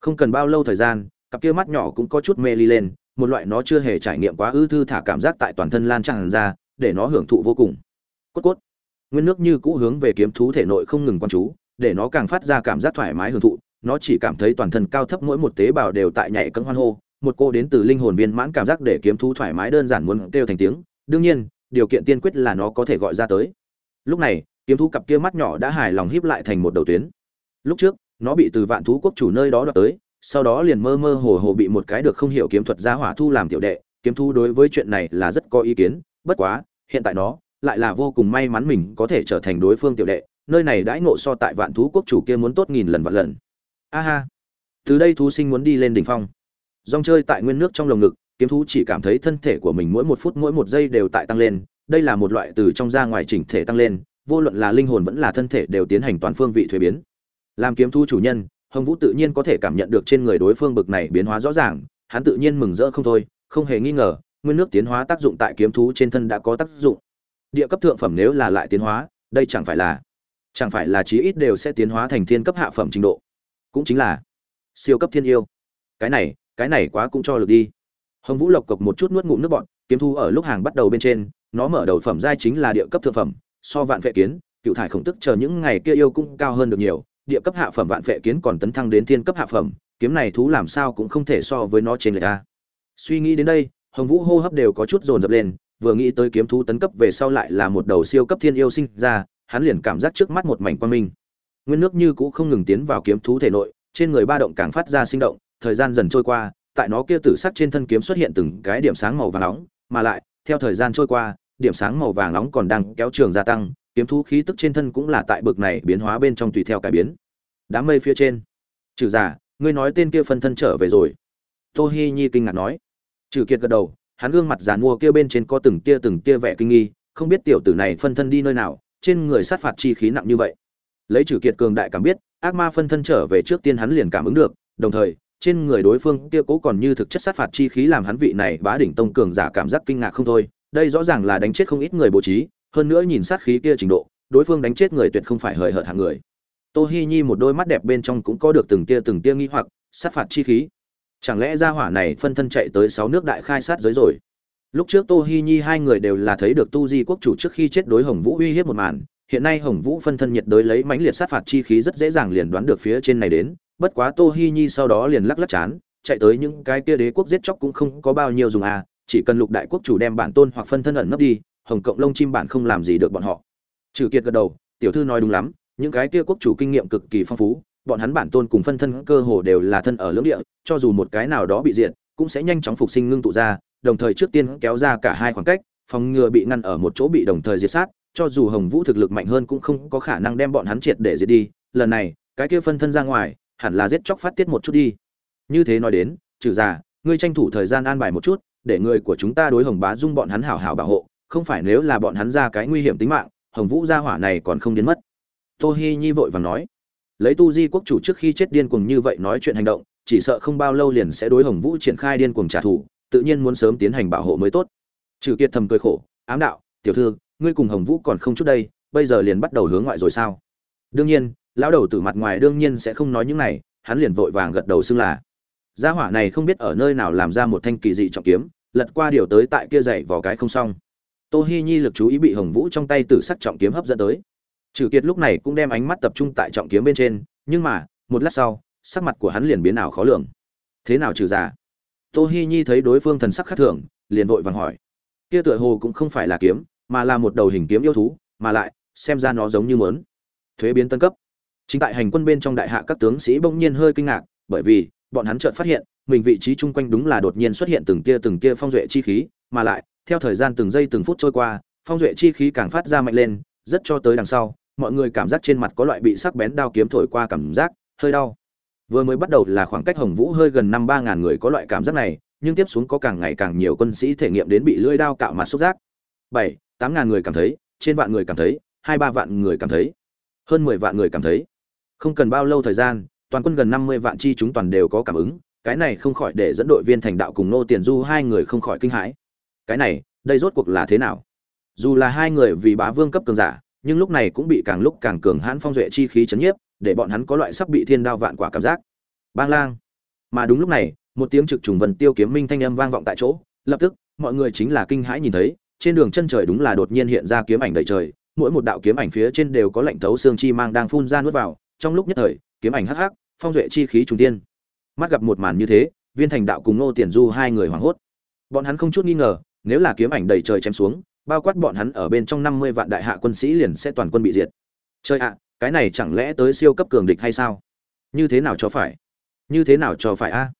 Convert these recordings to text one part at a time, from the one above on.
không cần bao lâu thời gian, cặp kia mắt nhỏ cũng có chút mê ly lên, một loại nó chưa hề trải nghiệm quá ư thư thả cảm giác tại toàn thân lan tràn ra, để nó hưởng thụ vô cùng. Cốt cốt. Nguyên nước như cũ hướng về kiếm thú thể nội không ngừng quan chú, để nó càng phát ra cảm giác thoải mái hưởng thụ. Nó chỉ cảm thấy toàn thân cao thấp mỗi một tế bào đều tại nhảy cẫng hoan hô. Một cô đến từ linh hồn viên mãn cảm giác để kiếm thú thoải mái đơn giản muốn kêu thành tiếng. Đương nhiên, điều kiện tiên quyết là nó có thể gọi ra tới. Lúc này, kiếm thú cặp kia mắt nhỏ đã hài lòng híp lại thành một đầu tuyến. Lúc trước nó bị từ vạn thú quốc chủ nơi đó đoạt tới, sau đó liền mơ mơ hồ hồ bị một cái được không hiểu kiếm thuật gia hỏa thu làm tiểu đệ. Kiếm thu đối với chuyện này là rất có ý kiến, bất quá, hiện tại nó lại là vô cùng may mắn mình có thể trở thành đối phương tiểu đệ. Nơi này đãi ngộ so tại vạn thú quốc chủ kia muốn tốt nghìn lần vạn lần. A ha. Từ đây thú sinh muốn đi lên đỉnh phong. Dòng chơi tại nguyên nước trong lồng ngực, kiếm thú chỉ cảm thấy thân thể của mình mỗi một phút mỗi một giây đều tại tăng lên. Đây là một loại từ trong ra ngoài chỉnh thể tăng lên, vô luận là linh hồn vẫn là thân thể đều tiến hành toàn phương vị thuế biến làm kiếm thu chủ nhân, hồng vũ tự nhiên có thể cảm nhận được trên người đối phương bực này biến hóa rõ ràng, hắn tự nhiên mừng rỡ không thôi, không hề nghi ngờ, nguyên nước tiến hóa tác dụng tại kiếm thú trên thân đã có tác dụng. Địa cấp thượng phẩm nếu là lại tiến hóa, đây chẳng phải là, chẳng phải là chí ít đều sẽ tiến hóa thành thiên cấp hạ phẩm trình độ. Cũng chính là, siêu cấp thiên yêu. Cái này cái này quá cũng cho lực đi. Hồng vũ lộc cộc một chút nuốt ngụm nước bọn kiếm thu ở lúc hàng bắt đầu bên trên, nó mở đầu phẩm giai chính là địa cấp thượng phẩm, so vạn vệ kiến, cựu thải khổng tức chờ những ngày kia yêu cũng cao hơn được nhiều địa cấp hạ phẩm vạn vệ kiến còn tấn thăng đến thiên cấp hạ phẩm, kiếm này thú làm sao cũng không thể so với nó trên người ta suy nghĩ đến đây, hồng vũ hô hấp đều có chút dồn dập lên, vừa nghĩ tới kiếm thú tấn cấp về sau lại là một đầu siêu cấp thiên yêu sinh ra, hắn liền cảm giác trước mắt một mảnh quang minh. Nguyên nước như cũ không ngừng tiến vào kiếm thú thể nội, trên người ba động càng phát ra sinh động, thời gian dần trôi qua, tại nó kia tử sắc trên thân kiếm xuất hiện từng cái điểm sáng màu vàng nóng, mà lại, theo thời gian trôi qua, điểm sáng màu vàng nóng còn đang kéo trường gia tăng kiếm thú khí tức trên thân cũng là tại bực này biến hóa bên trong tùy theo cải biến. Đám mây phía trên. Trừ giả ngươi nói tên kia phân thân trở về rồi. Tô hi nhi kinh ngạc nói. Trừ kiệt gật đầu, hắn gương mặt giàn mua kia bên trên có từng tia từng tia vẻ kinh nghi, không biết tiểu tử này phân thân đi nơi nào, trên người sát phạt chi khí nặng như vậy. Lấy trừ kiệt cường đại cảm biết, ác ma phân thân trở về trước tiên hắn liền cảm ứng được, đồng thời, trên người đối phương kia cố còn như thực chất sát phạt chi khí làm hắn vị này bá đỉnh tông cường giả cảm giác kinh ngạc không thôi, đây rõ ràng là đánh chết không ít người bố trí hơn nữa nhìn sát khí kia trình độ, đối phương đánh chết người tuyệt không phải hời hợt hạng người. Tô hi nhi một đôi mắt đẹp bên trong cũng có được từng tia từng tia nghi hoặc, sát phạt chi khí. Chẳng lẽ gia hỏa này phân thân chạy tới sáu nước đại khai sát giới rồi? Lúc trước tô hi nhi hai người đều là thấy được tu di quốc chủ trước khi chết đối hồng vũ uy hiếp một màn, hiện nay hồng vũ phân thân nhiệt đới lấy mãnh liệt sát phạt chi khí rất dễ dàng liền đoán được phía trên này đến, bất quá tô hi nhi sau đó liền lắc lắc chán, chạy tới những cái kia đế quốc giết chóc cũng không có bao nhiêu dùng à chỉ cần lục đại quốc chủ đem bản tôn hoặc phân thân ẩn nấp đi hồng cộng lông chim bản không làm gì được bọn họ. Trừ kiệt gật đầu, tiểu thư nói đúng lắm, những cái kia quốc chủ kinh nghiệm cực kỳ phong phú, bọn hắn bản tôn cùng phân thân cơ hồ đều là thân ở lưỡng địa, cho dù một cái nào đó bị diệt, cũng sẽ nhanh chóng phục sinh ngưng tụ ra, đồng thời trước tiên kéo ra cả hai khoảng cách, phòng ngừa bị ngăn ở một chỗ bị đồng thời diệt sát, cho dù hồng vũ thực lực mạnh hơn cũng không có khả năng đem bọn hắn triệt để diệt đi, lần này, cái kia phân thân ra ngoài, hẳn là giết chóc phát tiết một chút đi. Như thế nói đến, trừ già ngươi tranh thủ thời gian an bài một chút, để người của chúng ta đối hồng bá dung bọn hắn hảo hảo bảo hộ không phải nếu là bọn hắn ra cái nguy hiểm tính mạng, hồng vũ gia hỏa này còn không đến mất. Tô hi nhi vội vàng nói, lấy tu di quốc chủ trước khi chết điên cuồng như vậy nói chuyện hành động, chỉ sợ không bao lâu liền sẽ đối hồng vũ triển khai điên cuồng trả thù, tự nhiên muốn sớm tiến hành bảo hộ mới tốt. Trừ kiệt thầm cười khổ, ám đạo, tiểu thư, ngươi cùng hồng vũ còn không chút đây, bây giờ liền bắt đầu hướng ngoại rồi sao? Đương nhiên, lão đầu tử mặt ngoài đương nhiên sẽ không nói những này, hắn liền vội vàng gật đầu xưng là. Gia hỏa này không biết ở nơi nào làm ra một thanh kỳ dị trọng kiếm, lật qua điều tới tại kia dậy vào cái không xong tô hi nhi lực chú ý bị hồng vũ trong tay tử sắc trọng kiếm hấp dẫn tới. Trừ kiệt lúc này cũng đem ánh mắt tập trung tại trọng kiếm bên trên, nhưng mà, một lát sau, sắc mặt của hắn liền biến ảo khó lường. Thế nào trừ giả tô hi nhi thấy đối phương thần sắc khác thường, liền vội vàng hỏi. Kia tựa hồ cũng không phải là kiếm, mà là một đầu hình kiếm yêu thú, mà lại, xem ra nó giống như muốn thuế biến tân cấp. Chính tại hành quân bên trong đại hạ các tướng sĩ bỗng nhiên hơi kinh ngạc, bởi vì, bọn hắn chợt phát hiện, mình vị trí chung quanh đúng là đột nhiên xuất hiện từng tia từng tia phong duệ chi khí, mà lại theo thời gian từng giây từng phút trôi qua, phong duệ chi khí càng phát ra mạnh lên, rất cho tới đằng sau, mọi người cảm giác trên mặt có loại bị sắc bén đao kiếm thổi qua cảm giác, hơi đau. Vừa mới bắt đầu là khoảng cách hồng vũ hơi gần năm ba ngàn người có loại cảm giác này, nhưng tiếp xuống có càng ngày càng nhiều quân sĩ thể nghiệm đến bị lưỡi đao cạo mặt xúc giác. Bảy, tám ngàn người cảm thấy, trên vạn người cảm thấy, hai ba vạn người cảm thấy, hơn mười vạn người cảm thấy. Không cần bao lâu thời gian, toàn quân gần năm mươi vạn chi chúng toàn đều có cảm ứng, cái này không khỏi để dẫn đội viên thành đạo cùng nô tiền du hai người không khỏi kinh hãi cái này, đây rốt cuộc là thế nào? Dù là hai người vì bá vương cấp cường giả, nhưng lúc này cũng bị càng lúc càng cường hãn phong duệ chi khí chấn nhiếp, để bọn hắn có loại sắp bị thiên đao vạn quả cảm giác. Bang lang. Mà đúng lúc này, một tiếng trực trùng vần tiêu kiếm minh thanh âm vang vọng tại chỗ, lập tức, mọi người chính là kinh hãi nhìn thấy, trên đường chân trời đúng là đột nhiên hiện ra kiếm ảnh đầy trời, mỗi một đạo kiếm ảnh phía trên đều có lạnh thấu xương chi mang đang phun ra nuốt vào, trong lúc nhất thời, kiếm ảnh hắc hắc, phong duệ chi khí trùng tiên mắt gặp một màn như thế, viên thành đạo cùng ngô tiền du hai người hoảng hốt. Bọn hắn không chút nghi ngờ nếu là kiếm ảnh đầy trời chém xuống, bao quát bọn hắn ở bên trong năm mươi vạn đại hạ quân sĩ liền sẽ toàn quân bị diệt. Chơi ạ, cái này chẳng lẽ tới siêu cấp cường địch hay sao? Như thế nào cho phải? Như thế nào cho phải a?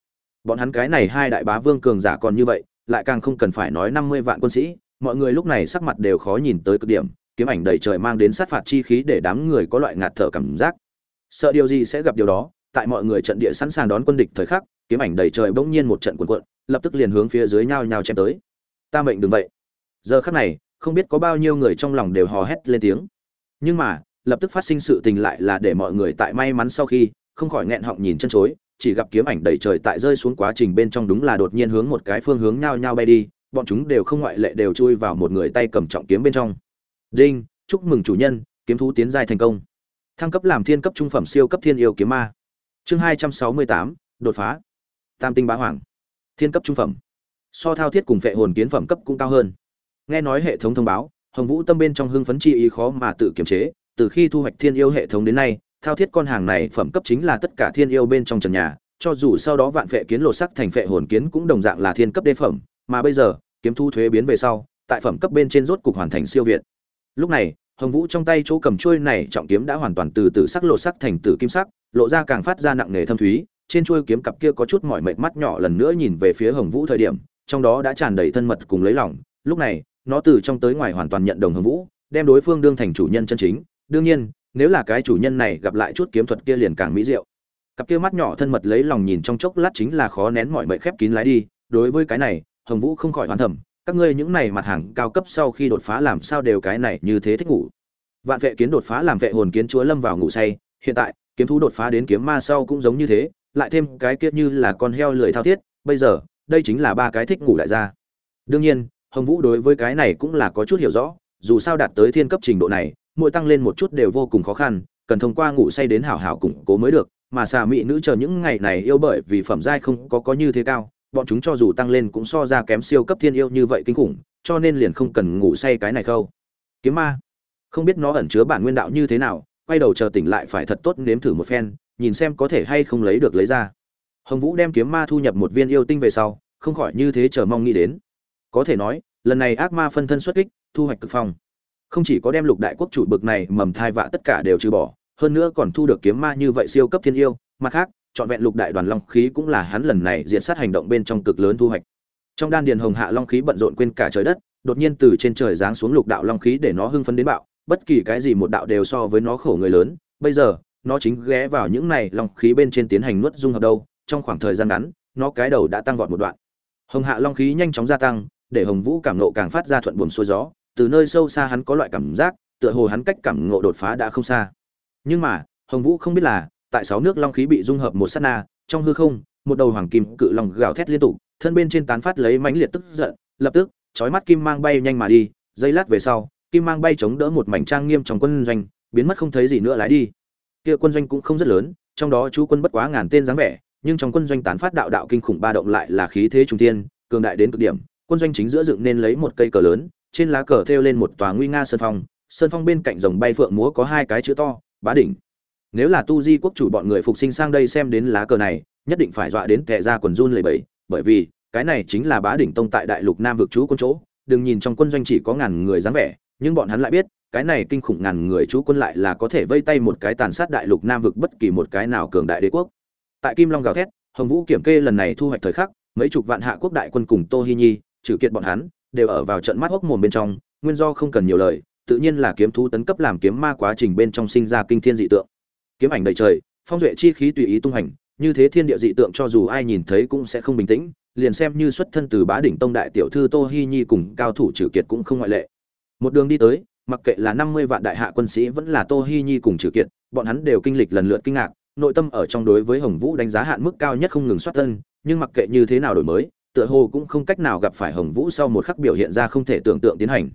Bọn hắn cái này hai đại bá vương cường giả còn như vậy, lại càng không cần phải nói năm mươi vạn quân sĩ, mọi người lúc này sắc mặt đều khó nhìn tới cực điểm, kiếm ảnh đầy trời mang đến sát phạt chi khí để đám người có loại ngạt thở cảm giác. Sợ điều gì sẽ gặp điều đó, tại mọi người trận địa sẵn sàng đón quân địch thời khắc, kiếm ảnh đầy trời bỗng nhiên một trận cuộn cuộn, lập tức liền hướng phía dưới nhau nhau chém tới ta mệnh đừng vậy. Giờ khắc này, không biết có bao nhiêu người trong lòng đều hò hét lên tiếng. Nhưng mà, lập tức phát sinh sự tình lại là để mọi người tại may mắn sau khi, không khỏi nghẹn họng nhìn chân chối, chỉ gặp kiếm ảnh đầy trời tại rơi xuống quá trình bên trong đúng là đột nhiên hướng một cái phương hướng nhau nhau bay đi, bọn chúng đều không ngoại lệ đều chui vào một người tay cầm trọng kiếm bên trong. Đinh, chúc mừng chủ nhân, kiếm thú tiến giai thành công. Thăng cấp làm thiên cấp trung phẩm siêu cấp thiên yêu kiếm ma. Chương hai trăm sáu mươi tám, đột phá. Tam tinh bá hoàng. Thiên cấp trung phẩm so thao thiết cùng phệ hồn kiến phẩm cấp cũng cao hơn. Nghe nói hệ thống thông báo, hồng vũ tâm bên trong hưng phấn chi ý khó mà tự kiềm chế, từ khi thu hoạch thiên yêu hệ thống đến nay, thao thiết con hàng này phẩm cấp chính là tất cả thiên yêu bên trong trần nhà, cho dù sau đó vạn phệ kiến lột sắc thành phệ hồn kiến cũng đồng dạng là thiên cấp đê phẩm, mà bây giờ, kiếm thu thuế biến về sau, tại phẩm cấp bên trên rốt cục hoàn thành siêu việt. Lúc này, hồng vũ trong tay chỗ cầm chuôi này trọng kiếm đã hoàn toàn từ từ sắc lột sắc thành tử kim sắc, lộ ra càng phát ra nặng nề thâm thúy, trên chuôi kiếm cặp kia có chút mỏi mệt mắt nhỏ lần nữa nhìn về phía hồng vũ thời điểm trong đó đã tràn đầy thân mật cùng lấy lòng. Lúc này, nó từ trong tới ngoài hoàn toàn nhận đồng hồng vũ, đem đối phương đương thành chủ nhân chân chính. Đương nhiên, nếu là cái chủ nhân này gặp lại chút kiếm thuật kia liền càng mỹ diệu. Cặp kia mắt nhỏ thân mật lấy lòng nhìn trong chốc lát chính là khó nén mọi mệnh khép kín lái đi. Đối với cái này, hồng vũ không khỏi hoàn thẩm các ngươi những này mặt hàng cao cấp sau khi đột phá làm sao đều cái này như thế thích ngủ. Vạn vệ kiến đột phá làm vệ hồn kiến chúa lâm vào ngủ say, hiện tại, kiếm thú đột phá đến kiếm ma sau cũng giống như thế, lại thêm cái kia như là con heo lười thao thiết, bây giờ đây chính là ba cái thích ngủ đại gia. đương nhiên, hồng vũ đối với cái này cũng là có chút hiểu rõ, dù sao đạt tới thiên cấp trình độ này, mỗi tăng lên một chút đều vô cùng khó khăn, cần thông qua ngủ say đến hảo hảo củng cố mới được, mà xà mị nữ chờ những ngày này yêu bởi vì phẩm giai không có có như thế cao, bọn chúng cho dù tăng lên cũng so ra kém siêu cấp thiên yêu như vậy kinh khủng, cho nên liền không cần ngủ say cái này khâu. Kiếm ma. Không biết nó ẩn chứa bản nguyên đạo như thế nào, quay đầu chờ tỉnh lại phải thật tốt nếm thử một phen, nhìn xem có thể hay không lấy được lấy ra hồng vũ đem kiếm ma thu nhập một viên yêu tinh về sau, không khỏi như thế chờ mong nghĩ đến. Có thể nói, lần này ác ma phân thân xuất kích, thu hoạch cực phong. Không chỉ có đem lục đại quốc chủ bực này mầm thai vạ tất cả đều trừ bỏ, hơn nữa còn thu được kiếm ma như vậy siêu cấp thiên yêu, mặt khác, trọn vẹn lục đại đoàn long khí cũng là hắn lần này diện sát hành động bên trong cực lớn thu hoạch. Trong đan điền hồng hạ long khí bận rộn quên cả trời đất, đột nhiên từ trên trời giáng xuống lục đạo long khí để nó hưng phấn đến bạo, bất kỳ cái gì một đạo đều so với nó khổ người lớn. Bây giờ, nó chính ghé vào những này long khí bên trên tiến hành nuốt dung hợp đâu trong khoảng thời gian ngắn, nó cái đầu đã tăng vọt một đoạn. Hồng hạ long khí nhanh chóng gia tăng, để hồng vũ cảm nộ càng phát ra thuận buồm xuôi gió. Từ nơi sâu xa hắn có loại cảm giác, tựa hồ hắn cách cảm ngộ đột phá đã không xa. Nhưng mà, hồng vũ không biết là, tại sáu nước long khí bị dung hợp một sát na, trong hư không, một đầu hoàng kim cự long gào thét liên tục, thân bên trên tán phát lấy mãnh liệt tức giận, lập tức, chói mắt kim mang bay nhanh mà đi, giây lát về sau, kim mang bay chống đỡ một mảnh trang nghiêm trong quân doanh, biến mất không thấy gì nữa lái đi. Kia quân doanh cũng không rất lớn, trong đó chú quân bất quá ngàn tên dáng vẻ nhưng trong quân doanh tán phát đạo đạo kinh khủng ba động lại là khí thế trung thiên, cường đại đến cực điểm. Quân doanh chính giữa dựng nên lấy một cây cờ lớn, trên lá cờ thêu lên một tòa nguy nga sơn phong. Sơn phong bên cạnh rồng bay phượng múa có hai cái chữ to, bá đỉnh. Nếu là tu di quốc chủ bọn người phục sinh sang đây xem đến lá cờ này, nhất định phải dọa đến tè ra quần run lẩy bẩy. bởi vì, cái này chính là bá đỉnh tông tại đại lục nam vực chú quân chỗ. Đừng nhìn trong quân doanh chỉ có ngàn người dáng vẻ, nhưng bọn hắn lại biết, cái này kinh khủng ngàn người chú quân lại là có thể vây tay một cái tàn sát đại lục nam vực bất kỳ một cái nào cường đại đế quốc tại kim long gào thét, hồng vũ kiểm kê lần này thu hoạch thời khắc, mấy chục vạn hạ quốc đại quân cùng tô hi nhi, trừ kiệt bọn hắn, đều ở vào trận mắt hốc mồm bên trong, nguyên do không cần nhiều lời, tự nhiên là kiếm thú tấn cấp làm kiếm ma quá trình bên trong sinh ra kinh thiên dị tượng. Kiếm ảnh đầy trời, phong duệ chi khí tùy ý tung hành, như thế thiên địa dị tượng cho dù ai nhìn thấy cũng sẽ không bình tĩnh, liền xem như xuất thân từ bá đỉnh tông đại tiểu thư tô hi nhi cùng cao thủ trừ kiệt cũng không ngoại lệ. Một đường đi tới, mặc kệ là năm mươi vạn đại hạ quân sĩ vẫn là tô hi nhi cùng trừ kiệt, bọn hắn đều kinh lịch lần lượt kinh ngạc nội tâm ở trong đối với hồng vũ đánh giá hạn mức cao nhất không ngừng xoát thân, nhưng mặc kệ như thế nào đổi mới, tựa hồ cũng không cách nào gặp phải hồng vũ sau một khắc biểu hiện ra không thể tưởng tượng tiến hành.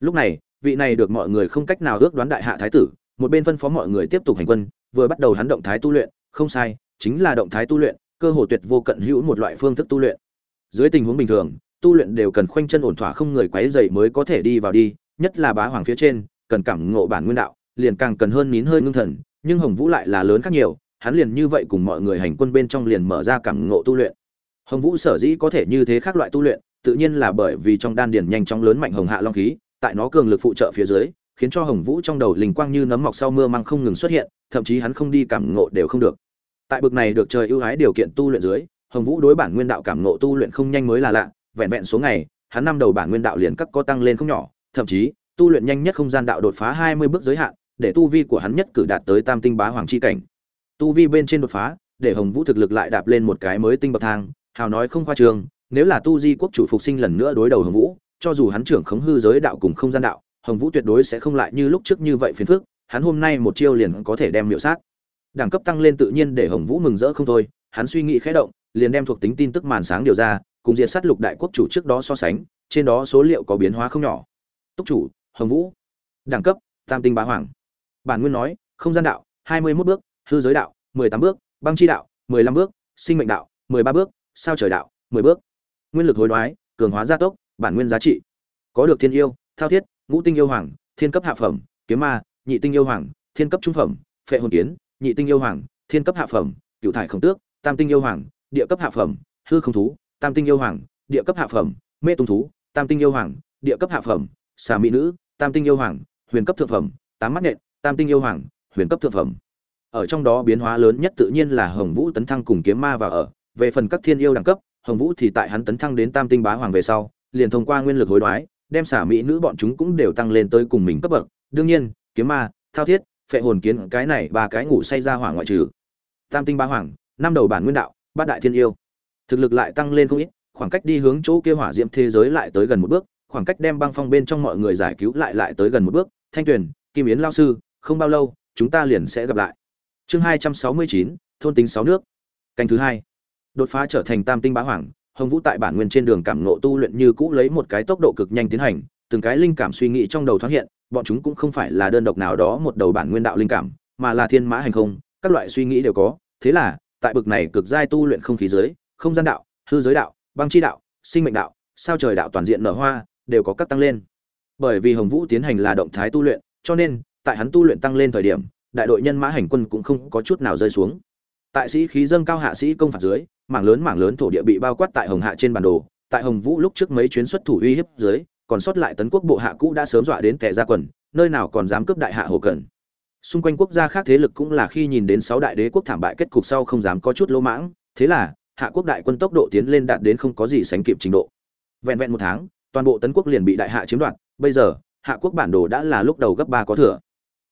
Lúc này, vị này được mọi người không cách nào ước đoán đại hạ thái tử, một bên phân phó mọi người tiếp tục hành quân, vừa bắt đầu hắn động thái tu luyện, không sai, chính là động thái tu luyện, cơ hồ tuyệt vô cận hữu một loại phương thức tu luyện. Dưới tình huống bình thường, tu luyện đều cần khoanh chân ổn thỏa không người quấy dậy mới có thể đi vào đi, nhất là bá hoàng phía trên, cần cảm ngộ bản nguyên đạo, liền càng cần hơn nín hơi ngưng thần nhưng hồng vũ lại là lớn khác nhiều, hắn liền như vậy cùng mọi người hành quân bên trong liền mở ra cảm ngộ tu luyện. Hồng vũ sở dĩ có thể như thế khác loại tu luyện, tự nhiên là bởi vì trong đan điền nhanh chóng lớn mạnh hồng hạ long khí, tại nó cường lực phụ trợ phía dưới, khiến cho hồng vũ trong đầu linh quang như nấm mọc sau mưa mang không ngừng xuất hiện, thậm chí hắn không đi cảm ngộ đều không được. Tại bực này được trời ưu ái điều kiện tu luyện dưới, hồng vũ đối bản nguyên đạo cảm ngộ tu luyện không nhanh mới là lạ, vẹn vẹn số ngày, hắn năm đầu bản nguyên đạo liền cắt có tăng lên không nhỏ, thậm chí, tu luyện nhanh nhất không gian đạo đột phá hai mươi bước giới hạn để tu vi của hắn nhất cử đạt tới tam tinh bá hoàng chi cảnh. Tu vi bên trên đột phá, để hồng vũ thực lực lại đạp lên một cái mới tinh bậc thang, hào nói không khoa trương nếu là tu di quốc chủ phục sinh lần nữa đối đầu hồng vũ, cho dù hắn trưởng khống hư giới đạo cùng không gian đạo, hồng vũ tuyệt đối sẽ không lại như lúc trước như vậy phiền phức, hắn hôm nay một chiêu liền có thể đem miệu sát. Đẳng cấp tăng lên tự nhiên để hồng vũ mừng rỡ không thôi, hắn suy nghĩ khẽ động, liền đem thuộc tính tin tức màn sáng điều ra, cùng diện sát lục đại quốc chủ trước đó so sánh, trên đó số liệu có biến hóa không nhỏ. Túc chủ, hồng vũ. Đẳng cấp, tam tinh bá hoàng bản nguyên nói, không gian đạo, hai mươi mốt bước, hư giới đạo, mười tám bước, băng chi đạo, mười lăm bước, sinh mệnh đạo, mười ba bước, sao trời đạo, mười bước. Nguyên lực hối đoái, cường hóa gia tốc, bản nguyên giá trị. Có được thiên yêu, thao thiết, ngũ tinh yêu hoàng, thiên cấp hạ phẩm, kiếm ma, nhị tinh yêu hoàng, thiên cấp trung phẩm, phệ hồn kiến, nhị tinh yêu hoàng, thiên cấp hạ phẩm cựu thải khổng tước, tam tinh yêu hoàng, địa cấp hạ phẩm, hư không thú, tam tinh yêu hoàng, địa cấp hạ phẩm, mê tung thú, tam tinh yêu hoàng, địa cấp hạ phẩm, xà mỹ nữ, tam tinh yêu hoàng, huyền cấp thượng phẩm, tám mắt nhện tam tinh yêu hoàng, huyền cấp thượng phẩm. Ở trong đó biến hóa lớn nhất tự nhiên là hồng vũ tấn thăng cùng kiếm ma và ở. Về phần các thiên yêu đẳng cấp, hồng vũ thì tại hắn tấn thăng đến tam tinh bá hoàng về sau, liền thông qua nguyên lực hối đoái, đem xả mỹ nữ bọn chúng cũng đều tăng lên tới cùng mình cấp bậc. Đương nhiên, kiếm ma, thao thiết, phệ hồn kiến, cái này ba cái ngủ say ra hỏa ngoại trừ. Tam tinh bá hoàng, năm đầu bản nguyên đạo, bát đại thiên yêu. Thực lực lại tăng lên không ít, khoảng cách đi hướng chỗ kia hỏa diễm thế giới lại tới gần một bước, khoảng cách đem băng phong bên trong mọi người giải cứu lại lại tới gần một bước. Thanh tuyền, kim yến lao sư không bao lâu, chúng ta liền sẽ gặp lại. Chương hai trăm sáu mươi chín, thôn tính sáu nước. Canh thứ hai. Đột phá trở thành tam tinh bá hoàng, hồng vũ tại bản nguyên trên đường cảm nộ tu luyện như cũ lấy một cái tốc độ cực nhanh tiến hành, từng cái linh cảm suy nghĩ trong đầu thoáng hiện, bọn chúng cũng không phải là đơn độc nào đó một đầu bản nguyên đạo linh cảm, mà là thiên mã hành không, các loại suy nghĩ đều có. Thế là, tại bực này cực giai tu luyện không khí giới không gian đạo, hư giới đạo, băng chi đạo, sinh mệnh đạo, sao trời đạo toàn diện nở hoa, đều có các tăng lên. Bởi vì hồng vũ tiến hành là động thái tu luyện, cho nên tại hắn tu luyện tăng lên thời điểm, đại đội nhân mã hành quân cũng không có chút nào rơi xuống. Tại sĩ khí dâng cao hạ sĩ công phạt dưới, mảng lớn mảng lớn thổ địa bị bao quát tại hồng hạ trên bản đồ. Tại hồng vũ lúc trước mấy chuyến xuất thủ uy hiếp dưới, còn sót lại tấn quốc bộ hạ cũ đã sớm dọa đến tè ra quần, nơi nào còn dám cướp đại hạ hồ cận. Xung quanh quốc gia khác thế lực cũng là khi nhìn đến sáu đại đế quốc thảm bại kết cục sau không dám có chút lỗ mãng. Thế là, hạ quốc đại quân tốc độ tiến lên đạt đến không có gì sánh kịp trình độ. Vẹn vẹn một tháng, toàn bộ tấn quốc liền bị đại hạ chiếm đoạt. Bây giờ, hạ quốc bản đồ đã là lúc đầu gấp ba có thừa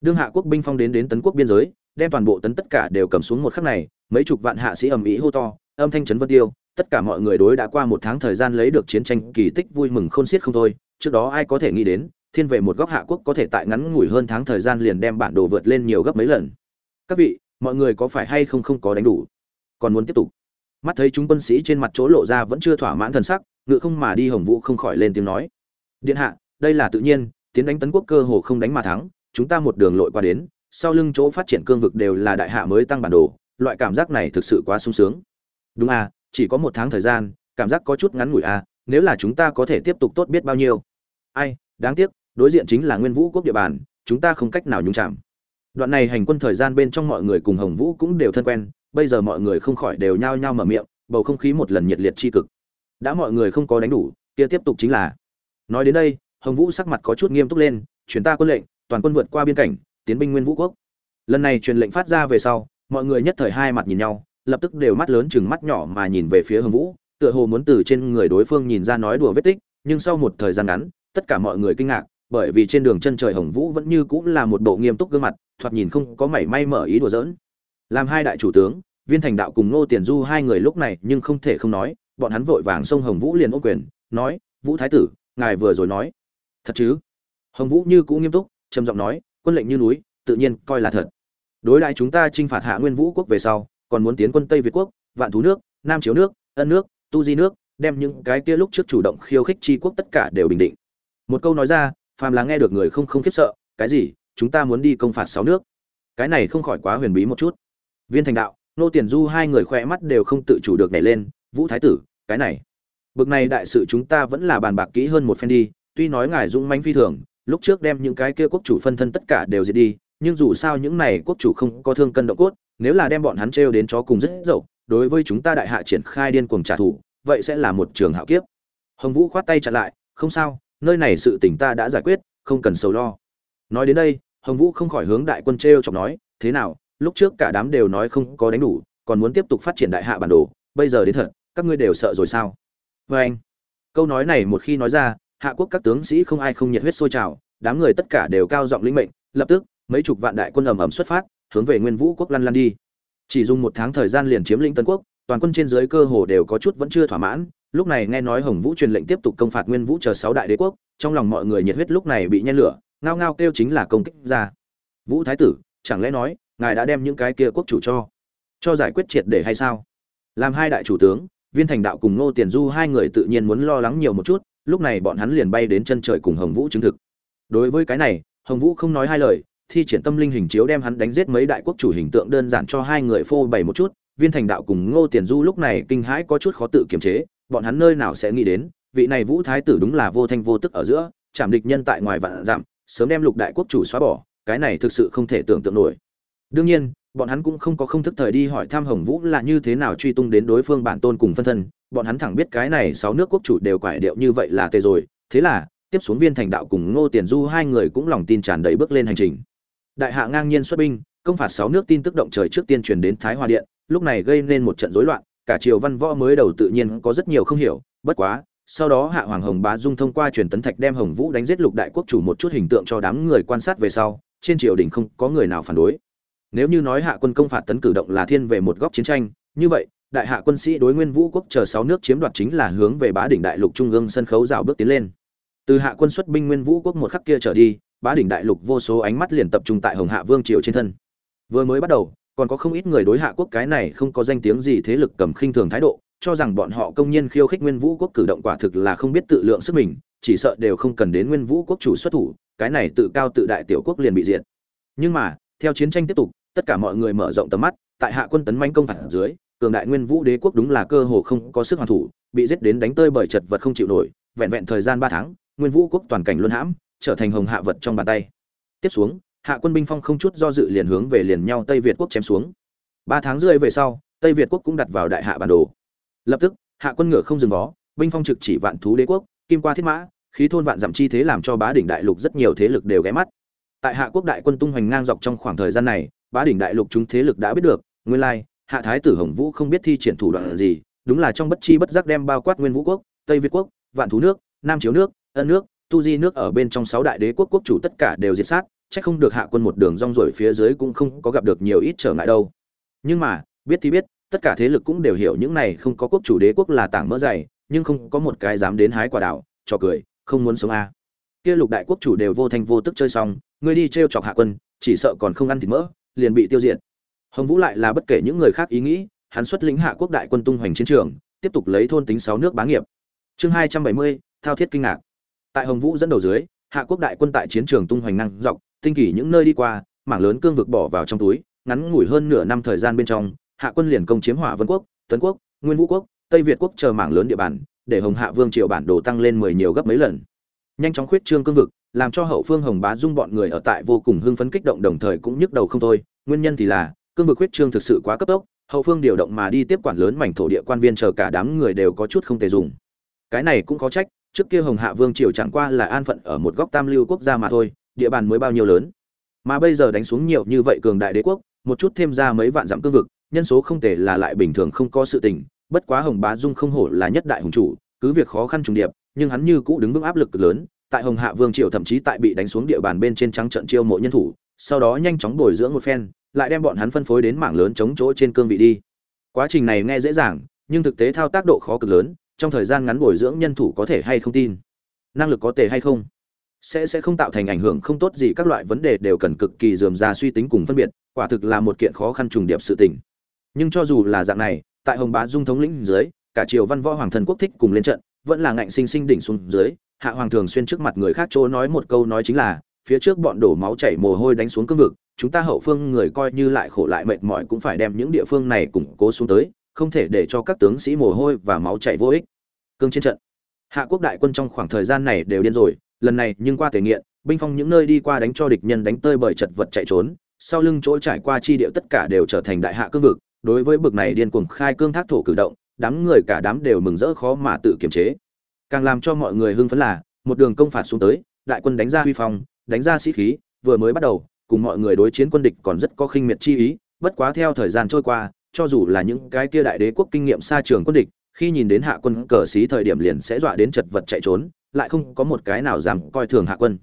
đương hạ quốc binh phong đến đến tấn quốc biên giới, đem toàn bộ tấn tất cả đều cầm xuống một khắc này, mấy chục vạn hạ sĩ ầm ĩ hô to, âm thanh chấn vân tiêu, tất cả mọi người đối đã qua một tháng thời gian lấy được chiến tranh kỳ tích vui mừng khôn xiết không thôi, trước đó ai có thể nghĩ đến, thiên về một góc hạ quốc có thể tại ngắn ngủi hơn tháng thời gian liền đem bản đồ vượt lên nhiều gấp mấy lần. Các vị, mọi người có phải hay không không có đánh đủ? Còn muốn tiếp tục. Mắt thấy chúng quân sĩ trên mặt chỗ lộ ra vẫn chưa thỏa mãn thần sắc, ngự không mà đi hồng vũ không khỏi lên tiếng nói. Điện hạ, đây là tự nhiên, tiến đánh tấn quốc cơ hồ không đánh mà thắng chúng ta một đường lội qua đến, sau lưng chỗ phát triển cương vực đều là đại hạ mới tăng bản đồ, loại cảm giác này thực sự quá sung sướng. Đúng à chỉ có một tháng thời gian, cảm giác có chút ngắn ngủi à nếu là chúng ta có thể tiếp tục tốt biết bao nhiêu. Ai, đáng tiếc, đối diện chính là nguyên vũ quốc địa bàn, chúng ta không cách nào nhúng chạm đoạn này hành quân thời gian bên trong mọi người cùng hồng vũ cũng đều thân quen, bây giờ mọi người không khỏi đều nhao nhao mở miệng, bầu không khí một lần nhiệt liệt tri cực. Đã mọi người không có đánh đủ, kia tiếp tục chính là. Nói đến đây, hồng vũ sắc mặt có chút nghiêm túc lên, chuyển ta quân lệnh toàn quân vượt qua biên cảnh, tiến binh nguyên vũ quốc. Lần này truyền lệnh phát ra về sau, mọi người nhất thời hai mặt nhìn nhau, lập tức đều mắt lớn chừng mắt nhỏ mà nhìn về phía hồng vũ, tựa hồ muốn từ trên người đối phương nhìn ra nói đùa vết tích, nhưng sau một thời gian ngắn, tất cả mọi người kinh ngạc, bởi vì trên đường chân trời hồng vũ vẫn như cũng là một bộ nghiêm túc gương mặt, thoạt nhìn không có mảy may mở ý đùa giỡn. Làm hai đại chủ tướng, viên thành đạo cùng ngô tiền du hai người lúc này nhưng không thể không nói, bọn hắn vội vàng xông hồng vũ liền ô quyền, nói, vũ thái tử, ngài vừa rồi nói. Thật chứ? Hồng vũ như cũng nghiêm túc trầm giọng nói, quân lệnh như núi, tự nhiên coi là thật. Đối đại chúng ta chinh phạt hạ nguyên vũ quốc về sau, còn muốn tiến quân tây việt quốc, vạn thú nước, nam chiếu nước, ân nước, tu di nước, đem những cái kia lúc trước chủ động khiêu khích tri quốc tất cả đều bình định. Một câu nói ra, phàm là nghe được người không không khiếp sợ, cái gì? Chúng ta muốn đi công phạt sáu nước? Cái này không khỏi quá huyền bí một chút. Viên thành đạo, nô tiền du hai người khoe mắt đều không tự chủ được nhảy lên, vũ thái tử, cái này, bực này đại sự chúng ta vẫn là bàn bạc kỹ hơn một phen đi, tuy nói ngài dũng mãnh phi thường lúc trước đem những cái kia quốc chủ phân thân tất cả đều diệt đi, nhưng dù sao những này quốc chủ không có thương cân động cốt, nếu là đem bọn hắn trêu đến chó cùng rất dậu, đối với chúng ta đại hạ triển khai điên cuồng trả thù, vậy sẽ là một trường hạo kiếp. Hồng vũ khoát tay chặn lại, không sao, nơi này sự tình ta đã giải quyết, không cần sầu lo. Nói đến đây, hồng vũ không khỏi hướng đại quân trêu chọc nói, thế nào, lúc trước cả đám đều nói không có đánh đủ, còn muốn tiếp tục phát triển đại hạ bản đồ, bây giờ đến thật, các ngươi đều sợ rồi sao? Vê anh câu nói này một khi nói ra hạ quốc các tướng sĩ không ai không nhiệt huyết sôi trào, đám người tất cả đều cao giọng lĩnh mệnh, lập tức, mấy chục vạn đại quân ầm ầm xuất phát, hướng về nguyên vũ quốc lăn lăn đi. Chỉ dùng một tháng thời gian liền chiếm lĩnh tân quốc, toàn quân trên dưới cơ hồ đều có chút vẫn chưa thỏa mãn, lúc này nghe nói hồng vũ truyền lệnh tiếp tục công phạt nguyên vũ chờ sáu đại đế quốc, trong lòng mọi người nhiệt huyết lúc này bị nhen lửa, ngao ngao kêu chính là công kích ra. Vũ thái tử, chẳng lẽ nói, ngài đã đem những cái kia quốc chủ cho cho giải quyết triệt để hay sao? Làm hai đại chủ tướng, viên thành đạo cùng ngô tiền du hai người tự nhiên muốn lo lắng nhiều một chút lúc này bọn hắn liền bay đến chân trời cùng hồng vũ chứng thực. Đối với cái này, hồng vũ không nói hai lời, thi triển tâm linh hình chiếu đem hắn đánh giết mấy đại quốc chủ hình tượng đơn giản cho hai người phô bày một chút. Viên thành đạo cùng ngô tiền du lúc này kinh hãi có chút khó tự kiềm chế, bọn hắn nơi nào sẽ nghĩ đến, vị này vũ thái tử đúng là vô thanh vô tức ở giữa, chạm địch nhân tại ngoài vạn dặm, sớm đem lục đại quốc chủ xóa bỏ, cái này thực sự không thể tưởng tượng nổi đương nhiên, bọn hắn cũng không có không thức thời đi hỏi thăm hồng vũ là như thế nào truy tung đến đối phương bản tôn cùng phân thân. Bọn hắn thẳng biết cái này sáu nước quốc chủ đều quải điệu như vậy là tê rồi. Thế là, tiếp xuống viên thành đạo cùng ngô tiền du hai người cũng lòng tin tràn đầy bước lên hành trình. Đại hạ ngang nhiên xuất binh, công phạt sáu nước tin tức động trời trước tiên truyền đến thái hòa điện, lúc này gây nên một trận rối loạn, cả triều văn võ mới đầu tự nhiên có rất nhiều không hiểu, bất quá, sau đó hạ hoàng hồng bá dung thông qua truyền tấn thạch đem hồng vũ đánh giết lục đại quốc chủ một chút hình tượng cho đám người quan sát về sau, trên triều đình không có người nào phản đối nếu như nói hạ quân công phạt tấn cử động là thiên về một góc chiến tranh, như vậy, đại hạ quân sĩ đối nguyên vũ quốc chờ sáu nước chiếm đoạt chính là hướng về bá đỉnh đại lục trung ương sân khấu rào bước tiến lên. Từ hạ quân xuất binh nguyên vũ quốc một khắc kia trở đi, bá đỉnh đại lục vô số ánh mắt liền tập trung tại hồng hạ vương triều trên thân. Vừa mới bắt đầu, còn có không ít người đối hạ quốc cái này không có danh tiếng gì thế lực cầm khinh thường thái độ, cho rằng bọn họ công nhiên khiêu khích nguyên vũ quốc cử động quả thực là không biết tự lượng sức mình, chỉ sợ đều không cần đến nguyên vũ quốc chủ xuất thủ, cái này tự cao tự đại tiểu quốc liền bị diệt. Nhưng mà, theo chiến tranh tiếp tục tất cả mọi người mở rộng tầm mắt, tại hạ quân tấn manh công phản dưới, cường đại nguyên vũ đế quốc đúng là cơ hồ không có sức hoàn thủ, bị giết đến đánh tơi bởi chật vật không chịu nổi, vẹn vẹn thời gian ba tháng, nguyên vũ quốc toàn cảnh luân hãm, trở thành hồng hạ vật trong bàn tay. Tiếp xuống, hạ quân binh phong không chút do dự liền hướng về liền nhau tây việt quốc chém xuống. Ba tháng rưỡi về sau, tây việt quốc cũng đặt vào đại hạ bản đồ. Lập tức, hạ quân ngựa không dừng vó, binh phong trực chỉ vạn thú đế quốc, kim qua thiết mã, khí thôn vạn dặm chi thế làm cho bá đỉnh đại lục rất nhiều thế lực đều ghé mắt. Tại hạ quốc đại quân tung hoành ngang dọc trong khoảng thời gian này bá đỉnh đại lục chúng thế lực đã biết được, nguyên lai, hạ thái tử hồng vũ không biết thi triển thủ đoạn gì, đúng là trong bất chi bất giác đem bao quát nguyên vũ quốc, tây việt quốc, vạn thú nước, nam chiếu nước, ân nước, tu di nước ở bên trong sáu đại đế quốc quốc chủ tất cả đều diệt sát, chắc không được hạ quân một đường rong rổi phía dưới cũng không có gặp được nhiều ít trở ngại đâu nhưng mà, biết thì biết, tất cả thế lực cũng đều hiểu những này không có quốc chủ đế quốc là tảng mỡ dày, nhưng không có một cái dám đến hái quả đảo cho cười, không muốn sống a à. kia lục đại quốc chủ đều vô thành vô tức chơi xong, ngươi đi trêu chọc hạ quân, chỉ sợ còn không ăn thịt mỡ liền bị tiêu diệt. Hồng vũ lại là bất kể những người khác ý nghĩ, hắn xuất lĩnh hạ quốc đại quân tung hoành chiến trường, tiếp tục lấy thôn tính sáu nước bá nghiệp. Chương hai trăm bảy mươi, thao thiết kinh ngạc. Tại hồng vũ dẫn đầu dưới, hạ quốc đại quân tại chiến trường tung hoành năng dọc, tinh kỳ những nơi đi qua, mảng lớn cương vực bỏ vào trong túi, ngắn ngủi hơn nửa năm thời gian bên trong, hạ quân liền công chiếm hỏa vân quốc, tấn quốc, nguyên vũ quốc, tây việt quốc chờ mảng lớn địa bàn, để hồng hạ vương triều bản đồ tăng lên mười nhiều gấp mấy lần. Nhanh chóng khuyết trương cương vực làm cho hậu phương hồng bá dung bọn người ở tại vô cùng hưng phấn kích động đồng thời cũng nhức đầu không thôi. Nguyên nhân thì là, cương vực huyết trương thực sự quá cấp tốc, hậu phương điều động mà đi tiếp quản lớn mảnh thổ địa quan viên chờ cả đám người đều có chút không thể dùng. Cái này cũng có trách, trước kia hồng hạ vương triều chẳng qua là an phận ở một góc tam lưu quốc gia mà thôi, địa bàn mới bao nhiêu lớn. Mà bây giờ đánh xuống nhiều như vậy cường đại đế quốc, một chút thêm ra mấy vạn dặm cương vực, nhân số không thể là lại bình thường không có sự tình, bất quá hồng bá dung không hổ là nhất đại hùng chủ, cứ việc khó khăn trùng điệp, nhưng hắn như cũ đứng vững áp lực lớn tại hồng hạ vương triều thậm chí tại bị đánh xuống địa bàn bên trên trắng trận chiêu mộ nhân thủ, sau đó nhanh chóng bồi dưỡng một phen, lại đem bọn hắn phân phối đến mảng lớn chống chỗ trên cương vị đi. Quá trình này nghe dễ dàng, nhưng thực tế thao tác độ khó cực lớn, trong thời gian ngắn bồi dưỡng nhân thủ có thể hay không tin? Năng lực có thể hay không? Sẽ sẽ không tạo thành ảnh hưởng không tốt gì các loại vấn đề đều cần cực kỳ dườm ra suy tính cùng phân biệt, quả thực là một kiện khó khăn trùng điệp sự tình. Nhưng cho dù là dạng này, tại hồng bá dung thống lĩnh dưới, cả triều văn võ hoàng thần quốc thích cùng lên trận, vẫn là ngạnh sinh sinh đỉnh xuống dưới hạ hoàng thường xuyên trước mặt người khác chỗ nói một câu nói chính là, phía trước bọn đổ máu chảy mồ hôi đánh xuống cương vực, chúng ta hậu phương người coi như lại khổ lại mệt mỏi cũng phải đem những địa phương này củng cố xuống tới, không thể để cho các tướng sĩ mồ hôi và máu chảy vô ích. Cương trên trận. Hạ quốc đại quân trong khoảng thời gian này đều điên rồi, lần này nhưng qua thể nghiện binh phong những nơi đi qua đánh cho địch nhân đánh tơi bởi chật vật chạy trốn, sau lưng chỗ trải qua chi địa tất cả đều trở thành đại hạ cương vực, đối với bực này điên cuồng khai cương thác thổ cử động, đám người cả đám đều mừng rỡ khó mà tự kiềm chế càng làm cho mọi người hưng phấn là, một đường công phạt xuống tới, đại quân đánh ra huy phong, đánh ra sĩ khí, vừa mới bắt đầu, cùng mọi người đối chiến quân địch còn rất có khinh miệt chi ý, bất quá theo thời gian trôi qua, cho dù là những cái kia đại đế quốc kinh nghiệm xa trường quân địch, khi nhìn đến hạ quân cờ xí thời điểm liền sẽ dọa đến chật vật chạy trốn, lại không có một cái nào dám coi thường hạ quân.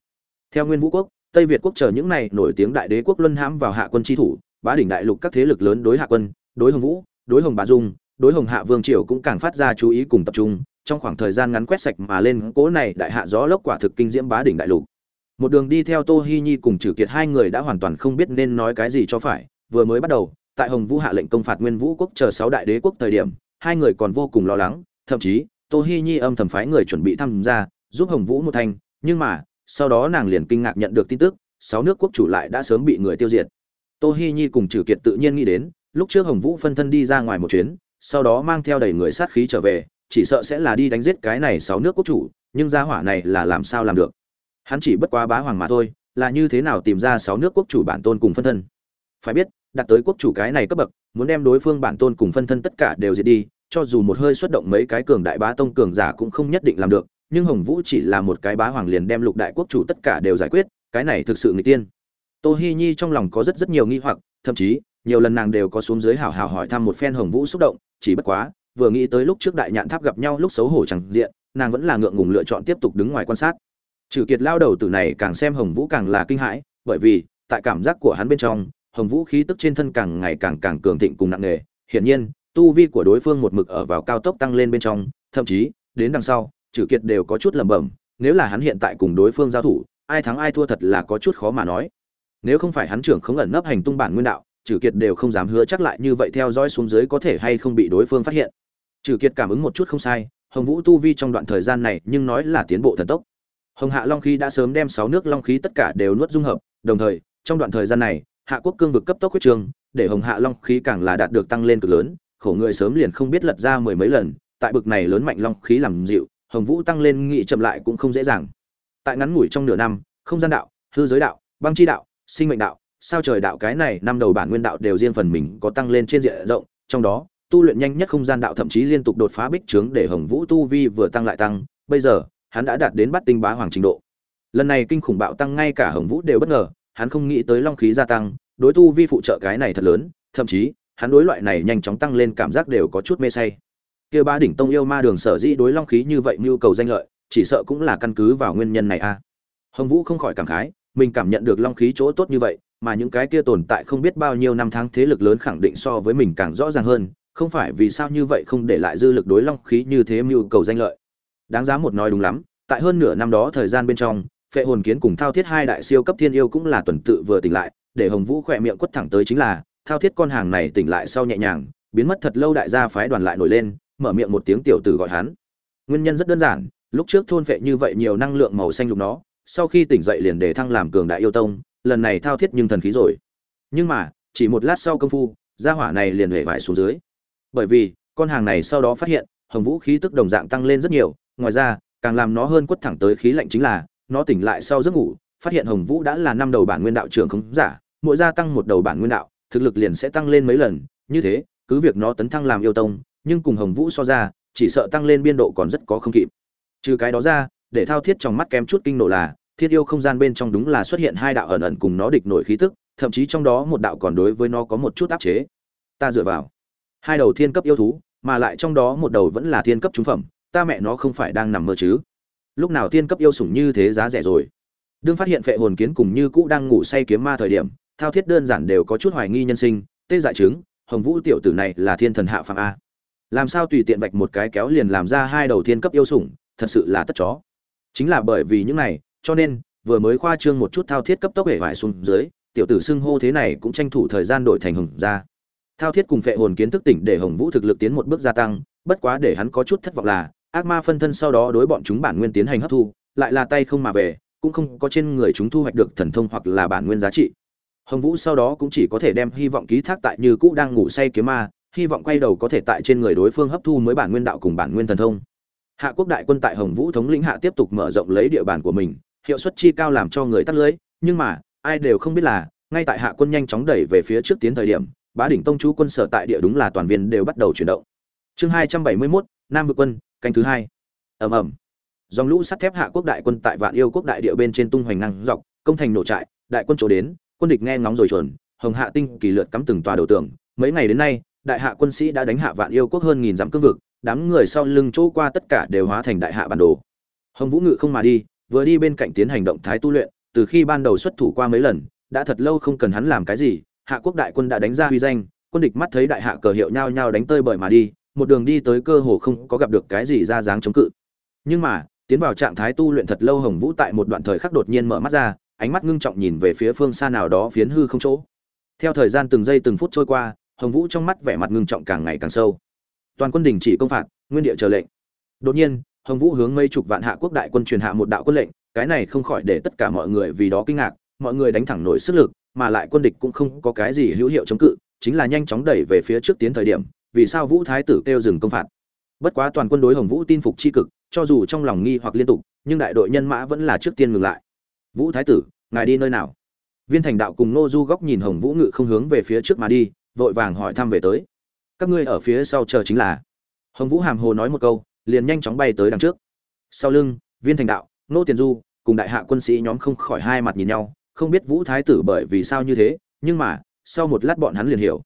Theo nguyên vũ quốc, tây việt quốc chờ những này nổi tiếng đại đế quốc luân hãm vào hạ quân tri thủ, bá đỉnh đại lục các thế lực lớn đối hạ quân, đối hồng vũ, đối hồng bà dung, đối hồng hạ vương triều cũng càng phát ra chú ý cùng tập trung trong khoảng thời gian ngắn quét sạch mà lên cố này đại hạ gió lốc quả thực kinh diễm bá đỉnh đại lục. Một đường đi theo tô hi nhi cùng trừ kiệt hai người đã hoàn toàn không biết nên nói cái gì cho phải, vừa mới bắt đầu, tại hồng vũ hạ lệnh công phạt nguyên vũ quốc chờ sáu đại đế quốc thời điểm, hai người còn vô cùng lo lắng, thậm chí, tô hi nhi âm thầm phái người chuẩn bị tham gia, giúp hồng vũ một thanh nhưng mà, sau đó nàng liền kinh ngạc nhận được tin tức, sáu nước quốc chủ lại đã sớm bị người tiêu diệt. Tô hi nhi cùng trừ kiệt tự nhiên nghĩ đến, lúc trước hồng vũ phân thân đi ra ngoài một chuyến, sau đó mang theo đầy người sát khí trở về chỉ sợ sẽ là đi đánh giết cái này sáu nước quốc chủ, nhưng gia hỏa này là làm sao làm được? Hắn chỉ bất quá bá hoàng mà thôi, là như thế nào tìm ra sáu nước quốc chủ bản tôn cùng phân thân? Phải biết, đặt tới quốc chủ cái này cấp bậc, muốn đem đối phương bản tôn cùng phân thân tất cả đều diệt đi, cho dù một hơi xuất động mấy cái cường đại bá tông cường giả cũng không nhất định làm được, nhưng hồng vũ chỉ là một cái bá hoàng liền đem lục đại quốc chủ tất cả đều giải quyết, cái này thực sự người tiên. Tô hi nhi trong lòng có rất rất nhiều nghi hoặc, thậm chí, nhiều lần nàng đều có xuống dưới hào hào hỏi thăm một phen hồng vũ xúc động, chỉ bất quá vừa nghĩ tới lúc trước đại nhạn tháp gặp nhau lúc xấu hổ chẳng diện, nàng vẫn là ngượng ngùng lựa chọn tiếp tục đứng ngoài quan sát. Trừ kiệt lao đầu từ này càng xem hồng vũ càng là kinh hãi, bởi vì, tại cảm giác của hắn bên trong, hồng vũ khí tức trên thân càng ngày càng càng cường thịnh cùng nặng nề. Hiển nhiên, tu vi của đối phương một mực ở vào cao tốc tăng lên bên trong, thậm chí, đến đằng sau, trừ kiệt đều có chút lẩm bẩm, nếu là hắn hiện tại cùng đối phương giao thủ, ai thắng ai thua thật là có chút khó mà nói. Nếu không phải hắn trưởng không ẩn nấp hành tung bản nguyên đạo, trừ kiệt đều không dám hứa chắc lại như vậy theo dõi xuống dưới có thể hay không bị đối phương phát hiện trừ kiệt cảm ứng một chút không sai, hồng vũ tu vi trong đoạn thời gian này nhưng nói là tiến bộ thần tốc. Hồng hạ long khí đã sớm đem sáu nước long khí tất cả đều nuốt dung hợp, đồng thời, trong đoạn thời gian này, hạ quốc cương vực cấp tốc huyết trường, để hồng hạ long khí càng là đạt được tăng lên cực lớn, khổ người sớm liền không biết lật ra mười mấy lần, tại bực này lớn mạnh long khí làm dịu, hồng vũ tăng lên nghị chậm lại cũng không dễ dàng. Tại ngắn ngủi trong nửa năm, không gian đạo, hư giới đạo, băng chi đạo, sinh mệnh đạo, sao trời đạo cái này năm đầu bản nguyên đạo đều riêng phần mình có tăng lên trên diện rộng, trong đó tu luyện nhanh nhất không gian đạo thậm chí liên tục đột phá bích trướng để hồng vũ tu vi vừa tăng lại tăng, bây giờ, hắn đã đạt đến bắt tinh bá hoàng trình độ. Lần này kinh khủng bạo tăng ngay cả hồng vũ đều bất ngờ, hắn không nghĩ tới long khí gia tăng, đối tu vi phụ trợ cái này thật lớn, thậm chí, hắn đối loại này nhanh chóng tăng lên cảm giác đều có chút mê say. Kia ba đỉnh tông yêu ma đường sở dĩ đối long khí như vậy nhu cầu danh lợi, chỉ sợ cũng là căn cứ vào nguyên nhân này a. Hồng vũ không khỏi cảm khái, mình cảm nhận được long khí chỗ tốt như vậy, mà những cái kia tồn tại không biết bao nhiêu năm tháng thế lực lớn khẳng định so với mình càng rõ ràng hơn không phải vì sao như vậy không để lại dư lực đối long khí như thế mưu cầu danh lợi. Đáng giá một nói đúng lắm, tại hơn nửa năm đó thời gian bên trong, phệ hồn kiến cùng thao thiết hai đại siêu cấp thiên yêu cũng là tuần tự vừa tỉnh lại, để hồng vũ khỏe miệng quất thẳng tới chính là, thao thiết con hàng này tỉnh lại sau nhẹ nhàng, biến mất thật lâu đại gia phái đoàn lại nổi lên, mở miệng một tiếng tiểu tử gọi hắn. Nguyên nhân rất đơn giản, lúc trước thôn phệ như vậy nhiều năng lượng màu xanh lục nó, sau khi tỉnh dậy liền để thăng làm cường đại yêu tông, lần này thao thiết nhưng thần khí rồi. Nhưng mà, chỉ một lát sau công phu, gia hỏa này liền hề vải xuống dưới bởi vì, con hàng này sau đó phát hiện, hồng vũ khí tức đồng dạng tăng lên rất nhiều, ngoài ra, càng làm nó hơn quất thẳng tới khí lạnh chính là, nó tỉnh lại sau giấc ngủ, phát hiện hồng vũ đã là năm đầu bản nguyên đạo trường khống giả, mỗi gia tăng một đầu bản nguyên đạo, thực lực liền sẽ tăng lên mấy lần, như thế, cứ việc nó tấn thăng làm yêu tông, nhưng cùng hồng vũ so ra, chỉ sợ tăng lên biên độ còn rất có không kịp. Trừ cái đó ra, để thao thiết trong mắt kém chút kinh nộ là, thiết yêu không gian bên trong đúng là xuất hiện hai đạo ẩn ẩn cùng nó địch nổi khí tức, thậm chí trong đó một đạo còn đối với nó có một chút áp chế. Ta dựa vào hai đầu thiên cấp yêu thú, mà lại trong đó một đầu vẫn là thiên cấp trúng phẩm, ta mẹ nó không phải đang nằm mơ chứ. Lúc nào thiên cấp yêu sủng như thế giá rẻ rồi? Đương phát hiện phệ hồn kiến cùng như cũ đang ngủ say kiếm ma thời điểm, thao thiết đơn giản đều có chút hoài nghi nhân sinh, tê dại chứng, hồng vũ tiểu tử này là thiên thần hạ phàm a. Làm sao tùy tiện vạch một cái kéo liền làm ra hai đầu thiên cấp yêu sủng, thật sự là tất chó. Chính là bởi vì những này, cho nên, vừa mới khoa trương một chút thao thiết cấp tốc hệ vải xuống dưới, tiểu tử xưng hô thế này cũng tranh thủ thời gian đổi thành hùng ra thao thiết cùng phệ hồn kiến thức tỉnh để hồng vũ thực lực tiến một bước gia tăng, bất quá để hắn có chút thất vọng là, ác ma phân thân sau đó đối bọn chúng bản nguyên tiến hành hấp thu, lại là tay không mà về, cũng không có trên người chúng thu hoạch được thần thông hoặc là bản nguyên giá trị. Hồng vũ sau đó cũng chỉ có thể đem hy vọng ký thác tại như cũ đang ngủ say kiếm ma, hy vọng quay đầu có thể tại trên người đối phương hấp thu mới bản nguyên đạo cùng bản nguyên thần thông. Hạ quốc đại quân tại hồng vũ thống lĩnh hạ tiếp tục mở rộng lấy địa bàn của mình, hiệu suất chi cao làm cho người tắt lưới, nhưng mà, ai đều không biết là, ngay tại hạ quân nhanh chóng đẩy về phía trước tiến thời điểm bá đỉnh tông chú quân sở tại địa đúng là toàn viên đều bắt đầu chuyển động. Chương hai trăm bảy mươi 271, nam vực quân canh thứ hai. Ầm ầm. Dòng lũ sắt thép hạ quốc đại quân tại vạn yêu quốc đại địa bên trên tung hoành năng dọc công thành nổ trại đại quân chỗ đến quân địch nghe ngóng rồi chuẩn hồng hạ tinh kỳ lượt cắm từng tòa đầu tường. Mấy ngày đến nay đại hạ quân sĩ đã đánh hạ vạn yêu quốc hơn nghìn dặm cương vực đám người sau lưng chỗ qua tất cả đều hóa thành đại hạ bản đồ. Hồng vũ ngự không mà đi vừa đi bên cạnh tiến hành động thái tu luyện từ khi ban đầu xuất thủ qua mấy lần đã thật lâu không cần hắn làm cái gì hạ quốc đại quân đã đánh ra huy danh, quân địch mắt thấy đại hạ cờ hiệu nhao nhao đánh tơi bời mà đi, một đường đi tới cơ hồ không có gặp được cái gì ra dáng chống cự. Nhưng mà, tiến vào trạng thái tu luyện thật lâu hồng vũ tại một đoạn thời khắc đột nhiên mở mắt ra, ánh mắt ngưng trọng nhìn về phía phương xa nào đó phiến hư không chỗ. Theo thời gian từng giây từng phút trôi qua, hồng vũ trong mắt vẻ mặt ngưng trọng càng ngày càng sâu. Toàn quân đình chỉ công phạt, nguyên địa chờ lệnh. Đột nhiên, hồng vũ hướng mấy chục vạn hạ quốc đại quân truyền hạ một đạo quân lệnh, cái này không khỏi để tất cả mọi người vì đó kinh ngạc, mọi người đánh thẳng nổi sức lực mà lại quân địch cũng không có cái gì hữu hiệu chống cự, chính là nhanh chóng đẩy về phía trước tiến thời điểm, vì sao vũ thái tử kêu dừng công phạt. Bất quá toàn quân đối hồng vũ tin phục c h i cực, cho dù trong lòng nghi hoặc liên tục, nhưng đại đội nhân mã vẫn là trước tiên ngừng lại. Vũ thái tử, ngài đi nơi nào? Viên thành đạo cùng nô du góc nhìn hồng vũ ngự không hướng về phía trước mà đi, vội vàng hỏi thăm về tới. Các ngươi ở phía sau chờ chính là. Hồng vũ hàm hồ nói một câu, liền nhanh chóng bay tới đằng trước. Sau lưng, viên thành đạo nô tiền du cùng đại hạ quân sĩ nhóm không khỏi hai mặt nhìn nhau không biết vũ thái tử bởi vì sao như thế, nhưng mà, sau một lát bọn hắn liền hiểu.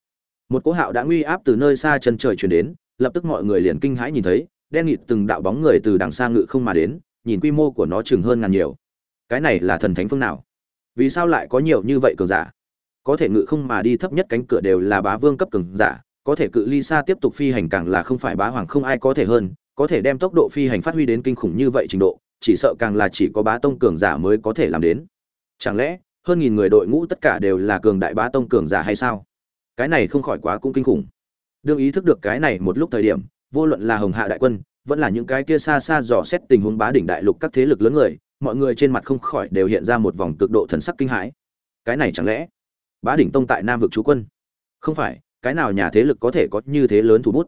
Một cỗ hạo đã nguy áp từ nơi xa chân trời chuyển đến, lập tức mọi người liền kinh hãi nhìn thấy, đen nghịt từng đạo bóng người từ đằng xa ngự không mà đến, nhìn quy mô của nó chừng hơn ngàn nhiều. Cái này là thần thánh phương nào? Vì sao lại có nhiều như vậy cường giả? Có thể ngự không mà đi thấp nhất cánh cửa đều là bá vương cấp cường giả, có thể cự ly xa tiếp tục phi hành càng là không phải bá hoàng không ai có thể hơn, có thể đem tốc độ phi hành phát huy đến kinh khủng như vậy trình độ, chỉ sợ càng là chỉ có bá tông cường giả mới có thể làm đến chẳng lẽ, hơn nghìn người đội ngũ tất cả đều là cường đại bá tông cường giả hay sao? Cái này không khỏi quá cũng kinh khủng. Đương ý thức được cái này một lúc thời điểm, vô luận là hồng hạ đại quân, vẫn là những cái kia xa xa dò xét tình huống bá đỉnh đại lục các thế lực lớn người, mọi người trên mặt không khỏi đều hiện ra một vòng cực độ thần sắc kinh hãi. Cái này chẳng lẽ, bá đỉnh tông tại nam vực chú quân? Không phải, cái nào nhà thế lực có thể có như thế lớn thủ bút?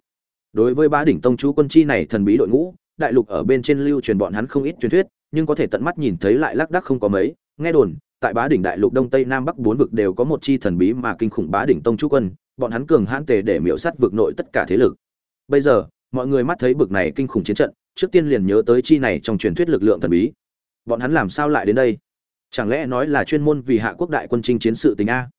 Đối với bá đỉnh tông chú quân chi này thần bí đội ngũ, đại lục ở bên trên lưu truyền bọn hắn không ít truyền thuyết, nhưng có thể tận mắt nhìn thấy lại lác đác không có mấy, nghe đồn tại bá đỉnh đại lục đông tây nam bắc bốn vực đều có một chi thần bí mà kinh khủng bá đỉnh tông chú quân, bọn hắn cường hãn tề để miễu sát vực nội tất cả thế lực. Bây giờ, mọi người mắt thấy bực này kinh khủng chiến trận, trước tiên liền nhớ tới chi này trong truyền thuyết lực lượng thần bí. Bọn hắn làm sao lại đến đây? Chẳng lẽ nói là chuyên môn vì hạ quốc đại quân chinh chiến sự tình a?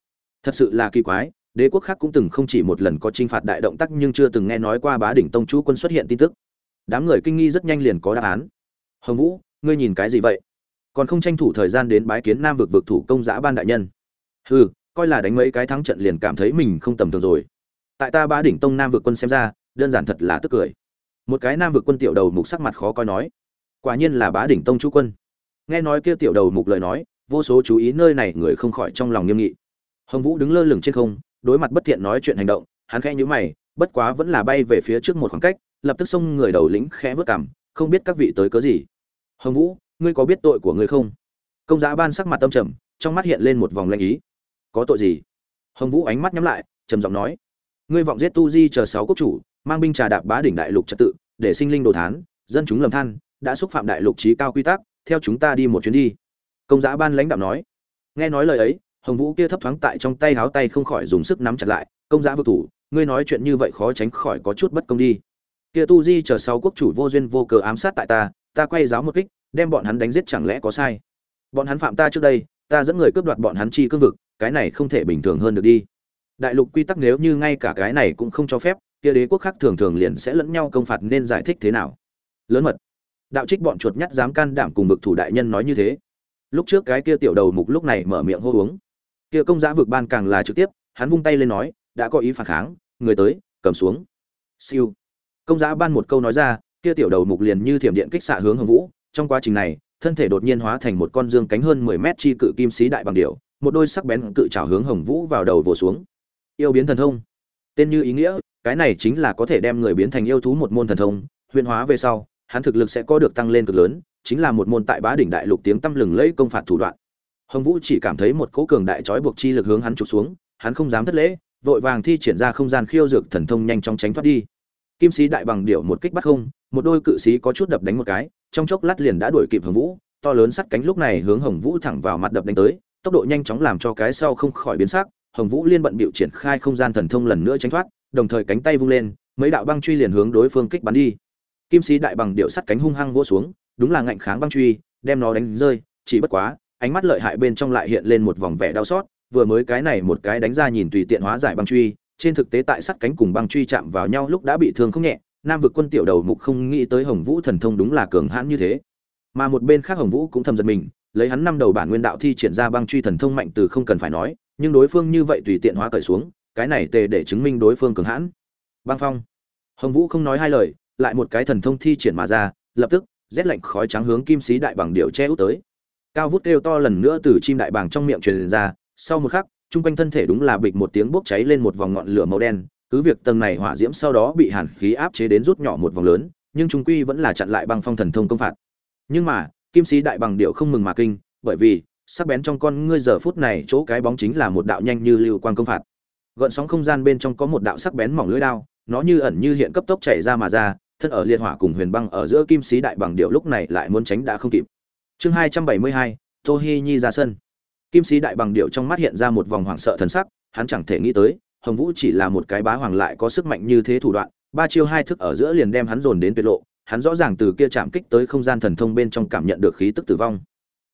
Thật sự là kỳ quái, đế quốc khác cũng từng không chỉ một lần có chinh phạt đại động tác nhưng chưa từng nghe nói qua bá đỉnh tông chú quân xuất hiện tin tức. Đám người kinh nghi rất nhanh liền có đáp án. Hồng vũ, ngươi nhìn cái gì vậy? Còn không tranh thủ thời gian đến bái kiến nam vực vực thủ công giã ban đại nhân. Hừ, coi là đánh mấy cái thắng trận liền cảm thấy mình không tầm thường rồi. Tại ta bá đỉnh tông nam vực quân xem ra, đơn giản thật là tức cười. Một cái nam vực quân tiểu đầu mục sắc mặt khó coi nói, quả nhiên là bá đỉnh tông chú quân. Nghe nói kia tiểu đầu mục lời nói, vô số chú ý nơi này người không khỏi trong lòng nghiêm nghị. Hồng vũ đứng lơ lửng trên không, đối mặt bất thiện nói chuyện hành động, hắn khẽ nhíu mày, bất quá vẫn là bay về phía trước một khoảng cách, lập tức xông người đầu lĩnh khẽ vớt cằm, không biết các vị tới cớ gì. Hồng vũ ngươi có biết tội của ngươi không? Công giá ban sắc mặt tâm trầm, trong mắt hiện lên một vòng lanh ý. Có tội gì? Hồng vũ ánh mắt nhắm lại, trầm giọng nói. Ngươi vọng giết tu di chờ sáu quốc chủ, mang binh trà đạp bá đỉnh đại lục trật tự, để sinh linh đồ thán, dân chúng lầm than, đã xúc phạm đại lục trí cao quy tắc, theo chúng ta đi một chuyến đi. Công giá ban lãnh đạo nói. Nghe nói lời ấy, hồng vũ kia thấp thoáng tại trong tay háo tay không khỏi dùng sức nắm chặt lại. Công giá vực thủ, ngươi nói chuyện như vậy khó tránh khỏi có chút bất công đi. Kia tu di chờ sáu quốc chủ vô duyên vô cớ ám sát tại ta ta quay giáo một kích đem bọn hắn đánh giết chẳng lẽ có sai? Bọn hắn phạm ta trước đây, ta dẫn người cướp đoạt bọn hắn chi cương vực, cái này không thể bình thường hơn được đi. Đại lục quy tắc nếu như ngay cả cái này cũng không cho phép, kia đế quốc khác thường thường liền sẽ lẫn nhau công phạt nên giải thích thế nào? Lớn mật. Đạo trích bọn chuột nhắt dám can đảm cùng vực thủ đại nhân nói như thế. Lúc trước cái kia tiểu đầu mục lúc này mở miệng hô uống. Kia công giá vực ban càng là trực tiếp, hắn vung tay lên nói, đã có ý phản kháng, người tới, cầm xuống. Siêu. Công giá ban một câu nói ra, kia tiểu đầu mục liền như thiểm điện kích xạ hướng hồng vũ trong quá trình này, thân thể đột nhiên hóa thành một con dương cánh hơn mười mét chi cự kim sĩ đại bằng điểu, một đôi sắc bén cự trào hướng hồng vũ vào đầu vồ xuống. Yêu biến thần thông. Tên như ý nghĩa, cái này chính là có thể đem người biến thành yêu thú một môn thần thông, huyền hóa về sau, hắn thực lực sẽ có được tăng lên cực lớn, chính là một môn tại bá đỉnh đại lục tiếng tăm lừng lẫy công phạt thủ đoạn. Hồng vũ chỉ cảm thấy một cỗ cường đại trói buộc chi lực hướng hắn trục xuống, hắn không dám thất lễ, vội vàng thi triển ra không gian khiêu dược thần thông nhanh chóng tránh thoát đi. Kim sĩ đại bằng điệu một kích bắt không, một đôi cự sĩ có chút đập đánh một cái trong chốc lát liền đã đuổi kịp hồng vũ, to lớn sắt cánh lúc này hướng hồng vũ thẳng vào mặt đập đánh tới, tốc độ nhanh chóng làm cho cái sau không khỏi biến sắc, hồng vũ liên bận bịu triển khai không gian thần thông lần nữa tránh thoát, đồng thời cánh tay vung lên, mấy đạo băng truy liền hướng đối phương kích bắn đi. Kim sĩ đại bằng điệu sắt cánh hung hăng vỗ xuống, đúng là ngạnh kháng băng truy, đem nó đánh rơi, chỉ bất quá, ánh mắt lợi hại bên trong lại hiện lên một vòng vẻ đau xót, vừa mới cái này một cái đánh ra nhìn tùy tiện hóa giải băng truy, trên thực tế tại sắt cánh cùng băng truy chạm vào nhau lúc đã bị thương không nhẹ nam vực quân tiểu đầu mục không nghĩ tới hồng vũ thần thông đúng là cường hãn như thế. Mà một bên khác hồng vũ cũng thầm giật mình, lấy hắn năm đầu bản nguyên đạo thi triển ra băng truy thần thông mạnh từ không cần phải nói, nhưng đối phương như vậy tùy tiện hóa cởi xuống, cái này tề để chứng minh đối phương cường hãn. Băng phong. Hồng vũ không nói hai lời, lại một cái thần thông thi triển mà ra, lập tức, rét lạnh khói trắng hướng kim sĩ đại bằng điệu che út tới. Cao vút kêu to lần nữa từ chim đại bàng trong miệng truyền ra, sau một khắc trung quanh thân thể đúng là bịch một tiếng bốc cháy lên một vòng ngọn lửa màu đen cứ việc tầng này hỏa diễm sau đó bị hàn khí áp chế đến rút nhỏ một vòng lớn, nhưng chúng quy vẫn là chặn lại băng phong thần thông công phạt. Nhưng mà, kim sĩ đại bằng điệu không mừng mà kinh, bởi vì, sắc bén trong con ngươi giờ phút này chỗ cái bóng chính là một đạo nhanh như lưu quang công phạt. Gợn sóng không gian bên trong có một đạo sắc bén mỏng lưỡi đao, nó như ẩn như hiện cấp tốc chảy ra mà ra, thân ở liệt hỏa cùng huyền băng ở giữa kim sĩ đại bằng điệu lúc này lại muốn tránh đã không kịp. Chương hai trăm bảy mươi hai, tô hi nhi ra sân. Kim sĩ đại bằng điệu trong mắt hiện ra một vòng hoảng sợ thần sắc, hắn chẳng thể nghĩ tới hồng vũ chỉ là một cái bá hoàng lại có sức mạnh như thế thủ đoạn, ba chiêu hai thức ở giữa liền đem hắn dồn đến tuyệt lộ, hắn rõ ràng từ kia chạm kích tới không gian thần thông bên trong cảm nhận được khí tức tử vong.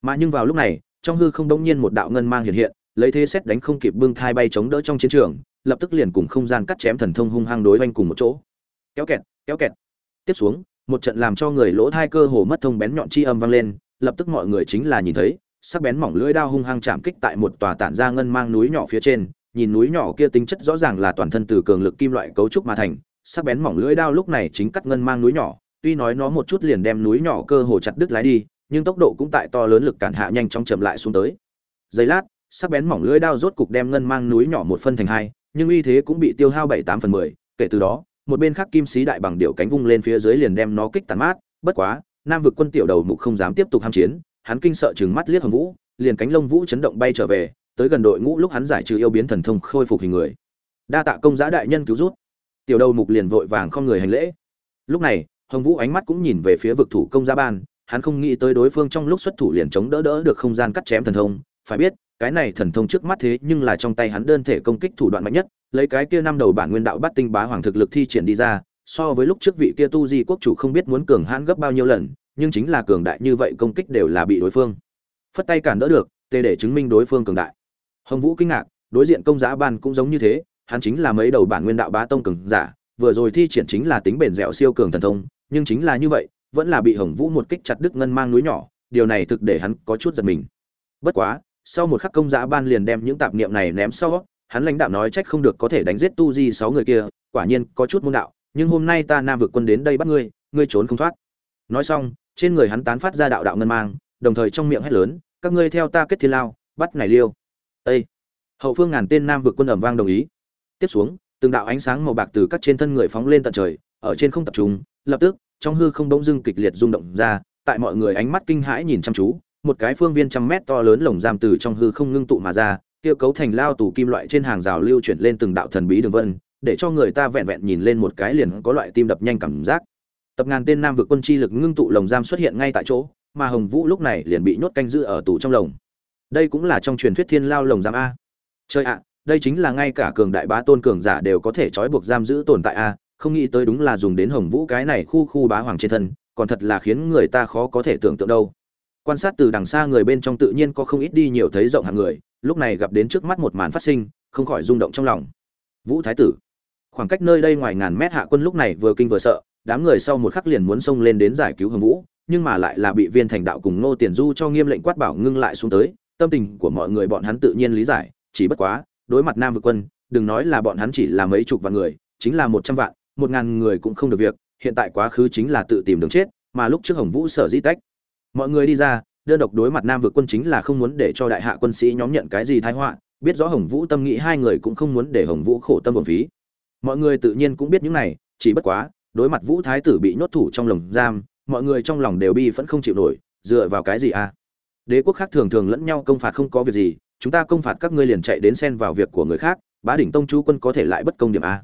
Mà nhưng vào lúc này, trong hư không đông nhiên một đạo ngân mang hiện hiện, lấy thế xét đánh không kịp bưng thai bay chống đỡ trong chiến trường, lập tức liền cùng không gian cắt chém thần thông hung hăng đối vanh cùng một chỗ. Kéo kẹt kéo kẹt. Tiếp xuống, một trận làm cho người lỗ thai cơ hồ mất thông bén nhọn chi âm vang lên, lập tức mọi người chính là nhìn thấy, sắc bén mỏng lưỡi đao hung hăng chạm kích tại một tòa tản ra ngân mang núi nhỏ phía trên nhìn núi nhỏ kia tính chất rõ ràng là toàn thân từ cường lực kim loại cấu trúc mà thành, sắc bén mỏng lưỡi đao lúc này chính cắt ngân mang núi nhỏ, tuy nói nó một chút liền đem núi nhỏ cơ hồ chặt đứt lái đi, nhưng tốc độ cũng tại to lớn lực cản hạ nhanh chóng chậm lại xuống tới. Giây lát, sắc bén mỏng lưỡi đao rốt cục đem ngân mang núi nhỏ một phân thành hai, nhưng uy thế cũng bị tiêu hao bảy tám phần mười, kể từ đó, một bên khác kim sĩ đại bằng điệu cánh vung lên phía dưới liền đem nó kích tàn mát, bất quá, nam vực quân tiểu đầu mục không dám tiếp tục ham chiến, hắn kinh sợ trừng mắt liếc hồng vũ, liền cánh lông vũ chấn động bay trở về tới gần đội ngũ lúc hắn giải trừ yêu biến thần thông khôi phục hình người. Đa tạ công giá đại nhân cứu rút tiểu đầu mục liền vội vàng không người hành lễ. Lúc này, hồng vũ ánh mắt cũng nhìn về phía vực thủ công giá ban, hắn không nghĩ tới đối phương trong lúc xuất thủ liền chống đỡ đỡ được không gian cắt chém thần thông. Phải biết, cái này thần thông trước mắt thế nhưng là trong tay hắn đơn thể công kích thủ đoạn mạnh nhất, lấy cái kia năm đầu bản nguyên đạo bắt tinh bá hoàng thực lực thi triển đi ra, so với lúc trước vị kia tu di quốc chủ không biết muốn cường hãn gấp bao nhiêu lần, nhưng chính là cường đại như vậy công kích đều là bị đối phương. Phất tay cản đỡ được, tê để chứng minh đối phương cường đại hồng vũ kinh ngạc, đối diện công giá ban cũng giống như thế, hắn chính là mấy đầu bản nguyên đạo bá tông cường giả, vừa rồi thi triển chính là tính bền dẻo siêu cường thần thông, nhưng chính là như vậy, vẫn là bị hồng vũ một kích chặt đứt ngân mang núi nhỏ, điều này thực để hắn có chút giật mình. Bất quá, sau một khắc công giá ban liền đem những tạp niệm này ném sau, hắn lãnh đạo nói trách không được có thể đánh giết tu di sáu người kia, quả nhiên có chút môn đạo, nhưng hôm nay ta nam vực quân đến đây bắt ngươi ngươi trốn không thoát. Nói xong, trên người hắn tán phát ra đạo đạo ngân mang, đồng thời trong miệng hét lớn, các ngươi theo ta kết thiên lao, bắt này liêu. Ê! hậu phương ngàn tên nam vực quân ẩm vang đồng ý. Tiếp xuống, từng đạo ánh sáng màu bạc từ các trên thân người phóng lên tận trời, ở trên không tập trung, lập tức, trong hư không bỗng dưng kịch liệt rung động ra, tại mọi người ánh mắt kinh hãi nhìn chăm chú, một cái phương viên trăm mét to lớn lồng giam từ trong hư không ngưng tụ mà ra, kia cấu thành lao tù kim loại trên hàng rào lưu chuyển lên từng đạo thần bí đường vân, để cho người ta vẹn vẹn nhìn lên một cái liền có loại tim đập nhanh cảm giác. Tập ngàn tên nam vực quân chi lực ngưng tụ lồng giam xuất hiện ngay tại chỗ, mà hồng vũ lúc này liền bị nhốt canh giữ ở tù trong lồng đây cũng là trong truyền thuyết thiên lao lồng giam a. Chơi ạ, đây chính là ngay cả cường đại bá tôn cường giả đều có thể trói buộc giam giữ tồn tại a, không nghĩ tới đúng là dùng đến hồng vũ cái này khu khu bá hoàng trên thân, còn thật là khiến người ta khó có thể tưởng tượng đâu. Quan sát từ đằng xa người bên trong tự nhiên có không ít đi nhiều thấy rộng hàng người, lúc này gặp đến trước mắt một màn phát sinh, không khỏi rung động trong lòng. Vũ thái tử, khoảng cách nơi đây ngoài ngàn mét hạ quân lúc này vừa kinh vừa sợ, đám người sau một khắc liền muốn xông lên đến giải cứu hồng vũ, nhưng mà lại là bị viên thành đạo cùng nô tiền du cho nghiêm lệnh quát bảo ngưng lại xuống tới tâm tình của mọi người bọn hắn tự nhiên lý giải, chỉ bất quá, đối mặt nam vực quân, đừng nói là bọn hắn chỉ là mấy chục vạn người, chính là một trăm vạn, một ngàn người cũng không được việc, hiện tại quá khứ chính là tự tìm đường chết, mà lúc trước hồng vũ sở di tách. Mọi người đi ra, đơn độc đối mặt nam vực quân chính là không muốn để cho đại hạ quân sĩ nhóm nhận cái gì thái họa, biết rõ hồng vũ tâm nghĩ hai người cũng không muốn để hồng vũ khổ tâm bổng phí. Mọi người tự nhiên cũng biết những này, chỉ bất quá, đối mặt vũ thái tử bị nhốt thủ trong lồng giam, mọi người trong lòng đều bi vẫn không chịu nổi, dựa vào cái gì à? Đế quốc khác thường thường lẫn nhau công phạt không có việc gì, chúng ta công phạt các ngươi liền chạy đến xen vào việc của người khác, bá đỉnh tông chú quân có thể lại bất công điểm a.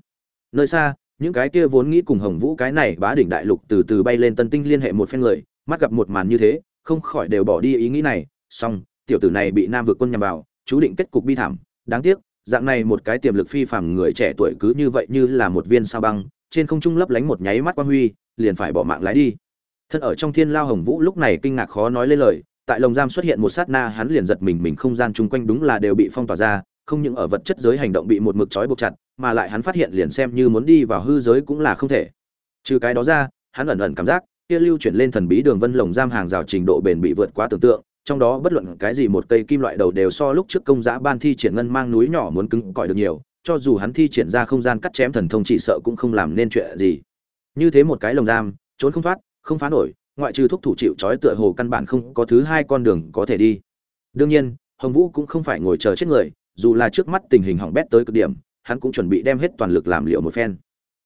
Nơi xa, những cái kia vốn nghĩ cùng hồng vũ cái này bá đỉnh đại lục từ từ bay lên tân tinh liên hệ một phen người, mắt gặp một màn như thế, không khỏi đều bỏ đi ý nghĩ này song tiểu tử này bị nam vượt quân nhằm vào, chú định kết cục bi thảm, đáng tiếc, dạng này một cái tiềm lực phi phàm người trẻ tuổi cứ như vậy như là một viên sao băng, trên không trung lấp lánh một nháy mắt quang huy, liền phải bỏ mạng lái đi. Thân ở trong thiên lao hồng vũ lúc này kinh ngạc khó nói lên lời tại lồng giam xuất hiện một sát na, hắn liền giật mình mình không gian chung quanh đúng là đều bị phong tỏa ra, không những ở vật chất giới hành động bị một mực trói buộc chặt, mà lại hắn phát hiện liền xem như muốn đi vào hư giới cũng là không thể. Trừ cái đó ra, hắn ẩn ẩn cảm giác, kia lưu chuyển lên thần bí đường vân lồng giam hàng rào trình độ bền bị vượt quá tưởng tượng, trong đó bất luận cái gì một cây kim loại đầu đều so lúc trước công giá ban thi triển ngân mang núi nhỏ muốn cứng cỏi được nhiều, cho dù hắn thi triển ra không gian cắt chém thần thông chỉ sợ cũng không làm nên chuyện gì. Như thế một cái lồng giam, trốn không thoát, không phá nổi ngoại trừ thúc thủ chịu trói tựa hồ căn bản không có thứ hai con đường có thể đi. Đương nhiên, hồng vũ cũng không phải ngồi chờ chết người, dù là trước mắt tình hình hỏng bét tới cực điểm, hắn cũng chuẩn bị đem hết toàn lực làm liệu một phen.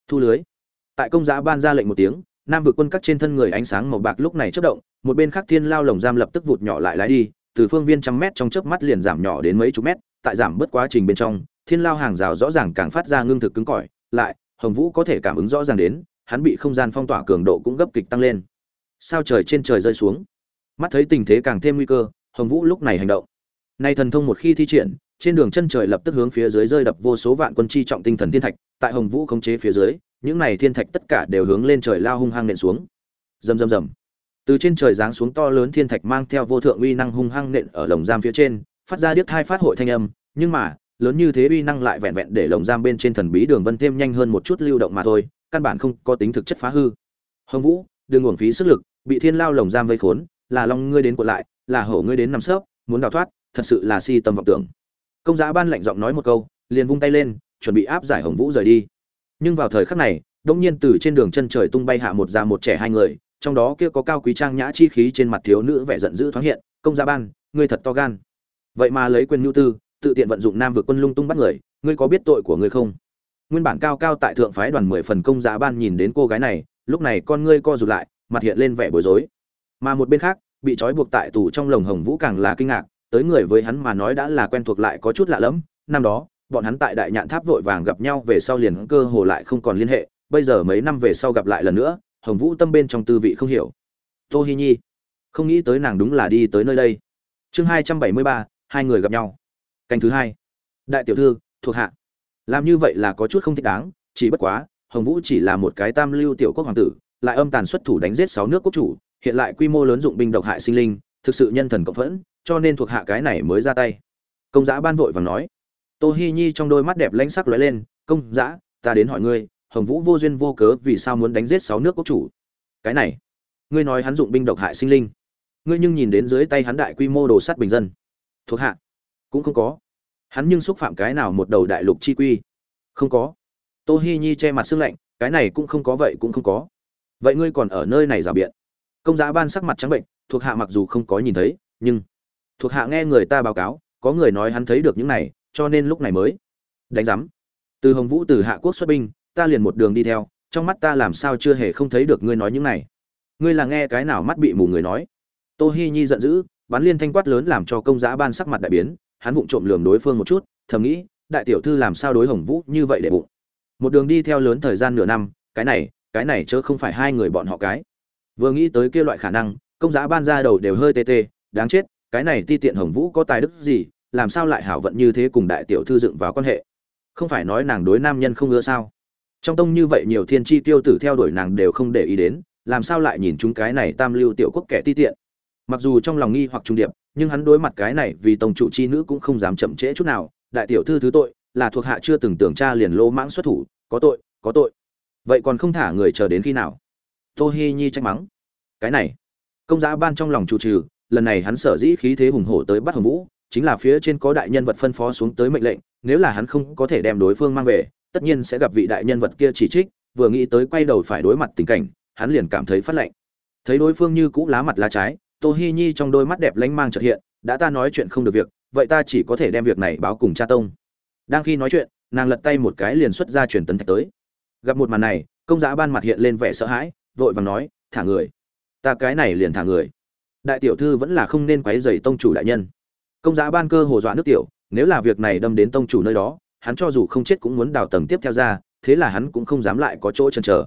Thu lưới. Tại công giá ban ra lệnh một tiếng, nam vực quân cắt trên thân người ánh sáng màu bạc lúc này chớp động, một bên khác thiên lao lồng giam lập tức vụt nhỏ lại lái đi, từ phương viên trăm mét trong chớp mắt liền giảm nhỏ đến mấy chục mét, tại giảm bớt quá trình bên trong, thiên lao hàng rào rõ ràng càng phát ra ngưng thực cứng cỏi, lại, hồng vũ có thể cảm ứng rõ ràng đến, hắn bị không gian phong tỏa cường độ cũng gấp kịch tăng lên sao trời trên trời rơi xuống. Mắt thấy tình thế càng thêm nguy cơ, hồng vũ lúc này hành động. Nay thần thông một khi thi triển, trên đường chân trời lập tức hướng phía dưới rơi đập vô số vạn quân chi trọng tinh thần thiên thạch, tại hồng vũ khống chế phía dưới, những này thiên thạch tất cả đều hướng lên trời lao hung hăng nện xuống. Rầm rầm rầm. Từ trên trời giáng xuống to lớn thiên thạch mang theo vô thượng uy năng hung hăng nện ở lồng giam phía trên, phát ra điếc hai phát hội thanh âm, nhưng mà, lớn như thế uy năng lại vẹn vẹn để lồng giam bên trên thần bí đường vân thêm nhanh hơn một chút lưu động mà thôi, căn bản không có tính thực chất phá hư. Hồng vũ, đừng uổng phí sức lực bị thiên lao lồng giam vây khốn, là long ngươi đến cuộn lại, là hổ ngươi đến nằm sớp muốn đào thoát, thật sự là si tâm vọng tưởng. Công giá ban lạnh giọng nói một câu, liền vung tay lên, chuẩn bị áp giải hồng vũ rời đi. Nhưng vào thời khắc này đông nhiên từ trên đường chân trời tung bay hạ một già một trẻ hai người, trong đó kia có cao quý trang nhã chi khí trên mặt thiếu nữ vẻ giận dữ thoáng hiện, công gia ban, ngươi thật to gan. Vậy mà lấy quyền nhu tư, tự tiện vận dụng nam vượt quân lung tung bắt người, ngươi có biết tội của ngươi không? Nguyên bản cao cao tại thượng phái đoàn mười phần công giá ban nhìn đến cô gái này, lúc này con ngươi co rụt lại mặt hiện lên vẻ bối rối. Mà một bên khác, bị trói buộc tại tù trong lồng hồng vũ càng là kinh ngạc, tới người với hắn mà nói đã là quen thuộc lại có chút lạ lẫm. Năm đó, bọn hắn tại đại nhạn tháp vội vàng gặp nhau, về sau liền cơ hồ lại không còn liên hệ. Bây giờ mấy năm về sau gặp lại lần nữa, hồng vũ tâm bên trong tư vị không hiểu. Tô hi nhi, không nghĩ tới nàng đúng là đi tới nơi đây. Chương hai trăm bảy mươi ba, hai người gặp nhau. Canh thứ hai. Đại tiểu thư, thuộc hạ. Làm như vậy là có chút không thích đáng, chỉ bất quá, hồng vũ chỉ là một cái tam lưu tiểu quốc hoàng tử lại âm tàn xuất thủ đánh giết sáu nước quốc chủ hiện lại quy mô lớn dụng binh độc hại sinh linh thực sự nhân thần cộng phẫn cho nên thuộc hạ cái này mới ra tay. Công giá ban vội vàng nói. Tô hi nhi trong đôi mắt đẹp lánh sắc lóe lên công giá, ta đến hỏi ngươi hồng vũ vô duyên vô cớ vì sao muốn đánh giết sáu nước quốc chủ? Cái này ngươi nói hắn dụng binh độc hại sinh linh ngươi nhưng nhìn đến dưới tay hắn đại quy mô đồ sắt bình dân. Thuộc hạ cũng không có. Hắn nhưng xúc phạm cái nào một đầu đại lục chi quy? Không có. Tô hi nhi che mặt sương lạnh cái này cũng không có vậy cũng không có vậy ngươi còn ở nơi này rào biện? Công giá ban sắc mặt trắng bệnh, thuộc hạ mặc dù không có nhìn thấy, nhưng thuộc hạ nghe người ta báo cáo, có người nói hắn thấy được những này, cho nên lúc này mới đánh giám. Từ hồng vũ từ hạ quốc xuất binh, ta liền một đường đi theo, trong mắt ta làm sao chưa hề không thấy được ngươi nói những này. Ngươi là nghe cái nào mắt bị mù người nói? Tô hi nhi giận dữ, bắn liên thanh quát lớn làm cho công giá ban sắc mặt đại biến, hắn vụng trộm lường đối phương một chút, thầm nghĩ, đại tiểu thư làm sao đối hồng vũ như vậy để bụng? Một đường đi theo lớn thời gian nửa năm, cái này cái này chớ không phải hai người bọn họ cái. Vừa nghĩ tới kia loại khả năng, công giá ban ra đầu đều hơi tê tê, đáng chết, cái này ti tiện hồng vũ có tài đức gì, làm sao lại hảo vận như thế cùng đại tiểu thư dựng vào quan hệ? Không phải nói nàng đối nam nhân không ưa sao? Trong tông như vậy nhiều thiên chi tiêu tử theo đuổi nàng đều không để ý đến, làm sao lại nhìn chúng cái này tam lưu tiểu quốc kẻ ti tiện? Mặc dù trong lòng nghi hoặc trung điệp, nhưng hắn đối mặt cái này vì tông trụ chi nữ cũng không dám chậm trễ chút nào, đại tiểu thư thứ tội, là thuộc hạ chưa từng tưởng tra liền lỗ mãng xuất thủ, có tội có tội vậy còn không thả người chờ đến khi nào? Tô hi nhi trách mắng. Cái này, công giá ban trong lòng chủ trừ, lần này hắn sở dĩ khí thế hùng hổ tới bắt hồng vũ, chính là phía trên có đại nhân vật phân phó xuống tới mệnh lệnh, nếu là hắn không có thể đem đối phương mang về, tất nhiên sẽ gặp vị đại nhân vật kia chỉ trích, vừa nghĩ tới quay đầu phải đối mặt tình cảnh, hắn liền cảm thấy phát lệnh. Thấy đối phương như cũ lá mặt lá trái, tô hi nhi trong đôi mắt đẹp lánh mang trật hiện, đã ta nói chuyện không được việc, vậy ta chỉ có thể đem việc này báo cùng cha tông. Đang khi nói chuyện, nàng lật tay một cái liền xuất ra truyền tấn thạch tới gặp một màn này, công giá ban mặt hiện lên vẻ sợ hãi, vội vàng nói, thả người. Ta cái này liền thả người. Đại tiểu thư vẫn là không nên quấy rầy tông chủ đại nhân. Công giá ban cơ hồ dọa nước tiểu, nếu là việc này đâm đến tông chủ nơi đó, hắn cho dù không chết cũng muốn đào tầng tiếp theo ra, thế là hắn cũng không dám lại có chỗ chần chờ.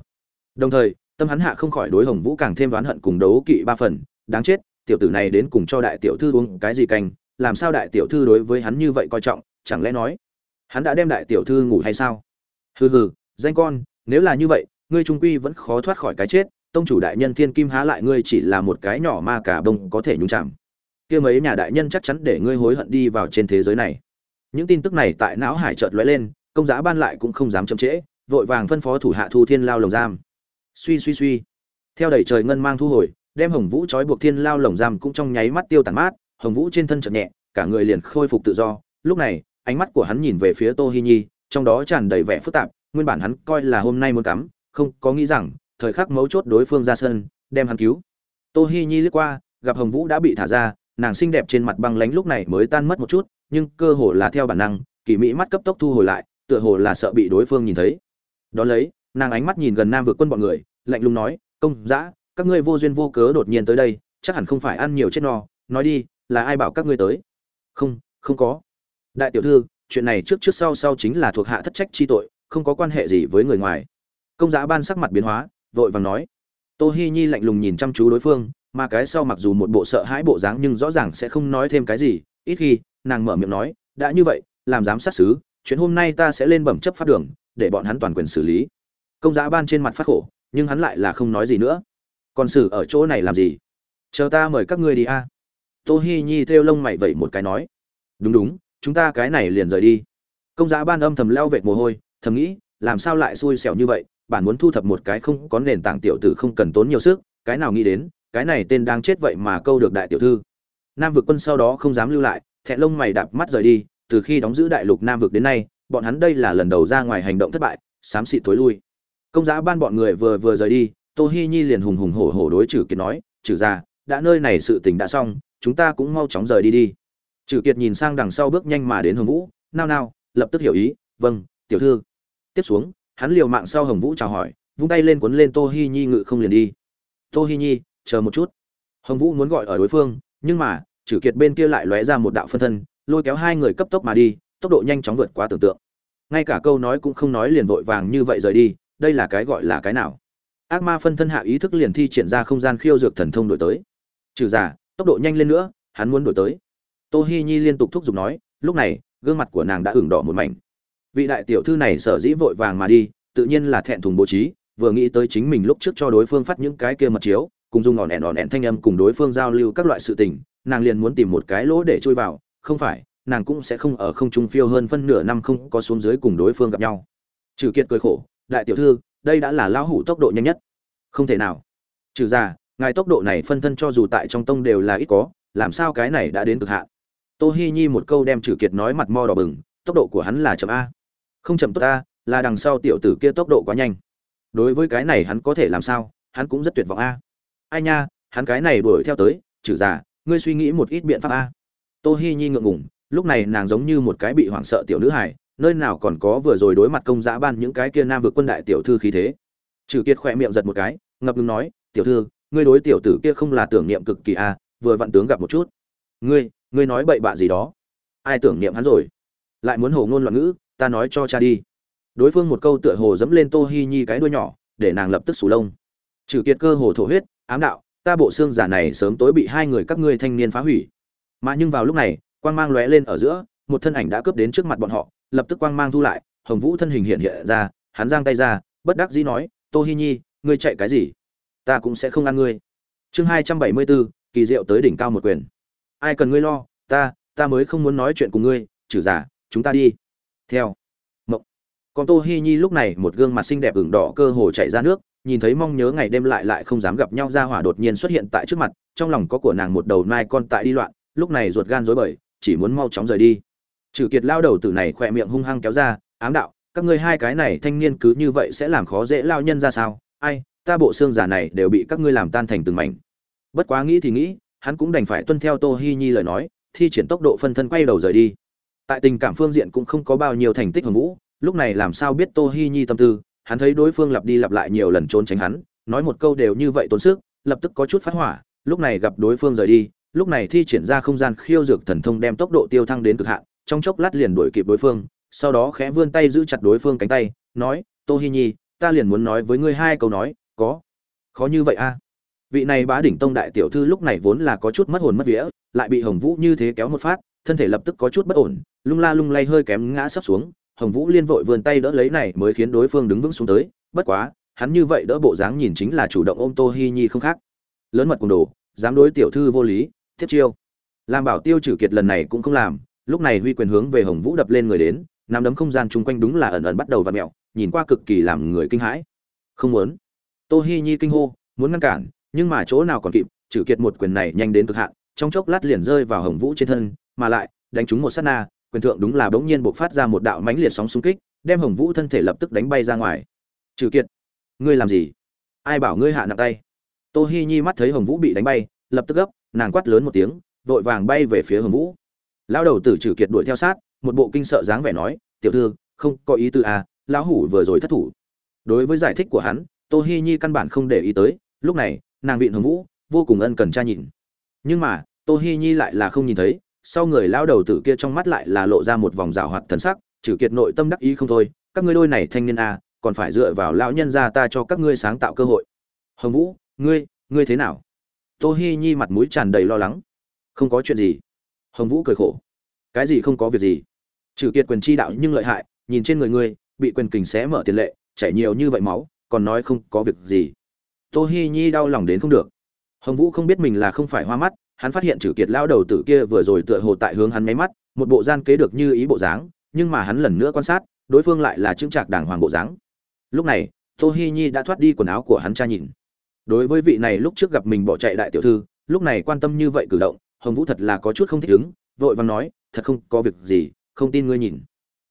Đồng thời, tâm hắn hạ không khỏi đối hồng vũ càng thêm đoán hận cùng đấu kỵ ba phần, đáng chết, tiểu tử này đến cùng cho đại tiểu thư uống cái gì canh, làm sao đại tiểu thư đối với hắn như vậy coi trọng, chẳng lẽ nói, hắn đã đem đại tiểu thư ngủ hay sao? Hừ hừ danh con, nếu là như vậy, ngươi trung quy vẫn khó thoát khỏi cái chết, tông chủ đại nhân thiên kim há lại ngươi chỉ là một cái nhỏ ma cả bông có thể nhúng chạm kia mấy nhà đại nhân chắc chắn để ngươi hối hận đi vào trên thế giới này. Những tin tức này tại não hải chợt lóe lên, công giá ban lại cũng không dám chậm trễ, vội vàng phân phó thủ hạ thu thiên lao lồng giam. Suy suy suy. Theo đẩy trời ngân mang thu hồi, đem hồng vũ trói buộc thiên lao lồng giam cũng trong nháy mắt tiêu tàn mát, hồng vũ trên thân chợt nhẹ, cả người liền khôi phục tự do. Lúc này, ánh mắt của hắn nhìn về phía tô hi nhi, trong đó tràn đầy vẻ phức tạp nguyên bản hắn coi là hôm nay muốn cắm, không, có nghĩ rằng, thời khắc mấu chốt đối phương ra sân, đem hắn cứu. Tô hi nhi lướt qua, gặp hồng vũ đã bị thả ra, nàng xinh đẹp trên mặt băng lánh lúc này mới tan mất một chút, nhưng cơ hồ là theo bản năng, kỳ mỹ mắt cấp tốc thu hồi lại, tựa hồ là sợ bị đối phương nhìn thấy. Đó lấy, nàng ánh mắt nhìn gần nam vượt quân bọn người, lạnh lùng nói, công dã, các ngươi vô duyên vô cớ đột nhiên tới đây, chắc hẳn không phải ăn nhiều chết no, nói đi, là ai bảo các ngươi tới? Không không có. Đại tiểu thư, chuyện này trước trước sau sau chính là thuộc hạ thất trách chi tội không có quan hệ gì với người ngoài. Công giá ban sắc mặt biến hóa, vội vàng nói. Tô hi nhi lạnh lùng nhìn chăm chú đối phương, mà cái sau mặc dù một bộ sợ hãi bộ dáng nhưng rõ ràng sẽ không nói thêm cái gì. Ít khi, nàng mở miệng nói, đã như vậy, làm giám sát xứ, chuyện hôm nay ta sẽ lên bẩm chấp pháp đường, để bọn hắn toàn quyền xử lý. Công giá ban trên mặt phát khổ, nhưng hắn lại là không nói gì nữa. Còn xử ở chỗ này làm gì? Chờ ta mời các ngươi đi a. Tô hi nhi thêu lông mày vẩy một cái nói. Đúng đúng, chúng ta cái này liền rời đi. Công giá ban âm thầm leo vệt mồ hôi thầm nghĩ, làm sao lại xui xẻo như vậy, bản muốn thu thập một cái không có nền tảng tiểu tử không cần tốn nhiều sức, cái nào nghĩ đến, cái này tên đang chết vậy mà câu được đại tiểu thư. Nam vực quân sau đó không dám lưu lại, thẹn lông mày đạp mắt rời đi, từ khi đóng giữ đại lục nam vực đến nay, bọn hắn đây là lần đầu ra ngoài hành động thất bại, xám xịt thối lui. Công giá ban bọn người vừa vừa rời đi, tô hi nhi liền hùng hùng hổ hổ đối trừ kiệt nói trừ ra đã nơi này sự tình đã xong, chúng ta cũng mau chóng rời đi đi. Trừ kiệt nhìn sang đằng sau bước nhanh mà đến hồng vũ, nao nao, lập tức hiểu ý vâng tiểu thư tiếp xuống, hắn liều mạng sau hồng vũ chào hỏi, vung tay lên cuốn lên tô hi nhi ngự không liền đi. Tô hi nhi, chờ một chút. Hồng vũ muốn gọi ở đối phương, nhưng mà Chử kiệt bên kia lại lóe ra một đạo phân thân, lôi kéo hai người cấp tốc mà đi, tốc độ nhanh chóng vượt quá tưởng tượng. Ngay cả câu nói cũng không nói liền vội vàng như vậy rời đi, đây là cái gọi là cái nào? Ác ma phân thân hạ ý thức liền thi triển ra không gian khiêu dược thần thông đổi tới. Trừ giả, tốc độ nhanh lên nữa, hắn muốn đổi tới. Tô hi nhi liên tục thúc giục nói, lúc này, gương mặt của nàng đã ửng đỏ một mảnh vị đại tiểu thư này sở dĩ vội vàng mà đi, tự nhiên là thẹn thùng bố trí, vừa nghĩ tới chính mình lúc trước cho đối phương phát những cái kia mật chiếu, cùng dùng ngọn ẻn ngọn ẻn thanh âm cùng đối phương giao lưu các loại sự tình, nàng liền muốn tìm một cái lỗ để chui vào, không phải, nàng cũng sẽ không ở không trung phiêu hơn phân nửa năm không có xuống dưới cùng đối phương gặp nhau. Trừ kiệt cười khổ, đại tiểu thư, đây đã là lão hủ tốc độ nhanh nhất. Không thể nào. Trừ ra, ngài tốc độ này phân thân cho dù tại trong tông đều là ít có, làm sao cái này đã đến cực hạn? Tô hi nhi một câu đem trừ kiệt nói mặt mo đỏ bừng, tốc độ của hắn là chậm a không chậm tốt ta, là đằng sau tiểu tử kia tốc độ quá nhanh. Đối với cái này hắn có thể làm sao hắn cũng rất tuyệt vọng a. Ai nha hắn cái này đuổi theo tới trừ giả ngươi suy nghĩ một ít biện pháp a. Tô hi nhi ngượng ngùng lúc này nàng giống như một cái bị hoảng sợ tiểu nữ hài nơi nào còn có vừa rồi đối mặt công giã ban những cái kia nam vượt quân đại tiểu thư khí thế. Trừ kiệt khỏe miệng giật một cái ngập ngừng nói tiểu thư ngươi đối tiểu tử kia không là tưởng niệm cực kỳ a vừa vặn tướng gặp một chút. Ngươi ngươi nói bậy bạ gì đó? Ai tưởng niệm hắn rồi? Lại muốn hồ ngôn loạn ngữ ta nói cho cha đi. Đối phương một câu tựa hồ dẫm lên tô hi nhi cái đuôi nhỏ, để nàng lập tức sù lông. Trừ kiệt cơ hồ thổ huyết, ám đạo, ta bộ xương giả này sớm tối bị hai người các ngươi thanh niên phá hủy. Mà nhưng vào lúc này, quang mang lóe lên ở giữa, một thân ảnh đã cướp đến trước mặt bọn họ, lập tức quang mang thu lại, hồng vũ thân hình hiện hiện ra, hắn giang tay ra, bất đắc dĩ nói, tô hi nhi, ngươi chạy cái gì? Ta cũng sẽ không ăn ngươi. Chương hai trăm bảy mươi bốn, kỳ diệu tới đỉnh cao một quyền. Ai cần ngươi lo? Ta ta mới không muốn nói chuyện cùng ngươi, trừ giả, chúng ta đi theo. Mộng. Còn tô hi nhi lúc này một gương mặt xinh đẹp ửng đỏ cơ hồ chảy ra nước, nhìn thấy mong nhớ ngày đêm lại lại không dám gặp nhau ra hỏa đột nhiên xuất hiện tại trước mặt, trong lòng có của nàng một đầu nai con tại đi loạn, lúc này ruột gan rối bời, chỉ muốn mau chóng rời đi. Trừ kiệt lao đầu tử này khỏe miệng hung hăng kéo ra, ám đạo, các ngươi hai cái này thanh niên cứ như vậy sẽ làm khó dễ lao nhân ra sao? Ai, ta bộ xương giả này đều bị các ngươi làm tan thành từng mảnh. Bất quá nghĩ thì nghĩ, hắn cũng đành phải tuân theo tô hi nhi lời nói, thi triển tốc độ phân thân quay đầu rời đi tại tình cảm phương diện cũng không có bao nhiêu thành tích hồng vũ, lúc này làm sao biết tô hi nhi tâm tư, hắn thấy đối phương lặp đi lặp lại nhiều lần trốn tránh hắn, nói một câu đều như vậy tốn sức, lập tức có chút phát hỏa, lúc này gặp đối phương rời đi, lúc này thi triển ra không gian khiêu dược thần thông đem tốc độ tiêu thăng đến cực hạn, trong chốc lát liền đuổi kịp đối phương, sau đó khẽ vươn tay giữ chặt đối phương cánh tay, nói, tô hi nhi, ta liền muốn nói với ngươi hai câu nói, có khó như vậy a vị này bá đỉnh tông đại tiểu thư lúc này vốn là có chút mất hồn mất vía, lại bị hồng vũ như thế kéo một phát, thân thể lập tức có chút bất ổn lung la lung lay hơi kém ngã sấp xuống, hồng vũ liên vội vươn tay đỡ lấy này mới khiến đối phương đứng vững xuống tới, bất quá, hắn như vậy đỡ bộ dáng nhìn chính là chủ động ôm tô hi nhi không khác. Lớn mật cùng đồ, dám đối tiểu thư vô lý, thiết chiêu. Làm bảo tiêu trừ kiệt lần này cũng không làm, lúc này huy quyền hướng về hồng vũ đập lên người đến, nắm đấm không gian chung quanh đúng là ẩn ẩn bắt đầu và mẹo, nhìn qua cực kỳ làm người kinh hãi. Không muốn. Tô hi nhi kinh hô, muốn ngăn cản, nhưng mà chỗ nào còn kịp, trừ kiệt một quyền này nhanh đến cực hạn, trong chốc lát liền rơi vào hồng vũ trên thân, mà lại, đánh trúng một sát na quyền thượng đúng là bỗng nhiên bộc phát ra một đạo mãnh liệt sóng xung kích, đem hồng vũ thân thể lập tức đánh bay ra ngoài. Trừ kiệt, ngươi làm gì? Ai bảo ngươi hạ nặng tay? Tô hi nhi mắt thấy hồng vũ bị đánh bay, lập tức gấp, nàng quát lớn một tiếng, vội vàng bay về phía hồng vũ. Lão đầu tử trừ kiệt đuổi theo sát, một bộ kinh sợ dáng vẻ nói, tiểu thư, không có ý tư à lão hủ vừa rồi thất thủ. Đối với giải thích của hắn, tô hi nhi căn bản không để ý tới, lúc này, nàng vịn hồng vũ, vô cùng ân cần tra nhìn. Nhưng mà, tô hi nhi lại là không nhìn thấy sau người lão đầu tử kia trong mắt lại là lộ ra một vòng rào hoạt thần sắc, trừ kiệt nội tâm đắc ý không thôi, các ngươi đôi này thanh niên à còn phải dựa vào lão nhân gia ta cho các ngươi sáng tạo cơ hội. Hồng vũ, ngươi ngươi thế nào? Tô hi nhi mặt mũi tràn đầy lo lắng. Không có chuyện gì. Hồng vũ cười khổ. Cái gì không có việc gì? Trừ kiệt quyền chi đạo nhưng lợi hại, nhìn trên người ngươi, bị quyền kình xé mở tiền lệ, chảy nhiều như vậy máu, còn nói không có việc gì. Tô hi nhi đau lòng đến không được. Hồng vũ không biết mình là không phải hoa mắt hắn phát hiện trừ kiệt lao đầu tử kia vừa rồi tựa hồ tại hướng hắn máy mắt, một bộ gian kế được như ý bộ dáng, nhưng mà hắn lần nữa quan sát, đối phương lại là trưng trạc đàng hoàng bộ dáng. Lúc này, tô hi nhi đã thoát đi quần áo của hắn cha nhìn. Đối với vị này lúc trước gặp mình bỏ chạy đại tiểu thư, lúc này quan tâm như vậy cử động, hồng vũ thật là có chút không thích ứng, vội vàng nói, thật không có việc gì, không tin ngươi nhìn.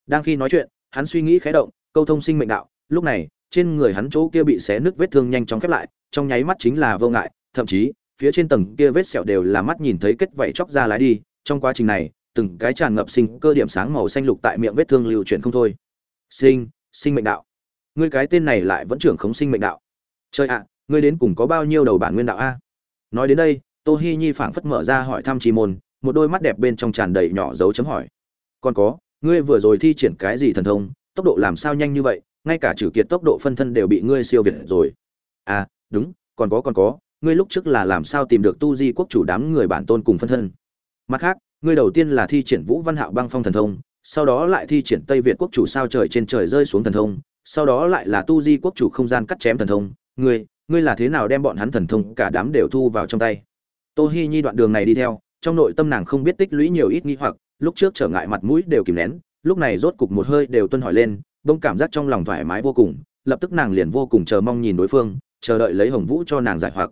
Đang khi nói chuyện, hắn suy nghĩ khé động, câu thông sinh mệnh đạo, lúc này, trên người hắn chỗ kia bị xé nứt vết thương nhanh chóng khép lại, trong nháy mắt chính là vô ngại, thậm chí phía trên tầng kia vết sẹo đều là mắt nhìn thấy kết vảy chóc ra lái đi, trong quá trình này, từng cái tràn ngập sinh cơ điểm sáng màu xanh lục tại miệng vết thương lưu chuyển không thôi. Sinh sinh mệnh đạo. Ngươi cái tên này lại vẫn trưởng khống sinh mệnh đạo. Trời ạ, ngươi đến cùng có bao nhiêu đầu bản nguyên đạo a? Nói đến đây, tô hi nhi phảng phất mở ra hỏi thăm chi môn, một đôi mắt đẹp bên trong tràn đầy nhỏ dấu chấm hỏi. Còn có, ngươi vừa rồi thi triển cái gì thần thông, tốc độ làm sao nhanh như vậy, ngay cả trừ kiệt tốc độ phân thân đều bị ngươi siêu việt rồi. À đúng, còn có còn có ngươi lúc trước là làm sao tìm được tu di quốc chủ đám người bản tôn cùng phân thân? Mặt khác, ngươi đầu tiên là thi triển vũ văn hạo băng phong thần thông, sau đó lại thi triển tây việt quốc chủ sao trời trên trời rơi xuống thần thông, sau đó lại là tu di quốc chủ không gian cắt chém thần thông. Ngươi ngươi là thế nào đem bọn hắn thần thông cả đám đều thu vào trong tay? Tô hi nhi đoạn đường này đi theo, trong nội tâm nàng không biết tích lũy nhiều ít nghi hoặc, lúc trước trở ngại mặt mũi đều kìm nén, lúc này rốt cục một hơi đều tuân hỏi lên bông cảm giác trong lòng thoải mái vô cùng, lập tức nàng liền vô cùng chờ mong nhìn đối phương, chờ đợi lấy hồng vũ cho nàng giải hoặc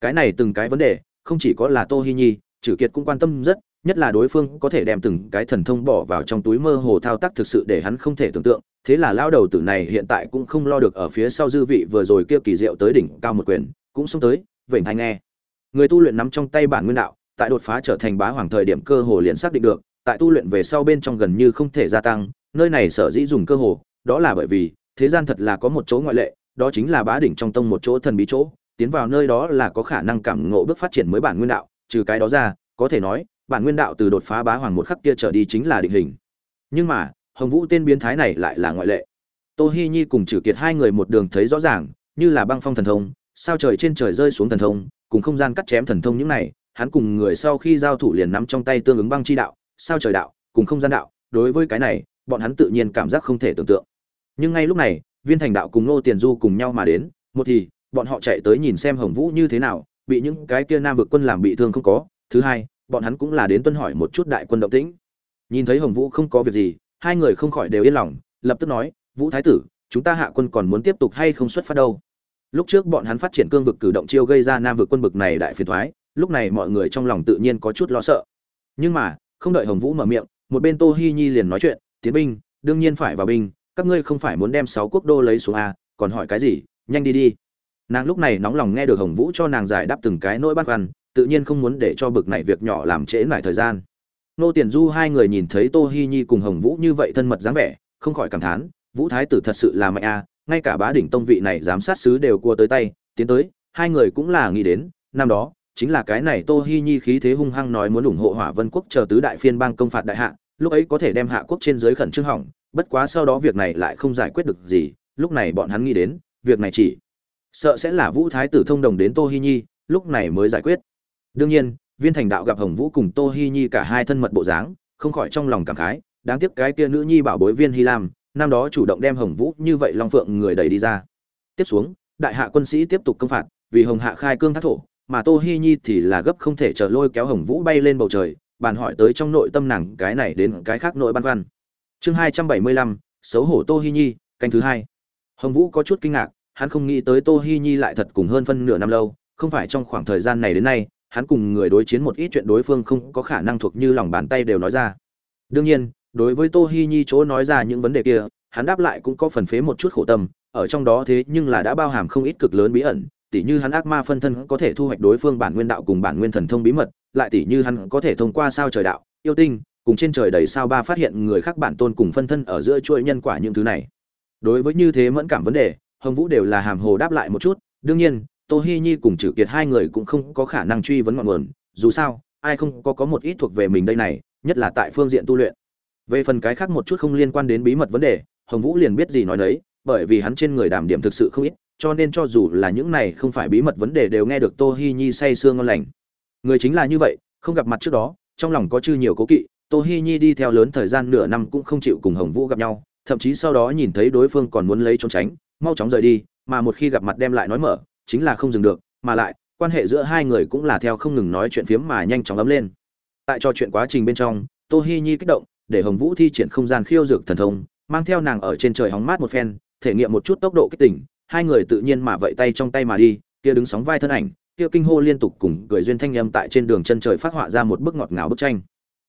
cái này từng cái vấn đề, không chỉ có là tô hi nhi trừ kiệt cũng quan tâm rất, nhất là đối phương có thể đem từng cái thần thông bỏ vào trong túi mơ hồ thao tác thực sự để hắn không thể tưởng tượng. Thế là lao đầu tử này hiện tại cũng không lo được ở phía sau dư vị vừa rồi kia kỳ diệu tới đỉnh cao một quyền, cũng xông tới, vểnh hay nghe. Người tu luyện nắm trong tay bản nguyên đạo, tại đột phá trở thành bá hoàng thời điểm cơ hồ liền xác định được, tại tu luyện về sau bên trong gần như không thể gia tăng, nơi này sở dĩ dùng cơ hồ, đó là bởi vì, thế gian thật là có một chỗ ngoại lệ, đó chính là bá đỉnh trong tông một chỗ thần bí chỗ tiến vào nơi đó là có khả năng cảm ngộ bước phát triển mới bản nguyên đạo, trừ cái đó ra, có thể nói, bản nguyên đạo từ đột phá bá hoàng một khắc kia trở đi chính là định hình. Nhưng mà, hồng vũ tên biến thái này lại là ngoại lệ. Tô hi nhi cùng Trử kiệt hai người một đường thấy rõ ràng, như là băng phong thần thông, sao trời trên trời rơi xuống thần thông, cùng không gian cắt chém thần thông những này, hắn cùng người sau khi giao thủ liền nắm trong tay tương ứng băng chi đạo, sao trời đạo, cùng không gian đạo, đối với cái này, bọn hắn tự nhiên cảm giác không thể tưởng tượng. Nhưng ngay lúc này, viên thành đạo cùng nô tiền du cùng nhau mà đến, một thì bọn họ chạy tới nhìn xem hồng vũ như thế nào bị những cái kia nam vực quân làm bị thương không có. Thứ hai bọn hắn cũng là đến tuân hỏi một chút đại quân động tĩnh. Nhìn thấy hồng vũ không có việc gì hai người không khỏi đều yên lòng lập tức nói vũ thái tử chúng ta hạ quân còn muốn tiếp tục hay không xuất phát đâu? Lúc trước bọn hắn phát triển cương vực cử động chiêu gây ra nam vực quân bực này đại phiền thoái lúc này mọi người trong lòng tự nhiên có chút lo sợ. Nhưng mà không đợi hồng vũ mở miệng một bên tô hi nhi liền nói chuyện tiến binh đương nhiên phải vào binh các ngươi không phải muốn đem sáu quốc đô lấy xuống à, còn hỏi cái gì nhanh đi đi nàng lúc này nóng lòng nghe được hồng vũ cho nàng giải đáp từng cái nỗi băn khoăn, tự nhiên không muốn để cho bực này việc nhỏ làm trễ lại thời gian. Nô tiền du hai người nhìn thấy tô hi nhi cùng hồng vũ như vậy thân mật dáng vẻ, không khỏi cảm thán, vũ thái tử thật sự là mạnh a, ngay cả bá đỉnh tông vị này giám sát sứ đều cua tới tay, tiến tới, hai người cũng là nghĩ đến, năm đó, chính là cái này tô hi nhi khí thế hung hăng nói muốn ủng hộ hỏa vân quốc chờ tứ đại phiên bang công phạt đại hạ, lúc ấy có thể đem hạ quốc trên dưới khẩn trương hỏng, bất quá sau đó việc này lại không giải quyết được gì, lúc này bọn hắn nghĩ đến, việc này chỉ sợ sẽ là vũ thái tử thông đồng đến tô hi nhi, lúc này mới giải quyết. Đương nhiên, viên thành đạo gặp hồng vũ cùng tô hi nhi cả hai thân mật bộ dáng, không khỏi trong lòng cảm khái, đáng tiếc cái kia nữ nhi bảo bối viên hy lam, năm đó chủ động đem hồng vũ như vậy long phượng người đẩy đi ra. Tiếp xuống, đại hạ quân sĩ tiếp tục công phạt, vì hồng hạ khai cương thác thổ, mà tô hi nhi thì là gấp không thể chờ lôi kéo hồng vũ bay lên bầu trời, bàn hỏi tới trong nội tâm nàng cái này đến cái khác nội băn khoăn. Chương hai trăm bảy mươi lăm, xấu hổ tô hi nhi, canh thứ hai. Hồng vũ có chút kinh ngạc hắn không nghĩ tới tô hi nhi lại thật cùng hơn phân nửa năm lâu, không phải trong khoảng thời gian này đến nay, hắn cùng người đối chiến một ít chuyện đối phương không có khả năng thuộc như lòng bàn tay đều nói ra. Đương nhiên, đối với tô hi nhi chỗ nói ra những vấn đề kia, hắn đáp lại cũng có phần phế một chút khổ tâm, ở trong đó thế nhưng là đã bao hàm không ít cực lớn bí ẩn, tỉ như hắn ác ma phân thân có thể thu hoạch đối phương bản nguyên đạo cùng bản nguyên thần thông bí mật, lại tỉ như hắn có thể thông qua sao trời đạo, yêu tinh, cùng trên trời đầy sao ba phát hiện người khác bản tôn cùng phân thân ở giữa chuỗi nhân quả những thứ này. Đối với như thế mẫn cảm vấn đề hồng vũ đều là hàm hồ đáp lại một chút đương nhiên tô hi nhi cùng trừ kiệt hai người cũng không có khả năng truy vấn ngọn nguồn dù sao ai không có có một ít thuộc về mình đây này nhất là tại phương diện tu luyện. Về phần cái khác một chút không liên quan đến bí mật vấn đề hồng vũ liền biết gì nói đấy, bởi vì hắn trên người đảm điểm thực sự không ít cho nên cho dù là những này không phải bí mật vấn đề đều nghe được tô hi nhi say sương ngon lành. Người chính là như vậy không gặp mặt trước đó trong lòng có chư nhiều cố kỵ tô hi nhi đi theo lớn thời gian nửa năm cũng không chịu cùng hồng vũ gặp nhau thậm chí sau đó nhìn thấy đối phương còn muốn lấy trốn tránh mau chóng rời đi, mà một khi gặp mặt đem lại nói mở, chính là không dừng được, mà lại, quan hệ giữa hai người cũng là theo không ngừng nói chuyện phiếm mà nhanh chóng ấm lên. Tại trò chuyện quá trình bên trong tô hi nhi kích động, để hồng vũ thi triển không gian khiêu dược thần thông, mang theo nàng ở trên trời hóng mát một phen, thể nghiệm một chút tốc độ kích tỉnh hai người tự nhiên mà vậy tay trong tay mà đi, kia đứng sóng vai thân ảnh, kia kinh hô liên tục cùng cười duyên thanh âm tại trên đường chân trời phát họa ra một bức ngọt ngào bức tranh.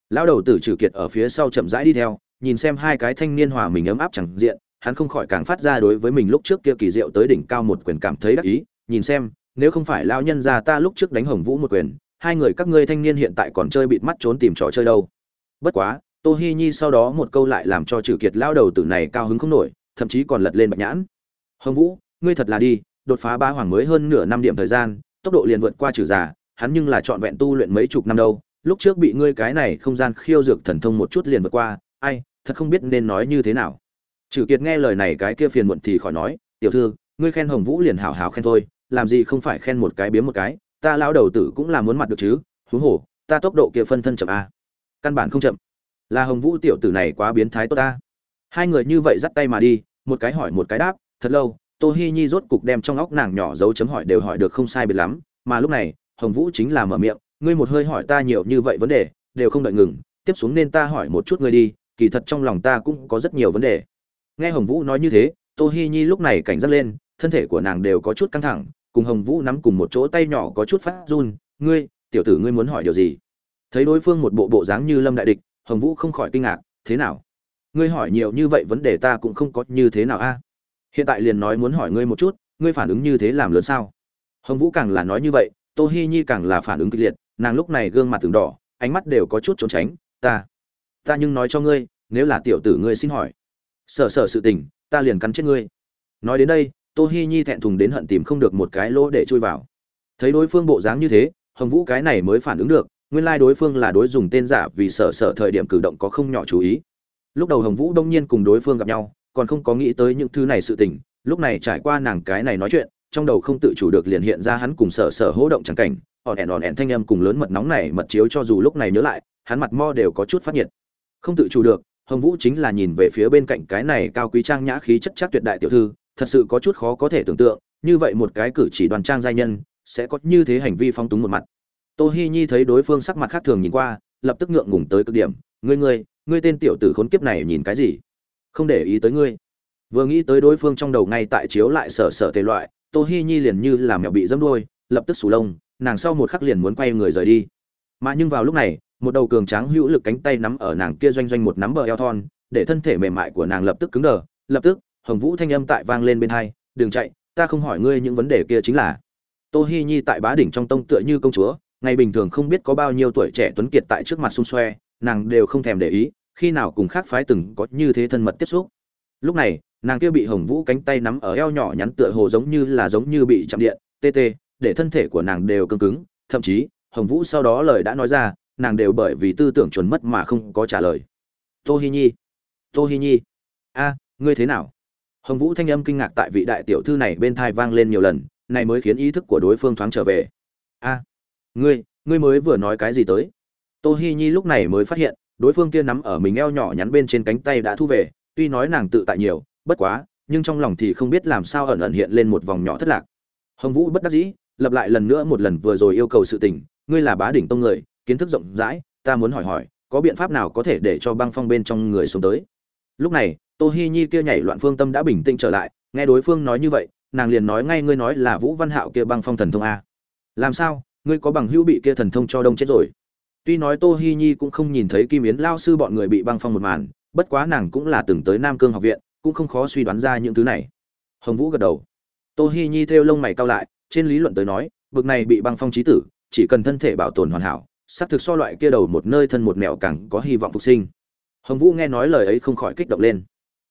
Lão đầu tử trừ kiệt ở phía sau chậm rãi đi theo, nhìn xem hai cái thanh niên hòa mình ấm áp chẳng diện hắn không khỏi càng phát ra đối với mình lúc trước kia kỳ diệu tới đỉnh cao một quyền cảm thấy đắc ý, nhìn xem, nếu không phải lão nhân gia ta lúc trước đánh hồng vũ một quyền, hai người các ngươi thanh niên hiện tại còn chơi bịt mắt trốn tìm trò chơi đâu. Bất quá, tô hi nhi sau đó một câu lại làm cho trừ kiệt lão đầu tử này cao hứng không nổi, thậm chí còn lật lên bạch nhãn. Hồng vũ, ngươi thật là đi, đột phá ba hoàng mới hơn nửa năm điểm thời gian, tốc độ liền vượt qua trừ già, hắn nhưng là trọn vẹn tu luyện mấy chục năm đâu, lúc trước bị ngươi cái này không gian khiêu dược thần thông một chút liền vượt qua, ai, thật không biết nên nói như thế nào trừ kiệt nghe lời này cái kia phiền muộn thì khỏi nói, tiểu thư, ngươi khen hồng vũ liền hảo hảo khen thôi, làm gì không phải khen một cái biếm một cái, ta lão đầu tử cũng là muốn mặt được chứ, huống hồ, ta tốc độ kia phân thân chậm a. Căn bản không chậm. Là hồng vũ tiểu tử này quá biến thái tốt ta. Hai người như vậy dắt tay mà đi, một cái hỏi một cái đáp, thật lâu, tô hi nhi rốt cục đem trong óc nàng nhỏ dấu chấm hỏi đều hỏi được không sai biệt lắm, mà lúc này, hồng vũ chính là mở miệng, ngươi một hơi hỏi ta nhiều như vậy vấn đề, đều không đợi ngừng, tiếp xuống nên ta hỏi một chút ngươi đi, kỳ thật trong lòng ta cũng có rất nhiều vấn đề nghe hồng vũ nói như thế, tô hi nhi lúc này cảnh giác lên, thân thể của nàng đều có chút căng thẳng, cùng hồng vũ nắm cùng một chỗ tay nhỏ có chút phát run, ngươi, tiểu tử ngươi muốn hỏi điều gì? Thấy đối phương một bộ bộ dáng như lâm đại địch, hồng vũ không khỏi kinh ngạc, thế nào? Ngươi hỏi nhiều như vậy vấn đề ta cũng không có như thế nào a? Hiện tại liền nói muốn hỏi ngươi một chút, ngươi phản ứng như thế làm lớn sao? Hồng vũ càng là nói như vậy, tô hi nhi càng là phản ứng kịch liệt, nàng lúc này gương mặt từng đỏ, ánh mắt đều có chút trốn tránh, ta ta nhưng nói cho ngươi, nếu là tiểu tử ngươi xin hỏi sợ sợ sự tình, ta liền cắn chết ngươi. Nói đến đây, tô hi nhi thẹn thùng đến hận tìm không được một cái lỗ để chui vào. Thấy đối phương bộ dáng như thế, hồng vũ cái này mới phản ứng được, nguyên lai đối phương là đối dùng tên giả vì sợ sợ thời điểm cử động có không nhỏ chú ý. Lúc đầu hồng vũ đông nhiên cùng đối phương gặp nhau, còn không có nghĩ tới những thứ này sự tình, lúc này trải qua nàng cái này nói chuyện, trong đầu không tự chủ được liền hiện ra hắn cùng sợ sợ hỗ động chẳng cảnh ỏn ẻn ỏn ẻn thanh âm cùng lớn mật nóng này mật chiếu cho dù lúc này nhớ lại, hắn mặt mo đều có chút phát nhiệt. Không tự chủ được hồng vũ chính là nhìn về phía bên cạnh cái này cao quý trang nhã khí chất chắc tuyệt đại tiểu thư, thật sự có chút khó có thể tưởng tượng, như vậy một cái cử chỉ đoàn trang giai nhân, sẽ có như thế hành vi phong túng một mặt. Tô hi nhi thấy đối phương sắc mặt khác thường nhìn qua, lập tức ngượng ngùng tới cực điểm, ngươi ngươi ngươi tên tiểu tử khốn kiếp này nhìn cái gì? Không để ý tới ngươi. Vừa nghĩ tới đối phương trong đầu ngay tại chiếu lại sở sở tề loại, tô hi nhi liền như là mèo bị dâm đuôi, lập tức sù lông, nàng sau một khắc liền muốn quay người rời đi. Mà nhưng vào lúc này một đầu cường tráng hữu lực cánh tay nắm ở nàng kia doanh doanh một nắm bờ eo thon, để thân thể mềm mại của nàng lập tức cứng đờ. Lập tức, hồng vũ thanh âm tại vang lên bên hai, đừng chạy, ta không hỏi ngươi những vấn đề kia chính là. Tô hi nhi tại bá đỉnh trong tông tựa như công chúa, ngày bình thường không biết có bao nhiêu tuổi trẻ tuấn kiệt tại trước mặt xung xoe, nàng đều không thèm để ý, khi nào cùng khác phái từng có như thế thân mật tiếp xúc. Lúc này, nàng kia bị hồng vũ cánh tay nắm ở eo nhỏ nhắn tựa hồ giống như là giống như bị chạm điện, tê tê, để thân thể của nàng đều cứng cứng. Thậm chí, hồng vũ sau đó lời đã nói ra nàng đều bởi vì tư tưởng chuẩn mất mà không có trả lời. Tô hi nhi, tô hi nhi. A, ngươi thế nào? Hồng vũ thanh âm kinh ngạc tại vị đại tiểu thư này bên thai vang lên nhiều lần, này mới khiến ý thức của đối phương thoáng trở về. A, ngươi ngươi mới vừa nói cái gì tới? Tô hi nhi lúc này mới phát hiện, đối phương kia nắm ở mình eo nhỏ nhắn bên trên cánh tay đã thu về, tuy nói nàng tự tại nhiều, bất quá, nhưng trong lòng thì không biết làm sao ẩn ẩn hiện lên một vòng nhỏ thất lạc. Hồng vũ bất đắc dĩ lập lại lần nữa một lần vừa rồi yêu cầu sự tình, ngươi là bá đỉnh tông người kiến thức rộng rãi, ta muốn hỏi hỏi, có biện pháp nào có thể để cho băng phong bên trong người xuống tới? Lúc này, tô hi nhi kia nhảy loạn phương tâm đã bình tĩnh trở lại, nghe đối phương nói như vậy, nàng liền nói ngay ngươi nói là vũ văn hạo kia băng phong thần thông a. Làm sao, ngươi có bằng hữu bị kia thần thông cho đông chết rồi? Tuy nói tô hi nhi cũng không nhìn thấy kim yến lao sư bọn người bị băng phong một màn, bất quá nàng cũng là từng tới nam cương học viện, cũng không khó suy đoán ra những thứ này. Hồng vũ gật đầu. Tô hi nhi theo lông mày cao lại, trên lý luận tới nói, bực này bị băng phong trí tử, chỉ cần thân thể bảo tồn hoàn hảo xác thực so loại kia đầu một nơi thân một mẹo càng có hy vọng phục sinh. Hồng vũ nghe nói lời ấy không khỏi kích động lên.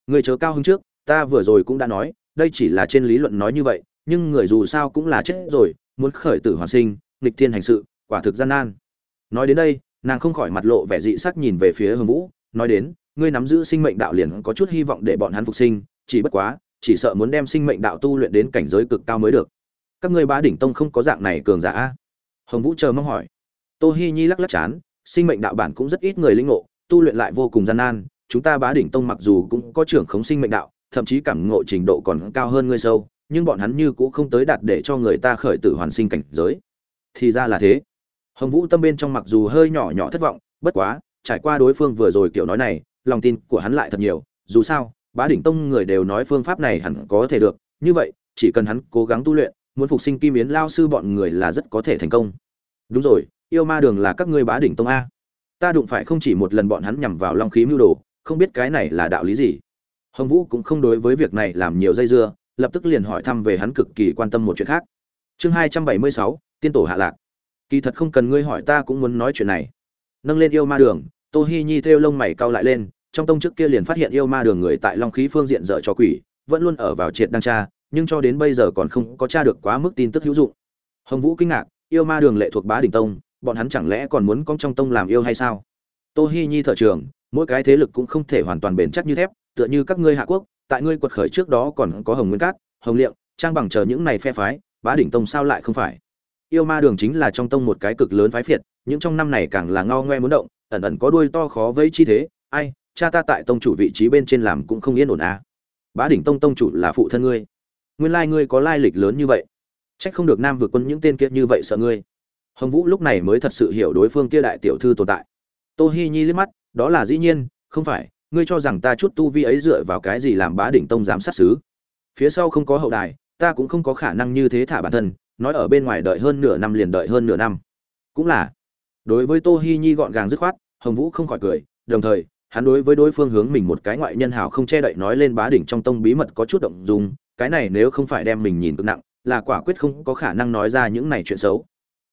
Người chớ cao hứng trước, ta vừa rồi cũng đã nói, đây chỉ là trên lý luận nói như vậy, nhưng người dù sao cũng là chết rồi, muốn khởi tử hoàn sinh, nghịch thiên hành sự, quả thực gian nan. Nói đến đây, nàng không khỏi mặt lộ vẻ dị sắc nhìn về phía hồng vũ, nói đến, ngươi nắm giữ sinh mệnh đạo liền có chút hy vọng để bọn hắn phục sinh, chỉ bất quá, chỉ sợ muốn đem sinh mệnh đạo tu luyện đến cảnh giới cực cao mới được. Các ngươi bá đỉnh tông không có dạng này cường giả hồng vũ chờ mong hỏi tô hi nhi lắc lắc chán, sinh mệnh đạo bản cũng rất ít người linh ngộ, tu luyện lại vô cùng gian nan, chúng ta bá đỉnh tông mặc dù cũng có trưởng khống sinh mệnh đạo, thậm chí cảm ngộ trình độ còn cao hơn ngươi sâu, nhưng bọn hắn như cũng không tới đạt để cho người ta khởi tử hoàn sinh cảnh giới. Thì ra là thế. Hồng vũ tâm bên trong mặc dù hơi nhỏ nhỏ thất vọng, bất quá, trải qua đối phương vừa rồi kiểu nói này, lòng tin của hắn lại thật nhiều, dù sao, bá đỉnh tông người đều nói phương pháp này hẳn có thể được, như vậy, chỉ cần hắn cố gắng tu luyện, muốn phục sinh kim yến lao sư bọn người là rất có thể thành công. Đúng rồi yêu ma đường là các ngươi bá đỉnh tông a. Ta đụng phải không chỉ một lần bọn hắn nhằm vào long khí mưu đồ, không biết cái này là đạo lý gì. Hồng vũ cũng không đối với việc này làm nhiều dây dưa, lập tức liền hỏi thăm về hắn cực kỳ quan tâm một chuyện khác. Chương hai trăm bảy mươi sáu, tiên tổ hạ lạc. Kỳ thật không cần ngươi hỏi ta cũng muốn nói chuyện này. Nâng lên yêu ma đường, tô hi nhi theo lông mày cau lại lên, trong tông trước kia liền phát hiện yêu ma đường người tại long khí phương diện dở cho quỷ, vẫn luôn ở vào triệt đăng tra, nhưng cho đến bây giờ còn không có tra được quá mức tin tức hữu dụng. Hồng vũ kinh ngạc, yêu ma đường lệ thuộc bá đỉnh tông bọn hắn chẳng lẽ còn muốn cong trong tông làm yêu hay sao? Tô hi nhi thợ trường, mỗi cái thế lực cũng không thể hoàn toàn bền chắc như thép, tựa như các ngươi hạ quốc, tại ngươi quật khởi trước đó còn có hồng nguyên cát, hồng liệm, trang bằng chờ những này phe phái, bá đỉnh tông sao lại không phải? Yêu ma đường chính là trong tông một cái cực lớn phái phiệt, những trong năm này càng là ngao ngoe muốn động, ẩn ẩn có đuôi to khó vây chi thế, ai, cha ta tại tông chủ vị trí bên trên làm cũng không yên ổn à. bá đỉnh tông tông chủ là phụ thân ngươi. Nguyên lai ngươi có lai lịch lớn như vậy. Trách không được nam vượt quân những tên kia như vậy sợ ngươi hồng vũ lúc này mới thật sự hiểu đối phương kia đại tiểu thư tồn tại. Tô hi nhi liếc mắt, đó là dĩ nhiên, không phải, ngươi cho rằng ta chút tu vi ấy dựa vào cái gì làm bá đỉnh tông giám sát xứ phía sau không có hậu đài, ta cũng không có khả năng như thế thả bản thân, nói ở bên ngoài đợi hơn nửa năm liền đợi hơn nửa năm. Cũng là, đối với tô hi nhi gọn gàng dứt khoát, hồng vũ không khỏi cười, đồng thời, hắn đối với đối phương hướng mình một cái ngoại nhân hảo không che đậy nói lên bá đỉnh trong tông bí mật có chút động dung, cái này nếu không phải đem mình nhìn cực nặng, là quả quyết không có khả năng nói ra những này chuyện xấu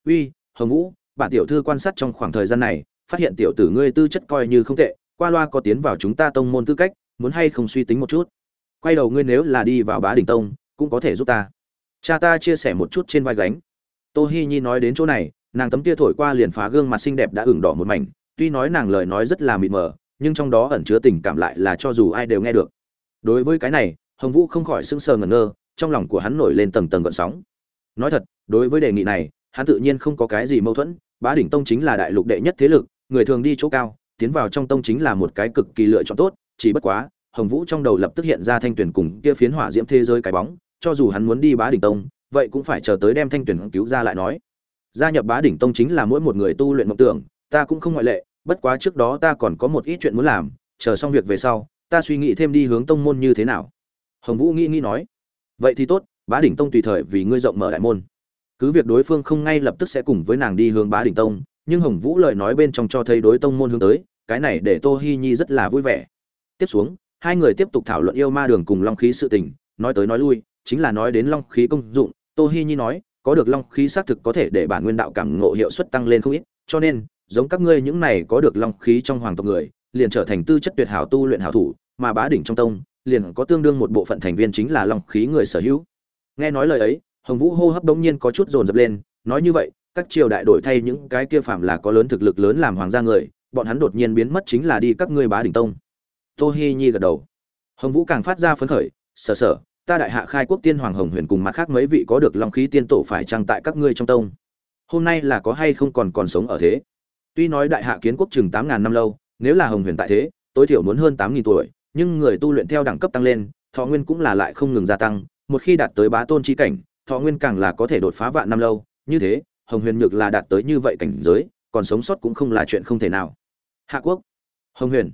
uy, hồng vũ, bản tiểu thư quan sát trong khoảng thời gian này, phát hiện tiểu tử ngươi tư chất coi như không tệ, qua loa có tiến vào chúng ta tông môn tư cách, muốn hay không suy tính một chút. Quay đầu ngươi nếu là đi vào bá đình tông, cũng có thể giúp ta. Cha ta chia sẻ một chút trên vai gánh. Tô hi nhi nói đến chỗ này, nàng tấm tia thổi qua liền phá gương mặt xinh đẹp đã ửng đỏ một mảnh, tuy nói nàng lời nói rất là mịt mờ, nhưng trong đó ẩn chứa tình cảm lại là cho dù ai đều nghe được. Đối với cái này, hồng vũ không khỏi sững sờ ngẩn ngơ, trong lòng của hắn nổi lên tầng tầng gợn sóng. Nói thật, đối với đề nghị này hắn tự nhiên không có cái gì mâu thuẫn, bá đỉnh tông chính là đại lục đệ nhất thế lực, người thường đi chỗ cao, tiến vào trong tông chính là một cái cực kỳ lựa chọn tốt, chỉ bất quá, hồng vũ trong đầu lập tức hiện ra thanh tuyển cùng kia phiến hỏa diễm thế giới cái bóng, cho dù hắn muốn đi bá đỉnh tông, vậy cũng phải chờ tới đem thanh tuyển cứu ra lại nói. Gia nhập bá đỉnh tông chính là mỗi một người tu luyện mộng tưởng, ta cũng không ngoại lệ, bất quá trước đó ta còn có một ít chuyện muốn làm, chờ xong việc về sau, ta suy nghĩ thêm đi hướng tông môn như thế nào. Hồng vũ nghĩ nghĩ nói, vậy thì tốt, bá đỉnh tông tùy thời vì ngươi rộng mở đại môn cứ việc đối phương không ngay lập tức sẽ cùng với nàng đi hướng bá đỉnh tông, nhưng hồng vũ lời nói bên trong cho thấy đối tông môn hướng tới, cái này để tô hi nhi rất là vui vẻ. Tiếp xuống, hai người tiếp tục thảo luận yêu ma đường cùng long khí sự tình, nói tới nói lui, chính là nói đến long khí công dụng. Tô hi nhi nói, có được long khí xác thực có thể để bản nguyên đạo cảm ngộ hiệu suất tăng lên không ít, cho nên, giống các ngươi những này có được long khí trong hoàng tộc người, liền trở thành tư chất tuyệt hảo tu luyện hảo thủ, mà bá đỉnh trong tông, liền có tương đương một bộ phận thành viên chính là long khí người sở hữu. Nghe nói lời ấy hồng vũ hô hấp đống nhiên có chút dồn dập lên, nói như vậy, các triều đại đổi thay những cái kia phạm là có lớn thực lực lớn làm hoàng gia người, bọn hắn đột nhiên biến mất chính là đi các ngươi bá đỉnh tông. Tô hi nhi gật đầu. Hồng vũ càng phát ra phấn khởi, sở sở, ta đại hạ khai quốc tiên hoàng hồng huyền cùng mặt khác mấy vị có được long khí tiên tổ phải trang tại các ngươi trong tông? Hôm nay là có hay không còn còn sống ở thế? Tuy nói đại hạ kiến quốc chừng tám ngàn năm lâu, nếu là hồng huyền tại thế, tối thiểu muốn hơn tám nghìn tuổi, nhưng người tu luyện theo đẳng cấp tăng lên, thọ nguyên cũng là lại không ngừng gia tăng, một khi đạt tới bá tôn chi cảnh thọ nguyên càng là có thể đột phá vạn năm lâu như thế hồng huyền nhược là đạt tới như vậy cảnh giới còn sống sót cũng không là chuyện không thể nào. Hạ quốc. Hồng huyền.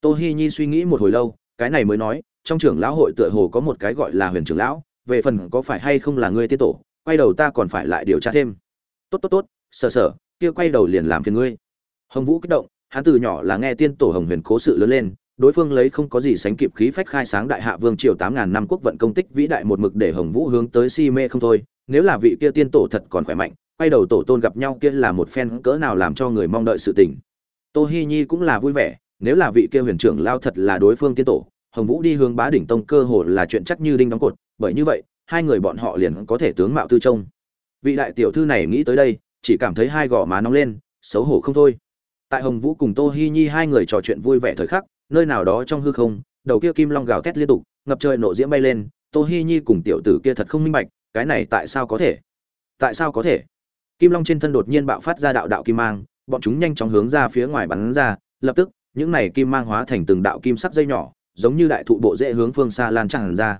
Tô hi nhi suy nghĩ một hồi lâu cái này mới nói trong trưởng lão hội tựa hồ có một cái gọi là huyền trưởng lão về phần có phải hay không là ngươi tiên tổ quay đầu ta còn phải lại điều tra thêm. Tốt tốt tốt sở sở, kia quay đầu liền làm phiền ngươi. Hồng vũ kích động hắn từ nhỏ là nghe tiên tổ hồng huyền cố sự lớn lên đối phương lấy không có gì sánh kịp khí phách khai sáng đại hạ vương triều tám ngàn năm quốc vận công tích vĩ đại một mực để hồng vũ hướng tới si mê không thôi. Nếu là vị kia tiên tổ thật còn khỏe mạnh, quay đầu tổ tôn gặp nhau kia là một phen cỡ nào làm cho người mong đợi sự tình. Tô hi nhi cũng là vui vẻ, nếu là vị kia huyền trưởng lao thật là đối phương tiên tổ, hồng vũ đi hướng bá đỉnh tông cơ hồ là chuyện chắc như đinh đóng cột, bởi như vậy, hai người bọn họ liền có thể tướng mạo tư trông. Vị đại tiểu thư này nghĩ tới đây, chỉ cảm thấy hai gò má nóng lên, xấu hổ không thôi. Tại hồng vũ cùng tô hi nhi hai người trò chuyện vui vẻ thời khắc nơi nào đó trong hư không, đầu kia kim long gào thét liên tục, ngập trời nộ diễm bay lên, tô hi nhi cùng tiểu tử kia thật không minh bạch, cái này tại sao có thể? Tại sao có thể? Kim long trên thân đột nhiên bạo phát ra đạo đạo kim mang, bọn chúng nhanh chóng hướng ra phía ngoài bắn ra, lập tức, những này kim mang hóa thành từng đạo kim sắc dây nhỏ, giống như đại thụ bộ dễ hướng phương xa lan tràn ra.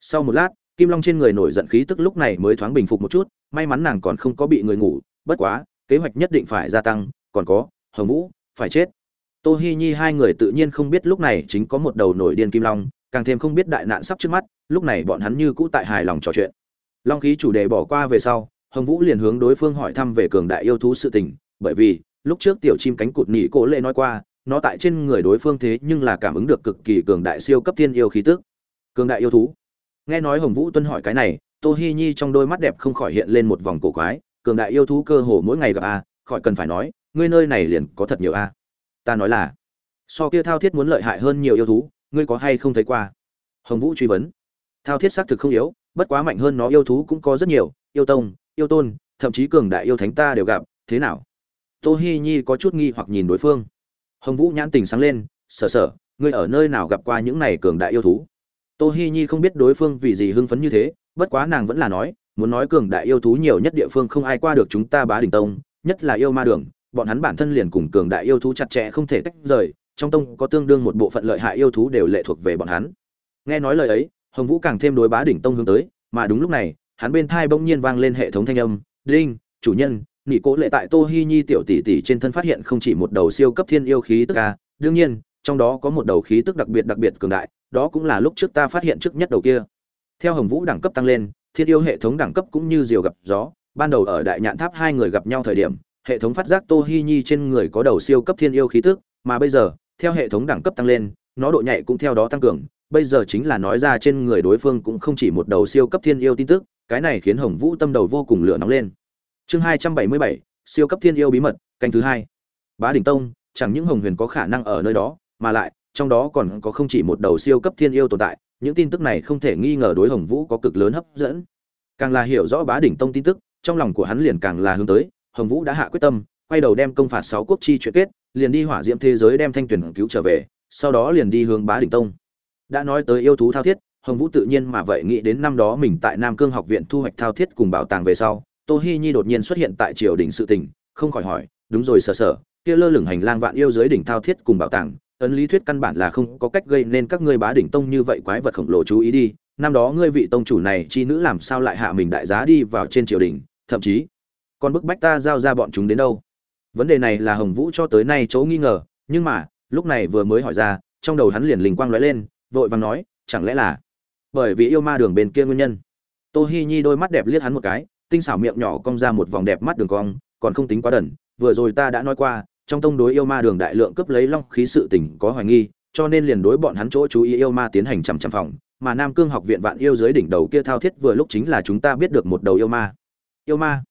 Sau một lát, kim long trên người nổi giận khí tức lúc này mới thoáng bình phục một chút, may mắn nàng còn không có bị người ngủ, bất quá, kế hoạch nhất định phải gia tăng, còn có, hồng vũ, phải chết tô hi nhi hai người tự nhiên không biết lúc này chính có một đầu nổi điên kim long, càng thêm không biết đại nạn sắp trước mắt, lúc này bọn hắn như cũ tại hài lòng trò chuyện. Long khí chủ đề bỏ qua về sau, hồng vũ liền hướng đối phương hỏi thăm về cường đại yêu thú sự tình, bởi vì, lúc trước tiểu chim cánh cụt nỉ cổ lệ nói qua, nó tại trên người đối phương thế nhưng là cảm ứng được cực kỳ cường đại siêu cấp thiên yêu khí tức. Cường đại yêu thú. Nghe nói hồng vũ tuân hỏi cái này, tô hi nhi trong đôi mắt đẹp không khỏi hiện lên một vòng cổ quái, cường đại yêu thú cơ hồ mỗi ngày gặp a, khỏi cần phải nói, ngươi nơi này liền có thật nhiều a ta nói là, so kia thao thiết muốn lợi hại hơn nhiều yêu thú, ngươi có hay không thấy qua? Hồng vũ truy vấn. Thao thiết xác thực không yếu, bất quá mạnh hơn nó yêu thú cũng có rất nhiều, yêu tông, yêu tôn, thậm chí cường đại yêu thánh ta đều gặp, thế nào? Tô hi nhi có chút nghi hoặc nhìn đối phương. Hồng vũ nhãn tình sáng lên, sở sở, ngươi ở nơi nào gặp qua những này cường đại yêu thú? Tô hi nhi không biết đối phương vì gì hưng phấn như thế, bất quá nàng vẫn là nói, muốn nói cường đại yêu thú nhiều nhất địa phương không ai qua được chúng ta bá đỉnh tông, nhất là yêu ma đường bọn hắn bản thân liền cùng cường đại yêu thú chặt chẽ không thể tách rời, trong tông có tương đương một bộ phận lợi hại yêu thú đều lệ thuộc về bọn hắn. Nghe nói lời ấy, hồng vũ càng thêm đối bá đỉnh tông hướng tới, mà đúng lúc này, hắn bên thai bỗng nhiên vang lên hệ thống thanh âm, đinh, chủ nhân, nị cố lệ tại tô hi nhi tiểu tỷ tỷ trên thân phát hiện không chỉ một đầu siêu cấp thiên yêu khí tức a. Đương nhiên, trong đó có một đầu khí tức đặc biệt đặc biệt cường đại, đó cũng là lúc trước ta phát hiện trước nhất đầu kia. Theo hồng vũ đẳng cấp tăng lên, thiên yêu hệ thống đẳng cấp cũng như diều gặp gió, ban đầu ở đại nhạn tháp hai người gặp nhau thời điểm hệ thống phát giác tô hi nhi trên người có đầu siêu cấp thiên yêu khí tức, mà bây giờ, theo hệ thống đẳng cấp tăng lên, nó độ nhạy cũng theo đó tăng cường. Bây giờ chính là nói ra trên người đối phương cũng không chỉ một đầu siêu cấp thiên yêu tin tức, cái này khiến hồng vũ tâm đầu vô cùng lửa nóng lên. Chương hai trăm bảy mươi bảy, siêu cấp thiên yêu bí mật, canh thứ hai. Bá đỉnh tông, chẳng những hồng huyền có khả năng ở nơi đó, mà lại, trong đó còn có không chỉ một đầu siêu cấp thiên yêu tồn tại, những tin tức này không thể nghi ngờ đối hồng vũ có cực lớn hấp dẫn. Càng là hiểu rõ bá đỉnh tông tin tức, trong lòng của hắn liền càng là hướng tới hồng vũ đã hạ quyết tâm, quay đầu đem công phạt sáu quốc chi chuyện kết, liền đi hỏa diễm thế giới đem thanh tuyển cứu trở về, sau đó liền đi hướng bá đỉnh tông. Đã nói tới yêu thú thao thiết, hồng vũ tự nhiên mà vậy nghĩ đến năm đó mình tại nam cương học viện thu hoạch thao thiết cùng bảo tàng về sau, tô hi nhi đột nhiên xuất hiện tại triều đình sự tình, không khỏi hỏi, đúng rồi sở sở kia lơ lửng hành lang vạn yêu dưới đỉnh thao thiết cùng bảo tàng, ấn lý thuyết căn bản là không có cách gây nên các ngươi bá đỉnh tông như vậy quái vật khổng lồ chú ý đi, năm đó ngươi vị tông chủ này chi nữ làm sao lại hạ mình đại giá đi vào trên triều đình, thậm chí còn bức bách ta giao ra bọn chúng đến đâu. Vấn đề này là hồng vũ cho tới nay chỗ nghi ngờ, nhưng mà, lúc này vừa mới hỏi ra, trong đầu hắn liền linh quang lóe lên, vội vàng nói, chẳng lẽ là bởi vì yêu ma đường bên kia nguyên nhân? Tô hi nhi đôi mắt đẹp liếc hắn một cái, tinh xảo miệng nhỏ cong ra một vòng đẹp mắt đường cong, còn không tính quá đần, vừa rồi ta đã nói qua, trong tông đối yêu ma đường đại lượng cướp lấy long khí sự tình có hoài nghi, cho nên liền đối bọn hắn chỗ chú ý yêu ma tiến hành chằm chằm phòng, mà nam cương học viện vạn yêu dưới đỉnh đầu kia thao thiết vừa lúc chính là chúng ta biết được một đầu yêu ma. Yêu ma?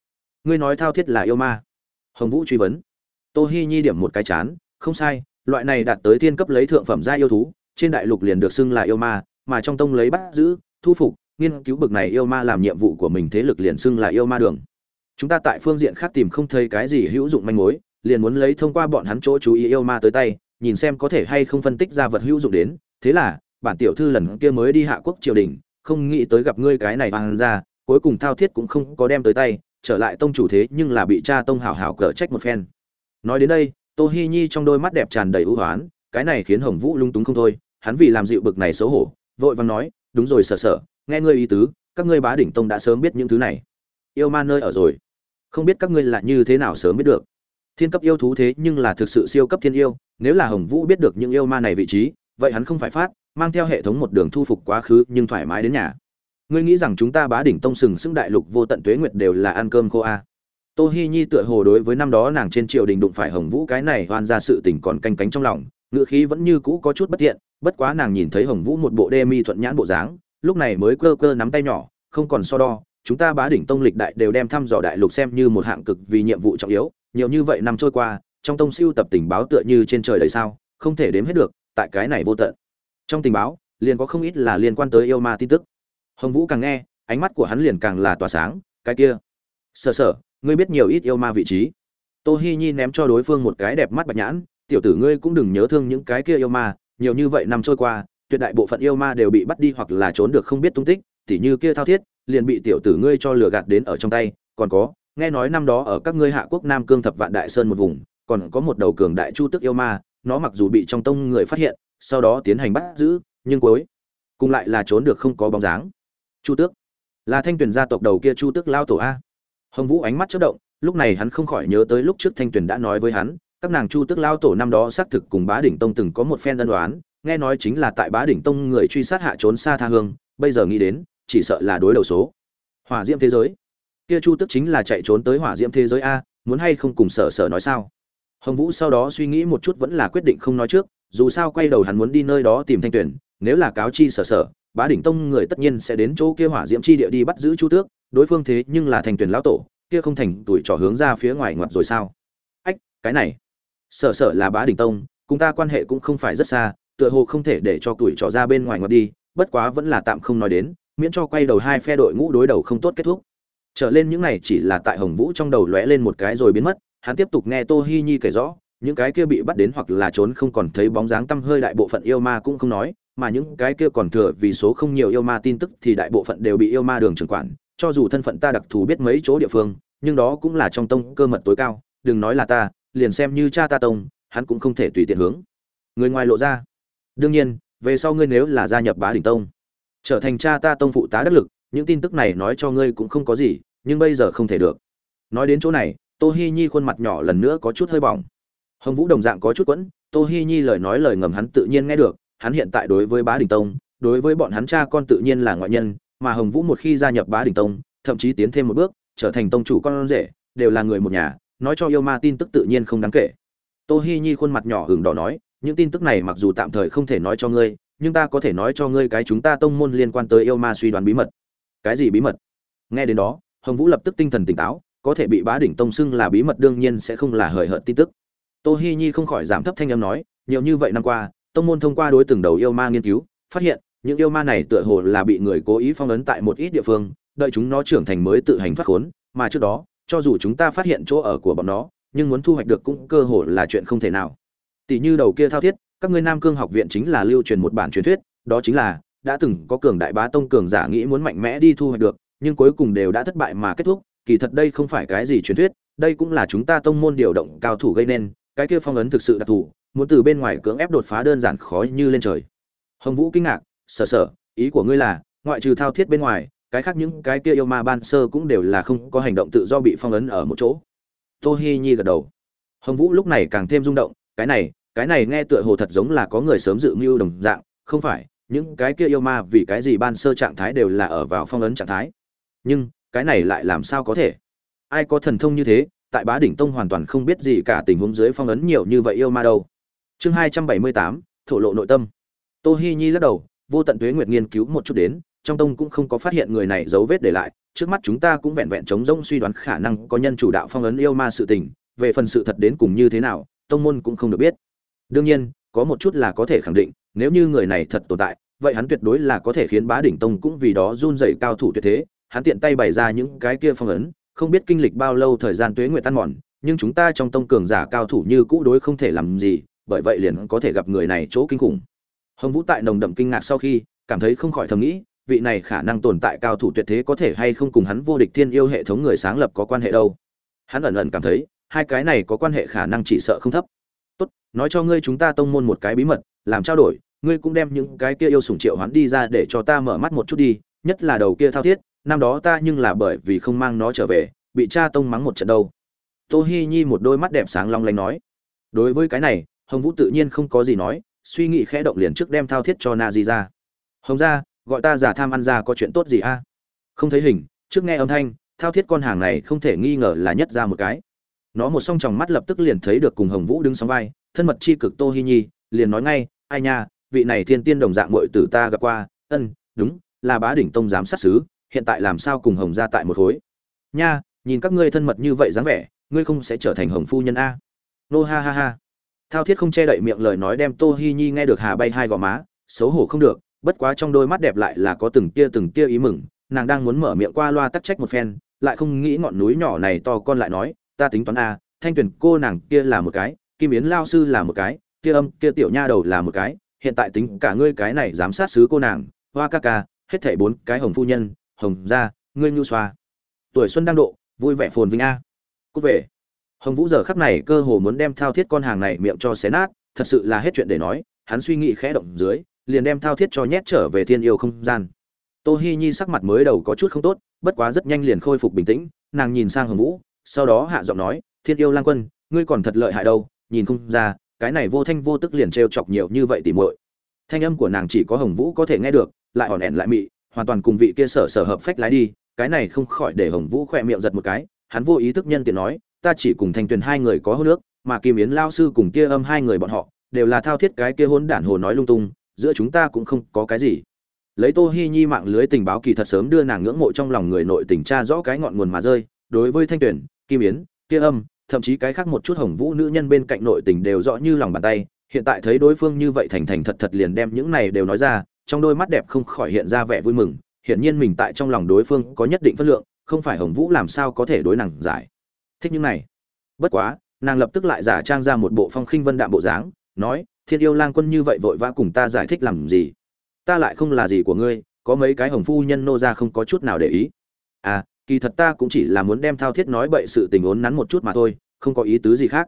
Ngươi nói thao thiết là yêu ma. Hồng vũ truy vấn. Tô hi nhi điểm một cái chán, không sai, loại này đạt tới thiên cấp lấy thượng phẩm gia yêu thú, trên đại lục liền được xưng là yêu ma, mà trong tông lấy bắt giữ, thu phục, nghiên cứu bực này yêu ma làm nhiệm vụ của mình thế lực liền xưng là yêu ma đường. Chúng ta tại phương diện khác tìm không thấy cái gì hữu dụng manh mối, liền muốn lấy thông qua bọn hắn chỗ chú ý yêu ma tới tay, nhìn xem có thể hay không phân tích ra vật hữu dụng đến. Thế là, bản tiểu thư lần kia mới đi hạ quốc triều đình, không nghĩ tới gặp ngươi cái này bằng ra cuối cùng thao thiết cũng không có đem tới tay trở lại tông chủ thế nhưng là bị cha tông hảo hảo cở trách một phen. Nói đến đây, tô hi nhi trong đôi mắt đẹp tràn đầy ưu hoán, cái này khiến hồng vũ lung túng không thôi, hắn vì làm dịu bực này xấu hổ, vội vàng nói, đúng rồi sợ sợ nghe ngươi ý tứ, các ngươi bá đỉnh tông đã sớm biết những thứ này. Yêu ma nơi ở rồi. Không biết các ngươi là như thế nào sớm biết được. Thiên cấp yêu thú thế nhưng là thực sự siêu cấp thiên yêu, nếu là hồng vũ biết được những yêu ma này vị trí, vậy hắn không phải phát, mang theo hệ thống một đường thu phục quá khứ nhưng thoải mái đến nhà ngươi nghĩ rằng chúng ta bá đỉnh tông sừng sững đại lục vô tận tuế nguyệt đều là ăn cơm khô a à. tô hi nhi tựa hồ đối với năm đó nàng trên triều đình đụng phải hồng vũ cái này oan ra sự tình còn canh cánh trong lòng ngựa khí vẫn như cũ có chút bất tiện, bất quá nàng nhìn thấy hồng vũ một bộ đê mi thuận nhãn bộ dáng, lúc này mới cơ cơ nắm tay nhỏ, không còn so đo, chúng ta bá đỉnh tông lịch đại đều đem thăm dò đại lục xem như một hạng cực vì nhiệm vụ trọng yếu, nhiều như vậy năm trôi qua, trong tông siêu tập tình báo tựa như trên trời đầy sao, không thể đếm hết được, tại cái này vô tận trong tình báo, liền có không ít là liên quan tới yêu ma tin tức hồng vũ càng nghe ánh mắt của hắn liền càng là tỏa sáng cái kia sở sở, ngươi biết nhiều ít yêu ma vị trí. Tô hi nhi ném cho đối phương một cái đẹp mắt bạch nhãn tiểu tử ngươi cũng đừng nhớ thương những cái kia yêu ma nhiều như vậy năm trôi qua tuyệt đại bộ phận yêu ma đều bị bắt đi hoặc là trốn được không biết tung tích tỉ như kia thao thiết liền bị tiểu tử ngươi cho lừa gạt đến ở trong tay. Còn có nghe nói năm đó ở các ngươi hạ quốc nam cương thập vạn đại sơn một vùng còn có một đầu cường đại chu tức yêu ma nó mặc dù bị trong tông người phát hiện sau đó tiến hành bắt giữ nhưng cuối cùng lại là trốn được không có bóng dáng chu tước. Là thanh tuyền gia tộc đầu kia chu tước lao tổ a. Hồng vũ ánh mắt chất động, lúc này hắn không khỏi nhớ tới lúc trước thanh tuyền đã nói với hắn, các nàng chu tước lao tổ năm đó xác thực cùng bá đỉnh tông từng có một phen ân đoán nghe nói chính là tại bá đỉnh tông người truy sát hạ trốn xa tha hương, bây giờ nghĩ đến, chỉ sợ là đối đầu số. Hỏa diễm thế giới. Kia chu tước chính là chạy trốn tới hỏa diễm thế giới a, muốn hay không cùng sở sở nói sao? Hồng vũ sau đó suy nghĩ một chút vẫn là quyết định không nói trước, dù sao quay đầu hắn muốn đi nơi đó tìm thanh tuyển, nếu là cáo chi sở sở bá đỉnh tông người tất nhiên sẽ đến chỗ kia hỏa diễm chi địa đi bắt giữ chu tước, đối phương thế nhưng là thành tuyển lão tổ, kia không thành tuổi trò hướng ra phía ngoài ngoặt rồi sao? Ách, cái này sở sở là bá đỉnh tông, cùng ta quan hệ cũng không phải rất xa, tựa hồ không thể để cho tuổi trò ra bên ngoài ngoặt đi, bất quá vẫn là tạm không nói đến, miễn cho quay đầu hai phe đội ngũ đối đầu không tốt kết thúc. Trở lên những này chỉ là tại hồng vũ trong đầu lóe lên một cái rồi biến mất, hắn tiếp tục nghe tô hi nhi kể rõ, những cái kia bị bắt đến hoặc là trốn không còn thấy bóng dáng tăm hơi đại bộ phận yêu ma cũng không nói mà những cái kia còn thừa vì số không nhiều yêu ma tin tức thì đại bộ phận đều bị yêu ma đường trưởng quản, cho dù thân phận ta đặc thù biết mấy chỗ địa phương, nhưng đó cũng là trong tông cơ mật tối cao, đừng nói là ta, liền xem như cha ta tông, hắn cũng không thể tùy tiện hướng. Người ngoài lộ ra. Đương nhiên, về sau ngươi nếu là gia nhập bá đỉnh tông, trở thành cha ta tông phụ tá đắc lực, những tin tức này nói cho ngươi cũng không có gì, nhưng bây giờ không thể được. Nói đến chỗ này, tô hi nhi khuôn mặt nhỏ lần nữa có chút hơi bỏng. Hồng vũ đồng dạng có chút quẫn, tô hi nhi lời nói lời ngầm hắn tự nhiên nghe được hắn hiện tại đối với bá đình tông, đối với bọn hắn cha con tự nhiên là ngoại nhân, mà hồng vũ một khi gia nhập bá đình tông, thậm chí tiến thêm một bước, trở thành tông chủ con rể, đều là người một nhà, nói cho yêu ma tin tức tự nhiên không đáng kể. Tô hi nhi khuôn mặt nhỏ hừng đỏ nói, những tin tức này mặc dù tạm thời không thể nói cho ngươi, nhưng ta có thể nói cho ngươi cái chúng ta tông môn liên quan tới yêu ma suy đoán bí mật. Cái gì bí mật? Nghe đến đó, hồng vũ lập tức tinh thần tỉnh táo, có thể bị bá đỉnh tông xưng là bí mật đương nhiên sẽ không là hời hợt tin tức. Tô hi nhi không khỏi giảm thấp thanh âm nói, nhiều như vậy năm qua tông môn thông qua đối từng đầu yêu ma nghiên cứu, phát hiện, những yêu ma này tựa hồ là bị người cố ý phong ấn tại một ít địa phương, đợi chúng nó trưởng thành mới tự hành thoát khốn, mà trước đó, cho dù chúng ta phát hiện chỗ ở của bọn nó, nhưng muốn thu hoạch được cũng cơ hồ là chuyện không thể nào. Tỷ như đầu kia thao thiết, các ngươi nam cương học viện chính là lưu truyền một bản truyền thuyết, đó chính là, đã từng có cường đại bá tông cường giả nghĩ muốn mạnh mẽ đi thu hoạch được, nhưng cuối cùng đều đã thất bại mà kết thúc, kỳ thật đây không phải cái gì truyền thuyết, đây cũng là chúng ta tông môn điều động cao thủ gây nên, cái kia phong ấn thực sự đặc thù muốn từ bên ngoài cưỡng ép đột phá đơn giản khó như lên trời. Hồng vũ kinh ngạc, sở sở, ý của ngươi là, ngoại trừ thao thiết bên ngoài, cái khác những cái kia yêu ma ban sơ cũng đều là không có hành động tự do bị phong ấn ở một chỗ. Tô hi nhi gật đầu. Hồng vũ lúc này càng thêm rung động, cái này cái này nghe tựa hồ thật giống là có người sớm dự mưu đồng dạng, không phải, những cái kia yêu ma vì cái gì ban sơ trạng thái đều là ở vào phong ấn trạng thái. Nhưng, cái này lại làm sao có thể? Ai có thần thông như thế, tại bá đỉnh tông hoàn toàn không biết gì cả tình huống dưới phong ấn nhiều như vậy yêu ma đâu chương hai trăm bảy mươi tám, thổ lộ nội tâm. Tô hi nhi lắc đầu, vô tận tuế nguyệt nghiên cứu một chút đến, trong tông cũng không có phát hiện người này dấu vết để lại, trước mắt chúng ta cũng vẹn vẹn chống rỗng suy đoán khả năng có nhân chủ đạo phong ấn yêu ma sự tình, về phần sự thật đến cùng như thế nào, tông môn cũng không được biết. Đương nhiên, có một chút là có thể khẳng định, nếu như người này thật tồn tại, vậy hắn tuyệt đối là có thể khiến bá đỉnh tông cũng vì đó run rẩy cao thủ tuyệt thế. Hắn tiện tay bày ra những cái kia phong ấn, không biết kinh lịch bao lâu thời gian tuế Nguyệt tan mòn, nhưng chúng ta trong tông cường giả cao thủ như cũ đối không thể làm gì bởi vậy liền có thể gặp người này chỗ kinh khủng. Hồng vũ tại nồng đậm kinh ngạc sau khi, cảm thấy không khỏi thầm nghĩ, vị này khả năng tồn tại cao thủ tuyệt thế có thể hay không cùng hắn vô địch thiên yêu hệ thống người sáng lập có quan hệ đâu. Hắn ẩn ẩn cảm thấy, hai cái này có quan hệ khả năng chỉ sợ không thấp. Tốt, nói cho ngươi chúng ta tông môn một cái bí mật, làm trao đổi, ngươi cũng đem những cái kia yêu sủng triệu hoán đi ra để cho ta mở mắt một chút đi, nhất là đầu kia thao thiết, năm đó ta nhưng là bởi vì không mang nó trở về, bị cha tông mắng một trận đâu. Tô hi nhi một đôi mắt đẹp sáng long lanh nói. Đối với cái này hồng vũ tự nhiên không có gì nói, suy nghĩ khẽ động liền trước đem thao thiết cho na di ra. Hồng ra gọi ta giả tham ăn ra có chuyện tốt gì a? Không thấy hình, trước nghe âm thanh, thao thiết con hàng này không thể nghi ngờ là nhất ra một cái. Nó một song tròng mắt lập tức liền thấy được cùng hồng vũ đứng sóng vai, thân mật chi cực tô hi nhi, liền nói ngay, ai nha, vị này thiên tiên đồng dạng muội tử ta gặp qua, ân, đúng, là bá đỉnh tông giám sát sứ, hiện tại làm sao cùng hồng ra tại một khối? Nha, nhìn các ngươi thân mật như vậy dáng vẻ, ngươi không sẽ trở thành hồng phu nhân a? Nô, ha ha ha thao thiết không che đậy miệng lời nói đem tô hi nhi nghe được hà bay hai gò má, xấu hổ không được, bất quá trong đôi mắt đẹp lại là có từng tia từng tia ý mừng, nàng đang muốn mở miệng qua loa tắc trách một phen, lại không nghĩ ngọn núi nhỏ này to con lại nói, ta tính toán a, thanh tuyển cô nàng kia là một cái, kim yến lao sư là một cái, kia âm, kia tiểu nha đầu là một cái, hiện tại tính cả ngươi cái này giám sát sứ cô nàng, hoa ca ca, hết thảy bốn cái hồng phu nhân, hồng gia, ngươi nhu xoa. Tuổi xuân đang độ, vui vẻ phồn vinh a. Cút về hồng vũ giờ khắc này cơ hồ muốn đem thao thiết con hàng này miệng cho xé nát, thật sự là hết chuyện để nói, hắn suy nghĩ khẽ động dưới, liền đem thao thiết cho nhét trở về thiên yêu không gian. Tô hi nhi sắc mặt mới đầu có chút không tốt, bất quá rất nhanh liền khôi phục bình tĩnh, nàng nhìn sang hồng vũ, sau đó hạ giọng nói, thiên yêu lang quân, ngươi còn thật lợi hại đâu, nhìn không ra, cái này vô thanh vô tức liền trêu chọc nhiều như vậy tỉ muội. Thanh âm của nàng chỉ có hồng vũ có thể nghe được, lại hòn ẻn lại mị, hoàn toàn cùng vị kia sở sở hợp phách lái đi, cái này không khỏi để hồng vũ khỏe miệng giật một cái, hắn vô ý thức nhân tiện nói ta chỉ cùng thanh tuyền hai người có hô nước mà kim yến lao sư cùng kia âm hai người bọn họ, đều là thao thiết cái kia hôn đản hồ nói lung tung, giữa chúng ta cũng không có cái gì. Lấy tô hi nhi mạng lưới tình báo kỳ thật sớm đưa nàng ngưỡng mộ trong lòng người nội tình tra rõ cái ngọn nguồn mà rơi, đối với thanh tuyền, kim yến, kia âm, thậm chí cái khác một chút hồng vũ nữ nhân bên cạnh nội tình đều rõ như lòng bàn tay, hiện tại thấy đối phương như vậy thành thành thật thật liền đem những này đều nói ra, trong đôi mắt đẹp không khỏi hiện ra vẻ vui mừng, hiển nhiên mình tại trong lòng đối phương có nhất định phân lượng, không phải hồng vũ làm sao có thể đối nàng giải thích những này. Bất quá, nàng lập tức lại giả trang ra một bộ phong khinh vân đạm bộ dáng, nói, thiên yêu lang quân như vậy vội vã cùng ta giải thích làm gì? Ta lại không là gì của ngươi, có mấy cái hồng phu nhân nô ra không có chút nào để ý. À kỳ thật ta cũng chỉ là muốn đem thao thiết nói bậy sự tình ốn nắn một chút mà thôi, không có ý tứ gì khác.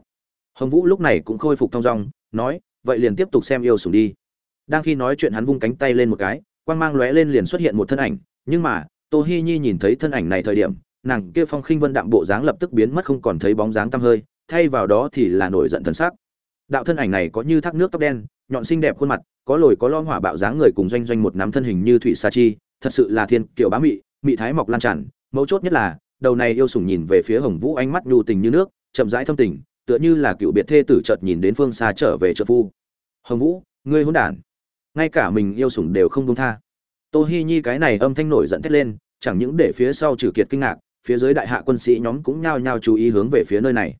Hồng vũ lúc này cũng khôi phục thong dong, nói, vậy liền tiếp tục xem yêu sủng đi. Đang khi nói chuyện hắn vung cánh tay lên một cái, quang mang lóe lên liền xuất hiện một thân ảnh, nhưng mà, tô hi nhi nhìn thấy thân ảnh này thời điểm nàng kia phong khinh vân đạm bộ dáng lập tức biến mất không còn thấy bóng dáng tăm hơi, thay vào đó thì là nổi giận thần sắc. Đạo thân ảnh này có như thác nước tóc đen, nhọn xinh đẹp khuôn mặt, có lồi có lõm hỏa bạo dáng người cùng doanh doanh một nắm thân hình như thủy sa chi, thật sự là thiên kiều bá mị mị thái mọc lan tràn, mấu chốt nhất là, đầu này yêu sủng nhìn về phía hồng vũ ánh mắt nhu tình như nước, chậm rãi thâm tình, tựa như là cựu biệt thê tử chợt nhìn đến phương xa trở về trợ phu. Hồng vũ, ngươi hỗn đản. Ngay cả mình yêu sủng đều không buông tha. Tô hi nhi cái này âm thanh nổi giận thét lên, chẳng những để phía sau trừ kiệt kinh ngạc phía dưới đại hạ quân sĩ nhóm cũng nhao nhao chú ý hướng về phía nơi này.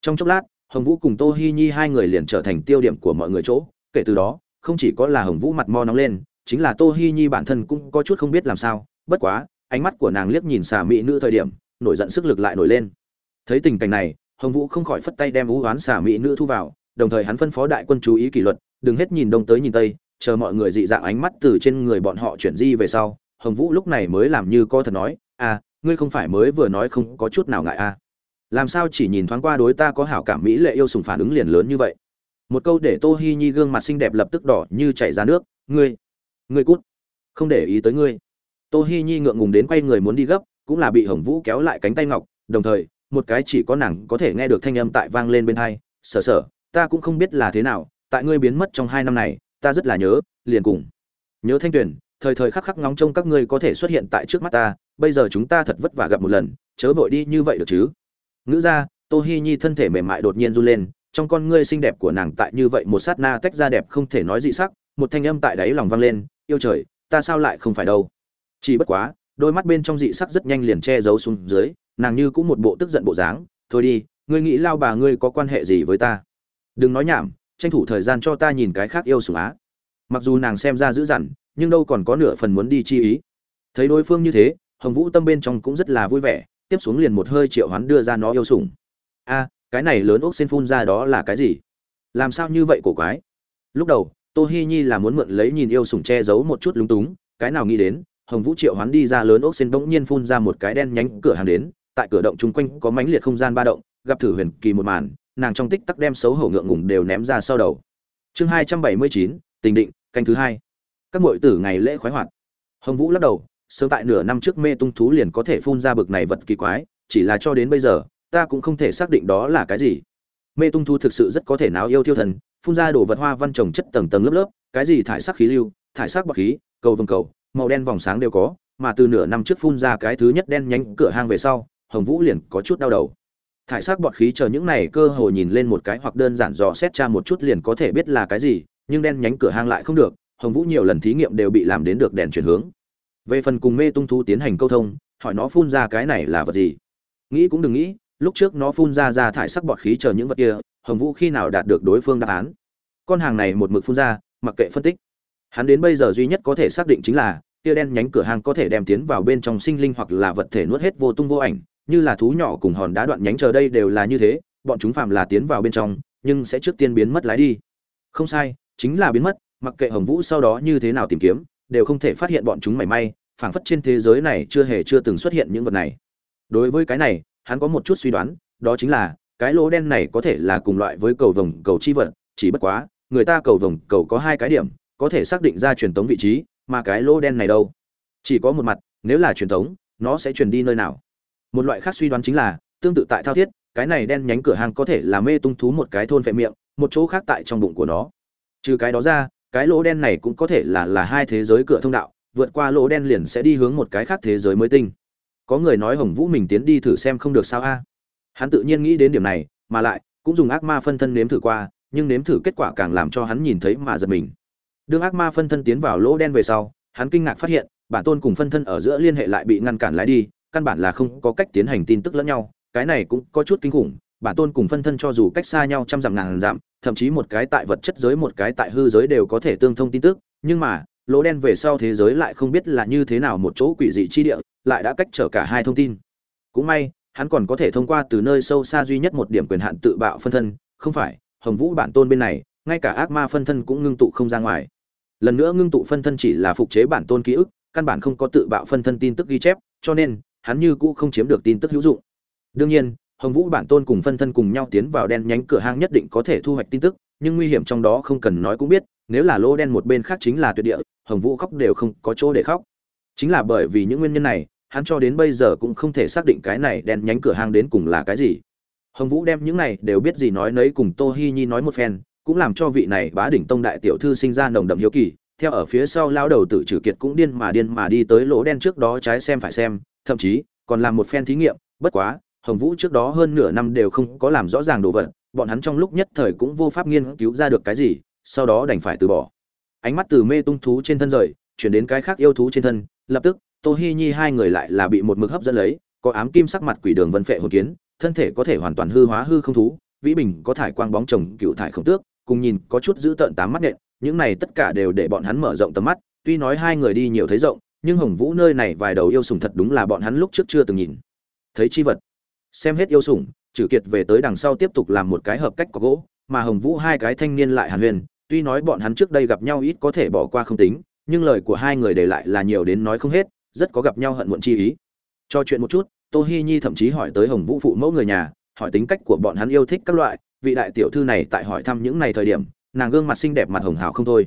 Trong chốc lát, hồng vũ cùng tô hi nhi hai người liền trở thành tiêu điểm của mọi người chỗ. Kể từ đó, không chỉ có là hồng vũ mặt mo nóng lên, chính là tô hi nhi bản thân cũng có chút không biết làm sao. Bất quá, ánh mắt của nàng liếc nhìn xà mỹ nữ thời điểm, nổi giận sức lực lại nổi lên. Thấy tình cảnh này, hồng vũ không khỏi phất tay đem vũ oán xà mỹ nữ thu vào, đồng thời hắn phân phó đại quân chú ý kỷ luật, đừng hết nhìn đông tới nhìn tây, chờ mọi người dị dạng ánh mắt từ trên người bọn họ chuyển di về sau. Hồng vũ lúc này mới làm như co thật nói à ngươi không phải mới vừa nói không có chút nào ngại à? Làm sao chỉ nhìn thoáng qua đối ta có hảo cảm mỹ lệ yêu sùng phản ứng liền lớn như vậy? Một câu để tô hi nhi gương mặt xinh đẹp lập tức đỏ như chảy ra nước. Ngươi ngươi cút, không để ý tới ngươi. Tô hi nhi ngượng ngùng đến quay người muốn đi gấp, cũng là bị hồng vũ kéo lại cánh tay ngọc. Đồng thời, một cái chỉ có nàng có thể nghe được thanh âm tại vang lên bên tai sở sở, ta cũng không biết là thế nào, tại ngươi biến mất trong hai năm này, ta rất là nhớ, liền cùng. Nhớ thanh tuyển thời thời khắc khắc ngóng trông các ngươi có thể xuất hiện tại trước mắt ta, bây giờ chúng ta thật vất vả gặp một lần, chớ vội đi như vậy được chứ? Ngữ ra tô hi nhi thân thể mềm mại đột nhiên run lên, trong con ngươi xinh đẹp của nàng tại như vậy một sát na tách ra đẹp không thể nói dị sắc, một thanh âm tại đáy lòng vang lên, yêu trời, ta sao lại không phải đâu? Chỉ bất quá, đôi mắt bên trong dị sắc rất nhanh liền che giấu xuống dưới, nàng như cũng một bộ tức giận bộ dáng, thôi đi, ngươi nghĩ lao bà ngươi có quan hệ gì với ta? Đừng nói nhảm, tranh thủ thời gian cho ta nhìn cái khác yêu sủng á. Mặc dù nàng xem ra dữ dằn nhưng đâu còn có nửa phần muốn đi chi ý. Thấy đối phương như thế, hồng vũ tâm bên trong cũng rất là vui vẻ, tiếp xuống liền một hơi triệu hoán đưa ra nó yêu sủng. A, cái này lớn ốc xin phun ra đó là cái gì? Làm sao như vậy cổ quái? Lúc đầu, tô hi nhi là muốn mượn lấy nhìn yêu sủng che giấu một chút lúng túng, cái nào nghĩ đến, hồng vũ triệu hoán đi ra lớn ốc xin bỗng nhiên phun ra một cái đen nhánh cửa hàng đến, tại cửa động chung quanh có mánh liệt không gian ba động, gặp thử huyền kỳ một màn, nàng trong tích tắc đem xấu hổ ngượng ngùng đều ném ra sau đầu. Chương hai trăm bảy mươi chín, tình định, canh thứ hai các muội tử ngày lễ khoái hoạt. Hồng vũ lắc đầu, sớm tại nửa năm trước mê tung thú liền có thể phun ra bực này vật kỳ quái, chỉ là cho đến bây giờ, ta cũng không thể xác định đó là cái gì. Mê tung thú thực sự rất có thể náo yêu thiêu thần, phun ra đồ vật hoa văn trồng chất tầng tầng lớp lớp, cái gì thải sắc khí lưu, thải sắc bọc khí, cầu vồng cầu, màu đen vòng sáng đều có, mà từ nửa năm trước phun ra cái thứ nhất đen nhánh cửa hang về sau, hồng vũ liền có chút đau đầu. Thải sắc bọt khí chờ những này cơ hồ nhìn lên một cái hoặc đơn giản dò xét tra một chút liền có thể biết là cái gì, nhưng đen nhánh cửa hang lại không được hồng vũ nhiều lần thí nghiệm đều bị làm đến được đèn chuyển hướng. Về phần cùng mê tung thú tiến hành câu thông, hỏi nó phun ra cái này là vật gì? Nghĩ cũng đừng nghĩ, lúc trước nó phun ra ra thải sắc bọt khí chờ những vật kia, hồng vũ khi nào đạt được đối phương đáp án? Con hàng này một mực phun ra, mặc kệ phân tích. Hắn đến bây giờ duy nhất có thể xác định chính là, tia đen nhánh cửa hàng có thể đem tiến vào bên trong sinh linh hoặc là vật thể nuốt hết vô tung vô ảnh, như là thú nhỏ cùng hòn đá đoạn nhánh chờ đây đều là như thế, bọn chúng phạm là tiến vào bên trong, nhưng sẽ trước tiên biến mất lái đi. Không sai, chính là biến mất mặc kệ hồng vũ sau đó như thế nào tìm kiếm, đều không thể phát hiện bọn chúng mảy may, phảng phất trên thế giới này chưa hề chưa từng xuất hiện những vật này. Đối với cái này, hắn có một chút suy đoán, đó chính là, cái lỗ đen này có thể là cùng loại với cầu vồng, cầu chi vật, chỉ bất quá, người ta cầu vồng, cầu có hai cái điểm, có thể xác định ra truyền tống vị trí, mà cái lỗ đen này đâu? Chỉ có một mặt, nếu là truyền tống, nó sẽ truyền đi nơi nào? Một loại khác suy đoán chính là, tương tự tại thao thiết, cái này đen nhánh cửa hàng có thể là mê tung thú một cái thôn vệ miệng, một chỗ khác tại trong bụng của nó. Trừ cái đó ra cái lỗ đen này cũng có thể là là hai thế giới cửa thông đạo, vượt qua lỗ đen liền sẽ đi hướng một cái khác thế giới mới tinh. Có người nói hồng vũ mình tiến đi thử xem không được sao a. Hắn tự nhiên nghĩ đến điểm này, mà lại, cũng dùng ác ma phân thân nếm thử qua, nhưng nếm thử kết quả càng làm cho hắn nhìn thấy mà giật mình. Đương ác ma phân thân tiến vào lỗ đen về sau, hắn kinh ngạc phát hiện, bản tôn cùng phân thân ở giữa liên hệ lại bị ngăn cản lái đi, căn bản là không có cách tiến hành tin tức lẫn nhau, cái này cũng có chút kinh khủng, bản tôn cùng phân thân cho dù cách xa nhau trăm dặm ngàn dặm thậm chí một cái tại vật chất giới, một cái tại hư giới đều có thể tương thông tin tức, nhưng mà, lỗ đen về sau thế giới lại không biết là như thế nào một chỗ quỷ dị chi địa, lại đã cách trở cả hai thông tin. Cũng may, hắn còn có thể thông qua từ nơi sâu xa duy nhất một điểm quyền hạn tự bạo phân thân, không phải, hồng vũ bản tôn bên này, ngay cả ác ma phân thân cũng ngưng tụ không ra ngoài. Lần nữa ngưng tụ phân thân chỉ là phục chế bản tôn ký ức, căn bản không có tự bạo phân thân tin tức ghi chép, cho nên, hắn như cũ không chiếm được tin tức hữu dụng. Đương nhiên hồng vũ bản tôn cùng phân thân cùng nhau tiến vào đen nhánh cửa hang nhất định có thể thu hoạch tin tức, nhưng nguy hiểm trong đó không cần nói cũng biết, nếu là lỗ đen một bên khác chính là tuyệt địa, hồng vũ khóc đều không có chỗ để khóc. Chính là bởi vì những nguyên nhân này, hắn cho đến bây giờ cũng không thể xác định cái này đen nhánh cửa hang đến cùng là cái gì. Hồng vũ đem những này đều biết gì nói nấy cùng tô hi nhi nói một phen, cũng làm cho vị này bá đỉnh tông đại tiểu thư sinh ra nồng đậm hiếu kỳ, theo ở phía sau lão đầu tử trừ kiệt cũng điên mà điên mà đi tới lỗ đen trước đó trái xem phải xem, thậm chí còn làm một phen thí nghiệm, bất quá hồng vũ trước đó hơn nửa năm đều không có làm rõ ràng đồ vật, bọn hắn trong lúc nhất thời cũng vô pháp nghiên cứu ra được cái gì, sau đó đành phải từ bỏ. Ánh mắt từ mê tung thú trên thân rời, chuyển đến cái khác yêu thú trên thân, lập tức tô hi nhi hai người lại là bị một mực hấp dẫn lấy, có ám kim sắc mặt quỷ đường vân phệ hồn kiến, thân thể có thể hoàn toàn hư hóa hư không thú, vĩ bình có thải quang bóng chồng cựu thải không tước, cùng nhìn có chút giữ tợn tám mắt nện, những này tất cả đều để bọn hắn mở rộng tầm mắt, tuy nói hai người đi nhiều thấy rộng, nhưng hồng vũ nơi này vài đầu yêu sủng thật đúng là bọn hắn lúc trước chưa từng nhìn. Thấy chi vật? Xem hết yêu sủng trừ kiệt về tới đằng sau tiếp tục làm một cái hợp cách có gỗ, mà hồng vũ hai cái thanh niên lại hàn huyền tuy nói bọn hắn trước đây gặp nhau ít có thể bỏ qua không tính, nhưng lời của hai người để lại là nhiều đến nói không hết, rất có gặp nhau hận muộn chi ý. Cho chuyện một chút, tô hi nhi thậm chí hỏi tới hồng vũ phụ mẫu người nhà, hỏi tính cách của bọn hắn yêu thích các loại, vị đại tiểu thư này tại hỏi thăm những này thời điểm, nàng gương mặt xinh đẹp mặt hồng hào không thôi.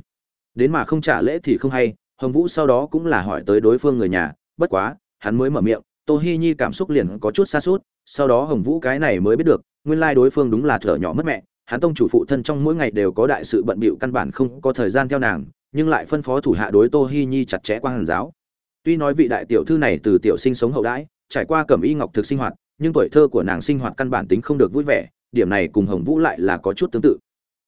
Đến mà không trả lễ thì không hay, hồng vũ sau đó cũng là hỏi tới đối phương người nhà, bất quá, hắn mới mở miệng tô hi nhi cảm xúc liền có chút xa suốt sau đó hồng vũ cái này mới biết được, nguyên lai đối phương đúng là thở nhỏ mất mẹ, hắn tông chủ phụ thân trong mỗi ngày đều có đại sự bận bịu căn bản không có thời gian theo nàng, nhưng lại phân phó thủ hạ đối tô hi nhi chặt chẽ quan hàn giáo. Tuy nói vị đại tiểu thư này từ tiểu sinh sống hậu đãi, trải qua cẩm y ngọc thực sinh hoạt, nhưng tuổi thơ của nàng sinh hoạt căn bản tính không được vui vẻ, điểm này cùng hồng vũ lại là có chút tương tự.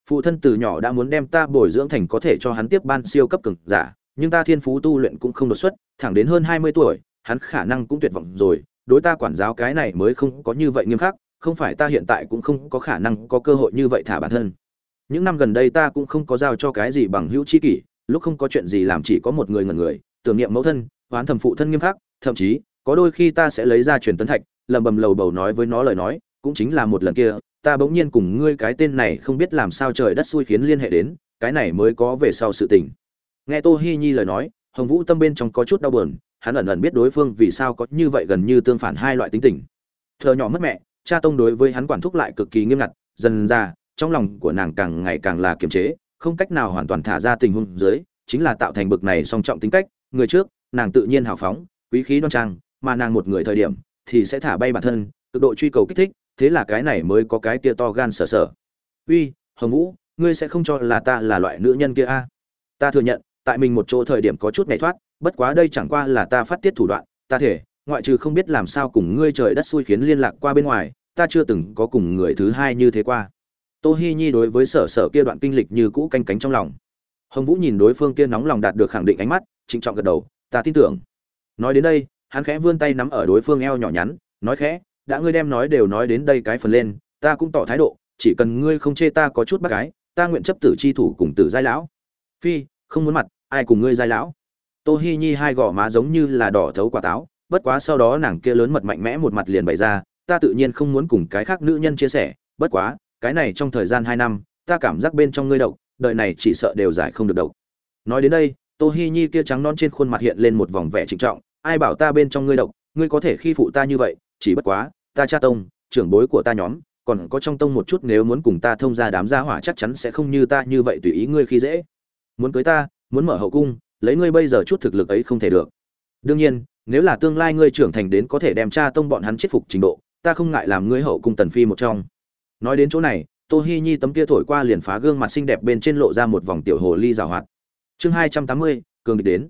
Phụ thân từ nhỏ đã muốn đem ta bồi dưỡng thành có thể cho hắn tiếp ban siêu cấp cường giả, nhưng ta thiên phú tu luyện cũng không đột xuất, thẳng đến hơn hai mươi tuổi hắn khả năng cũng tuyệt vọng rồi, đối ta quản giáo cái này mới không có như vậy nghiêm khắc, không phải ta hiện tại cũng không có khả năng có cơ hội như vậy thả bản thân. Những năm gần đây ta cũng không có giao cho cái gì bằng hữu chi kỷ, lúc không có chuyện gì làm chỉ có một người ngẩn người, tưởng niệm mẫu thân, oán thầm phụ thân nghiêm khắc, thậm chí, có đôi khi ta sẽ lấy ra truyền tấn thạch lầm bầm lầu bầu nói với nó lời nói, cũng chính là một lần kia, ta bỗng nhiên cùng ngươi cái tên này không biết làm sao trời đất xui khiến liên hệ đến, cái này mới có về sau sự tình. Nghe tô hi nhi lời nói, hồng vũ tâm bên trong có chút đau buồn hắn ẩn ẩn biết đối phương vì sao có như vậy gần như tương phản hai loại tính tình. Thợ nhỏ mất mẹ, cha tông đối với hắn quản thúc lại cực kỳ nghiêm ngặt, dần ra, trong lòng của nàng càng ngày càng là kiềm chế, không cách nào hoàn toàn thả ra tình huống dưới, chính là tạo thành bực này song trọng tính cách, người trước, nàng tự nhiên hào phóng, quý khí đoan trang, mà nàng một người thời điểm, thì sẽ thả bay bản thân, cực độ truy cầu kích thích, thế là cái này mới có cái kia to gan sở sở. Uy, hồng vũ, ngươi sẽ không cho là ta là loại nữ nhân kia a? Ta thừa nhận, tại mình một chỗ thời điểm có chút ngày thoát bất quá đây chẳng qua là ta phát tiết thủ đoạn, ta thể, ngoại trừ không biết làm sao cùng ngươi trời đất xui khiến liên lạc qua bên ngoài, ta chưa từng có cùng người thứ hai như thế qua. Tô hi nhi đối với sở sở kia đoạn kinh lịch như cũ canh cánh trong lòng. Hồng vũ nhìn đối phương kia nóng lòng đạt được khẳng định ánh mắt, trịnh trọng gật đầu, ta tin tưởng. Nói đến đây, hắn khẽ vươn tay nắm ở đối phương eo nhỏ nhắn, nói khẽ, đã ngươi đem nói đều nói đến đây cái phần lên, ta cũng tỏ thái độ, chỉ cần ngươi không chê ta có chút bác gái, ta nguyện chấp tử chi thủ cùng tử giai lão. Phi, không muốn mặt, ai cùng ngươi giai lão? Tô hi nhi hai gò má giống như là đỏ thấu quả táo, bất quá sau đó nàng kia lớn mật mạnh mẽ một mặt liền bày ra, ta tự nhiên không muốn cùng cái khác nữ nhân chia sẻ, bất quá, cái này trong thời gian hai năm, ta cảm giác bên trong ngươi độc đợi này chỉ sợ đều giải không được độc. Nói đến đây, tô hi nhi kia trắng non trên khuôn mặt hiện lên một vòng vẻ trịnh trọng, ai bảo ta bên trong ngươi độc, ngươi có thể khi phụ ta như vậy, chỉ bất quá, ta cha tông, trưởng bối của ta nhóm, còn có trong tông một chút nếu muốn cùng ta thông ra đám gia hỏa chắc chắn sẽ không như ta như vậy tùy ý ngươi khi dễ. Muốn cưới ta, muốn mở hậu cung lấy ngươi bây giờ chút thực lực ấy không thể được. Đương nhiên, nếu là tương lai ngươi trưởng thành đến có thể đem cha tông bọn hắn chết phục trình độ, ta không ngại làm ngươi hậu cung tần phi một trong. Nói đến chỗ này, tô hi nhi tấm kia thổi qua liền phá gương mặt xinh đẹp bên trên lộ ra một vòng tiểu hồ ly rào hoạt. Chương hai trăm tám mươi, cường địch đến.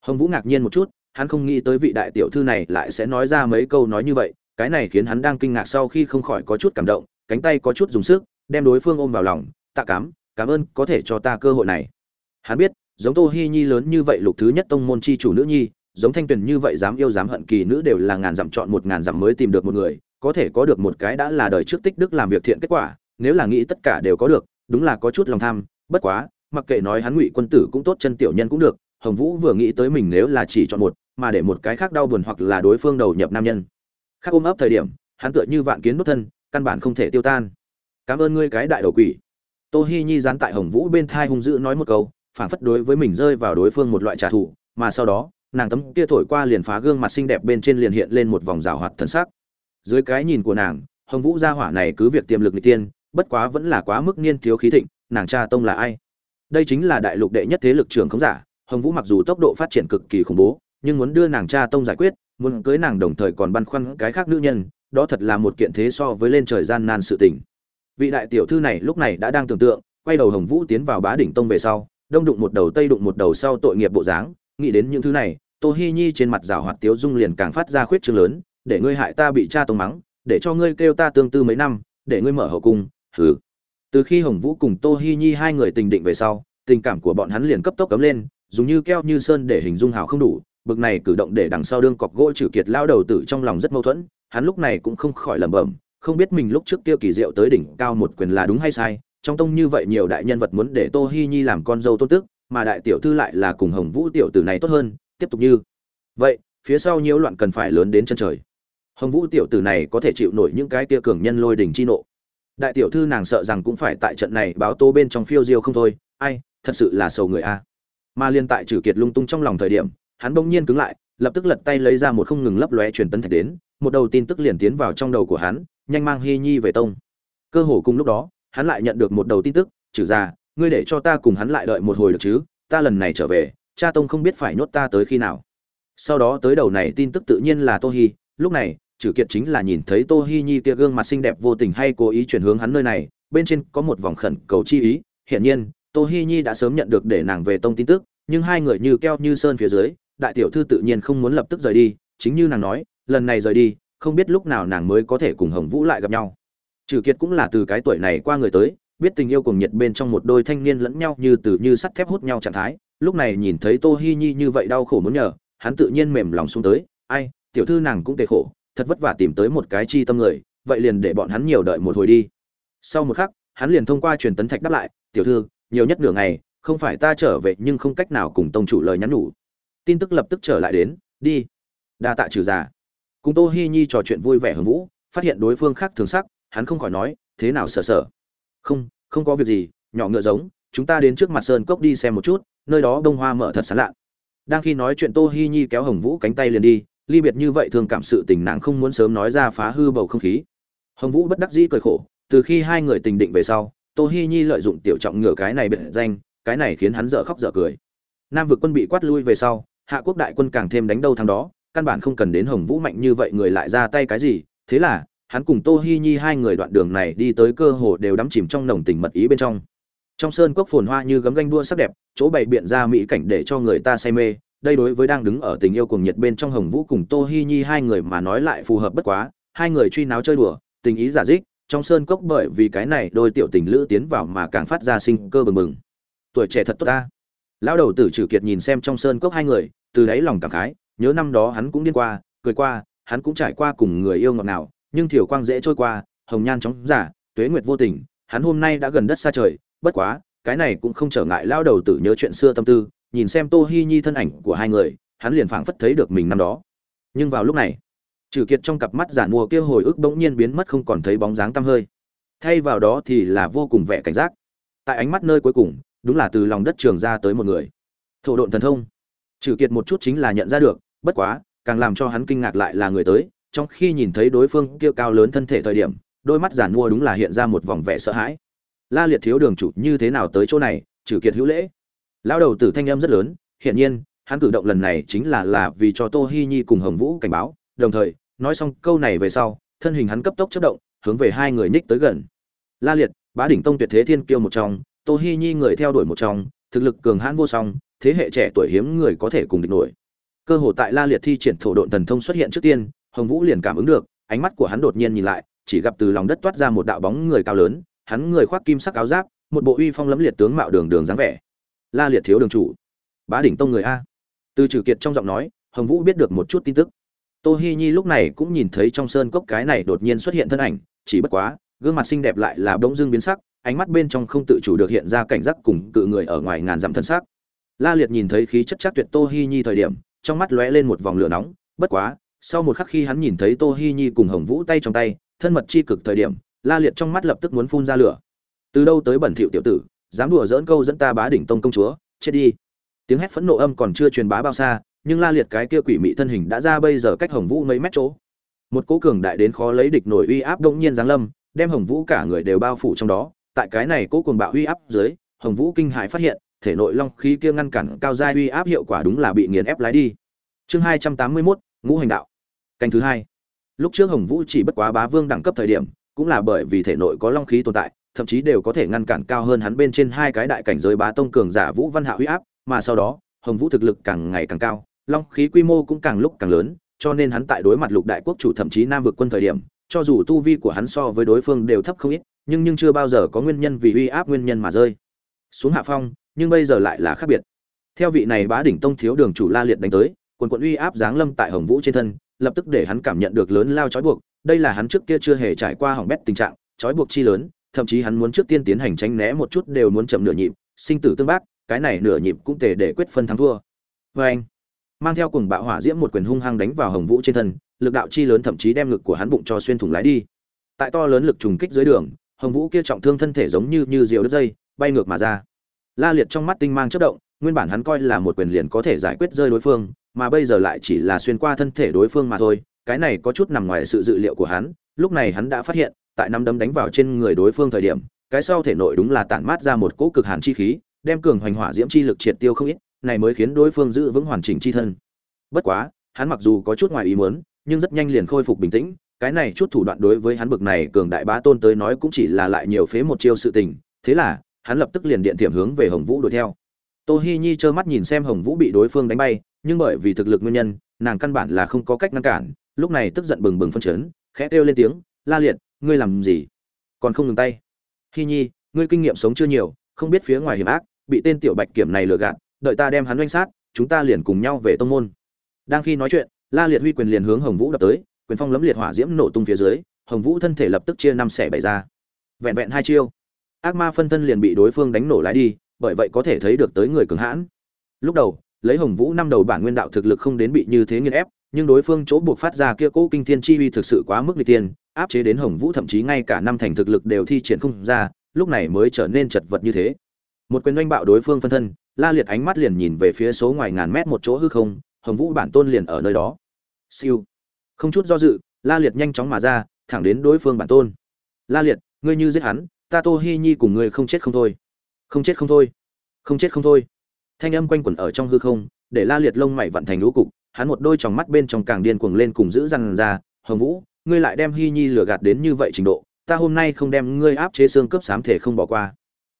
Hồng vũ ngạc nhiên một chút, hắn không nghĩ tới vị đại tiểu thư này lại sẽ nói ra mấy câu nói như vậy, cái này khiến hắn đang kinh ngạc sau khi không khỏi có chút cảm động, cánh tay có chút dùng sức, đem đối phương ôm vào lòng, tạ cám, cảm ơn có thể cho ta cơ hội này. Hắn biết giống tô hi nhi lớn như vậy lục thứ nhất tông môn chi chủ nữ nhi, giống thanh tuyền như vậy dám yêu dám hận kỳ nữ đều là ngàn dặm chọn một ngàn dặm mới tìm được một người, có thể có được một cái đã là đời trước tích đức làm việc thiện kết quả, nếu là nghĩ tất cả đều có được, đúng là có chút lòng tham, bất quá, mặc kệ nói hắn ngụy quân tử cũng tốt chân tiểu nhân cũng được, hồng vũ vừa nghĩ tới mình nếu là chỉ chọn một, mà để một cái khác đau buồn hoặc là đối phương đầu nhập nam nhân. Khác ôm ấp thời điểm, hắn tựa như vạn kiến đốt thân, căn bản không thể tiêu tan. Cảm ơn ngươi cái đại đầu quỷ. Tô hi nhi dán tại hồng vũ bên thai hung dữ nói một câu phản phất đối với mình rơi vào đối phương một loại trả thù, mà sau đó, nàng tấm kia thổi qua liền phá gương mặt xinh đẹp bên trên liền hiện lên một vòng rào hoạt thần sắc. Dưới cái nhìn của nàng, hồng vũ gia hỏa này cứ việc tiềm lực n tiên, bất quá vẫn là quá mức niên thiếu khí thịnh, nàng cha tông là ai? Đây chính là đại lục đệ nhất thế lực trưởng không giả, hồng vũ mặc dù tốc độ phát triển cực kỳ khủng bố, nhưng muốn đưa nàng cha tông giải quyết, muốn cưới nàng đồng thời còn băn khoăn cái khác nữ nhân, đó thật là một kiện thế so với lên trời gian nan sự tình. Vị đại tiểu thư này lúc này đã đang tưởng tượng, quay đầu hồng vũ tiến vào bá đỉnh tông về sau đông đụng một đầu tây đụng một đầu sau tội nghiệp bộ dáng, nghĩ đến những thứ này, tô hi nhi trên mặt rào hoạt tiếu dung liền càng phát ra khuyết chương lớn, để ngươi hại ta bị cha tông mắng, để cho ngươi kêu ta tương tư mấy năm, để ngươi mở hậu cung, hừ. Từ khi hồng vũ cùng tô hi nhi hai người tình định về sau, tình cảm của bọn hắn liền cấp tốc cấm lên, dùng như keo như sơn để hình dung hào không đủ, bực này cử động để đằng sau đương cọc gỗ trừ kiệt lao đầu tử trong lòng rất mâu thuẫn, hắn lúc này cũng không khỏi lẩm bẩm, không biết mình lúc trước kia kỳ diệu tới đỉnh cao một quyền là đúng hay sai trong tông như vậy nhiều đại nhân vật muốn để tô hi nhi làm con dâu tôn tức mà đại tiểu thư lại là cùng hồng vũ tiểu tử này tốt hơn, tiếp tục như. Vậy, phía sau nhiễu loạn cần phải lớn đến chân trời. Hồng vũ tiểu tử này có thể chịu nổi những cái kia cường nhân lôi đỉnh chi nộ. Đại tiểu thư nàng sợ rằng cũng phải tại trận này báo tô bên trong phiêu diêu không thôi, ai, thật sự là sầu người a. Mà liên tại trừ kiệt lung tung trong lòng thời điểm, hắn bỗng nhiên cứng lại, lập tức lật tay lấy ra một không ngừng lấp lóe truyền tấn thạch đến, một đầu tin tức liền tiến vào trong đầu của hắn, nhanh mang hy nhi về tông. Cơ hồ cùng lúc đó hắn lại nhận được một đầu tin tức, trừ ra, ngươi để cho ta cùng hắn lại đợi một hồi được chứ? Ta lần này trở về, cha tông không biết phải nhốt ta tới khi nào. Sau đó tới đầu này tin tức tự nhiên là tô hi lúc này trừ kiệt chính là nhìn thấy tô hi nhi kia gương mặt xinh đẹp vô tình hay cố ý chuyển hướng hắn nơi này, bên trên có một vòng khẩn cầu chi ý. Hiển nhiên tô hi nhi đã sớm nhận được để nàng về tông tin tức, nhưng hai người như keo như sơn phía dưới, đại tiểu thư tự nhiên không muốn lập tức rời đi. Chính như nàng nói, lần này rời đi, không biết lúc nào nàng mới có thể cùng hồng vũ lại gặp nhau trừ kiệt cũng là từ cái tuổi này qua người tới, biết tình yêu cùng nhiệt bên trong một đôi thanh niên lẫn nhau như từ như sắt thép hút nhau trạng thái, lúc này nhìn thấy tô hi nhi như vậy đau khổ muốn nhờ, hắn tự nhiên mềm lòng xuống tới, ai, tiểu thư nàng cũng tệ khổ, thật vất vả tìm tới một cái chi tâm người, vậy liền để bọn hắn nhiều đợi một hồi đi. Sau một khắc, hắn liền thông qua truyền tấn thạch đáp lại, tiểu thư, nhiều nhất nửa ngày, không phải ta trở về nhưng không cách nào cùng tông chủ lời nhắn nhủ. Tin tức lập tức trở lại đến, đi. Đa tạ trừ giả cùng tô hi nhi trò chuyện vui vẻ hưởng vũ phát hiện đối phương khác thường sắc hắn không khỏi nói, thế nào sợ sợ không không có việc gì, nhỏ ngựa giống, chúng ta đến trước mặt sơn cốc đi xem một chút, nơi đó đông hoa mở thật sán lạ. Đang khi nói chuyện tô hi nhi kéo hồng vũ cánh tay liền đi, ly biệt như vậy thường cảm sự tình nàng không muốn sớm nói ra phá hư bầu không khí. Hồng vũ bất đắc dĩ cười khổ, từ khi hai người tình định về sau, tô hi nhi lợi dụng tiểu trọng ngựa cái này biệt danh, cái này khiến hắn dở khóc dở cười. Nam vực quân bị quát lui về sau, hạ quốc đại quân càng thêm đánh đâu thắng đó, căn bản không cần đến hồng vũ mạnh như vậy người lại ra tay cái gì, thế là hắn cùng tô hi nhi hai người đoạn đường này đi tới cơ hồ đều đắm chìm trong nồng tình mật ý bên trong. Trong sơn cốc phồn hoa như gấm ganh đua sắc đẹp, chỗ bày biện ra mỹ cảnh để cho người ta say mê, đây đối với đang đứng ở tình yêu cuồng nhiệt bên trong hồng vũ cùng tô hi nhi hai người mà nói lại phù hợp bất quá, hai người truy náo chơi đùa, tình ý giả dích, trong sơn cốc bởi vì cái này đôi tiểu tình lữ tiến vào mà càng phát ra sinh cơ bừng bừng. Tuổi trẻ thật tốt ta. Lão đầu tử trừ kiệt nhìn xem trong sơn cốc hai người, từ đáy lòng cảm khái, nhớ năm đó hắn cũng điên qua, cười qua, hắn cũng trải qua cùng người yêu ngọt nào nhưng thiểu quang dễ trôi qua, hồng nhan chóng giả, tuế nguyệt vô tình, hắn hôm nay đã gần đất xa trời, bất quá, cái này cũng không trở ngại lao đầu tử nhớ chuyện xưa tâm tư, nhìn xem tô hi nhi thân ảnh của hai người, hắn liền phảng phất thấy được mình năm đó. Nhưng vào lúc này trừ kiệt trong cặp mắt giả mua kia hồi ức bỗng nhiên biến mất không còn thấy bóng dáng tăm hơi. Thay vào đó thì là vô cùng vẻ cảnh giác. Tại ánh mắt nơi cuối cùng, đúng là từ lòng đất trường ra tới một người. Thổ độn thần thông. Trừ kiệt một chút chính là nhận ra được, bất quá, càng làm cho hắn kinh ngạc lại là người tới trong khi nhìn thấy đối phương kia cao lớn thân thể thời điểm, đôi mắt giản mua đúng là hiện ra một vòng vẻ sợ hãi. La liệt thiếu đường chủ như thế nào tới chỗ này, trừ kiệt hữu lễ. Lao đầu tử thanh âm rất lớn hiện nhiên, hắn cử động lần này chính là là vì cho tô hi nhi cùng hồng vũ cảnh báo, đồng thời, nói xong câu này về sau, thân hình hắn cấp tốc chất động, hướng về hai người nhích tới gần. La liệt, bá đỉnh tông tuyệt thế thiên kiêu một trong, tô hi nhi người theo đuổi một trong, thực lực cường hãn vô song, thế hệ trẻ tuổi hiếm người có thể cùng địch nổi. Cơ hội tại la liệt thi triển thổ độn thần thông xuất hiện trước tiên hồng vũ liền cảm ứng được, ánh mắt của hắn đột nhiên nhìn lại, chỉ gặp từ lòng đất toát ra một đạo bóng người cao lớn, hắn người khoác kim sắc áo giáp, một bộ uy phong lẫm liệt tướng mạo đường đường dáng vẻ. La liệt thiếu đường chủ. Bá đỉnh tông người a. Từ trừ kiệt trong giọng nói, hồng vũ biết được một chút tin tức. Tô hi nhi lúc này cũng nhìn thấy trong sơn cốc cái này đột nhiên xuất hiện thân ảnh, chỉ bất quá, gương mặt xinh đẹp lại là bỗng dưng biến sắc, ánh mắt bên trong không tự chủ được hiện ra cảnh giác cùng cự người ở ngoài ngàn dặm thân sắc. la liệt nhìn thấy khí chất chắc tuyệt tô hi nhi thời điểm, trong mắt lóe lên một vòng lửa nóng, bất quá sau một khắc khi hắn nhìn thấy tô hi nhi cùng hồng vũ tay trong tay thân mật chi cực thời điểm la liệt trong mắt lập tức muốn phun ra lửa. Từ đâu tới bẩn thỉu tiểu tử dám đùa dỡn câu dẫn ta bá đỉnh tông công chúa chết đi. Tiếng hét phẫn nộ âm còn chưa truyền bá bao xa nhưng la liệt cái kia quỷ mị thân hình đã ra bây giờ cách hồng vũ mấy mét chỗ. Một cố cường đại đến khó lấy địch nổi uy áp đông nhiên giáng lâm đem hồng vũ cả người đều bao phủ trong đó. Tại cái này cố cường bạo uy áp dưới hồng vũ kinh hãi phát hiện thể nội long khí kia ngăn cản cao giai uy áp hiệu quả đúng là bị nghiền ép lái đi. Chương hai trăm tám mươi 281, ngũ hành đạo canh thứ hai. Lúc trước hồng vũ chỉ bất quá bá vương đẳng cấp thời điểm, cũng là bởi vì thể nội có long khí tồn tại, thậm chí đều có thể ngăn cản cao hơn hắn bên trên hai cái đại cảnh giới bá tông cường giả vũ văn hạ uy áp, mà sau đó, hồng vũ thực lực càng ngày càng cao, long khí quy mô cũng càng lúc càng lớn, cho nên hắn tại đối mặt lục đại quốc chủ thậm chí nam vực quân thời điểm, cho dù tu vi của hắn so với đối phương đều thấp không ít, nhưng nhưng chưa bao giờ có nguyên nhân vì uy áp nguyên nhân mà rơi. Xuống hạ phong, nhưng bây giờ lại là khác biệt. Theo vị này bá đỉnh tông thiếu đường chủ la liệt đánh tới, quần quận uy áp giáng lâm tại hồng vũ trên thân lập tức để hắn cảm nhận được lớn lao trói buộc, đây là hắn trước kia chưa hề trải qua hỏng bét tình trạng, trói buộc chi lớn, thậm chí hắn muốn trước tiên tiến hành tránh né một chút đều muốn chậm nửa nhịp, sinh tử tương bác, cái này nửa nhịp cũng tề để quyết phân thắng thua. Vê anh, mang theo cùng bạo hỏa diễm một quyền hung hăng đánh vào hồng vũ trên thân, lực đạo chi lớn thậm chí đem ngực của hắn bụng cho xuyên thủng lái đi. Tại to lớn lực trùng kích dưới đường, hồng vũ kia trọng thương thân thể giống như như diều đứt dây, bay ngược mà ra. La liệt trong mắt tinh mang chất động nguyên bản hắn coi là một quyền liền có thể giải quyết rơi đối phương, mà bây giờ lại chỉ là xuyên qua thân thể đối phương mà thôi, cái này có chút nằm ngoài sự dự liệu của hắn, lúc này hắn đã phát hiện, tại năm đấm đánh vào trên người đối phương thời điểm, cái sau thể nội đúng là tản mát ra một cỗ cực hàn chi khí, đem cường hoành hỏa diễm chi lực triệt tiêu không ít, này mới khiến đối phương giữ vững hoàn chỉnh chi thân. Bất quá, hắn mặc dù có chút ngoài ý muốn, nhưng rất nhanh liền khôi phục bình tĩnh, cái này chút thủ đoạn đối với hắn bực này cường đại bá tôn tới nói cũng chỉ là lại nhiều phế một chiêu sự tình, thế là, hắn lập tức liền điện tiệm hướng về hồng vũ đuổi theo tô hi nhi trơ mắt nhìn xem hồng vũ bị đối phương đánh bay, nhưng bởi vì thực lực nguyên nhân, nàng căn bản là không có cách ngăn cản, lúc này tức giận bừng bừng phân chấn, khẽ kêu lên tiếng, la liệt, ngươi làm gì? Còn không ngừng tay. Hi nhi, ngươi kinh nghiệm sống chưa nhiều, không biết phía ngoài hiểm ác, bị tên tiểu bạch kiểm này lừa gạt, đợi ta đem hắn doanh sát, chúng ta liền cùng nhau về tông môn. Đang khi nói chuyện, la liệt huy quyền liền hướng hồng vũ đập tới, quyền phong lấm liệt hỏa diễm nổ tung phía dưới, hồng vũ thân thể lập tức chia năm xẻ bảy ra. Vẹn vẹn hai chiêu, ác ma phân thân liền bị đối phương đánh nổ lái đi bởi vậy có thể thấy được tới người cường hãn. Lúc đầu, lấy hồng vũ năm đầu bản nguyên đạo thực lực không đến bị như thế nghiên ép, nhưng đối phương chỗ buộc phát ra kia cố kinh thiên chi uy thực sự quá mức nghịch tiên áp chế đến hồng vũ thậm chí ngay cả năm thành thực lực đều thi triển không ra, lúc này mới trở nên chật vật như thế. Một quyền oanh bạo đối phương phân thân, la liệt ánh mắt liền nhìn về phía số ngoài ngàn mét một chỗ hư không, hồng vũ bản tôn liền ở nơi đó. Siêu. Không chút do dự, la liệt nhanh chóng mà ra, thẳng đến đối phương bản tôn. La liệt, ngươi như giết hắn, ta tô hi nhi cùng ngươi không chết không thôi không chết không thôi. Không chết không thôi. Thanh âm quanh quẩn ở trong hư không, để la liệt lông mày vặn thành lũ cục, hắn một đôi tròng mắt bên trong càng điên cuồng lên cùng giữ răng ra, hồng vũ, ngươi lại đem hi nhi lừa gạt đến như vậy trình độ, ta hôm nay không đem ngươi áp chế xương cướp sám thể không bỏ qua.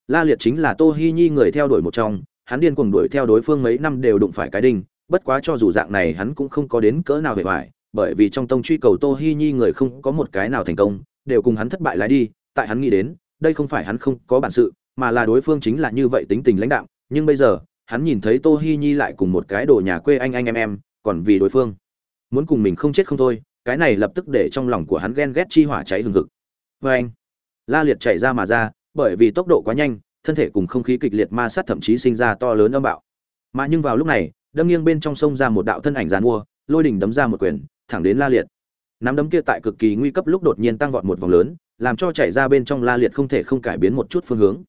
La liệt chính là tô hi nhi người theo đuổi một trong, hắn điên cuồng đuổi theo đối phương mấy năm đều đụng phải cái đinh, bất quá cho dù dạng này hắn cũng không có đến cỡ nào hề hoài, bởi vì trong tông truy cầu tô hi nhi người không có một cái nào thành công, đều cùng hắn thất bại lái đi, tại hắn nghĩ đến, đây không phải hắn không có bản sự mà là đối phương chính là như vậy tính tình lãnh đạo nhưng bây giờ, hắn nhìn thấy tô hi nhi lại cùng một cái đồ nhà quê anh anh em em, còn vì đối phương. Muốn cùng mình không chết không thôi, cái này lập tức để trong lòng của hắn ghen ghét chi hỏa cháy hừng hực. Vê anh, la liệt chạy ra mà ra, bởi vì tốc độ quá nhanh, thân thể cùng không khí kịch liệt ma sát thậm chí sinh ra to lớn âm bạo. Mà nhưng vào lúc này, đâm nghiêng bên trong sông ra một đạo thân ảnh dàn mua lôi đỉnh đấm ra một quyền, thẳng đến la liệt. Nắm đấm kia tại cực kỳ nguy cấp lúc đột nhiên tăng vọt một vòng lớn, làm cho chảy ra bên trong la liệt không thể không cải biến một chút phương hướng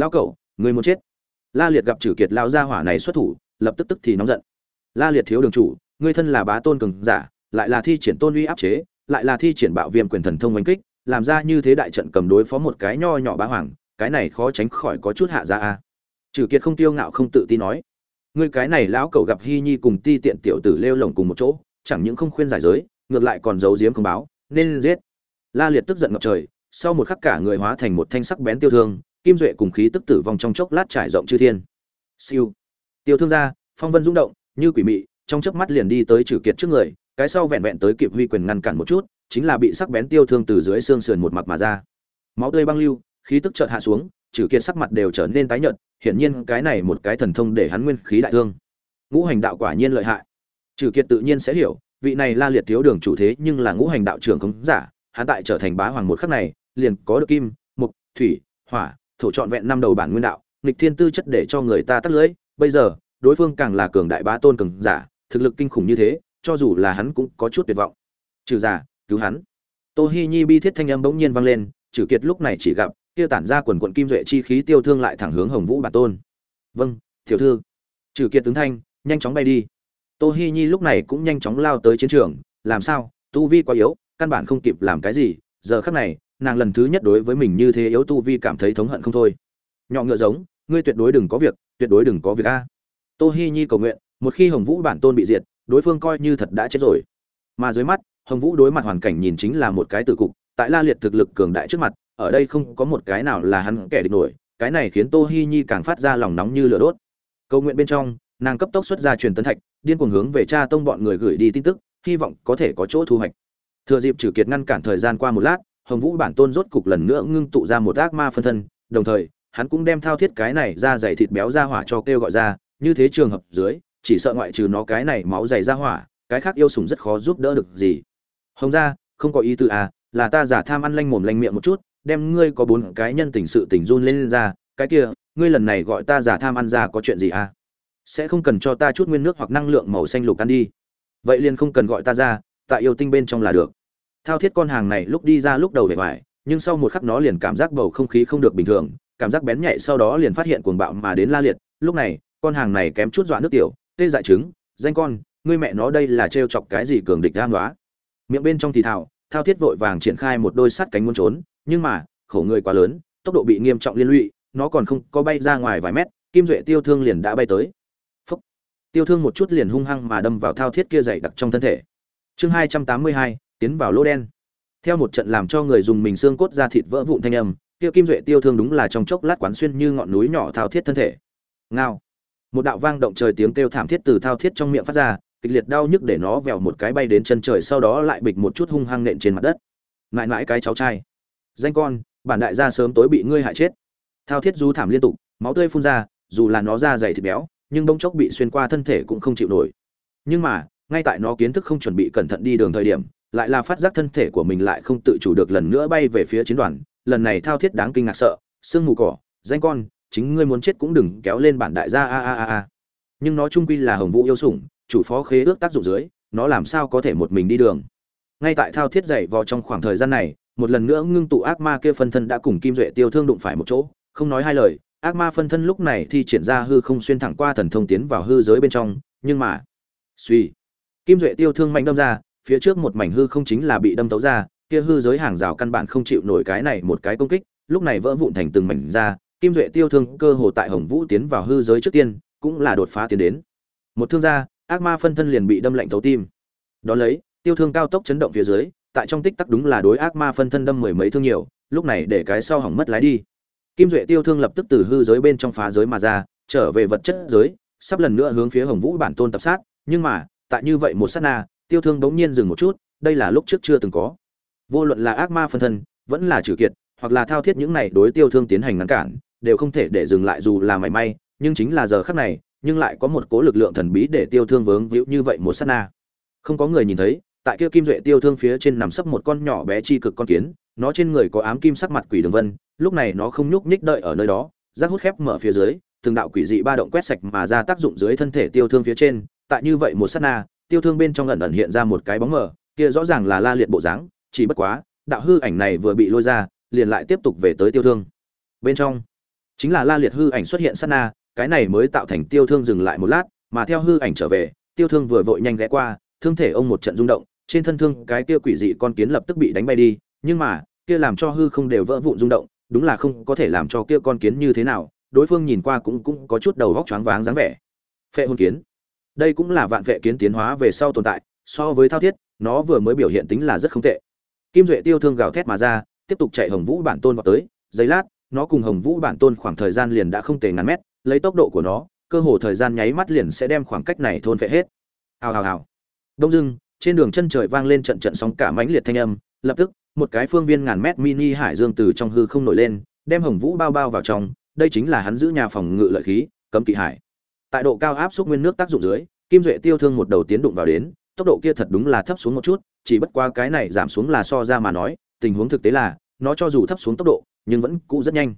lão cậu, người muốn chết. La liệt gặp chử kiệt lao gia hỏa này xuất thủ, lập tức tức thì nóng giận. La liệt thiếu đường chủ, ngươi thân là bá tôn cường giả, lại là thi triển tôn uy áp chế, lại là thi triển bạo viêm quyền thần thông oanh kích, làm ra như thế đại trận cầm đối phó một cái nho nhỏ bá hoàng, cái này khó tránh khỏi có chút hạ ra a. Trừ kiệt không tiêu ngạo không tự tin nói, ngươi cái này lão cậu gặp hy nhi cùng ti tiện tiểu tử lêu lồng cùng một chỗ, chẳng những không khuyên giải giới, ngược lại còn giấu giếm không báo, nên giết. La liệt tức giận ngập trời, sau một khắc cả người hóa thành một thanh sắc bén tiêu thương kim duệ cùng khí tức tử vong trong chốc lát trải rộng chư thiên. Siêu. Tiêu thương ra phong vân rung động, như quỷ mị, trong chớp mắt liền đi tới trừ kiệt trước người, cái sau vẹn vẹn tới kịp huy quyền ngăn cản một chút, chính là bị sắc bén tiêu thương từ dưới xương sườn một mặt mà ra. Máu tươi băng lưu, khí tức chợt hạ xuống, trừ kiệt sắc mặt đều trở nên tái nhợt, hiển nhiên cái này một cái thần thông để hắn nguyên khí đại thương. Ngũ hành đạo quả nhiên lợi hại. Trừ kiệt tự nhiên sẽ hiểu, vị này la liệt thiếu đường chủ thế nhưng là ngũ hành đạo trưởng khống giả, hắn tại trở thành bá hoàng một khắc này, liền có được kim, mục, thủy, hỏa thổ trọn vẹn năm đầu bản nguyên đạo, nghịch thiên tư chất để cho người ta tắt lưỡi. Bây giờ, đối phương càng là cường đại bá tôn cường giả, thực lực kinh khủng như thế, cho dù là hắn cũng có chút tuyệt vọng. Trừ giả cứu hắn. Tô hi nhi bi thiết thanh âm bỗng nhiên vang lên trừ kiệt lúc này chỉ gặp, kia tản ra quần quận kim duệ chi khí tiêu thương lại thẳng hướng hồng vũ bản tôn. Vâng tiểu thư. Trừ kiệt tướng thanh, nhanh chóng bay đi. Tô hi nhi lúc này cũng nhanh chóng lao tới chiến trường, làm sao? Tu vi quá yếu, căn bản không kịp làm cái gì, giờ khắc này nàng lần thứ nhất đối với mình như thế yếu tu vi cảm thấy thống hận không thôi. Nhọ ngựa giống, ngươi tuyệt đối đừng có việc, tuyệt đối đừng có việc a. Tô hi nhi cầu nguyện, một khi hồng vũ bản tôn bị diệt, đối phương coi như thật đã chết rồi. Mà dưới mắt, hồng vũ đối mặt hoàn cảnh nhìn chính là một cái tử cục, tại la liệt thực lực cường đại trước mặt, ở đây không có một cái nào là hắn kẻ địch nổi, cái này khiến tô hi nhi càng phát ra lòng nóng như lửa đốt. Cầu nguyện bên trong, nàng cấp tốc xuất ra truyền tấn thạch, điên cuồng hướng về cha tông bọn người gửi đi tin tức, hy vọng có thể có chỗ thu hoạch. Thừa dịp trừ kiệt ngăn cản thời gian qua một lát hồng vũ bản tôn rốt cục lần nữa ngưng tụ ra một ác ma phân thân đồng thời hắn cũng đem thao thiết cái này ra dày thịt béo ra hỏa cho kêu gọi ra như thế trường hợp dưới chỉ sợ ngoại trừ nó cái này máu dày ra hỏa cái khác yêu sủng rất khó giúp đỡ được gì. Hồng gia không có ý tư à là ta giả tham ăn lanh mồm lanh miệng một chút đem ngươi có bốn cái nhân tình sự tình run lên, lên ra cái kia ngươi lần này gọi ta giả tham ăn ra có chuyện gì à? Sẽ không cần cho ta chút nguyên nước hoặc năng lượng màu xanh lục ăn đi. Vậy liền không cần gọi ta ra tại yêu tinh bên trong là được thao thiết con hàng này lúc đi ra lúc đầu vẻ vải nhưng sau một khắc nó liền cảm giác bầu không khí không được bình thường, cảm giác bén nhạy sau đó liền phát hiện cuồng bạo mà đến la liệt. Lúc này, con hàng này kém chút dọa nước tiểu, tê dại trứng, danh con, ngươi mẹ nó đây là trêu chọc cái gì cường địch gan đoá miệng bên trong thì thào, thao thiết vội vàng triển khai một đôi sắt cánh muốn trốn, nhưng mà, khổ người quá lớn, tốc độ bị nghiêm trọng liên lụy, nó còn không có bay ra ngoài vài mét, kim duệ tiêu thương liền đã bay tới. Phúc. tiêu thương một chút liền hung hăng mà đâm vào thao thiết kia dày đặc trong thân thể. Chương hai trăm tám mươi hai tiến vào lỗ đen. Theo một trận làm cho người dùng mình xương cốt ra thịt vỡ vụn thanh âm kia kim duệ tiêu thương đúng là trong chốc lát quán xuyên như ngọn núi nhỏ thao thiết thân thể. Ngao. Một đạo vang động trời tiếng kêu thảm thiết từ thao thiết trong miệng phát ra, kịch liệt đau nhức để nó vèo một cái bay đến chân trời sau đó lại bịch một chút hung hăng nện trên mặt đất. Mãi mãi cái cháu trai. Danh con, bản đại gia sớm tối bị ngươi hại chết. Thao thiết du thảm liên tục, máu tươi phun ra, dù là nó da dày thịt béo, nhưng bông chốc bị xuyên qua thân thể cũng không chịu nổi. Nhưng mà, ngay tại nó kiến thức không chuẩn bị cẩn thận đi đường thời điểm lại là phát giác thân thể của mình lại không tự chủ được lần nữa bay về phía chiến đoàn. Lần này thao thiết đáng kinh ngạc sợ, sương mù cỏ, danh con, chính ngươi muốn chết cũng đừng kéo lên bản đại gia a a a a. Nhưng nó trung quy là hồng vũ yêu sủng, chủ phó khế ước tác dụng dưới, nó làm sao có thể một mình đi đường? Ngay tại thao thiết dậy vào trong khoảng thời gian này, một lần nữa ngưng tụ ác ma kia phân thân đã cùng kim duệ tiêu thương đụng phải một chỗ, không nói hai lời, ác ma phân thân lúc này thì triển ra hư không xuyên thẳng qua thần thông tiến vào hư giới bên trong, nhưng mà, suy, kim duệ tiêu thương mạnh đâm ra phía trước một mảnh hư không chính là bị đâm tấu ra, kia hư giới hàng rào căn bản không chịu nổi cái này một cái công kích, lúc này vỡ vụn thành từng mảnh ra, kim duệ tiêu thương cơ hồ tại hồng vũ tiến vào hư giới trước tiên, cũng là đột phá tiến đến. Một thương gia, ác ma phân thân liền bị đâm lạnh thấu tim. Đó lấy, tiêu thương cao tốc chấn động phía dưới, tại trong tích tắc đúng là đối ác ma phân thân đâm mười mấy thương nhiều, lúc này để cái sau hỏng mất lái đi. Kim duệ tiêu thương lập tức từ hư giới bên trong phá giới mà ra, trở về vật chất giới, sắp lần nữa hướng phía hồng vũ bản tôn tập sát, nhưng mà, tại như vậy một sát na tiêu thương bỗng nhiên dừng một chút, đây là lúc trước chưa từng có. Vô luận là ác ma phân thân, vẫn là trừ kiệt, hoặc là thao thiết những này đối tiêu thương tiến hành ngăn cản, đều không thể để dừng lại dù là mảy may, nhưng chính là giờ khắc này, nhưng lại có một cố lực lượng thần bí để tiêu thương vướng víu như vậy một sát na. Không có người nhìn thấy, tại kia kim duệ tiêu thương phía trên nằm sấp một con nhỏ bé chi cực con kiến, nó trên người có ám kim sắc mặt quỷ đường vân, lúc này nó không nhúc nhích đợi ở nơi đó, rác hút khép mở phía dưới, từng đạo quỷ dị ba động quét sạch mà ra tác dụng dưới thân thể tiêu thương phía trên, tại như vậy một sát na tiêu thương bên trong ẩn ẩn hiện ra một cái bóng mờ, kia rõ ràng là la liệt bộ dáng, chỉ bất quá, đạo hư ảnh này vừa bị lôi ra, liền lại tiếp tục về tới tiêu thương. Bên trong, chính là la liệt hư ảnh xuất hiện sát na, cái này mới tạo thành tiêu thương dừng lại một lát, mà theo hư ảnh trở về, tiêu thương vừa vội nhanh ghé qua, thương thể ông một trận rung động, trên thân thương cái kia quỷ dị con kiến lập tức bị đánh bay đi, nhưng mà, kia làm cho hư không đều vỡ vụn rung động, đúng là không có thể làm cho kia con kiến như thế nào, đối phương nhìn qua cũng cũng có chút đầu vóc choáng váng dáng vẻ. Phệ hôn kiến đây cũng là vạn vệ kiến tiến hóa về sau tồn tại, so với thao thiết, nó vừa mới biểu hiện tính là rất không tệ. Kim duệ tiêu thương gào thét mà ra, tiếp tục chạy hồng vũ bản tôn vào tới, giây lát, nó cùng hồng vũ bản tôn khoảng thời gian liền đã không tề ngàn mét, lấy tốc độ của nó, cơ hồ thời gian nháy mắt liền sẽ đem khoảng cách này thôn phệ hết. Hào hào hào. Đông dưng trên đường chân trời vang lên trận trận sóng cả mãnh liệt thanh âm, lập tức, một cái phương viên ngàn mét mini hải dương từ trong hư không nổi lên, đem hồng vũ bao bao vào trong, đây chính là hắn giữ nhà phòng ngự lợi khí, cấm kỵ hải tại độ cao áp suất nguyên nước tác dụng dưới, kim duệ tiêu thương một đầu tiến đụng vào đến, tốc độ kia thật đúng là thấp xuống một chút, chỉ bất qua cái này giảm xuống là so ra mà nói, tình huống thực tế là, nó cho dù thấp xuống tốc độ, nhưng vẫn cũ rất nhanh.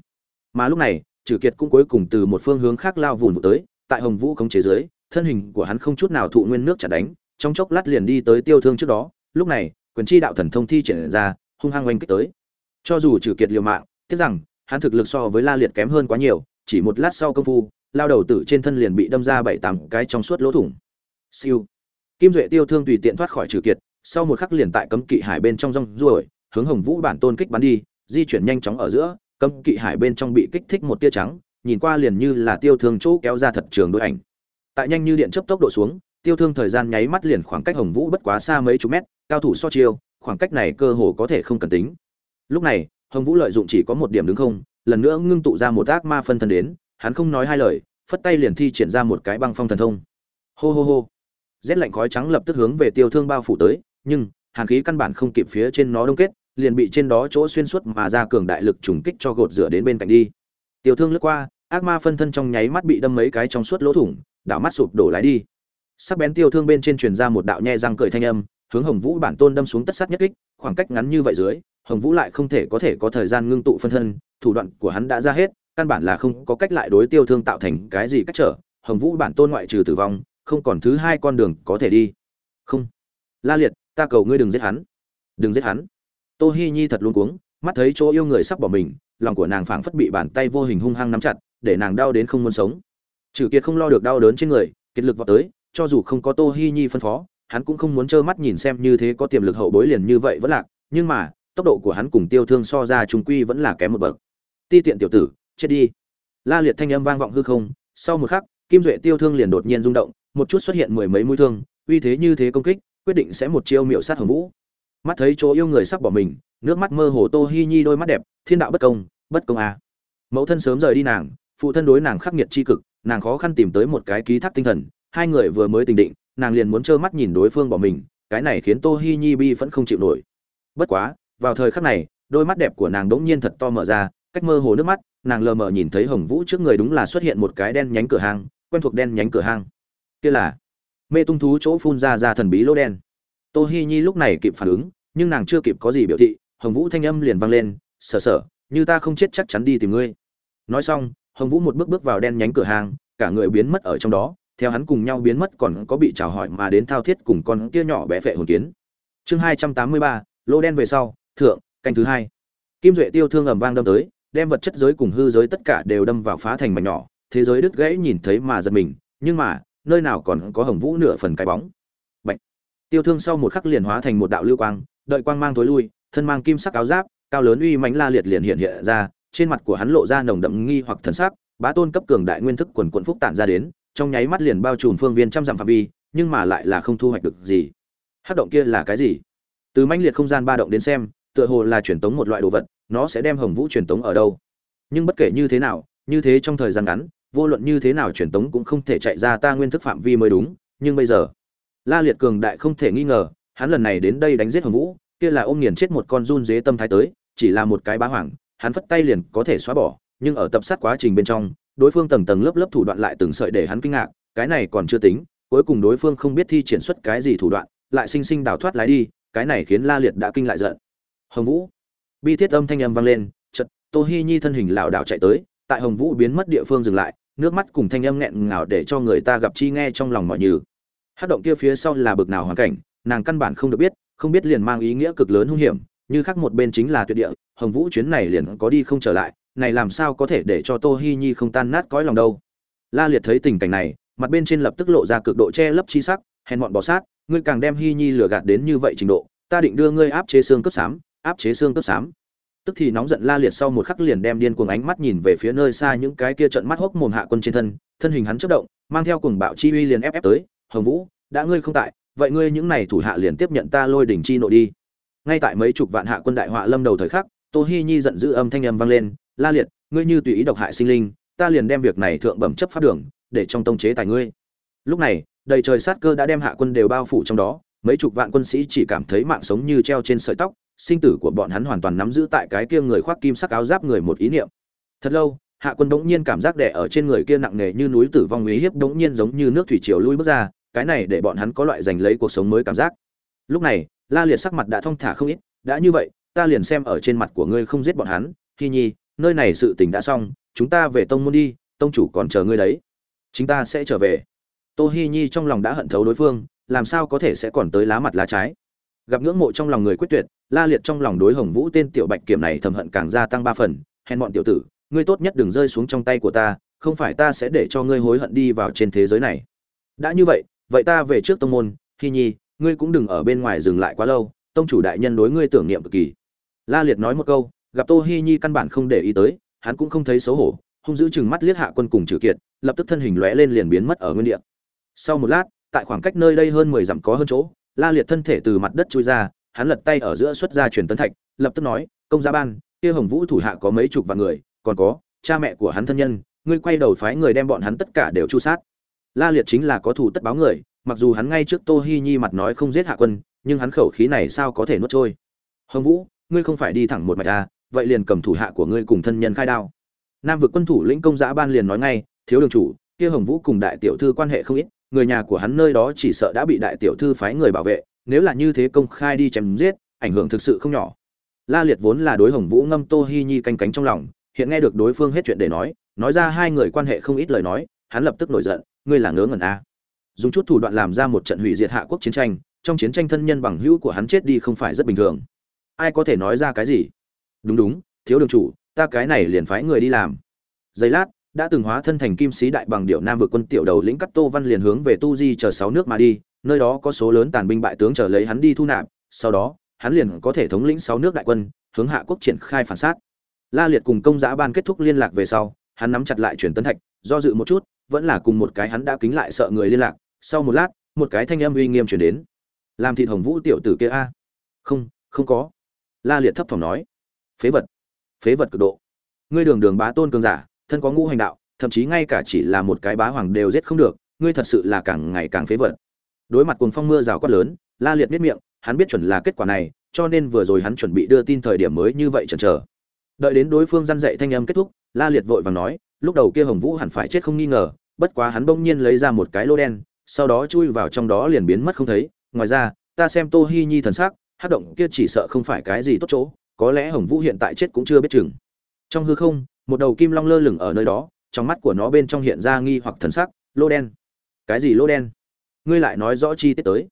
Mà lúc này trừ kiệt cũng cuối cùng từ một phương hướng khác lao vùn vụt tới, tại hồng vũ khống chế dưới, thân hình của hắn không chút nào thụ nguyên nước chặt đánh, trong chốc lát liền đi tới tiêu thương trước đó, lúc này, quyền chi đạo thần thông thi triển ra, hung hăng oanh kích tới. Cho dù trừ kiệt liều mạng, tiếc rằng, hắn thực lực so với la liệt kém hơn quá nhiều, chỉ một lát sau công phu lao đầu tử trên thân liền bị đâm ra bảy tám cái trong suốt lỗ thủng. Siêu. Kim duệ tiêu thương tùy tiện thoát khỏi trừ kiệt, sau một khắc liền tại cấm kỵ hải bên trong rong ruổi, hướng hồng vũ bản tôn kích bắn đi, di chuyển nhanh chóng ở giữa, cấm kỵ hải bên trong bị kích thích một tia trắng, nhìn qua liền như là tiêu thương chỗ kéo ra thật trường đối ảnh. Tại nhanh như điện chấp tốc độ xuống, tiêu thương thời gian nháy mắt liền khoảng cách hồng vũ bất quá xa mấy chục mét, cao thủ so chiêu, khoảng cách này cơ hồ có thể không cần tính. Lúc này, hồng vũ lợi dụng chỉ có một điểm đứng không, lần nữa ngưng tụ ra một ác ma phân thân đến hắn không nói hai lời, phất tay liền thi triển ra một cái băng phong thần thông. Hô hô hô. Rét lạnh khói trắng lập tức hướng về tiêu thương bao phủ tới, nhưng, hàn khí căn bản không kịp phía trên nó đông kết, liền bị trên đó chỗ xuyên suốt mà ra cường đại lực trùng kích cho gột rửa đến bên cạnh đi. Tiêu thương lướt qua, ác ma phân thân trong nháy mắt bị đâm mấy cái trong suốt lỗ thủng, đảo mắt sụp đổ lái đi. Sắc bén tiêu thương bên trên truyền ra một đạo nhe răng cười thanh âm, hướng hồng vũ bản tôn đâm xuống tất sát nhất kích, khoảng cách ngắn như vậy dưới, hồng vũ lại không thể có thể có thời gian ngưng tụ phân thân, thủ đoạn của hắn đã ra hết căn bản là không có cách lại đối tiêu thương tạo thành cái gì cách trở, hồng vũ bản tôn ngoại trừ tử vong, không còn thứ hai con đường có thể đi. Không. La liệt, ta cầu ngươi đừng giết hắn. Đừng giết hắn. Tô hi nhi thật luôn cuống, mắt thấy chỗ yêu người sắp bỏ mình, lòng của nàng phảng phất bị bàn tay vô hình hung hăng nắm chặt, để nàng đau đến không muốn sống. Trừ kiệt không lo được đau đớn trên người, kiệt lực vào tới, cho dù không có tô hi nhi phân phó, hắn cũng không muốn trơ mắt nhìn xem như thế có tiềm lực hậu bối liền như vậy vẫn lạc, nhưng mà, tốc độ của hắn cùng tiêu thương so ra trung quy vẫn là kém một bậc. Ti tiện tiểu tử chết đi. La liệt thanh âm vang vọng hư không, sau một khắc, kim duệ tiêu thương liền đột nhiên rung động, một chút xuất hiện mười mấy mũi thương, uy thế như thế công kích, quyết định sẽ một chiêu miệu sát hồng vũ. Mắt thấy chỗ yêu người sắp bỏ mình, nước mắt mơ hồ tô hi nhi đôi mắt đẹp, thiên đạo bất công bất công à. mẫu thân sớm rời đi nàng, phụ thân đối nàng khắc nghiệt tri cực, nàng khó khăn tìm tới một cái ký thác tinh thần, hai người vừa mới tình định, nàng liền muốn trơ mắt nhìn đối phương bỏ mình, cái này khiến tô hi nhi bi vẫn không chịu nổi. Bất quá, vào thời khắc này, đôi mắt đẹp của nàng đống nhiên thật to mở ra, cách mơ hồ nước mắt nàng lờ mờ nhìn thấy hồng vũ trước người đúng là xuất hiện một cái đen nhánh cửa hàng quen thuộc đen nhánh cửa hàng kia là mê tung thú chỗ phun ra ra thần bí lỗ đen. Tô hi nhi lúc này kịp phản ứng, nhưng nàng chưa kịp có gì biểu thị, hồng vũ thanh âm liền vang lên sợ sợ như ta không chết chắc chắn đi tìm ngươi. Nói xong, hồng vũ một bước bước vào đen nhánh cửa hàng cả người biến mất ở trong đó, theo hắn cùng nhau biến mất còn có bị chào hỏi mà đến thao thiết cùng con kia nhỏ bé phệ hồn kiến. Chương hai trăm tám mươi ba lô đen về sau, thượng, canh thứ hai. Kim duệ tiêu thương ầm vang đâm tới đem vật chất giới cùng hư giới tất cả đều đâm vào phá thành mảnh nhỏ, thế giới đứt gãy nhìn thấy mà giật mình, nhưng mà, nơi nào còn có hồng vũ nửa phần cái bóng. Bạch. tiêu thương sau một khắc liền hóa thành một đạo lưu quang, đợi quang mang tối lui, thân mang kim sắc áo giáp, cao lớn uy mãnh la liệt liền hiện hiện ra, trên mặt của hắn lộ ra nồng đậm nghi hoặc thần sắc, bá tôn cấp cường đại nguyên thức quần quận phúc tản ra đến, trong nháy mắt liền bao trùm phương viên trăm dặm phạm vi, nhưng mà lại là không thu hoạch được gì. Hát động kia là cái gì? Từ mãnh liệt không gian ba động đến xem, tựa hồ là truyền tống một loại đồ vật nó sẽ đem hồng vũ truyền tống ở đâu? Nhưng bất kể như thế nào, như thế trong thời gian ngắn, vô luận như thế nào truyền tống cũng không thể chạy ra ta nguyên thức phạm vi mới đúng, nhưng bây giờ, la liệt cường đại không thể nghi ngờ, hắn lần này đến đây đánh giết hồng vũ, kia là ôm nghiền chết một con run dế tâm thái tới, chỉ là một cái bá hoàng, hắn phất tay liền có thể xóa bỏ, nhưng ở tập sát quá trình bên trong, đối phương tầng tầng lớp lớp thủ đoạn lại từng sợi để hắn kinh ngạc, cái này còn chưa tính, cuối cùng đối phương không biết thi triển xuất cái gì thủ đoạn, lại sinh sinh đào thoát lái đi, cái này khiến la liệt đã kinh lại giận. Hồng vũ bi thiết âm thanh âm vang lên chật tô hi nhi thân hình lảo đảo chạy tới, tại hồng vũ biến mất địa phương dừng lại, nước mắt cùng thanh âm nghẹn ngào để cho người ta gặp chi nghe trong lòng mọi như hát động kia phía sau là bực nào hoàn cảnh, nàng căn bản không được biết, không biết liền mang ý nghĩa cực lớn hung hiểm, như khác một bên chính là tuyệt địa, hồng vũ chuyến này liền có đi không trở lại, này làm sao có thể để cho tô hi nhi không tan nát cõi lòng đâu. La liệt thấy tình cảnh này, mặt bên trên lập tức lộ ra cực độ che lấp chi sắc, hèn mọn bò sát, ngươi càng đem hi nhi lừa gạt đến như vậy trình độ, ta định đưa ngươi áp chế xương cấp sám áp chế xương cướp sám tức thì nóng giận la liệt sau một khắc liền đem điên cuồng ánh mắt nhìn về phía nơi xa những cái kia trận mắt hốc mồm hạ quân trên thân thân hình hắn chớp động, mang theo cuồng bạo chi uy liền ép ép tới, hồng vũ, đã ngươi không tại, vậy ngươi những này thủ hạ liền tiếp nhận ta lôi đỉnh chi nội đi. Ngay tại mấy chục vạn hạ quân đại họa lâm đầu thời khắc, tô hi nhi giận dữ âm thanh âm vang lên, la liệt, ngươi như tùy ý độc hại sinh linh, ta liền đem việc này thượng bẩm chấp pháp đường, để trong tông chế tài ngươi. Lúc này, đầy trời sát cơ đã đem hạ quân đều bao phủ trong đó, mấy chục vạn quân sĩ chỉ cảm thấy mạng sống như treo trên sợi tóc sinh tử của bọn hắn hoàn toàn nắm giữ tại cái kia người khoác kim sắc áo giáp người một ý niệm. Thật lâu, hạ quân đống nhiên cảm giác đè ở trên người kia nặng nề như núi tử vong uy hiếp đống nhiên giống như nước thủy triều lui bước ra, cái này để bọn hắn có loại giành lấy cuộc sống mới cảm giác. Lúc này, la liệt sắc mặt đã thông thả không ít, đã như vậy, ta liền xem ở trên mặt của ngươi không giết bọn hắn, hi nhi, nơi này sự tình đã xong, chúng ta về tông môn đi, tông chủ còn chờ ngươi đấy. Chúng ta sẽ trở về. Tô hi nhi trong lòng đã hận thấu đối phương, làm sao có thể sẽ còn tới lá mặt lá trái? Gặp ngưỡng mộ trong lòng người quyết tuyệt, la liệt trong lòng đối hồng vũ tên tiểu bạch kiểm này thầm hận càng gia tăng ba phần, hèn bọn tiểu tử, ngươi tốt nhất đừng rơi xuống trong tay của ta, không phải ta sẽ để cho ngươi hối hận đi vào trên thế giới này. Đã như vậy vậy ta về trước tông môn, hi nhi, ngươi cũng đừng ở bên ngoài dừng lại quá lâu, tông chủ đại nhân đối ngươi tưởng niệm cực kỳ. La liệt nói một câu, gặp tô hi nhi căn bản không để ý tới, hắn cũng không thấy xấu hổ, hung dữ chừng mắt liếc hạ quân cùng trừ kiệt, lập tức thân hình lóe lên liền biến mất ở nguyên địa. Sau một lát, tại khoảng cách nơi đây hơn mười dặm có hơn chỗ la liệt thân thể từ mặt đất chui ra, hắn lật tay ở giữa xuất ra truyền tấn thạch, lập tức nói, công gia ban, kia hồng vũ thủ hạ có mấy chục vạn người, còn có, cha mẹ của hắn thân nhân, ngươi quay đầu phái người đem bọn hắn tất cả đều chu sát. La liệt chính là có thủ tất báo người, mặc dù hắn ngay trước tô hi nhi mặt nói không giết hạ quân, nhưng hắn khẩu khí này sao có thể nuốt trôi? Hồng vũ, ngươi không phải đi thẳng một mạch à vậy liền cầm thủ hạ của ngươi cùng thân nhân khai đao. Nam vực quân thủ lĩnh công giã ban liền nói ngay, thiếu đường chủ, kia hồng vũ cùng đại tiểu thư quan hệ không ít người nhà của hắn nơi đó chỉ sợ đã bị đại tiểu thư phái người bảo vệ, nếu là như thế công khai đi chém giết, ảnh hưởng thực sự không nhỏ. La liệt vốn là đối hồng vũ ngâm tô hi nhi canh cánh trong lòng, hiện nghe được đối phương hết chuyện để nói nói ra hai người quan hệ không ít lời nói, hắn lập tức nổi giận, ngươi là ngớ ngẩn a à. dùng chút thủ đoạn làm ra một trận hủy diệt hạ quốc chiến tranh, trong chiến tranh thân nhân bằng hữu của hắn chết đi không phải rất bình thường. Ai có thể nói ra cái gì? Đúng đúng, thiếu đường chủ, ta cái này liền phái người đi làm. Giây lát đã từng hóa thân thành kim sĩ đại bằng điệu nam vực quân tiểu đầu lĩnh cắt tô văn liền hướng về tu di chờ sáu nước mà đi, nơi đó có số lớn tàn binh bại tướng chờ lấy hắn đi thu nạp, sau đó, hắn liền có thể thống lĩnh sáu nước đại quân, hướng hạ quốc triển khai phản sát. La liệt cùng công giã ban kết thúc liên lạc về sau, hắn nắm chặt lại chuyển tấn thạch, do dự một chút, vẫn là cùng một cái hắn đã kính lại sợ người liên lạc, sau một lát, một cái thanh âm uy nghiêm chuyển đến. Làm thịt hồng vũ tiểu tử kia a? Không không có. La liệt thấp thỏm nói. Phế vật. Phế vật cực độ. Ngươi đường đường bá tôn cường giả thân có ngũ hành đạo, thậm chí ngay cả chỉ là một cái bá hoàng đều giết không được, ngươi thật sự là càng ngày càng phế vật. Đối mặt cuồng phong mưa rào quát lớn, la liệt biết miệng, hắn biết chuẩn là kết quả này, cho nên vừa rồi hắn chuẩn bị đưa tin thời điểm mới như vậy chần chờ. Đợi đến đối phương răn dạy thanh âm kết thúc, la liệt vội vàng nói, lúc đầu kia hồng vũ hẳn phải chết không nghi ngờ, bất quá hắn bỗng nhiên lấy ra một cái lô đen, sau đó chui vào trong đó liền biến mất không thấy. Ngoài ra, ta xem tô hi nhi thần sắc, hát động kia chỉ sợ không phải cái gì tốt chỗ, có lẽ hồng vũ hiện tại chết cũng chưa biết chừng. Trong hư không một đầu kim long lơ lửng ở nơi đó, trong mắt của nó bên trong hiện ra nghi hoặc thần sắc, lô đen. Cái gì lô đen? Ngươi lại nói rõ chi tiết tới.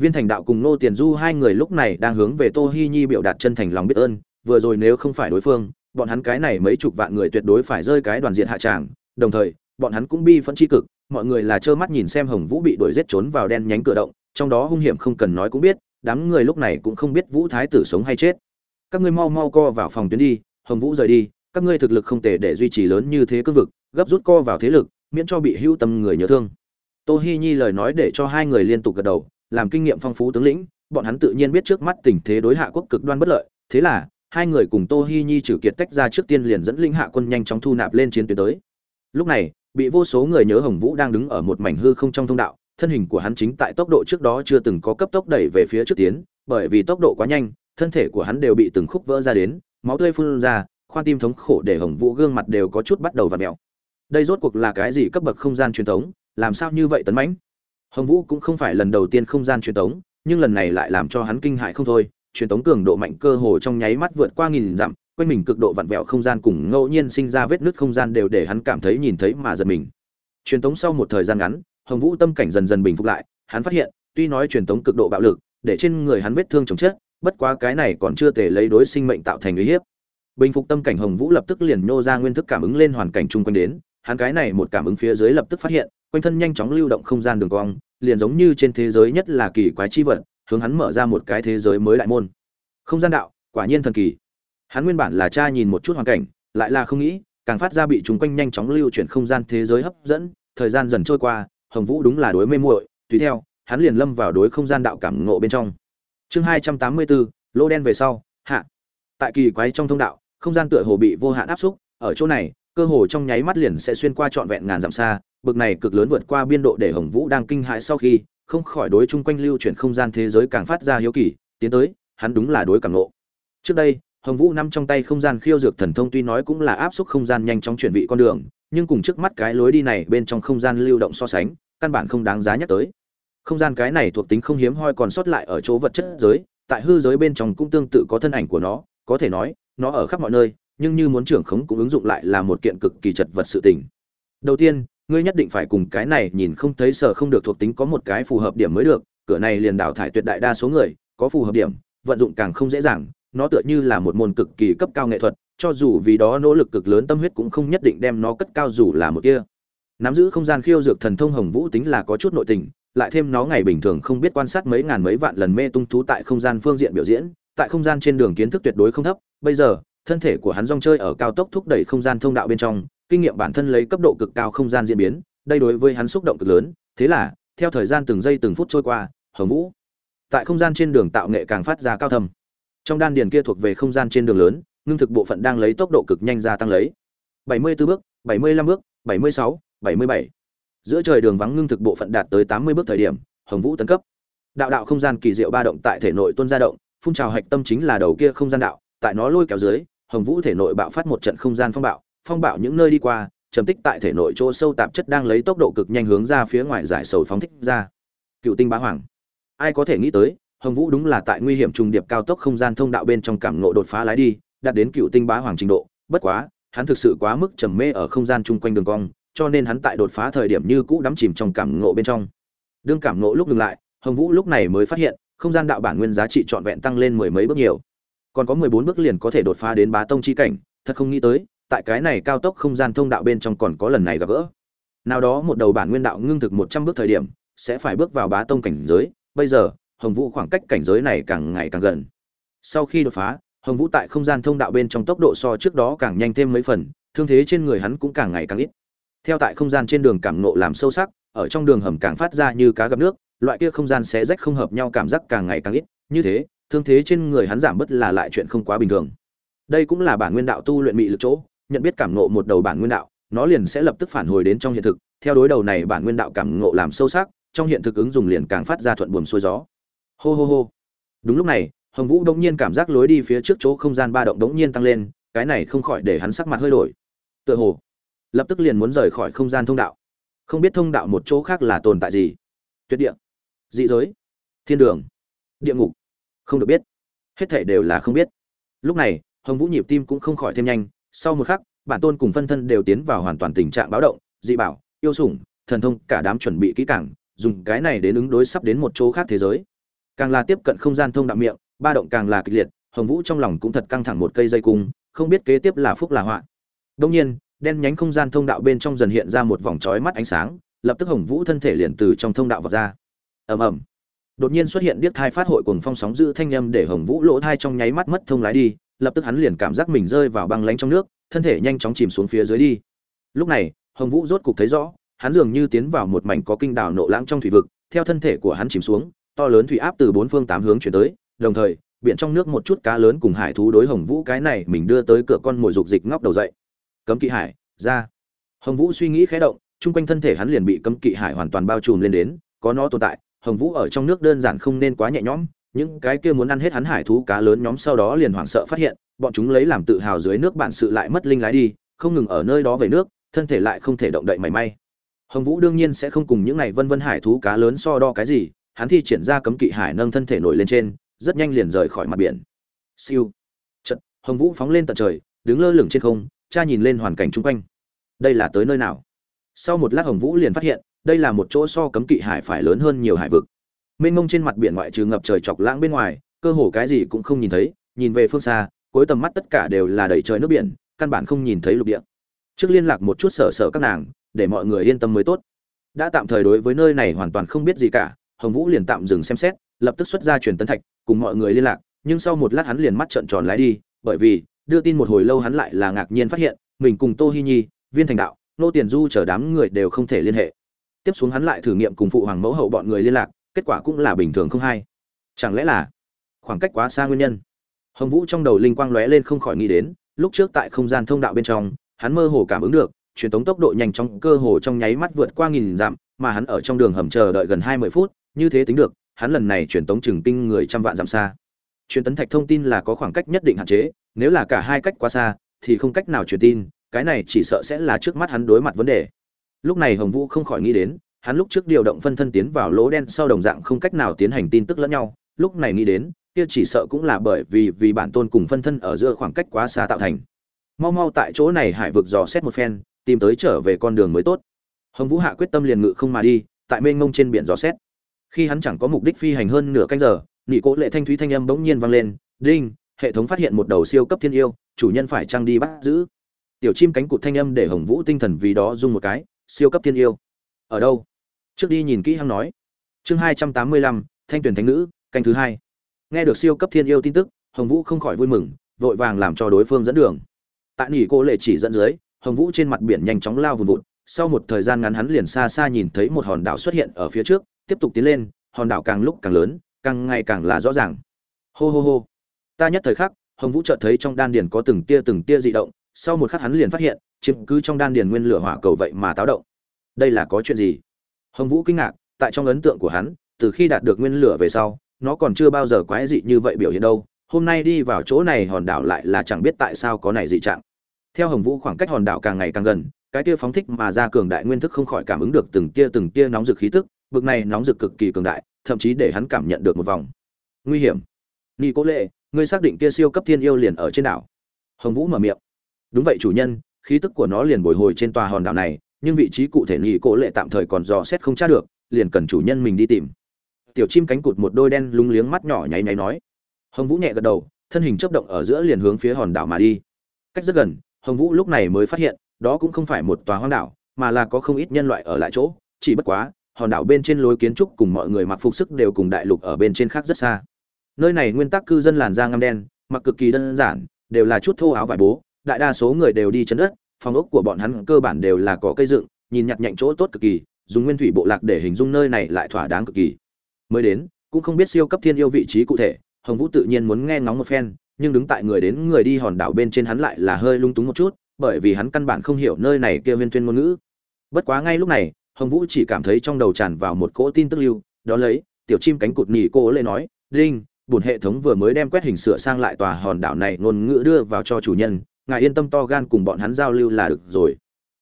Viên thành đạo cùng nô tiền du hai người lúc này đang hướng về tô hi nhi biểu đạt chân thành lòng biết ơn, vừa rồi nếu không phải đối phương, bọn hắn cái này mấy chục vạn người tuyệt đối phải rơi cái đoàn diện hạ tràng, đồng thời, bọn hắn cũng bi phẫn chi cực, mọi người là trơ mắt nhìn xem hồng vũ bị đuổi giết trốn vào đen nhánh cửa động, trong đó hung hiểm không cần nói cũng biết, đám người lúc này cũng không biết vũ thái tử sống hay chết. Các ngươi mau mau co vào phòng tuyến đi, hồng vũ rời đi các ngươi thực lực không thể để duy trì lớn như thế cương vực, gấp rút co vào thế lực, miễn cho bị hưu tâm người nhớ thương. Tô hi nhi lời nói để cho hai người liên tục gật đầu, làm kinh nghiệm phong phú tướng lĩnh, bọn hắn tự nhiên biết trước mắt tình thế đối hạ quốc cực đoan bất lợi. Thế là, hai người cùng tô hi nhi trừ kiệt tách ra trước tiên liền dẫn linh hạ quân nhanh chóng thu nạp lên chiến tuyến tới. Lúc này, bị vô số người nhớ hồng vũ đang đứng ở một mảnh hư không trong thông đạo, thân hình của hắn chính tại tốc độ trước đó chưa từng có cấp tốc đẩy về phía trước tiến, bởi vì tốc độ quá nhanh, thân thể của hắn đều bị từng khúc vỡ ra đến, máu tươi phun ra khoan tim thống khổ để hồng vũ gương mặt đều có chút bắt đầu v ặ mẹo đây rốt cuộc là cái gì cấp bậc không gian truyền thống? Làm sao như vậy tấn mãnh? Hồng vũ cũng không phải lần đầu tiên không gian truyền thống, nhưng lần này lại làm cho hắn kinh hại không thôi. Truyền thống cường độ mạnh cơ hồ trong nháy mắt vượt qua nghìn dặm, quanh mình cực độ vặn vẹo không gian cùng ngẫu nhiên sinh ra vết nứt không gian đều để hắn cảm thấy nhìn thấy mà giật mình. Truyền thống sau một thời gian ngắn, hồng vũ tâm cảnh dần dần bình phục lại, hắn phát hiện, tuy nói truyền thống cực độ bạo lực, để trên người hắn vết thương chồng chết, bất quá cái này còn chưa thể lấy đối sinh mệnh tạo thành uy hiếp bình phục tâm cảnh hồng vũ lập tức liền nô ra nguyên thức cảm ứng lên hoàn cảnh chung quanh đến, hắn cái này một cảm ứng phía dưới lập tức phát hiện, quanh thân nhanh chóng lưu động không gian đường cong, liền giống như trên thế giới nhất là kỳ quái chi vật, hướng hắn mở ra một cái thế giới mới đại môn. Không gian đạo, quả nhiên thần kỳ. Hắn nguyên bản là cha nhìn một chút hoàn cảnh, lại là không nghĩ, càng phát ra bị chúng quanh nhanh chóng lưu chuyển không gian thế giới hấp dẫn, thời gian dần trôi qua, hồng vũ đúng là đối mê muội, tùy theo, hắn liền lâm vào đối không gian đạo cảm ngộ bên trong. Chương hai trăm tám mươi bốn, lô đen về sau, hạ. Tại kỳ quái trong thông đạo không gian tựa hồ bị vô hạn áp xúc, ở chỗ này, cơ hồ trong nháy mắt liền sẽ xuyên qua trọn vẹn ngàn dặm xa, bực này cực lớn vượt qua biên độ để hồng vũ đang kinh hãi sau khi, không khỏi đối chung quanh lưu chuyển không gian thế giới càng phát ra hiếu kỳ, tiến tới, hắn đúng là đối cảm ngộ. Trước đây, hồng vũ nắm trong tay không gian khiêu dược thần thông tuy nói cũng là áp xúc không gian nhanh chóng chuyển vị con đường, nhưng cùng trước mắt cái lối đi này bên trong không gian lưu động so sánh, căn bản không đáng giá nhắc tới. Không gian cái này thuộc tính không hiếm hoi còn sót lại ở chỗ vật chất giới, tại hư giới bên trong cũng tương tự có thân ảnh của nó, có thể nói nó ở khắp mọi nơi, nhưng như muốn trưởng khống cũng ứng dụng lại là một kiện cực kỳ chật vật sự tình. Đầu tiên, ngươi nhất định phải cùng cái này nhìn không thấy sở không được thuộc tính có một cái phù hợp điểm mới được, cửa này liền đào thải tuyệt đại đa số người, có phù hợp điểm, vận dụng càng không dễ dàng, nó tựa như là một môn cực kỳ cấp cao nghệ thuật, cho dù vì đó nỗ lực cực lớn tâm huyết cũng không nhất định đem nó cất cao dù là một kia. Nắm giữ không gian khiêu dược thần thông hồng vũ tính là có chút nội tình, lại thêm nó ngày bình thường không biết quan sát mấy ngàn mấy vạn lần mê tung thú tại không gian phương diện biểu diễn, tại không gian trên đường kiến thức tuyệt đối không thấp bây giờ thân thể của hắn rong chơi ở cao tốc thúc đẩy không gian thông đạo bên trong kinh nghiệm bản thân lấy cấp độ cực cao không gian diễn biến đây đối với hắn xúc động cực lớn thế là theo thời gian từng giây từng phút trôi qua hồng vũ tại không gian trên đường tạo nghệ càng phát ra cao thầm. trong đan điền kia thuộc về không gian trên đường lớn ngưng thực bộ phận đang lấy tốc độ cực nhanh gia tăng lấy 74 bước 75 bước 76, 77. giữa trời đường vắng ngưng thực bộ phận đạt tới 80 bước thời điểm hồng vũ tấn cấp đạo đạo không gian kỳ diệu ba động tại thể nội tuôn ra động phun trào hạch tâm chính là đầu kia không gian đạo tại nó lôi kéo dưới, hồng vũ thể nội bạo phát một trận không gian phong bạo phong bạo những nơi đi qua, trầm tích tại thể nội chỗ sâu tạp chất đang lấy tốc độ cực nhanh hướng ra phía ngoài giải sầu phóng thích ra. Cựu tinh bá hoàng. Ai có thể nghĩ tới, hồng vũ đúng là tại nguy hiểm trùng điệp cao tốc không gian thông đạo bên trong cảm nộ đột phá lái đi, đạt đến cựu tinh bá hoàng trình độ. Bất quá, hắn thực sự quá mức trầm mê ở không gian chung quanh đường cong, cho nên hắn tại đột phá thời điểm như cũ đắm chìm trong cảm ngộ bên trong. Đương cảm ngộ lúc ngừng lại, hồng vũ lúc này mới phát hiện, không gian đạo bản nguyên giá trị trọn vẹn tăng lên mười mấy bước nhiều còn có mười bốn bước liền có thể đột phá đến bá tông chi cảnh, thật không nghĩ tới, tại cái này cao tốc không gian thông đạo bên trong còn có lần này gặp gỡ. Nào đó một đầu bản nguyên đạo ngưng thực một trăm bước thời điểm, sẽ phải bước vào bá tông cảnh giới, bây giờ, hồng vũ khoảng cách cảnh giới này càng ngày càng gần. Sau khi đột phá, hồng vũ tại không gian thông đạo bên trong tốc độ so trước đó càng nhanh thêm mấy phần, thương thế trên người hắn cũng càng ngày càng ít. Theo tại không gian trên đường cảm nộ làm sâu sắc, ở trong đường hầm càng phát ra như cá gặp nước, loại kia không gian sẽ rách không hợp nhau cảm giác càng ngày càng ít, như thế thương thế trên người hắn giảm bớt là lại chuyện không quá bình thường. Đây cũng là bản nguyên đạo tu luyện mị lực chỗ, nhận biết cảm ngộ một đầu bản nguyên đạo, nó liền sẽ lập tức phản hồi đến trong hiện thực. Theo đối đầu này bản nguyên đạo cảm ngộ làm sâu sắc, trong hiện thực ứng dùng liền càng phát ra thuận buồm xuôi gió. Hô hô hô. Đúng lúc này, hồng vũ đống nhiên cảm giác lối đi phía trước chỗ không gian ba động đống nhiên tăng lên, cái này không khỏi để hắn sắc mặt hơi đổi. Tựa hồ, lập tức liền muốn rời khỏi không gian thông đạo. Không biết thông đạo một chỗ khác là tồn tại gì. Tuyệt địa. Dị giới. Thiên đường. Địa ngục không được biết. Hết thể đều là không biết. Lúc này, hồng vũ nhịp tim cũng không khỏi thêm nhanh. Sau một khắc, bản tôn cùng phân thân đều tiến vào hoàn toàn tình trạng báo động. Dị bảo, yêu sủng, thần thông, cả đám chuẩn bị kỹ càng, dùng cái này đến ứng đối sắp đến một chỗ khác thế giới. Càng là tiếp cận không gian thông đạo miệng, ba động càng là kịch liệt. Hồng vũ trong lòng cũng thật căng thẳng một cây dây cung, không biết kế tiếp là phúc là họa. Đông nhiên, đen nhánh không gian thông đạo bên trong dần hiện ra một vòng trói mắt ánh sáng, lập tức hồng vũ thân thể liền từ trong thông đạo vọt ra. Ầm ầm đột nhiên xuất hiện điếc thai phát hội cùng phong sóng giữ thanh âm để hồng vũ lỗ thai trong nháy mắt mất thông lái đi, lập tức hắn liền cảm giác mình rơi vào băng lánh trong nước, thân thể nhanh chóng chìm xuống phía dưới đi. Lúc này, hồng vũ rốt cục thấy rõ, hắn dường như tiến vào một mảnh có kinh đảo nộ lãng trong thủy vực, theo thân thể của hắn chìm xuống, to lớn thủy áp từ bốn phương tám hướng chuyển tới, đồng thời, biển trong nước một chút cá lớn cùng hải thú đối hồng vũ cái này mình đưa tới cửa con mồi dục dịch ngóc đầu dậy. Cấm kỵ hải, ra. Hồng vũ suy nghĩ khẽ động, chung quanh thân thể hắn liền bị cấm kỵ hải hoàn toàn bao trùm lên đến, có nó tồn tại hồng vũ ở trong nước đơn giản không nên quá nhẹ nhõm, những cái kia muốn ăn hết hắn hải thú cá lớn nhóm sau đó liền hoảng sợ phát hiện, bọn chúng lấy làm tự hào dưới nước bản sự lại mất linh lái đi, không ngừng ở nơi đó về nước, thân thể lại không thể động đậy mảy may. Hồng vũ đương nhiên sẽ không cùng những này vân vân hải thú cá lớn so đo cái gì, hắn thi triển ra cấm kỵ hải nâng thân thể nổi lên trên, rất nhanh liền rời khỏi mặt biển. Siêu. Trận hồng vũ phóng lên tận trời, đứng lơ lửng trên không, cha nhìn lên hoàn cảnh chung quanh. Đây là tới nơi nào? Sau một lát hồng vũ liền phát hiện đây là một chỗ so cấm kỵ hải phải lớn hơn nhiều hải vực. Mênh mông trên mặt biển ngoại trừ ngập trời chọc lãng bên ngoài, cơ hồ cái gì cũng không nhìn thấy, nhìn về phương xa, cuối tầm mắt tất cả đều là đầy trời nước biển, căn bản không nhìn thấy lục địa. Trước liên lạc một chút sở sở các nàng, để mọi người yên tâm mới tốt. Đã tạm thời đối với nơi này hoàn toàn không biết gì cả, hồng vũ liền tạm dừng xem xét, lập tức xuất ra truyền tấn thạch, cùng mọi người liên lạc, nhưng sau một lát hắn liền mắt trợn tròn lái đi, bởi vì, đưa tin một hồi lâu hắn lại là ngạc nhiên phát hiện, mình cùng tô hi nhi, viên thành đạo, nô tiền du chờ đám người đều không thể liên hệ tiếp xuống hắn lại thử nghiệm cùng phụ hoàng mẫu hậu bọn người liên lạc, kết quả cũng là bình thường không hay. Chẳng lẽ là khoảng cách quá xa nguyên nhân? Hồng vũ trong đầu linh quang lóe lên không khỏi nghĩ đến, lúc trước tại không gian thông đạo bên trong, hắn mơ hồ cảm ứng được, truyền tống tốc độ nhanh chóng cơ hồ trong nháy mắt vượt qua nghìn dặm, mà hắn ở trong đường hầm chờ đợi gần hai mươi phút, như thế tính được, hắn lần này truyền tống chừng kinh người trăm vạn dặm xa. Truyền tấn thạch thông tin là có khoảng cách nhất định hạn chế, nếu là cả hai cách quá xa, thì không cách nào truyền tin, cái này chỉ sợ sẽ là trước mắt hắn đối mặt vấn đề lúc này hồng vũ không khỏi nghĩ đến, hắn lúc trước điều động phân thân tiến vào lỗ đen sau đồng dạng không cách nào tiến hành tin tức lẫn nhau. Lúc này nghĩ đến, kia chỉ sợ cũng là bởi vì vì bản tôn cùng phân thân ở giữa khoảng cách quá xa tạo thành. Mau mau tại chỗ này hải vực dò xét một phen, tìm tới trở về con đường mới tốt. Hồng vũ hạ quyết tâm liền ngự không mà đi, tại mênh mông trên biển dò xét. Khi hắn chẳng có mục đích phi hành hơn nửa canh giờ, nị cố lệ thanh thúy thanh âm bỗng nhiên vang lên, đinh, hệ thống phát hiện một đầu siêu cấp thiên yêu, chủ nhân phải trang đi bắt giữ? Tiểu chim cánh cụt thanh âm để hồng vũ tinh thần vì đó dung một cái siêu cấp thiên yêu. Ở đâu? Trước đi nhìn kỹ hắn nói. Chương hai trăm tám mươi lăm, thanh tuyển thánh nữ, canh thứ hai. Nghe được siêu cấp thiên yêu tin tức, hồng vũ không khỏi vui mừng, vội vàng làm cho đối phương dẫn đường. Tại nỉ cô lệ chỉ dẫn dưới, hồng vũ trên mặt biển nhanh chóng lao vùn vụt. Sau một thời gian ngắn hắn liền xa xa nhìn thấy một hòn đảo xuất hiện ở phía trước, tiếp tục tiến lên, hòn đảo càng lúc càng lớn, càng ngày càng là rõ ràng. Hô hô hô. Ta nhất thời khắc, hồng vũ chợt thấy trong đan điền có từng tia từng tia dị động, sau một khắc hắn liền phát hiện chiếm cứ trong đan điền nguyên lửa hỏa cầu vậy mà táo động. Đây là có chuyện gì? Hồng vũ kinh ngạc, tại trong ấn tượng của hắn, từ khi đạt được nguyên lửa về sau, nó còn chưa bao giờ quái dị như vậy biểu hiện đâu. Hôm nay đi vào chỗ này hòn đảo lại là chẳng biết tại sao có này dị trạng. Theo hồng vũ khoảng cách hòn đảo càng ngày càng gần, cái tia phóng thích mà ra cường đại nguyên thức không khỏi cảm ứng được từng tia từng tia nóng rực khí tức, bực này nóng rực cực kỳ cường đại, thậm chí để hắn cảm nhận được một vòng. Nguy hiểm. Nghi cố lệ, ngươi xác định kia siêu cấp thiên yêu liền ở trên đảo. Hồng vũ mở miệng. Đúng vậy chủ nhân khí tức của nó liền bồi hồi trên tòa hòn đảo này, nhưng vị trí cụ thể nghị cổ lệ tạm thời còn dò xét không tra được, liền cần chủ nhân mình đi tìm. Tiểu chim cánh cụt một đôi đen lúng liếng mắt nhỏ nháy nháy nói. Hồng vũ nhẹ gật đầu, thân hình chấp động ở giữa liền hướng phía hòn đảo mà đi. Cách rất gần, hồng vũ lúc này mới phát hiện, đó cũng không phải một tòa hoang đảo, mà là có không ít nhân loại ở lại chỗ. Chỉ bất quá, hòn đảo bên trên lối kiến trúc cùng mọi người mặc phục sức đều cùng đại lục ở bên trên khác rất xa. Nơi này nguyên tắc cư dân làn da ngăm đen, mặc cực kỳ đơn giản, đều là chút thô áo vải bố đại đa số người đều đi chân đất, phòng ốc của bọn hắn cơ bản đều là cỏ cây dựng, nhìn nhặt nhạnh chỗ tốt cực kỳ, dùng nguyên thủy bộ lạc để hình dung nơi này lại thỏa đáng cực kỳ. Mới đến, cũng không biết siêu cấp thiên yêu vị trí cụ thể, hồng vũ tự nhiên muốn nghe ngóng một phen, nhưng đứng tại người đến người đi hòn đảo bên trên hắn lại là hơi lung túng một chút, bởi vì hắn căn bản không hiểu nơi này kia viên tuyên ngôn ngữ. Bất quá ngay lúc này, hồng vũ chỉ cảm thấy trong đầu tràn vào một cỗ tin tức lưu, đó lấy, tiểu chim cánh cụt nhì cô lê nói, đinh bùn hệ thống vừa mới đem quét hình sửa sang lại tòa hòn đảo này ngôn ngữ đưa vào cho chủ nhân ngài yên tâm to gan cùng bọn hắn giao lưu là được rồi.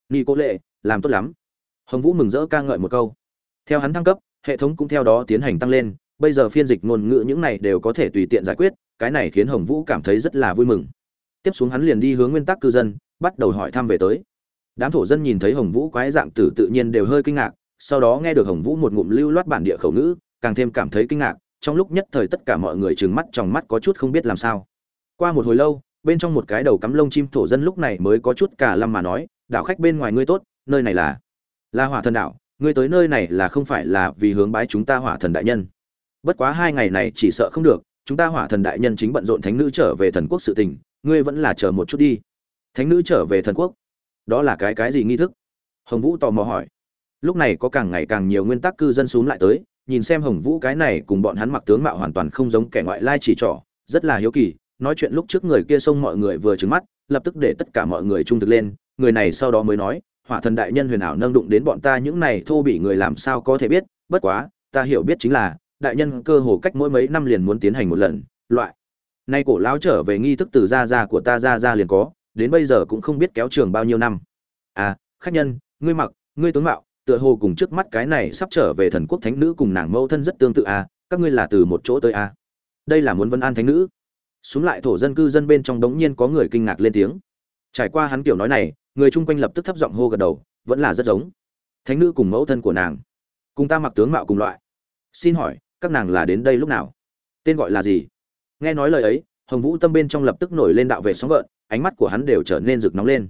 Nghi cố lệ, làm tốt lắm. Hồng vũ mừng rỡ ca ngợi một câu. Theo hắn thăng cấp, hệ thống cũng theo đó tiến hành tăng lên. Bây giờ phiên dịch ngôn ngữ những này đều có thể tùy tiện giải quyết, cái này khiến hồng vũ cảm thấy rất là vui mừng. Tiếp xuống hắn liền đi hướng nguyên tắc cư dân, bắt đầu hỏi thăm về tới. Đám thổ dân nhìn thấy hồng vũ quái dạng tử tự nhiên đều hơi kinh ngạc, sau đó nghe được hồng vũ một ngụm lưu loát bản địa khẩu ngữ, càng thêm cảm thấy kinh ngạc, trong lúc nhất thời tất cả mọi người trừng mắt trong mắt có chút không biết làm sao. Qua một hồi lâu bên trong một cái đầu cắm lông chim thổ dân lúc này mới có chút cả lâm mà nói, đảo khách bên ngoài ngươi tốt, nơi này là là hỏa thần đảo, ngươi tới nơi này là không phải là vì hướng bái chúng ta hỏa thần đại nhân. Bất quá hai ngày này chỉ sợ không được, chúng ta hỏa thần đại nhân chính bận rộn thánh nữ trở về thần quốc sự tình, ngươi vẫn là chờ một chút đi. Thánh nữ trở về thần quốc? Đó là cái cái gì nghi thức? Hồng vũ tò mò hỏi. Lúc này có càng ngày càng nhiều nguyên tắc cư dân xuống lại tới, nhìn xem hồng vũ cái này cùng bọn hắn mặc tướng mạo hoàn toàn không giống kẻ ngoại lai chỉ trỏ, rất là hiếu kỳ nói chuyện lúc trước người kia xông mọi người vừa trứng mắt, lập tức để tất cả mọi người trung thực lên, người này sau đó mới nói, hỏa thần đại nhân huyền ảo nâng đụng đến bọn ta những này thô bị người làm sao có thể biết, bất quá, ta hiểu biết chính là, đại nhân cơ hồ cách mỗi mấy năm liền muốn tiến hành một lần, loại. Nay cổ lão trở về nghi thức từ gia gia của ta gia gia liền có, đến bây giờ cũng không biết kéo trường bao nhiêu năm. À khách nhân, ngươi mặc, ngươi tướng mạo, tựa hồ cùng trước mắt cái này sắp trở về thần quốc thánh nữ cùng nàng mẫu thân rất tương tự à các ngươi là từ một chỗ tới à. Đây là muốn vân an thánh nữ xuống lại thổ dân cư dân bên trong đống nhiên có người kinh ngạc lên tiếng. Trải qua hắn kiểu nói này, người chung quanh lập tức thấp giọng hô gật đầu, vẫn là rất giống. Thánh nữ cùng mẫu thân của nàng. Cùng ta mặc tướng mạo cùng loại. Xin hỏi, các nàng là đến đây lúc nào? Tên gọi là gì? Nghe nói lời ấy, hồng vũ tâm bên trong lập tức nổi lên đạo về sóng gợn, ánh mắt của hắn đều trở nên rực nóng lên.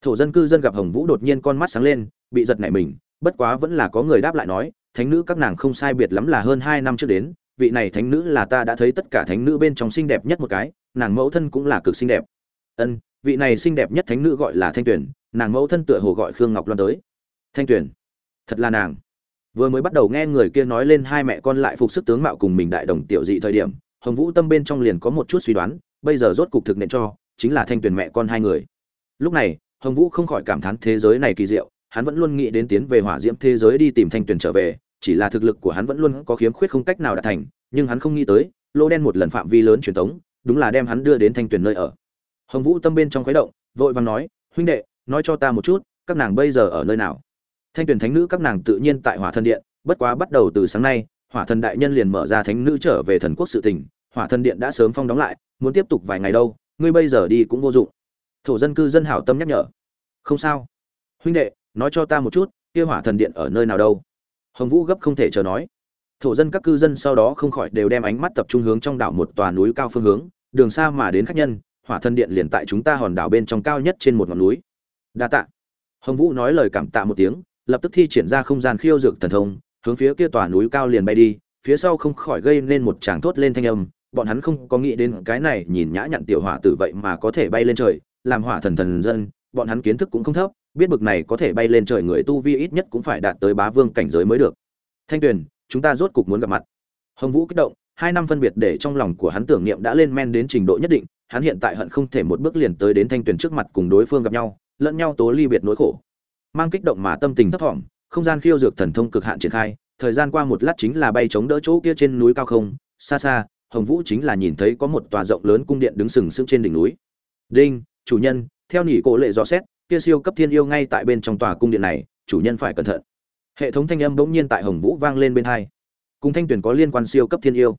Thổ dân cư dân gặp hồng vũ đột nhiên con mắt sáng lên, bị giật nảy mình, bất quá vẫn là có người đáp lại nói, thánh nữ các nàng không sai biệt lắm là hơn hai năm trước đến vị này thánh nữ là ta đã thấy tất cả thánh nữ bên trong xinh đẹp nhất một cái, nàng mẫu thân cũng là cực xinh đẹp. Ân, vị này xinh đẹp nhất thánh nữ gọi là thanh tuyển nàng mẫu thân tựa hồ gọi khương ngọc loan tới. Thanh tuyển thật là nàng. Vừa mới bắt đầu nghe người kia nói lên hai mẹ con lại phục sức tướng mạo cùng mình đại đồng tiểu dị thời điểm, hồng vũ tâm bên trong liền có một chút suy đoán, bây giờ rốt cục thực nện cho, chính là thanh tuyển mẹ con hai người. Lúc này, hồng vũ không khỏi cảm thán thế giới này kỳ diệu, hắn vẫn luôn nghĩ đến tiến về hỏa diễm thế giới đi tìm thanh tuyển trở về chỉ là thực lực của hắn vẫn luôn có khiếm khuyết không cách nào đạt thành nhưng hắn không nghĩ tới lô đen một lần phạm vi lớn truyền tống, đúng là đem hắn đưa đến thanh tuyển nơi ở. Hồng vũ tâm bên trong khuấy động vội vàng nói huynh đệ nói cho ta một chút các nàng bây giờ ở nơi nào? Thanh tuyển thánh nữ các nàng tự nhiên tại hỏa thần điện bất quá bắt đầu từ sáng nay hỏa thần đại nhân liền mở ra thánh nữ trở về thần quốc sự tình hỏa thần điện đã sớm phong đóng lại muốn tiếp tục vài ngày đâu ngươi bây giờ đi cũng vô dụng. Thổ dân cư dân hảo tâm nhắc nhở. Không sao. Huynh đệ nói cho ta một chút kia hỏa thần điện ở nơi nào đâu? Hồng vũ gấp không thể chờ nói. Thổ dân các cư dân sau đó không khỏi đều đem ánh mắt tập trung hướng trong đảo một tòa núi cao phương hướng, đường xa mà đến khách nhân, hỏa thần điện liền tại chúng ta hòn đảo bên trong cao nhất trên một ngọn núi. Đa tạ. Hồng vũ nói lời cảm tạ một tiếng, lập tức thi triển ra không gian khiêu dược thần thông, hướng phía kia tòa núi cao liền bay đi, phía sau không khỏi gây nên một tràng thốt lên thanh âm, bọn hắn không có nghĩ đến cái này nhìn nhã nhặn tiểu hỏa tử vậy mà có thể bay lên trời, làm hỏa thần thần dân, bọn hắn kiến thức cũng không thấp biết bực này có thể bay lên trời người tu vi ít nhất cũng phải đạt tới bá vương cảnh giới mới được. Thanh tuyền, chúng ta rốt cục muốn gặp mặt. Hồng vũ kích động, hai năm phân biệt để trong lòng của hắn tưởng niệm đã lên men đến trình độ nhất định, hắn hiện tại hận không thể một bước liền tới đến thanh tuyền trước mặt cùng đối phương gặp nhau, lẫn nhau tố ly biệt nỗi khổ. Mang kích động mà tâm tình thấp thỏm, không gian khiêu dược thần thông cực hạn triển khai, thời gian qua một lát chính là bay chống đỡ chỗ kia trên núi cao không, xa xa, hồng vũ chính là nhìn thấy có một tòa rộng lớn cung điện đứng sừng sững trên đỉnh núi. Đinh, chủ nhân, theo nỉ cổ lệ dò xét kia siêu cấp thiên yêu ngay tại bên trong tòa cung điện này, chủ nhân phải cẩn thận. Hệ thống thanh âm bỗng nhiên tại hồng vũ vang lên bên hai. Cùng thanh tuyển có liên quan siêu cấp thiên yêu.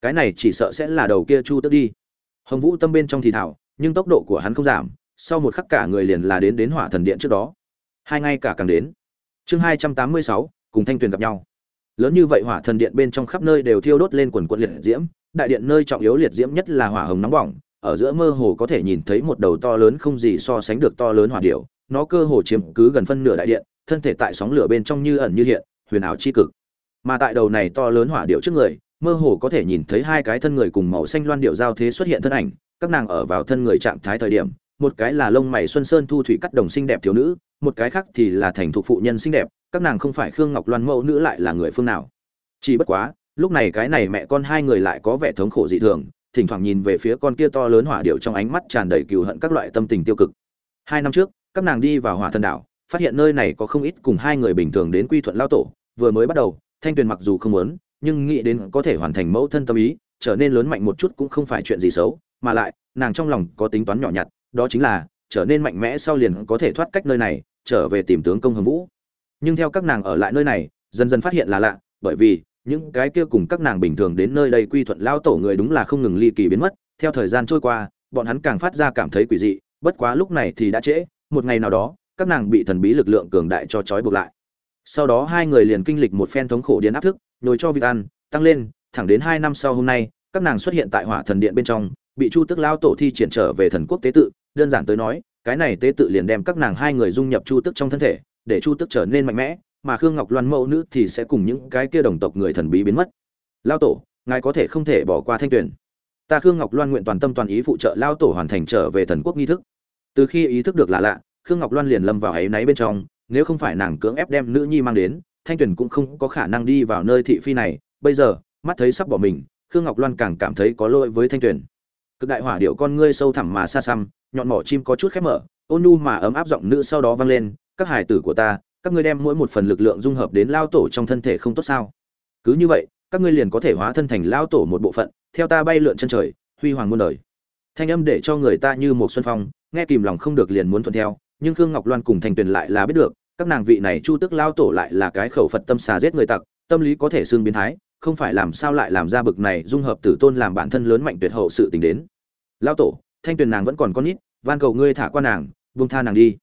Cái này chỉ sợ sẽ là đầu kia chu tức đi. Hồng vũ tâm bên trong thì thảo, nhưng tốc độ của hắn không giảm, sau một khắc cả người liền là đến đến hỏa thần điện trước đó. Hai ngay cả càng đến. Chương hai trăm tám mươi sáu, cùng thanh tuyền gặp nhau. Lớn như vậy hỏa thần điện bên trong khắp nơi đều thiêu đốt lên quần quận liệt diễm, đại điện nơi trọng yếu liệt diễm nhất là hỏa hồng nóng bỏng ở giữa mơ hồ có thể nhìn thấy một đầu to lớn không gì so sánh được to lớn hỏa điểu, nó cơ hồ chiếm cứ gần phân nửa đại điện thân thể tại sóng lửa bên trong như ẩn như hiện huyền ảo chi cực. Mà tại đầu này to lớn hỏa điểu trước người mơ hồ có thể nhìn thấy hai cái thân người cùng màu xanh loan điệu giao thế xuất hiện thân ảnh các nàng ở vào thân người trạng thái thời điểm một cái là lông mày xuân sơn thu thủy cắt đồng xinh đẹp thiếu nữ một cái khác thì là thành thuộc phụ nhân xinh đẹp các nàng không phải khương ngọc loan mẫu nữ lại là người phương nào. Chỉ bất quá lúc này cái này mẹ con hai người lại có vẻ thống khổ dị thường thỉnh thoảng nhìn về phía con kia to lớn hỏa điệu trong ánh mắt tràn đầy cừu hận các loại tâm tình tiêu cực. Hai năm trước, các nàng đi vào hỏa thần đảo, phát hiện nơi này có không ít cùng hai người bình thường đến quy thuận lao tổ, vừa mới bắt đầu, thanh tuyền mặc dù không muốn, nhưng nghĩ đến có thể hoàn thành mẫu thân tâm ý, trở nên lớn mạnh một chút cũng không phải chuyện gì xấu, mà lại, nàng trong lòng có tính toán nhỏ nhặt, đó chính là, trở nên mạnh mẽ sau liền có thể thoát cách nơi này, trở về tìm tướng công hồng vũ. Nhưng theo các nàng ở lại nơi này, dần dần phát hiện là lạ, bởi vì những cái kia cùng các nàng bình thường đến nơi đây quy thuận lao tổ người đúng là không ngừng ly kỳ biến mất, theo thời gian trôi qua, bọn hắn càng phát ra cảm thấy quỷ dị, bất quá lúc này thì đã trễ, một ngày nào đó, các nàng bị thần bí lực lượng cường đại cho trói buộc lại. Sau đó hai người liền kinh lịch một phen thống khổ điên áp thức, nhồi cho vị ăn, tăng lên, thẳng đến hai năm sau hôm nay, các nàng xuất hiện tại hỏa thần điện bên trong, bị chu tức lao tổ thi triển trở về thần quốc tế tự, đơn giản tới nói, cái này tế tự liền đem các nàng hai người dung nhập chu tức trong thân thể, để chu tức trở nên mạnh mẽ mà khương ngọc loan mẫu nữ thì sẽ cùng những cái kia đồng tộc người thần bí biến mất. Lao tổ, ngài có thể không thể bỏ qua thanh tuyển. Ta khương ngọc loan nguyện toàn tâm toàn ý phụ trợ lao tổ hoàn thành trở về thần quốc nghi thức. Từ khi ý thức được là lạ, khương ngọc loan liền lâm vào áy náy bên trong, nếu không phải nàng cưỡng ép đem nữ nhi mang đến, thanh tuyển cũng không có khả năng đi vào nơi thị phi này. Bây giờ, mắt thấy sắp bỏ mình, khương ngọc loan càng cảm thấy có lỗi với thanh tuyển. Cực đại hỏa điệu con ngươi sâu thẳm mà xa xăm, nhọn mỏ chim có chút khép mở, ôn nhu mà ấm áp giọng nữ sau đó vang lên, các hải tử của ta các ngươi đem mỗi một phần lực lượng dung hợp đến lao tổ trong thân thể không tốt sao? Cứ như vậy, các ngươi liền có thể hóa thân thành lao tổ một bộ phận, theo ta bay lượn chân trời, huy hoàng muôn đời. Thanh âm để cho người ta như một xuân phong, nghe kìm lòng không được liền muốn thuận theo, nhưng khương ngọc loan cùng thành tuyền lại là biết được, các nàng vị này chu tức lao tổ lại là cái khẩu phật tâm xà giết người tặc, tâm lý có thể xương biến thái, không phải làm sao lại làm ra bực này dung hợp tử tôn làm bản thân lớn mạnh tuyệt hậu sự tình đến. Lao tổ, thanh tuyền nàng vẫn còn con nít, van cầu ngươi thả qua nàng, buông tha nàng đi.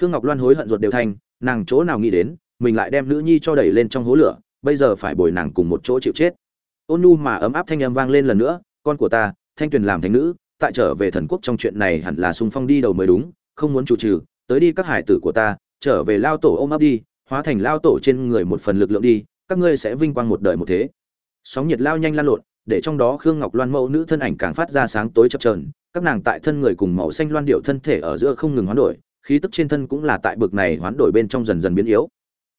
Khương ngọc loan hối hận ruột đều thành nàng chỗ nào nghĩ đến, mình lại đem nữ nhi cho đẩy lên trong hố lửa, bây giờ phải bồi nàng cùng một chỗ chịu chết. Ôn nhu mà ấm áp thanh âm vang lên lần nữa, con của ta, thanh tuyền làm thành nữ, tại trở về thần quốc trong chuyện này hẳn là sung phong đi đầu mới đúng, không muốn chủ trừ, tới đi các hải tử của ta, trở về lao tổ ôm ấp đi, hóa thành lao tổ trên người một phần lực lượng đi, các ngươi sẽ vinh quang một đời một thế. Sóng nhiệt lao nhanh lan lộn, để trong đó khương ngọc loan mẫu nữ thân ảnh càng phát ra sáng tối chập trờn các nàng tại thân người cùng màu xanh loan điệu thân thể ở giữa không ngừng hoán đổi khí tức trên thân cũng là tại bực này hoán đổi bên trong dần dần biến yếu.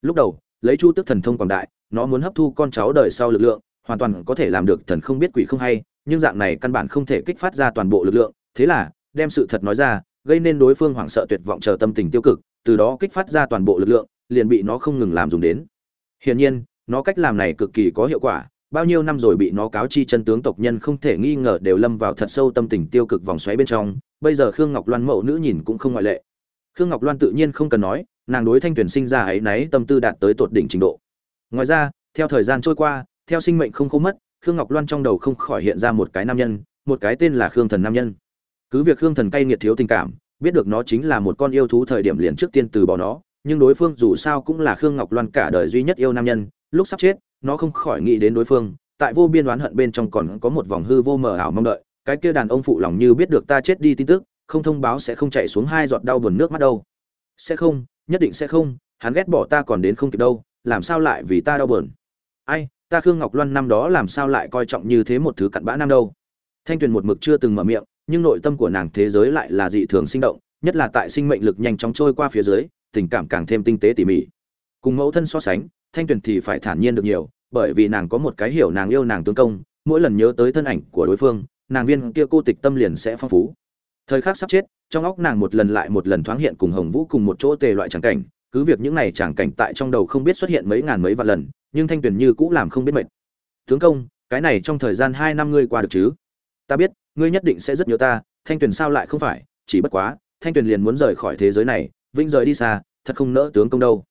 Lúc đầu, lấy chu tức thần thông quảng đại, nó muốn hấp thu con cháu đời sau lực lượng, hoàn toàn có thể làm được thần không biết quỷ không hay, nhưng dạng này căn bản không thể kích phát ra toàn bộ lực lượng. Thế là, đem sự thật nói ra, gây nên đối phương hoảng sợ tuyệt vọng chờ tâm tình tiêu cực, từ đó kích phát ra toàn bộ lực lượng, liền bị nó không ngừng làm dùng đến. Hiển nhiên, nó cách làm này cực kỳ có hiệu quả, bao nhiêu năm rồi bị nó cáo chi chân tướng tộc nhân không thể nghi ngờ đều lâm vào thật sâu tâm tình tiêu cực vòng xoáy bên trong. Bây giờ khương ngọc loan mẫu nữ nhìn cũng không ngoại lệ khương ngọc loan tự nhiên không cần nói, nàng đối thanh tuyển sinh ra ấy náy tâm tư đạt tới tột đỉnh trình độ. Ngoài ra, theo thời gian trôi qua, theo sinh mệnh không khô mất, khương ngọc loan trong đầu không khỏi hiện ra một cái nam nhân, một cái tên là khương thần nam nhân. Cứ việc khương thần cay nghiệt thiếu tình cảm, biết được nó chính là một con yêu thú thời điểm liền trước tiên từ bỏ nó, nhưng đối phương dù sao cũng là khương ngọc loan cả đời duy nhất yêu nam nhân, lúc sắp chết, nó không khỏi nghĩ đến đối phương, tại vô biên đoán hận bên trong còn có một vòng hư vô mờ ảo mong đợi, cái kia đàn ông phụ lòng như biết được ta chết đi tin tức không thông báo sẽ không chạy xuống hai giọt đau buồn nước mắt đâu. Sẽ không, nhất định sẽ không, hắn ghét bỏ ta còn đến không kịp đâu, làm sao lại vì ta đau buồn? Ai, ta khương ngọc loan năm đó làm sao lại coi trọng như thế một thứ cặn bã năm đâu? Thanh tuyền một mực chưa từng mở miệng, nhưng nội tâm của nàng thế giới lại là dị thường sinh động, nhất là tại sinh mệnh lực nhanh chóng trôi qua phía dưới, tình cảm càng thêm tinh tế tỉ mỉ. Cùng mẫu thân so sánh, thanh tuyền thì phải thản nhiên được nhiều, bởi vì nàng có một cái hiểu nàng yêu nàng tướng công, mỗi lần nhớ tới thân ảnh của đối phương, nàng viên kia cô tịch tâm liền sẽ phong phú thời khắc sắp chết, trong óc nàng một lần lại một lần thoáng hiện cùng hồng vũ cùng một chỗ tề loại tràng cảnh, cứ việc những này tràng cảnh tại trong đầu không biết xuất hiện mấy ngàn mấy vạn lần, nhưng thanh tuyền như cũ làm không biết mệt. Tướng công, cái này trong thời gian hai năm ngươi qua được chứ? Ta biết, ngươi nhất định sẽ rất nhớ ta, thanh tuyền sao lại không phải? Chỉ bất quá, thanh tuyền liền muốn rời khỏi thế giới này, vĩnh rời đi xa, thật không nỡ tướng công đâu.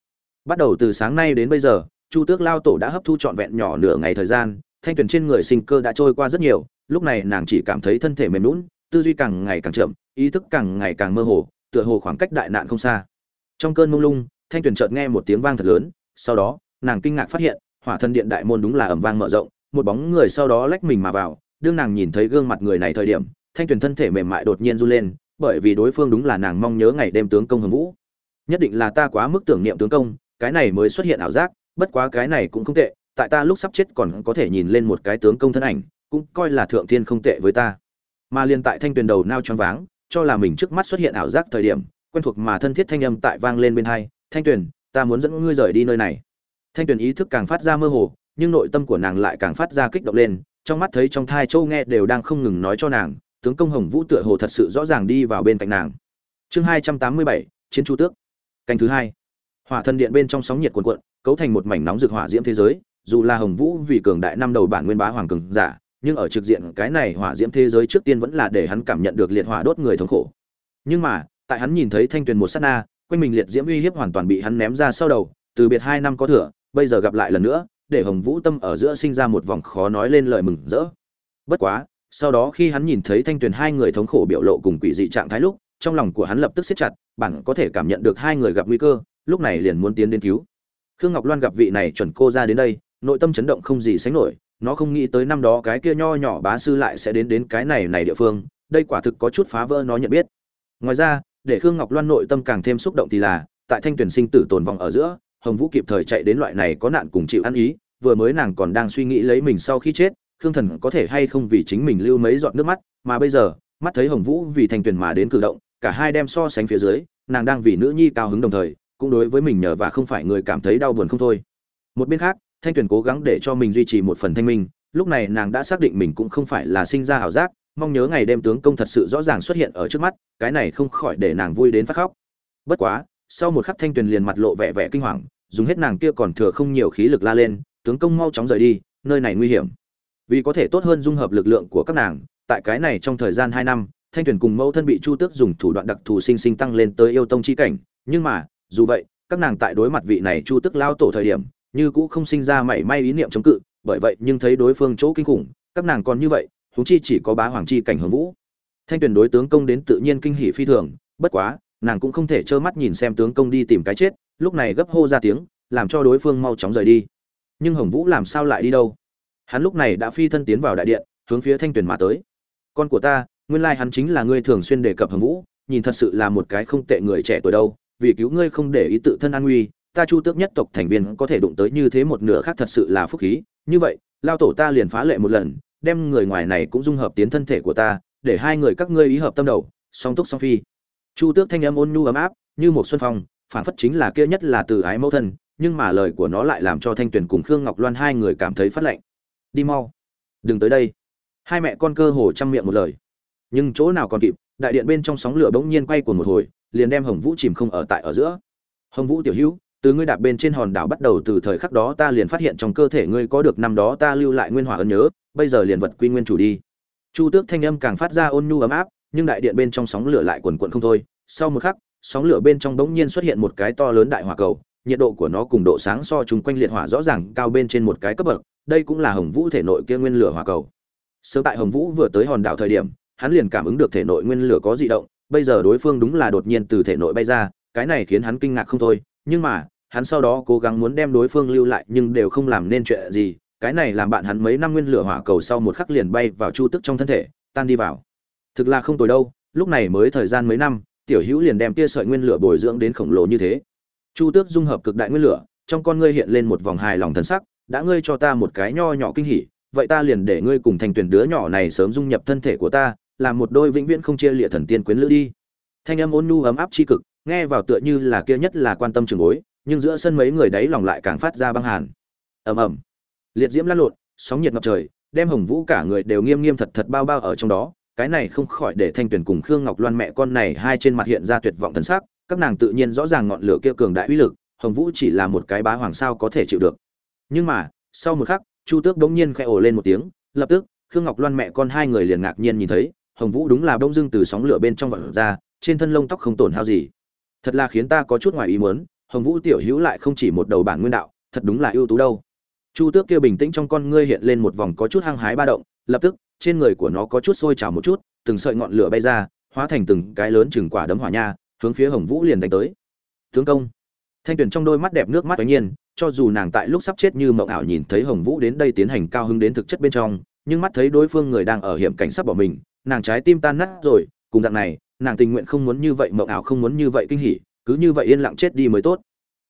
Bắt đầu từ sáng nay đến bây giờ, chu tước lao tổ đã hấp thu trọn vẹn nhỏ nửa ngày thời gian, thanh tuyền trên người sinh cơ đã trôi qua rất nhiều, lúc này nàng chỉ cảm thấy thân thể mềm lún tư duy càng ngày càng chậm, ý thức càng ngày càng mơ hồ, tựa hồ khoảng cách đại nạn không xa. Trong cơn mông lung, thanh tuyền chợt nghe một tiếng vang thật lớn, sau đó, nàng kinh ngạc phát hiện, hỏa thân điện đại môn đúng là ẩm vang mở rộng, một bóng người sau đó lách mình mà vào, đương nàng nhìn thấy gương mặt người này thời điểm, thanh tuyền thân thể mềm mại đột nhiên run lên, bởi vì đối phương đúng là nàng mong nhớ ngày đêm tướng công hồng vũ. Nhất định là ta quá mức tưởng niệm tướng công, cái này mới xuất hiện ảo giác, bất quá cái này cũng không tệ, tại ta lúc sắp chết còn có thể nhìn lên một cái tướng công thân ảnh, cũng coi là thượng thiên không tệ với ta mà liên tại thanh tuyền đầu nao choáng váng, cho là mình trước mắt xuất hiện ảo giác thời điểm, quen thuộc mà thân thiết thanh âm tại vang lên bên hai, thanh tuyền, ta muốn dẫn ngươi rời đi nơi này. Thanh tuyền ý thức càng phát ra mơ hồ, nhưng nội tâm của nàng lại càng phát ra kích động lên, trong mắt thấy trong thai châu nghe đều đang không ngừng nói cho nàng, tướng công hồng vũ tựa hồ thật sự rõ ràng đi vào bên cạnh nàng. Chương hai trăm tám mươi bảy, chiến chu tước. Canh thứ hai. Hỏa thần điện bên trong sóng nhiệt cuồn cuộn, cấu thành một mảnh nóng rực hỏa diễm thế giới, dù là hồng vũ vì cường đại năm đầu bản nguyên bá hoàng cường giả nhưng ở trực diện cái này hỏa diễm thế giới trước tiên vẫn là để hắn cảm nhận được liệt hỏa đốt người thống khổ. Nhưng mà, tại hắn nhìn thấy thanh tuyền một sát na, quanh mình liệt diễm uy hiếp hoàn toàn bị hắn ném ra sau đầu, từ biệt hai năm có thừa, bây giờ gặp lại lần nữa, để hồng vũ tâm ở giữa sinh ra một vòng khó nói lên lời mừng rỡ. Bất quá, sau đó khi hắn nhìn thấy thanh tuyền hai người thống khổ biểu lộ cùng quỷ dị trạng thái lúc, trong lòng của hắn lập tức siết chặt bản có thể cảm nhận được hai người gặp nguy cơ, lúc này liền muốn tiến đến cứu. Khương ngọc loan gặp vị này chuẩn cô ra đến đây, nội tâm chấn động không gì sánh nổi nó không nghĩ tới năm đó cái kia nho nhỏ bá sư lại sẽ đến đến cái này này địa phương, đây quả thực có chút phá vỡ nó nhận biết. Ngoài ra, để khương ngọc loan nội tâm càng thêm xúc động thì là, tại thanh tuyển sinh tử tồn vong ở giữa, hồng vũ kịp thời chạy đến loại này có nạn cùng chịu ăn ý, vừa mới nàng còn đang suy nghĩ lấy mình sau khi chết, khương thần có thể hay không vì chính mình lưu mấy giọt nước mắt, mà bây giờ, mắt thấy hồng vũ vì thanh tuyển mà đến cử động, cả hai đem so sánh phía dưới, nàng đang vì nữ nhi cao hứng đồng thời, cũng đối với mình nhờ và không phải người cảm thấy đau buồn không thôi. Một bên khác thanh Tuyền cố gắng để cho mình duy trì một phần thanh minh, lúc này nàng đã xác định mình cũng không phải là sinh ra ảo giác, mong nhớ ngày đêm tướng công thật sự rõ ràng xuất hiện ở trước mắt, cái này không khỏi để nàng vui đến phát khóc. Bất quá, sau một khắc thanh tuyền liền mặt lộ vẻ vẻ kinh hoàng, dùng hết nàng kia còn thừa không nhiều khí lực la lên, tướng công mau chóng rời đi, nơi này nguy hiểm. Vì có thể tốt hơn dung hợp lực lượng của các nàng, tại cái này trong thời gian hai năm, thanh tuyền cùng mẫu thân bị chu tước dùng thủ đoạn đặc thù sinh sinh tăng lên tới yêu tông chi cảnh, nhưng mà, dù vậy, các nàng tại đối mặt vị này chu tước lao tổ thời điểm như cũ không sinh ra mảy may ý niệm chống cự, bởi vậy nhưng thấy đối phương chỗ kinh khủng, các nàng còn như vậy, huống chi chỉ có bá hoàng chi cảnh hưởng vũ. Thanh tuyền đối tướng công đến tự nhiên kinh hỉ phi thường, bất quá, nàng cũng không thể trơ mắt nhìn xem tướng công đi tìm cái chết, lúc này gấp hô ra tiếng, làm cho đối phương mau chóng rời đi. Nhưng hồng vũ làm sao lại đi đâu? Hắn lúc này đã phi thân tiến vào đại điện, hướng phía thanh tuyền mà tới. Con của ta, nguyên lai hắn chính là ngươi thường xuyên đề cập hồng vũ, nhìn thật sự là một cái không tệ người trẻ tuổi đâu, vì cứu ngươi không để ý tự thân an nguy ta chu tước nhất tộc thành viên có thể đụng tới như thế một nửa khác thật sự là phúc khí. Như vậy, lao tổ ta liền phá lệ một lần, đem người ngoài này cũng dung hợp tiến thân thể của ta, để hai người các ngươi ý hợp tâm đầu, song túc song phi. Chu tước thanh âm ôn nhu ấm áp, như một xuân phong, phản phất chính là kia nhất là từ ái mẫu thân, nhưng mà lời của nó lại làm cho thanh tuyền cùng khương ngọc loan hai người cảm thấy phát lạnh đi mau. Đừng tới đây. Hai mẹ con cơ hồ chăm miệng một lời. Nhưng chỗ nào còn kịp, đại điện bên trong sóng lửa bỗng nhiên quay của một hồi, liền đem hồng vũ chìm không ở tại ở giữa. Hồng vũ tiểu hữu từ ngươi đạp bên trên hòn đảo bắt đầu từ thời khắc đó ta liền phát hiện trong cơ thể ngươi có được năm đó ta lưu lại nguyên hỏa ấn nhớ, bây giờ liền vật quy nguyên chủ đi. Chu tước thanh âm càng phát ra ôn nhu ấm áp, nhưng đại điện bên trong sóng lửa lại quần quận không thôi. Sau một khắc, sóng lửa bên trong bỗng nhiên xuất hiện một cái to lớn đại hỏa cầu, nhiệt độ của nó cùng độ sáng so chung quanh liệt hỏa rõ ràng cao bên trên một cái cấp bậc, đây cũng là hồng vũ thể nội kia nguyên lửa hỏa cầu. Sớm tại hồng vũ vừa tới hòn đảo thời điểm, hắn liền cảm ứng được thể nội nguyên lửa có dị động, bây giờ đối phương đúng là đột nhiên từ thể nội bay ra, cái này khiến hắn kinh ngạc không thôi, nhưng mà hắn sau đó cố gắng muốn đem đối phương lưu lại nhưng đều không làm nên chuyện gì, cái này làm bạn hắn mấy năm nguyên lửa hỏa cầu sau một khắc liền bay vào chu tức trong thân thể, tan đi vào. Thực là không tồi đâu, lúc này mới thời gian mấy năm, tiểu hữu liền đem tia sợi nguyên lửa bồi dưỡng đến khổng lồ như thế. Chu tước dung hợp cực đại nguyên lửa, trong con ngươi hiện lên một vòng hài lòng thần sắc, đã ngươi cho ta một cái nho nhỏ kinh hỉ, vậy ta liền để ngươi cùng thành tuyển đứa nhỏ này sớm dung nhập thân thể của ta, làm một đôi vĩnh viễn không chia lịa thần tiên quyến lữ đi. Thanh âm ôn nhu ấm áp tri cực, nghe vào tựa như là kia nhất là quan tâm trường bối nhưng giữa sân mấy người đấy lòng lại càng phát ra băng hàn. Ầm ầm. Liệt diễm lăn lộn, sóng nhiệt ngập trời, đem hồng vũ cả người đều nghiêm nghiêm thật thật bao bao ở trong đó. Cái này không khỏi để thanh tuyển cùng khương ngọc loan mẹ con này hai trên mặt hiện ra tuyệt vọng thần sắc, các nàng tự nhiên rõ ràng ngọn lửa kia cường đại uy lực, hồng vũ chỉ là một cái bá hoàng sao có thể chịu được. Nhưng mà, sau một khắc, chu tước đống nhiên khẽ ồ lên một tiếng, lập tức, khương ngọc loan mẹ con hai người liền ngạc nhiên nhìn thấy, hồng vũ đúng là bỗng dưng từ sóng lửa bên trong vật ra, trên thân lông tóc không tổn hao gì. Thật là khiến ta có chút ngoài ý muốn hồng vũ tiểu hữu lại không chỉ một đầu bản nguyên đạo, thật đúng là ưu tú đâu. Chu tước kia bình tĩnh trong con ngươi hiện lên một vòng có chút hăng hái ba động, lập tức, trên người của nó có chút sôi trào một chút, từng sợi ngọn lửa bay ra, hóa thành từng cái lớn chừng quả đấm hỏa nha, hướng phía hồng vũ liền đánh tới. Tướng công. Thanh tuyền trong đôi mắt đẹp nước mắt tuy nhiên cho dù nàng tại lúc sắp chết như mộng ảo nhìn thấy hồng vũ đến đây tiến hành cao hứng đến thực chất bên trong, nhưng mắt thấy đối phương người đang ở hiểm cảnh sắp bỏ mình, nàng trái tim tan nát rồi, cùng dạng này, nàng tình nguyện không muốn như vậy, mộng ảo không muốn như vậy kinh hỉ cứ như vậy yên lặng chết đi mới tốt.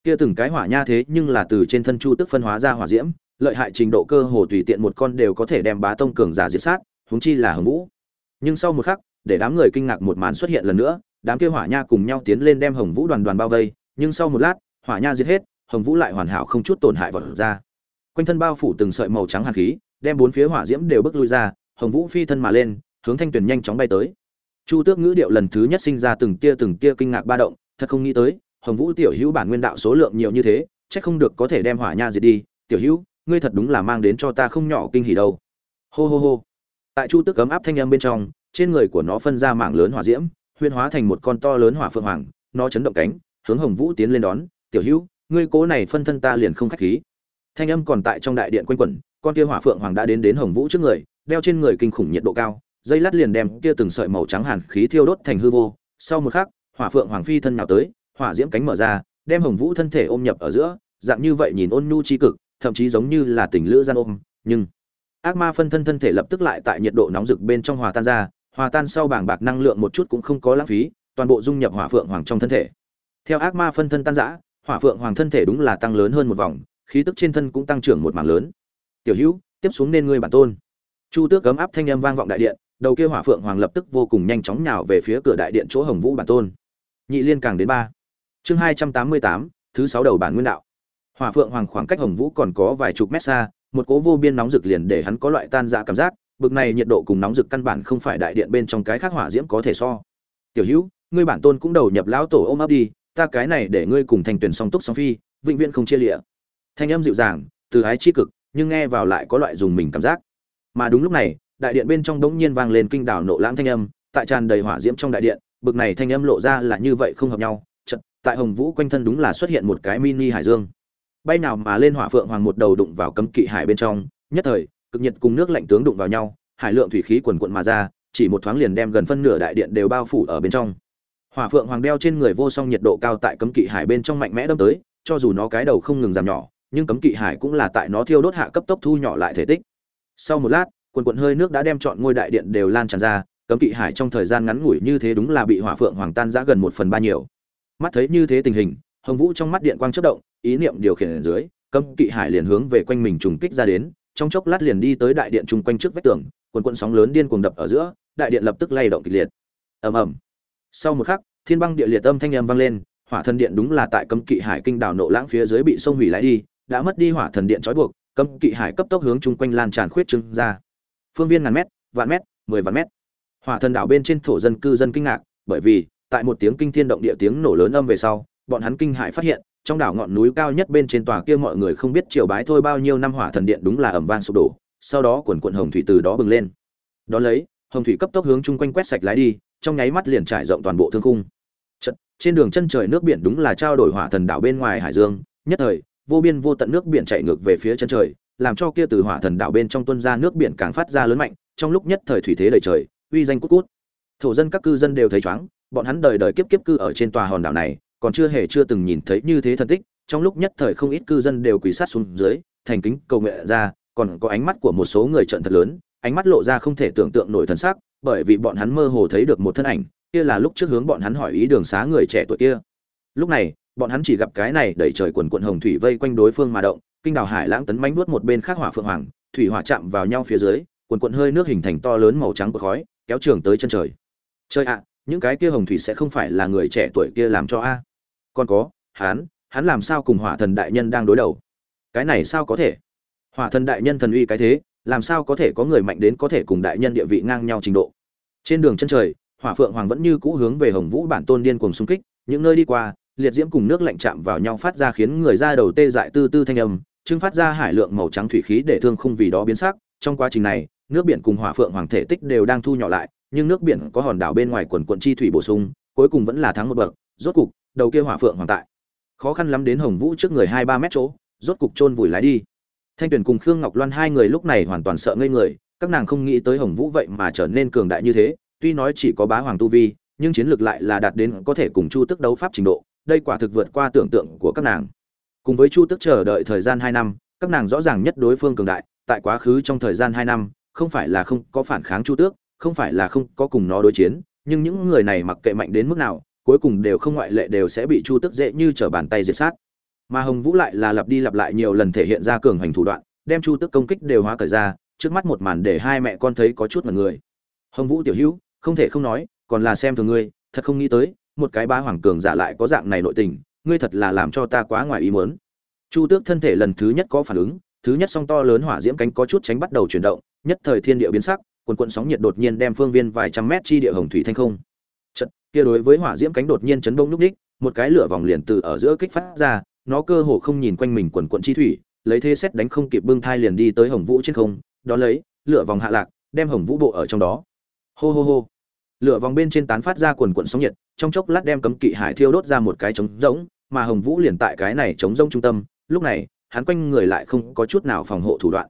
Kia từng cái hỏa nha thế nhưng là từ trên thân chu tức phân hóa ra hỏa diễm, lợi hại trình độ cơ hồ tùy tiện một con đều có thể đem bá tông cường giả diệt sát, huống chi là hồng vũ. Nhưng sau một khắc, để đám người kinh ngạc một màn xuất hiện lần nữa, đám kia hỏa nha cùng nhau tiến lên đem hồng vũ đoàn đoàn bao vây, nhưng sau một lát, hỏa nha giết hết, hồng vũ lại hoàn hảo không chút tổn hại vật ra. Quanh thân bao phủ từng sợi màu trắng hàn khí, đem bốn phía hỏa diễm đều bước lui ra, hồng vũ phi thân mà lên, hướng thanh tuyền nhanh chóng bay tới. Chu tước ngữ điệu lần thứ nhất sinh ra từng tia từng tia kinh ngạc ba động thật không nghĩ tới, hồng vũ tiểu hữu bản nguyên đạo số lượng nhiều như thế, chắc không được có thể đem hỏa nha diệt đi. Tiểu hữu, ngươi thật đúng là mang đến cho ta không nhỏ kinh hỉ đâu. Hô hô hô. Tại chu tước cấm áp thanh âm bên trong, trên người của nó phân ra mảng lớn hỏa diễm huyên hóa thành một con to lớn hỏa phượng hoàng. Nó chấn động cánh, hướng hồng vũ tiến lên đón. Tiểu hữu, ngươi cố này phân thân ta liền không khách khí. Thanh âm còn tại trong đại điện quanh quẩn, con kia hỏa phượng hoàng đã đến đến hồng vũ trước người, đeo trên người kinh khủng nhiệt độ cao, dây lát liền đem kia từng sợi màu trắng hàn khí thiêu đốt thành hư vô. Sau một khắc hỏa phượng hoàng phi thân nào tới, hỏa diễm cánh mở ra, đem hồng vũ thân thể ôm nhập ở giữa, dạng như vậy nhìn ôn nhu tri cực, thậm chí giống như là tình lữ gian ôm, nhưng ác ma phân thân thân thể lập tức lại tại nhiệt độ nóng rực bên trong hòa tan ra, hòa tan sau bảng bạc năng lượng một chút cũng không có lãng phí, toàn bộ dung nhập hỏa phượng hoàng trong thân thể. Theo ác ma phân thân tan rã, hỏa phượng hoàng thân thể đúng là tăng lớn hơn một vòng, khí tức trên thân cũng tăng trưởng một mảng lớn. Tiểu hữu, tiếp xuống nên ngươi bản tôn. Chu tước cấm áp thanh âm vang vọng đại điện, đầu kia hỏa phượng hoàng lập tức vô cùng nhanh chóng nhào về phía cửa đại điện chỗ hồng vũ bản tôn nhị liên càng đến ba. Chương hai trăm tám mươi tám, thứ sáu đầu bản nguyên đạo. Hỏa phượng hoàng khoảng cách hồng vũ còn có vài chục mét xa, một cố vô biên nóng rực liền để hắn có loại tan dạ cảm giác, bực này nhiệt độ cùng nóng rực căn bản không phải đại điện bên trong cái khác hỏa diễm có thể so. Tiểu hữu, ngươi bản tôn cũng đầu nhập lão tổ ôm ấp đi, ta cái này để ngươi cùng thành tuyển song túc song phi, vĩnh viễn không chia lịa. Thanh âm dịu dàng, từ ái chi cực, nhưng nghe vào lại có loại dùng mình cảm giác. Mà đúng lúc này, đại điện bên trong đống nhiên vang lên kinh đảo nộ lãng thanh âm, tại tràn đầy hỏa diễm trong đại điện bực này thanh âm lộ ra là như vậy không hợp nhau chật tại hồng vũ quanh thân đúng là xuất hiện một cái mini hải dương. Bay nào mà lên hỏa phượng hoàng một đầu đụng vào cấm kỵ hải bên trong, nhất thời, cực nhiệt cùng nước lạnh tướng đụng vào nhau, hải lượng thủy khí quần quận mà ra, chỉ một thoáng liền đem gần phân nửa đại điện đều bao phủ ở bên trong. Hỏa phượng hoàng đeo trên người vô song nhiệt độ cao tại cấm kỵ hải bên trong mạnh mẽ đâm tới, cho dù nó cái đầu không ngừng giảm nhỏ, nhưng cấm kỵ hải cũng là tại nó thiêu đốt hạ cấp tốc thu nhỏ lại thể tích. Sau một lát, quần quận hơi nước đã đem chọn ngôi đại điện đều lan tràn ra cấm kỵ hải trong thời gian ngắn ngủi như thế đúng là bị hỏa phượng hoàng tan giã gần một phần ba nhiều. Mắt thấy như thế tình hình, hồng vũ trong mắt điện quang chất động, ý niệm điều khiển ở dưới, cấm kỵ hải liền hướng về quanh mình trùng kích ra đến, trong chốc lát liền đi tới đại điện chung quanh trước vách tường, quần quận sóng lớn điên cuồng đập ở giữa, đại điện lập tức lay động kịch liệt. Ầm ầm. Sau một khắc, thiên băng địa liệt âm thanh âm vang lên, hỏa thần điện đúng là tại cấm kỵ hải kinh đảo nộ lãng phía dưới bị sông hủy lái đi, đã mất đi hỏa thần điện trói buộc, cấm kỵ hải cấp tốc hướng chung quanh lan tràn khuyết trưng ra. Phương viên ngàn mét, vạn mét, mười vạn mét hỏa thần đảo bên trên thổ dân cư dân kinh ngạc bởi vì tại một tiếng kinh thiên động địa tiếng nổ lớn âm về sau bọn hắn kinh hãi phát hiện trong đảo ngọn núi cao nhất bên trên tòa kia mọi người không biết triều bái thôi bao nhiêu năm hỏa thần điện đúng là ẩm vang sụp đổ sau đó quần quận hồng thủy từ đó bừng lên. Đó lấy hồng thủy cấp tốc hướng chung quanh quét sạch lái đi trong nháy mắt liền trải rộng toàn bộ thương khung. Chật, trên đường chân trời nước biển đúng là trao đổi hỏa thần đảo bên ngoài hải dương nhất thời vô biên vô tận nước biển chạy ngược về phía chân trời làm cho kia từ hỏa thần đảo bên trong tuân ra nước biển càng phát ra lớn mạnh trong lúc nhất thời thủy thế đầy trời uy danh cút cút. Thổ dân các cư dân đều thấy chóng bọn hắn đời đời kiếp kiếp cư ở trên tòa hòn đảo này, còn chưa hề chưa từng nhìn thấy như thế thần tích, trong lúc nhất thời không ít cư dân đều quỳ sát xuống dưới, thành kính cầu nguyện ra, còn có ánh mắt của một số người trận thật lớn, ánh mắt lộ ra không thể tưởng tượng nổi thần sắc, bởi vì bọn hắn mơ hồ thấy được một thân ảnh, kia là lúc trước hướng bọn hắn hỏi ý đường xá người trẻ tuổi kia. Lúc này, bọn hắn chỉ gặp cái này đẩy trời quần quận hồng thủy vây quanh đối phương mà động, kinh đào hải lãng tấn mánh vuốt một bên khác hỏa phượng hoàng, thủy hỏa chạm vào nhau phía dưới, quần quận hơi nước hình thành to lớn màu trắng của khói kéo trường tới chân trời. Chơi ạ, những cái kia hồng thủy sẽ không phải là người trẻ tuổi kia làm cho a? Còn có, hắn hắn làm sao cùng hỏa thần đại nhân đang đối đầu? Cái này sao có thể? Hỏa thần đại nhân thần uy cái thế, làm sao có thể có người mạnh đến có thể cùng đại nhân địa vị ngang nhau trình độ? Trên đường chân trời, hỏa phượng hoàng vẫn như cũ hướng về hồng vũ bản tôn điên cuồng xung kích, những nơi đi qua, liệt diễm cùng nước lạnh chạm vào nhau phát ra khiến người ra đầu tê dại tư tư thanh âm chứng phát ra hải lượng màu trắng thủy khí để thương không vì đó biến sắc. Trong quá trình này nước biển cùng hỏa phượng hoàng thể tích đều đang thu nhỏ lại, nhưng nước biển có hòn đảo bên ngoài quần quận chi thủy bổ sung, cuối cùng vẫn là thắng một bậc, rốt cục, đầu kia hỏa phượng hoàng tại. Khó khăn lắm đến hồng vũ trước người hai ba mét chỗ, rốt cục chôn vùi lái đi. Thanh tuyền cùng khương ngọc loan hai người lúc này hoàn toàn sợ ngây người, các nàng không nghĩ tới hồng vũ vậy mà trở nên cường đại như thế, tuy nói chỉ có bá hoàng tu vi, nhưng chiến lược lại là đạt đến có thể cùng chu tức đấu pháp trình độ, đây quả thực vượt qua tưởng tượng của các nàng. Cùng với chu tức chờ đợi thời gian hai năm, các nàng rõ ràng nhất đối phương cường đại, tại quá khứ trong thời gian hai năm không phải là không có phản kháng chu tước, không phải là không có cùng nó đối chiến, nhưng những người này mặc kệ mạnh đến mức nào, cuối cùng đều không ngoại lệ đều sẽ bị chu tước dễ như trở bàn tay diệt sát. Mà hồng vũ lại là lặp đi lặp lại nhiều lần thể hiện ra cường hành thủ đoạn, đem chu tước công kích đều hóa cởi ra, trước mắt một màn để hai mẹ con thấy có chút mật người. Hồng vũ tiểu hữu, không thể không nói, còn là xem thường ngươi, thật không nghĩ tới, một cái bá hoàng cường giả lại có dạng này nội tình, ngươi thật là làm cho ta quá ngoài ý muốn. Chu tước thân thể lần thứ nhất có phản ứng, thứ nhất song to lớn hỏa diễm cánh có chút tránh bắt đầu chuyển động nhất thời thiên địa biến sắc quần quần sóng nhiệt đột nhiên đem phương viên vài trăm mét chi địa hồng thủy thanh không. Chợt, kia đối với hỏa diễm cánh đột nhiên chấn động lúc đích một cái lửa vòng liền từ ở giữa kích phát ra nó cơ hồ không nhìn quanh mình quần quần chi thủy lấy thế xét đánh không kịp bưng thai liền đi tới hồng vũ trên không đó lấy lửa vòng hạ lạc đem hồng vũ bộ ở trong đó. Hô hô hô. Lửa vòng bên trên tán phát ra quần quần sóng nhiệt trong chốc lát đem cấm kỵ hải thiêu đốt ra một cái trống rỗng mà hồng vũ liền tại cái này trống rỗng trung tâm lúc này hắn quanh người lại không có chút nào phòng hộ thủ đoạn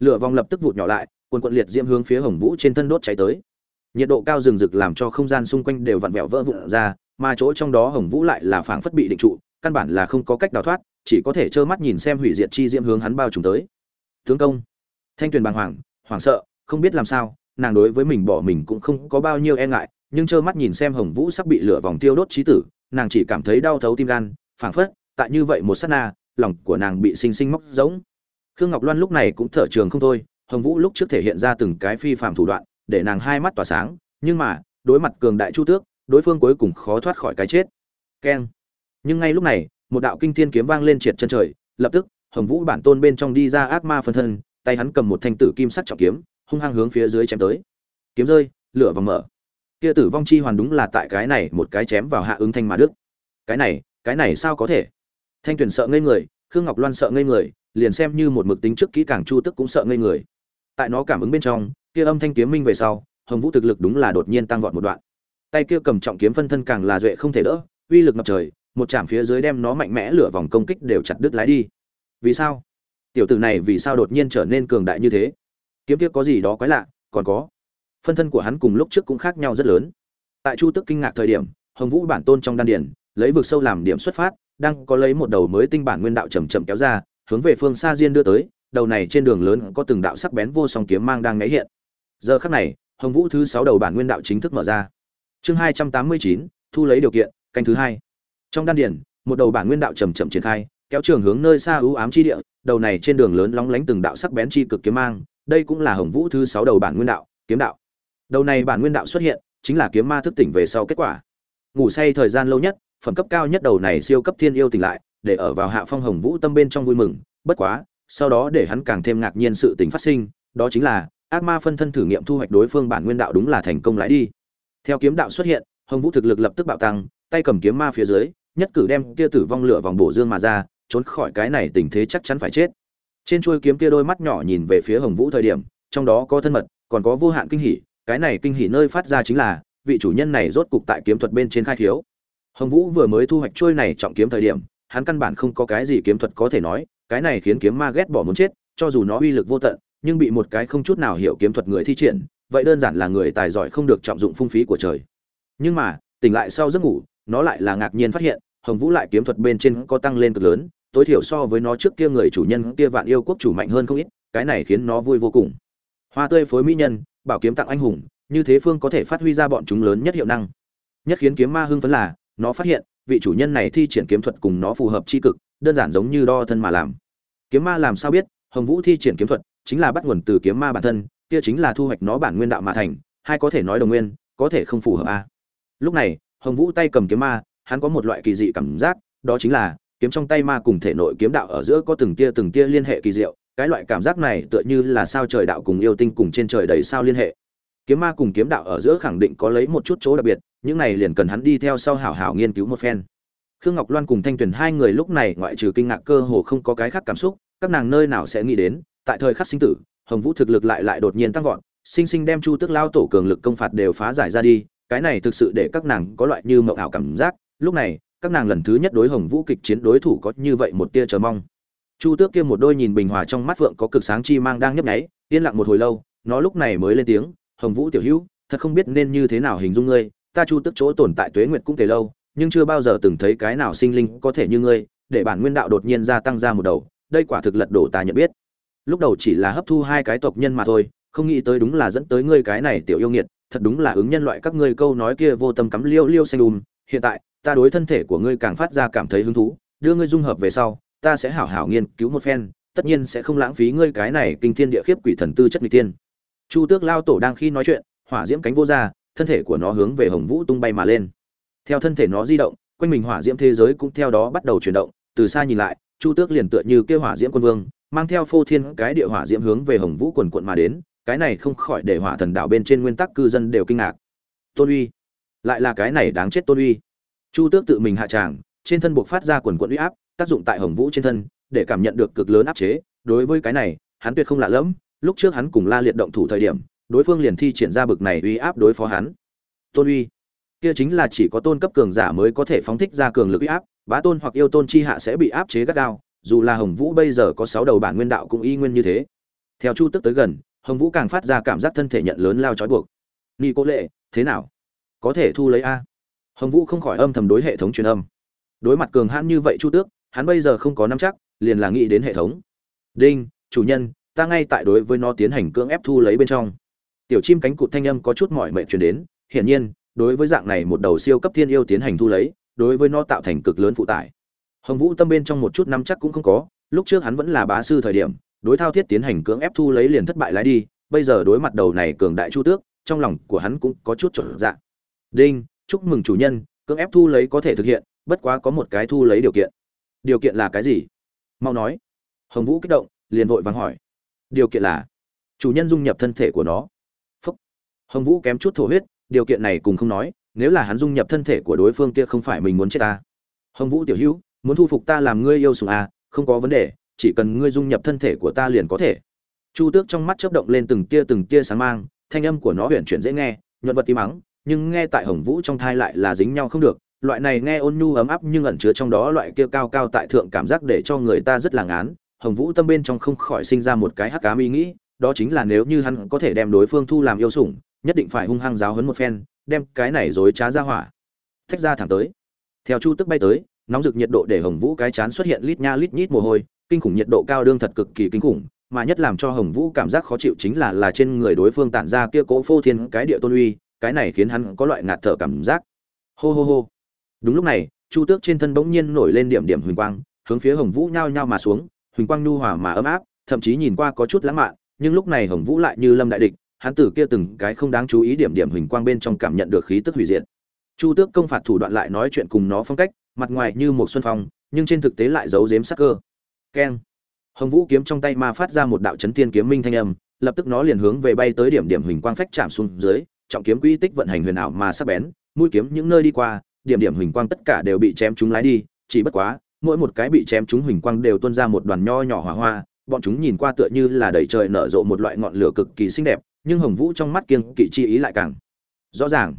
lửa vòng lập tức vụt nhỏ lại quần quận liệt diễm hướng phía hồng vũ trên thân đốt cháy tới. Nhiệt độ cao rừng rực làm cho không gian xung quanh đều vặn vẹo vỡ vụn ra, mà chỗ trong đó hồng vũ lại là phảng phất bị định trụ, căn bản là không có cách đào thoát, chỉ có thể trơ mắt nhìn xem hủy diệt chi diễm hướng hắn bao trùm tới. Tướng công, thanh tuyền bàng hoàng, hoảng sợ, không biết làm sao, nàng đối với mình bỏ mình cũng không có bao nhiêu e ngại, nhưng trơ mắt nhìn xem hồng vũ sắp bị lửa vòng tiêu đốt trí tử, nàng chỉ cảm thấy đau thấu tim gan, phảng phất, tại như vậy một sát na, lòng của nàng bị sinh sinh móc giống khương ngọc loan lúc này cũng thở trường không thôi, hồng vũ lúc trước thể hiện ra từng cái phi phạm thủ đoạn, để nàng hai mắt tỏa sáng, nhưng mà, đối mặt cường đại chu tước, đối phương cuối cùng khó thoát khỏi cái chết. Keng. Nhưng ngay lúc này, một đạo kinh thiên kiếm vang lên triệt chân trời, lập tức, hồng vũ bản tôn bên trong đi ra ác ma phân thân, tay hắn cầm một thanh tử kim sắc trọng kiếm, hung hăng hướng phía dưới chém tới. Kiếm rơi, lửa vòng mở. Kia tử vong chi hoàn đúng là tại cái này một cái chém vào hạ ứng thanh mà đức. Cái này cái này sao có thể? Thanh tuyền sợ ngây người, khương ngọc loan sợ ngây người liền xem như một mực tính trước kỹ càng chu tức cũng sợ ngây người. Tại nó cảm ứng bên trong, kia âm thanh kiếm minh về sau, hồng vũ thực lực đúng là đột nhiên tăng vọt một đoạn. Tay kia cầm trọng kiếm phân thân càng là duệ không thể đỡ, uy lực ngập trời, một chạm phía dưới đem nó mạnh mẽ lửa vòng công kích đều chặt đứt lái đi. Vì sao? Tiểu tử này vì sao đột nhiên trở nên cường đại như thế? Kiếm kia có gì đó quái lạ, còn có. Phân thân của hắn cùng lúc trước cũng khác nhau rất lớn. Tại chu tức kinh ngạc thời điểm, hồng vũ bản tôn trong đan điển lấy vực sâu làm điểm xuất phát, đang có lấy một đầu mới tinh bản nguyên đạo chầm chậm kéo ra hướng về phương xa diên đưa tới, đầu này trên đường lớn có từng đạo sắc bén vô song kiếm mang đang ngáy hiện. Giờ khắc này, hồng vũ thứ sáu đầu bản nguyên đạo chính thức mở ra. Chương hai trăm tám mươi chín, thu lấy điều kiện, canh thứ hai. Trong đan điển một đầu bản nguyên đạo chầm chậm triển khai, kéo trường hướng nơi xa ưu ám chi địa, đầu này trên đường lớn lóng lánh từng đạo sắc bén chi cực kiếm mang, đây cũng là hồng vũ thứ sáu đầu bản nguyên đạo, kiếm đạo. Đầu này bản nguyên đạo xuất hiện, chính là kiếm ma thức tỉnh về sau kết quả. Ngủ say thời gian lâu nhất, phẩm cấp cao nhất đầu này siêu cấp thiên yêu tỉnh lại để ở vào hạ phong hồng vũ tâm bên trong vui mừng, bất quá, sau đó để hắn càng thêm ngạc nhiên sự tình phát sinh, đó chính là, ác ma phân thân thử nghiệm thu hoạch đối phương bản nguyên đạo đúng là thành công lái đi. Theo kiếm đạo xuất hiện, hồng vũ thực lực lập tức bạo tăng, tay cầm kiếm ma phía dưới, nhất cử đem kia tử vong lửa vòng bổ dương mà ra, trốn khỏi cái này tình thế chắc chắn phải chết. Trên chuôi kiếm kia đôi mắt nhỏ nhìn về phía hồng vũ thời điểm, trong đó có thân mật, còn có vô hạn kinh hỉ, cái này kinh hỉ nơi phát ra chính là, vị chủ nhân này rốt cục tại kiếm thuật bên trên khai thiếu. Hồng vũ vừa mới thu hoạch chuôi này trọng kiếm thời điểm hắn căn bản không có cái gì kiếm thuật có thể nói, cái này khiến kiếm ma ghét bỏ muốn chết, cho dù nó uy lực vô tận, nhưng bị một cái không chút nào hiểu kiếm thuật người thi triển, vậy đơn giản là người tài giỏi không được trọng dụng phung phí của trời. Nhưng mà, tỉnh lại sau giấc ngủ, nó lại là ngạc nhiên phát hiện, hồng vũ lại kiếm thuật bên trên có tăng lên cực lớn, tối thiểu so với nó trước kia người chủ nhân kia vạn yêu quốc chủ mạnh hơn không ít, cái này khiến nó vui vô cùng. Hoa tươi phối mỹ nhân, bảo kiếm tặng anh hùng, như thế phương có thể phát huy ra bọn chúng lớn nhất hiệu năng. Nhất khiến kiếm ma hưng phấn là, nó phát hiện vị chủ nhân này thi triển kiếm thuật cùng nó phù hợp chi cực, đơn giản giống như đo thân mà làm. Kiếm ma làm sao biết? Hồng vũ thi triển kiếm thuật chính là bắt nguồn từ kiếm ma bản thân, kia chính là thu hoạch nó bản nguyên đạo mà thành hay có thể nói đồng nguyên, có thể không phù hợp a. À. lúc này, hồng vũ tay cầm kiếm ma, hắn có một loại kỳ dị cảm giác, đó chính là kiếm trong tay ma cùng thể nội kiếm đạo ở giữa có từng tia từng tia liên hệ kỳ diệu, cái loại cảm giác này tựa như là sao trời đạo cùng yêu tinh cùng trên trời đầy sao liên hệ. Kiếm ma cùng kiếm đạo ở giữa khẳng định có lấy một chút chỗ đặc biệt những này liền cần hắn đi theo sau hảo hảo nghiên cứu một phen. Khương ngọc loan cùng thanh tuyền hai người lúc này ngoại trừ kinh ngạc cơ hồ không có cái khác cảm xúc, các nàng nơi nào sẽ nghĩ đến, tại thời khắc sinh tử, hồng vũ thực lực lại lại đột nhiên tăng vọt, sinh sinh đem chu tước lao tổ cường lực công phạt đều phá giải ra đi, cái này thực sự để các nàng có loại như mộng ảo cảm giác. Lúc này, các nàng lần thứ nhất đối hồng vũ kịch chiến đối thủ có như vậy một tia chờ mong. Chu tước kia một đôi nhìn bình hòa trong mắt vượng có cực sáng chi mang đang nhấp nháy, yên lặng một hồi lâu, nó lúc này mới lên tiếng, hồng vũ tiểu hữu, thật không biết nên như thế nào hình dung ngươi ta chu tước chỗ tồn tại tuế nguyệt cũng tề lâu, nhưng chưa bao giờ từng thấy cái nào sinh linh có thể như ngươi, để bản nguyên đạo đột nhiên gia tăng ra một đầu, đây quả thực lật đổ ta nhận biết. Lúc đầu chỉ là hấp thu hai cái tộc nhân mà thôi, không nghĩ tới đúng là dẫn tới ngươi cái này tiểu yêu nghiệt, thật đúng là ứng nhân loại các ngươi câu nói kia vô tâm cắm liêu liêu xanh đùm. Hiện tại, ta đối thân thể của ngươi càng phát ra cảm thấy hứng thú, đưa ngươi dung hợp về sau, ta sẽ hảo hảo nghiên cứu một phen, tất nhiên sẽ không lãng phí ngươi cái này kinh thiên địa khiếp quỷ thần tư chất người tiên chu tước lao tổ đang khi nói chuyện, hỏa diễm cánh vô ra thân thể của nó hướng về hồng vũ tung bay mà lên. Theo thân thể nó di động, quanh mình hỏa diễm thế giới cũng theo đó bắt đầu chuyển động, từ xa nhìn lại, chu tước liền tựa như kêu hỏa diễm quân vương, mang theo phô thiên cái địa hỏa diễm hướng về hồng vũ quần quận mà đến, cái này không khỏi để hỏa thần đảo bên trên nguyên tắc cư dân đều kinh ngạc. Tôn uy, lại là cái này đáng chết tôn uy. Chu tước tự mình hạ tràng, trên thân buộc phát ra quần quận uy áp, tác dụng tại hồng vũ trên thân, để cảm nhận được cực lớn áp chế. Đối với cái này, hắn tuyệt không lạ lẫm, lúc trước hắn cùng la liệt động thủ thời điểm đối phương liền thi triển ra bực này uy áp đối phó hắn. Tôn uy. Kia chính là chỉ có tôn cấp cường giả mới có thể phóng thích ra cường lực uy áp, bá tôn hoặc yêu tôn chi hạ sẽ bị áp chế gắt gao, dù là hồng vũ bây giờ có sáu đầu bản nguyên đạo cũng y nguyên như thế. Theo chu tức tới gần, hồng vũ càng phát ra cảm giác thân thể nhận lớn lao trói buộc. Nghi cố lệ, thế nào? Có thể thu lấy a? Hồng vũ không khỏi âm thầm đối hệ thống truyền âm. Đối mặt cường hãn như vậy chu tước, hắn bây giờ không có nắm chắc, liền là nghĩ đến hệ thống. Đinh, chủ nhân, ta ngay tại đối với nó tiến hành cưỡng ép thu lấy bên trong tiểu chim cánh cụt thanh âm có chút mỏi mệt truyền đến, hiển nhiên, đối với dạng này một đầu siêu cấp thiên yêu tiến hành thu lấy, đối với nó tạo thành cực lớn phụ tải. Hồng vũ tâm bên trong một chút nắm chắc cũng không có, lúc trước hắn vẫn là bá sư thời điểm, đối thao thiết tiến hành cưỡng ép thu lấy liền thất bại lái đi, bây giờ đối mặt đầu này cường đại chu tước, trong lòng của hắn cũng có chút trở dạng đinh, chúc mừng chủ nhân, cưỡng ép thu lấy có thể thực hiện, bất quá có một cái thu lấy điều kiện. Điều kiện là cái gì? Mau nói. Hồng vũ kích động, liền vội vàng hỏi. Điều kiện là, chủ nhân dung nhập thân thể của nó hồng vũ kém chút thổ huyết điều kiện này cùng không nói nếu là hắn dung nhập thân thể của đối phương kia không phải mình muốn chết ta. Hồng vũ tiểu hữu muốn thu phục ta làm ngươi yêu sùng à, không có vấn đề chỉ cần ngươi dung nhập thân thể của ta liền có thể. Chu tước trong mắt chớp động lên từng tia từng tia sáng mang thanh âm của nó huyền chuyển dễ nghe nhuận vật im mắng nhưng nghe tại hồng vũ trong thai lại là dính nhau không được. Loại này nghe ôn nhu ấm áp nhưng ẩn chứa trong đó loại kia cao cao tại thượng cảm giác để cho người ta rất là ngán. Hồng vũ tâm bên trong không khỏi sinh ra một cái hắc cám ý nghĩ đó chính là nếu như hắn có thể đem đối phương thu làm yêu sủng nhất định phải hung hăng giáo hấn một phen, đem cái này dối trá ra hỏa. Thách ra thẳng tới. Theo chu tức bay tới, nóng rực nhiệt độ để hồng vũ cái chán xuất hiện lít nha lít nhít mồ hôi, kinh khủng nhiệt độ cao đương thật cực kỳ kinh khủng, mà nhất làm cho hồng vũ cảm giác khó chịu chính là là trên người đối phương tản ra kia cỗ phô thiên cái địa tôn uy, cái này khiến hắn có loại ngạt thở cảm giác. Hô hô hô. Đúng lúc này, chu tước trên thân bỗng nhiên nổi lên điểm điểm huỳnh quang, hướng phía hồng vũ nhao nhao mà xuống, huỳnh quang nhu hòa mà ấm áp, thậm chí nhìn qua có chút lãng mạn, nhưng lúc này hồng vũ lại như lâm đại địch hắn từ kia từng cái không đáng chú ý điểm điểm huỳnh quang bên trong cảm nhận được khí tức hủy diệt. Chu tước công phạt thủ đoạn lại nói chuyện cùng nó phong cách, mặt ngoài như một xuân phong, nhưng trên thực tế lại giấu giếm sắc cơ. Keng. Hồng vũ kiếm trong tay ma phát ra một đạo chấn thiên kiếm minh thanh âm, lập tức nó liền hướng về bay tới điểm điểm huỳnh quang phách chạm xuống dưới, trọng kiếm quy tích vận hành huyền ảo mà sắc bén, mũi kiếm những nơi đi qua, điểm điểm huỳnh quang tất cả đều bị chém chúng lái đi, chỉ bất quá, mỗi một cái bị chém chúng huỳnh quang đều tuôn ra một đoàn nho nhỏ hỏa hoa, bọn chúng nhìn qua tựa như là đầy trời nở rộ một loại ngọn lửa cực kỳ xinh đẹp nhưng hồng vũ trong mắt kiêng kỵ chi ý lại càng rõ ràng.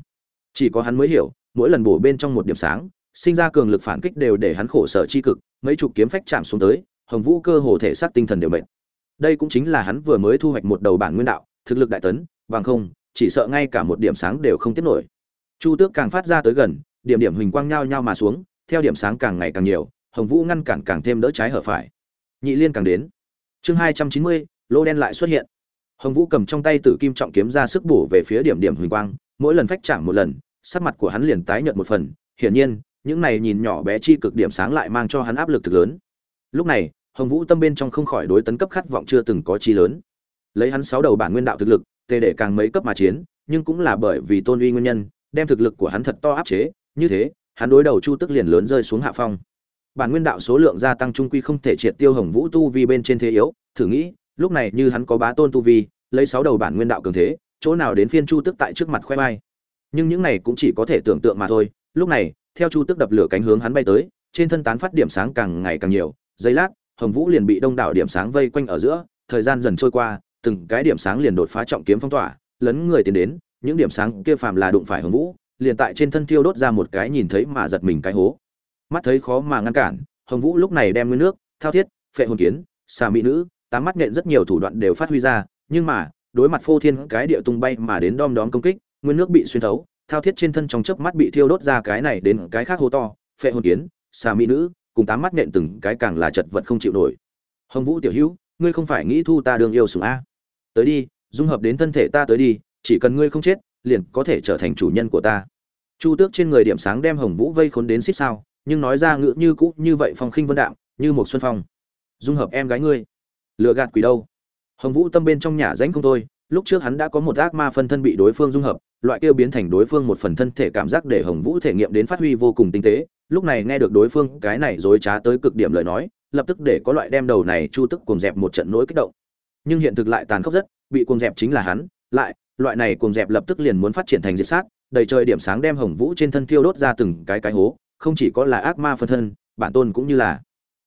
Chỉ có hắn mới hiểu, mỗi lần bổ bên trong một điểm sáng, sinh ra cường lực phản kích đều để hắn khổ sở chi cực, mấy chục kiếm phách chạm xuống tới, hồng vũ cơ hồ thể xác tinh thần đều mệt. Đây cũng chính là hắn vừa mới thu hoạch một đầu bản nguyên đạo, thực lực đại tấn, bằng không, chỉ sợ ngay cả một điểm sáng đều không tiếp nổi. Chu tước càng phát ra tới gần, điểm điểm huỳnh quang nhao nhao mà xuống, theo điểm sáng càng ngày càng nhiều, hồng vũ ngăn cản càng thêm đỡ trái hở phải. Nhị liên càng đến. Chương hai trăm chín mươi, lô đen lại xuất hiện hồng vũ cầm trong tay tử kim trọng kiếm ra sức bổ về phía điểm điểm huỳnh quang, mỗi lần phách chạm một lần, sắc mặt của hắn liền tái nhợt một phần. Hiển nhiên, những này nhìn nhỏ bé chi cực điểm sáng lại mang cho hắn áp lực thực lớn. Lúc này, hồng vũ tâm bên trong không khỏi đối tấn cấp khát vọng chưa từng có chi lớn. Lấy hắn sáu đầu bản nguyên đạo thực lực, tề để càng mấy cấp mà chiến, nhưng cũng là bởi vì tôn uy nguyên nhân, đem thực lực của hắn thật to áp chế. Như thế, hắn đối đầu chu tức liền lớn rơi xuống hạ phong. Bản nguyên đạo số lượng gia tăng trung quy không thể triệt tiêu hồng vũ tu vi bên trên thế yếu, thử nghĩ lúc này như hắn có bá tôn tu vi, lấy sáu đầu bản nguyên đạo cường thế, chỗ nào đến phiên chu tức tại trước mặt khoe mai nhưng những này cũng chỉ có thể tưởng tượng mà thôi. Lúc này, theo chu tức đập lửa cánh hướng hắn bay tới, trên thân tán phát điểm sáng càng ngày càng nhiều. Giây lát, hồng vũ liền bị đông đảo điểm sáng vây quanh ở giữa. Thời gian dần trôi qua, từng cái điểm sáng liền đột phá trọng kiếm phong tỏa, lấn người tiến đến. Những điểm sáng kia phàm là đụng phải hồng vũ, liền tại trên thân thiêu đốt ra một cái nhìn thấy mà giật mình cái hố. Mắt thấy khó mà ngăn cản, hồng vũ lúc này đem nguyên nước, thao thiết, phệ hồn kiến, xà mỹ nữ tám mắt nện rất nhiều thủ đoạn đều phát huy ra, nhưng mà, đối mặt phô thiên cái địa tung bay mà đến đom đóm công kích, nguyên nước bị xuyên thấu, thao thiết trên thân trong chớp mắt bị thiêu đốt ra cái này đến cái khác hô to, phệ hồn kiến, xà mỹ nữ, cùng tám mắt nện từng cái càng là chật vật không chịu nổi. Hồng vũ tiểu hữu, ngươi không phải nghĩ thu ta đường yêu sủng a. Tới đi, dung hợp đến thân thể ta tới đi, chỉ cần ngươi không chết, liền có thể trở thành chủ nhân của ta. Chu tước trên người điểm sáng đem hồng vũ vây khốn đến xít sao, nhưng nói ra ngữ như cũ như vậy phong khinh vân đạm, như một xuân phong. Dung hợp em gái ngươi lựa gạt quỷ đâu. Hồng vũ tâm bên trong nhà ránh không thôi, lúc trước hắn đã có một ác ma phân thân bị đối phương dung hợp, loại kia biến thành đối phương một phần thân thể cảm giác để hồng vũ thể nghiệm đến phát huy vô cùng tinh tế, lúc này nghe được đối phương cái này dối trá tới cực điểm lời nói, lập tức để có loại đem đầu này chu tức cùng dẹp một trận nỗi kích động. Nhưng hiện thực lại tàn khốc rất, bị cuồng dẹp chính là hắn, lại, loại này cuồng dẹp lập tức liền muốn phát triển thành diệt sát, đầy trời điểm sáng đem hồng vũ trên thân thiêu đốt ra từng cái cái hố, không chỉ có là ác ma phân thân, bản tôn cũng như là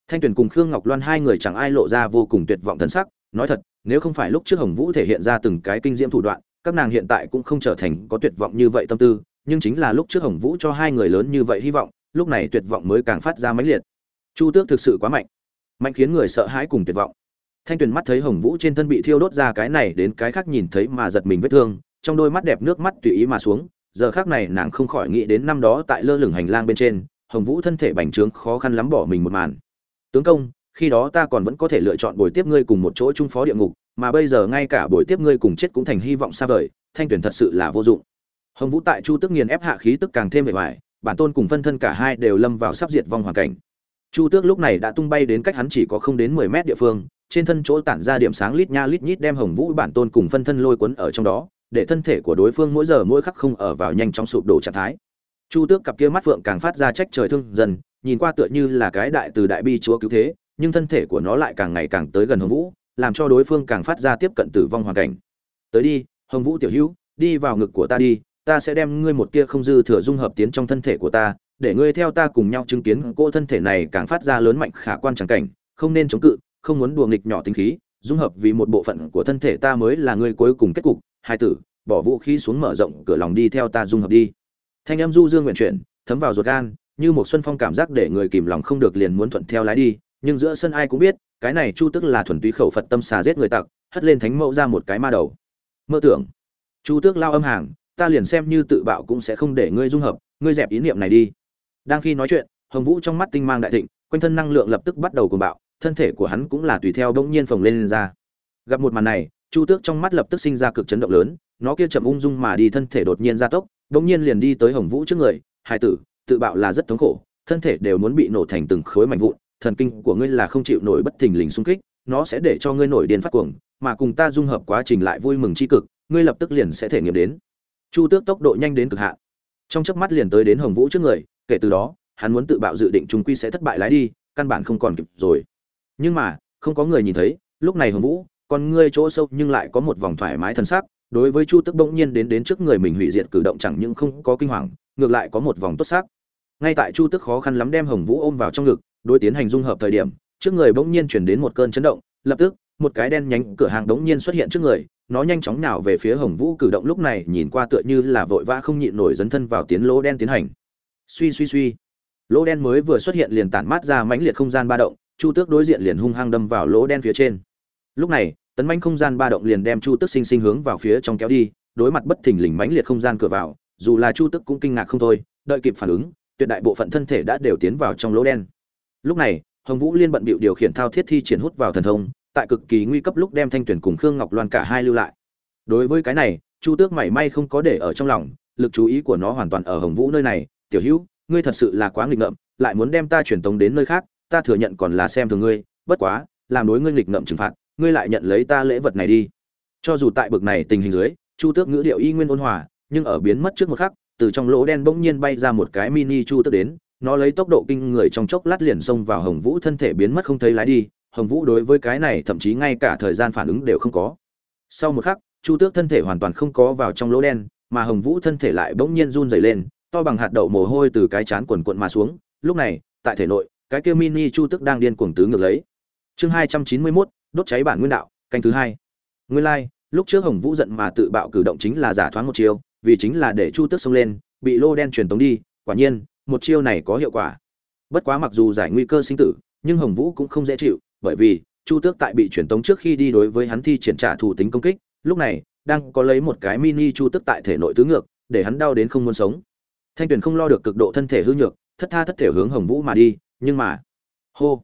thanh tuyền cùng khương ngọc loan hai người chẳng ai lộ ra vô cùng tuyệt vọng thân sắc, nói thật, nếu không phải lúc trước hồng vũ thể hiện ra từng cái kinh diễm thủ đoạn, các nàng hiện tại cũng không trở thành có tuyệt vọng như vậy tâm tư, nhưng chính là lúc trước hồng vũ cho hai người lớn như vậy hy vọng, lúc này tuyệt vọng mới càng phát ra mãnh liệt. Chu tước thực sự quá mạnh mạnh khiến người sợ hãi cùng tuyệt vọng. Thanh tuyền mắt thấy hồng vũ trên thân bị thiêu đốt ra cái này đến cái khác nhìn thấy mà giật mình vết thương, trong đôi mắt đẹp nước mắt tùy ý mà xuống, giờ khác này nàng không khỏi nghĩ đến năm đó tại lơ lửng hành lang bên trên, hồng vũ thân thể bành trướng khó khăn lắm bỏ mình một màn tướng công, khi đó ta còn vẫn có thể lựa chọn buổi tiếp ngươi cùng một chỗ trung phó địa ngục, mà bây giờ ngay cả buổi tiếp ngươi cùng chết cũng thành hy vọng xa vời, thanh tuyển thật sự là vô dụng. Hồng vũ tại chu tức nghiền ép hạ khí tức càng thêm bề ngoài, bản tôn cùng phân thân cả hai đều lâm vào sắp diệt vong hoàn cảnh. Chu tước lúc này đã tung bay đến cách hắn chỉ có không đến mười mét địa phương, trên thân chỗ tản ra điểm sáng lít nha lít nhít đem hồng vũ bản tôn cùng phân thân lôi cuốn ở trong đó, để thân thể của đối phương mỗi giờ mỗi khắc không ở vào nhanh chóng sụp đổ trạng thái chu tước cặp kia mắt phượng càng phát ra trách trời thương dần nhìn qua tựa như là cái đại từ đại bi chúa cứu thế, nhưng thân thể của nó lại càng ngày càng tới gần hồng vũ, làm cho đối phương càng phát ra tiếp cận tử vong hoàn cảnh. Tới đi, hồng vũ tiểu hữu, đi vào ngực của ta đi, ta sẽ đem ngươi một tia không dư thừa dung hợp tiến trong thân thể của ta, để ngươi theo ta cùng nhau chứng kiến cô thân thể này càng phát ra lớn mạnh khả quan chẳng cảnh, không nên chống cự, không muốn đùa nghịch nhỏ tính khí, dung hợp vì một bộ phận của thân thể ta mới là ngươi cuối cùng kết cục, hai tử, bỏ vũ khí xuống mở rộng cửa lòng đi theo ta dung hợp đi thanh âm du dương nguyện chuyển thấm vào ruột gan như một xuân phong cảm giác để người kìm lòng không được liền muốn thuận theo lái đi nhưng giữa sân ai cũng biết cái này chu tức là thuần túy khẩu phật tâm xà giết người tặc hất lên thánh mẫu ra một cái ma đầu. Mơ tưởng chu tước lao âm hàng ta liền xem như tự bạo cũng sẽ không để ngươi dung hợp ngươi dẹp ý niệm này đi. Đang khi nói chuyện hồng vũ trong mắt tinh mang đại thịnh quanh thân năng lượng lập tức bắt đầu cuồng bạo thân thể của hắn cũng là tùy theo bỗng nhiên phồng lên, lên ra. Gặp một màn này chu tước trong mắt lập tức sinh ra cực chấn động lớn nó kia chậm ung dung mà đi thân thể đột nhiên gia tốc bỗng nhiên liền đi tới hồng vũ trước người, "Hải tử, tự bạo là rất thống khổ, thân thể đều muốn bị nổ thành từng khối mảnh vụn, thần kinh của ngươi là không chịu nổi bất thình lình xung kích, nó sẽ để cho ngươi nổi điên phát cuồng, mà cùng ta dung hợp quá trình lại vui mừng chi cực, ngươi lập tức liền sẽ thể nghiệm đến. Chu tước tốc độ nhanh đến cực hạn. Trong chớp mắt liền tới đến hồng vũ trước người, kể từ đó, hắn muốn tự bạo dự định trùng quy sẽ thất bại lái đi, căn bản không còn kịp rồi. Nhưng mà, không có người nhìn thấy, lúc này hồng vũ, con ngươi chỗ sâu nhưng lại có một vòng thoải mái thân xác đối với chu tức bỗng nhiên đến đến trước người mình hủy diệt cử động chẳng những không có kinh hoàng, ngược lại có một vòng tốt xác ngay tại chu tức khó khăn lắm đem hồng vũ ôm vào trong ngực, đối tiến hành dung hợp thời điểm, trước người bỗng nhiên chuyển đến một cơn chấn động, lập tức, một cái đen nhánh cửa hàng bỗng nhiên xuất hiện trước người, nó nhanh chóng nào về phía hồng vũ cử động lúc này nhìn qua tựa như là vội vã không nhịn nổi dấn thân vào tiến lỗ đen tiến hành. Suy suy suy. Lỗ đen mới vừa xuất hiện liền tản mát ra mãnh liệt không gian ba động, chu tước đối diện liền hung hăng đâm vào lỗ đen phía trên. Lúc này tấn mãnh không gian ba động liền đem chu tước sinh sinh hướng vào phía trong kéo đi, đối mặt bất thình lình mãnh liệt không gian cửa vào, dù là chu tước cũng kinh ngạc không thôi, đợi kịp phản ứng, tuyệt đại bộ phận thân thể đã đều tiến vào trong lỗ đen. Lúc này, hồng vũ liên bận bịu điều khiển thao thiết thi triển hút vào thần thông, tại cực kỳ nguy cấp lúc đem thanh tuyển cùng khương ngọc loan cả hai lưu lại. Đối với cái này, chu tước mảy may không có để ở trong lòng, lực chú ý của nó hoàn toàn ở hồng vũ nơi này, tiểu hữu, ngươi thật sự là quá nghịch ngợm, lại muốn đem ta truyền tống đến nơi khác, ta thừa nhận còn là xem thường ngươi, bất quá, làm đối ngươi nghịch ngợm trừng phạt ngươi lại nhận lấy ta lễ vật này đi. Cho dù tại bực này tình hình dưới, chu tước ngữ điệu y nguyên ôn hòa, nhưng ở biến mất trước một khắc, từ trong lỗ đen bỗng nhiên bay ra một cái mini chu tước đến, nó lấy tốc độ kinh người trong chốc lát liền xông vào hồng vũ thân thể biến mất không thấy lái đi. Hồng vũ đối với cái này thậm chí ngay cả thời gian phản ứng đều không có. Sau một khắc, chu tước thân thể hoàn toàn không có vào trong lỗ đen, mà hồng vũ thân thể lại bỗng nhiên run dày lên, to bằng hạt đậu mồ hôi từ cái chán quần quận mà xuống. Lúc này, tại thể nội, cái kia mini chu tước đang điên cuồng tứ ngược lấy. Chương hai trăm chín mươi mốt đốt cháy bản nguyên đạo, canh thứ hai. Nguyên lai, lúc trước hồng vũ giận mà tự bạo cử động chính là giả thoáng một chiêu, vì chính là để chu tước xông lên, bị lô đen truyền tống đi, quả nhiên, một chiêu này có hiệu quả. Bất quá mặc dù giải nguy cơ sinh tử, nhưng hồng vũ cũng không dễ chịu, bởi vì, chu tước tại bị truyền tống trước khi đi đối với hắn thi triển trả thủ tính công kích, lúc này, đang có lấy một cái mini chu tước tại thể nội tứ ngược, để hắn đau đến không muốn sống. Thanh tuyền không lo được cực độ thân thể hư nhược, thất tha thất thể hướng hồng vũ mà đi, nhưng mà, hô,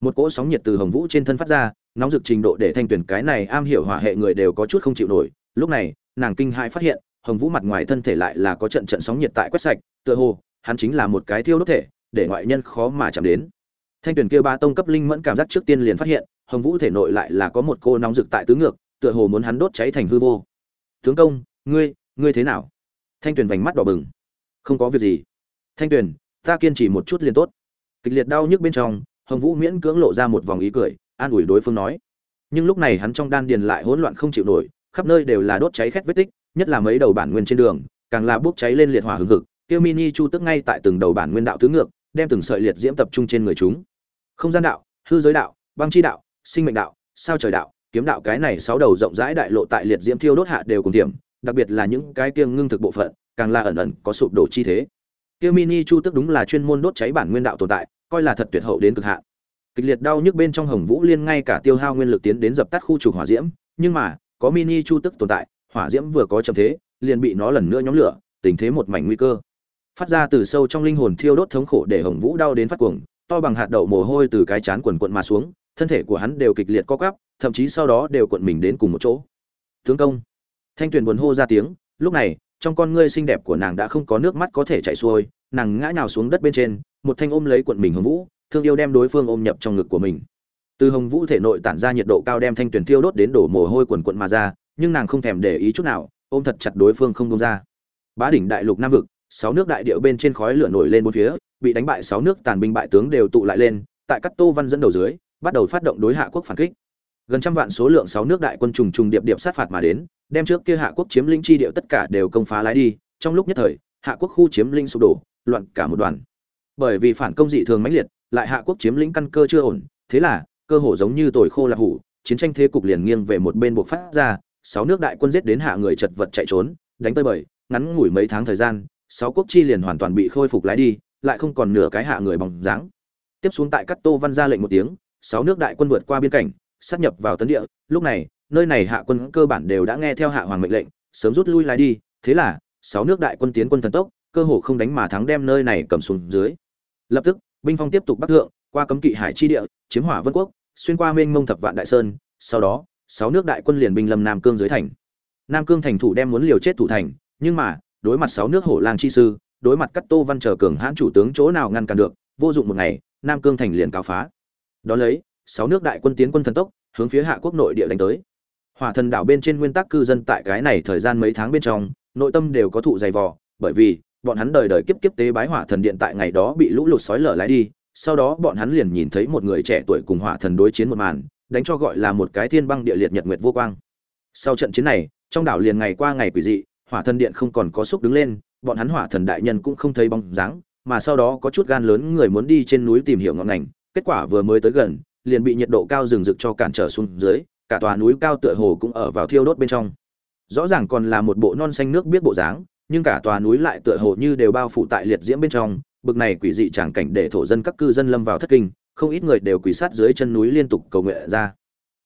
một cỗ sóng nhiệt từ hồng vũ trên thân phát ra nóng rực trình độ để thanh tuyển cái này am hiểu hỏa hệ người đều có chút không chịu nổi. Lúc này, nàng kinh hãi phát hiện, hồng vũ mặt ngoài thân thể lại là có trận trận sóng nhiệt tại quét sạch, tựa hồ, hắn chính là một cái thiêu đốt thể, để ngoại nhân khó mà chạm đến. Thanh tuyển kia ba tông cấp linh mẫn cảm giác trước tiên liền phát hiện, hồng vũ thể nội lại là có một cô nóng rực tại tứ ngược, tựa hồ muốn hắn đốt cháy thành hư vô. Tướng công, ngươi ngươi thế nào? Thanh tuyển vành mắt đỏ bừng. Không có việc gì. Thanh tuyển, ta kiên trì một chút liền tốt. Kịch liệt đau nhức bên trong, hồng vũ miễn cưỡng lộ ra một vòng ý cười an ủi đối phương nói. Nhưng lúc này hắn trong đan điền lại hỗn loạn không chịu nổi, khắp nơi đều là đốt cháy khét vết tích, nhất là mấy đầu bản nguyên trên đường, càng là bốc cháy lên liệt hỏa hừng hực kia mini chu tức ngay tại từng đầu bản nguyên đạo tứ ngược, đem từng sợi liệt diễm tập trung trên người chúng. Không gian đạo, hư giới đạo, băng chi đạo, sinh mệnh đạo, sao trời đạo, kiếm đạo cái này sáu đầu rộng rãi đại lộ tại liệt diễm thiêu đốt hạ đều cùng điểm, đặc biệt là những cái kiêng ngưng thực bộ phận, càng là ẩn ẩn có sụp đổ chi thế. Kia mini chu tức đúng là chuyên môn đốt cháy bản nguyên đạo tồn tại, coi là thật tuyệt hậu đến cực hạn kịch liệt đau nhức bên trong hồng vũ liên ngay cả tiêu hao nguyên lực tiến đến dập tắt khu trục hỏa diễm, nhưng mà, có mini chu tức tồn tại, hỏa diễm vừa có chậm thế, liền bị nó lần nữa nhóm lửa, tình thế một mảnh nguy cơ. Phát ra từ sâu trong linh hồn thiêu đốt thống khổ để hồng vũ đau đến phát cuồng, to bằng hạt đậu mồ hôi từ cái chán quần quận mà xuống, thân thể của hắn đều kịch liệt co quắp, thậm chí sau đó đều cuộn mình đến cùng một chỗ. Tướng công. Thanh tuyền buồn hô ra tiếng, lúc này, trong con ngươi xinh đẹp của nàng đã không có nước mắt có thể chảy xuôi, nàng ngã nhào xuống đất bên trên, một thanh ôm lấy cuộn mình hồng vũ thương yêu đem đối phương ôm nhập trong ngực của mình. Từ hồng vũ thể nội tản ra nhiệt độ cao đem thanh tuyển thiêu đốt đến đổ mồ hôi quần quận mà ra, nhưng nàng không thèm để ý chút nào, ôm thật chặt đối phương không buông ra. Bá đỉnh đại lục nam vực, sáu nước đại điệu bên trên khói lửa nổi lên bốn phía, bị đánh bại sáu nước tàn binh bại tướng đều tụ lại lên, tại các tô văn dẫn đầu dưới, bắt đầu phát động đối hạ quốc phản kích. Gần trăm vạn số lượng sáu nước đại quân trùng trùng điệp điệp sát phạt mà đến, đem trước kia hạ quốc chiếm lĩnh chi điệu tất cả đều công phá lái đi, trong lúc nhất thời, hạ quốc khu chiếm lĩnh sụp đổ, loạn cả một đoàn. Bởi vì phản công dị thường mãnh liệt lại hạ quốc chiếm lĩnh căn cơ chưa ổn, thế là, cơ hồ giống như tồi khô là hủ, chiến tranh thế cục liền nghiêng về một bên buộc phát ra, sáu nước đại quân giết đến hạ người chật vật chạy trốn, đánh tơi bời, ngắn ngủi mấy tháng thời gian, sáu quốc chi liền hoàn toàn bị khôi phục lái đi, lại không còn nửa cái hạ người bóng dáng. Tiếp xuống tại cắt tô văn ra lệnh một tiếng, sáu nước đại quân vượt qua biên cảnh, sát nhập vào tấn địa, lúc này, nơi này hạ quân cơ bản đều đã nghe theo hạ hoàng mệnh lệnh, sớm rút lui lái đi, thế là, sáu nước đại quân tiến quân thần tốc, cơ hồ không đánh mà thắng đem nơi này cầm xuống dưới. Lập tức binh phong tiếp tục bắc thượng, qua cấm kỵ hải chi địa, chiếm hỏa vân quốc, xuyên qua mênh mông thập vạn đại sơn, sau đó, sáu nước đại quân liền binh lâm nam cương dưới thành. Nam cương thành thủ đem muốn liều chết thủ thành, nhưng mà, đối mặt sáu nước hổ lang chi sư, đối mặt cắt tô văn chờ cường hãn chủ tướng chỗ nào ngăn cản được, vô dụng một ngày, nam cương thành liền cáo phá. Đó lấy, sáu nước đại quân tiến quân thần tốc, hướng phía hạ quốc nội địa đánh tới. Hỏa thần đảo bên trên nguyên tắc cư dân tại cái này thời gian mấy tháng bên trong, nội tâm đều có thụ dày vò, bởi vì bọn hắn đời đời kiếp kiếp tế bái hỏa thần điện tại ngày đó bị lũ lụt sói lở lái đi, sau đó bọn hắn liền nhìn thấy một người trẻ tuổi cùng hỏa thần đối chiến một màn, đánh cho gọi là một cái thiên băng địa liệt nhật nguyệt vô quang. Sau trận chiến này, trong đảo liền ngày qua ngày quỷ dị, hỏa thần điện không còn có xúc đứng lên, bọn hắn hỏa thần đại nhân cũng không thấy bóng dáng, mà sau đó có chút gan lớn người muốn đi trên núi tìm hiểu ngọn ngành, kết quả vừa mới tới gần, liền bị nhiệt độ cao rừng rực cho cản trở xuống dưới, cả tòa núi cao tựa hồ cũng ở vào thiêu đốt bên trong. Rõ ràng còn là một bộ non xanh nước biết bộ dáng nhưng cả tòa núi lại tựa hồ như đều bao phủ tại liệt diễm bên trong, bực này quỷ dị tràng cảnh để thổ dân các cư dân lâm vào thất kinh, không ít người đều quỳ sát dưới chân núi liên tục cầu nguyện ra.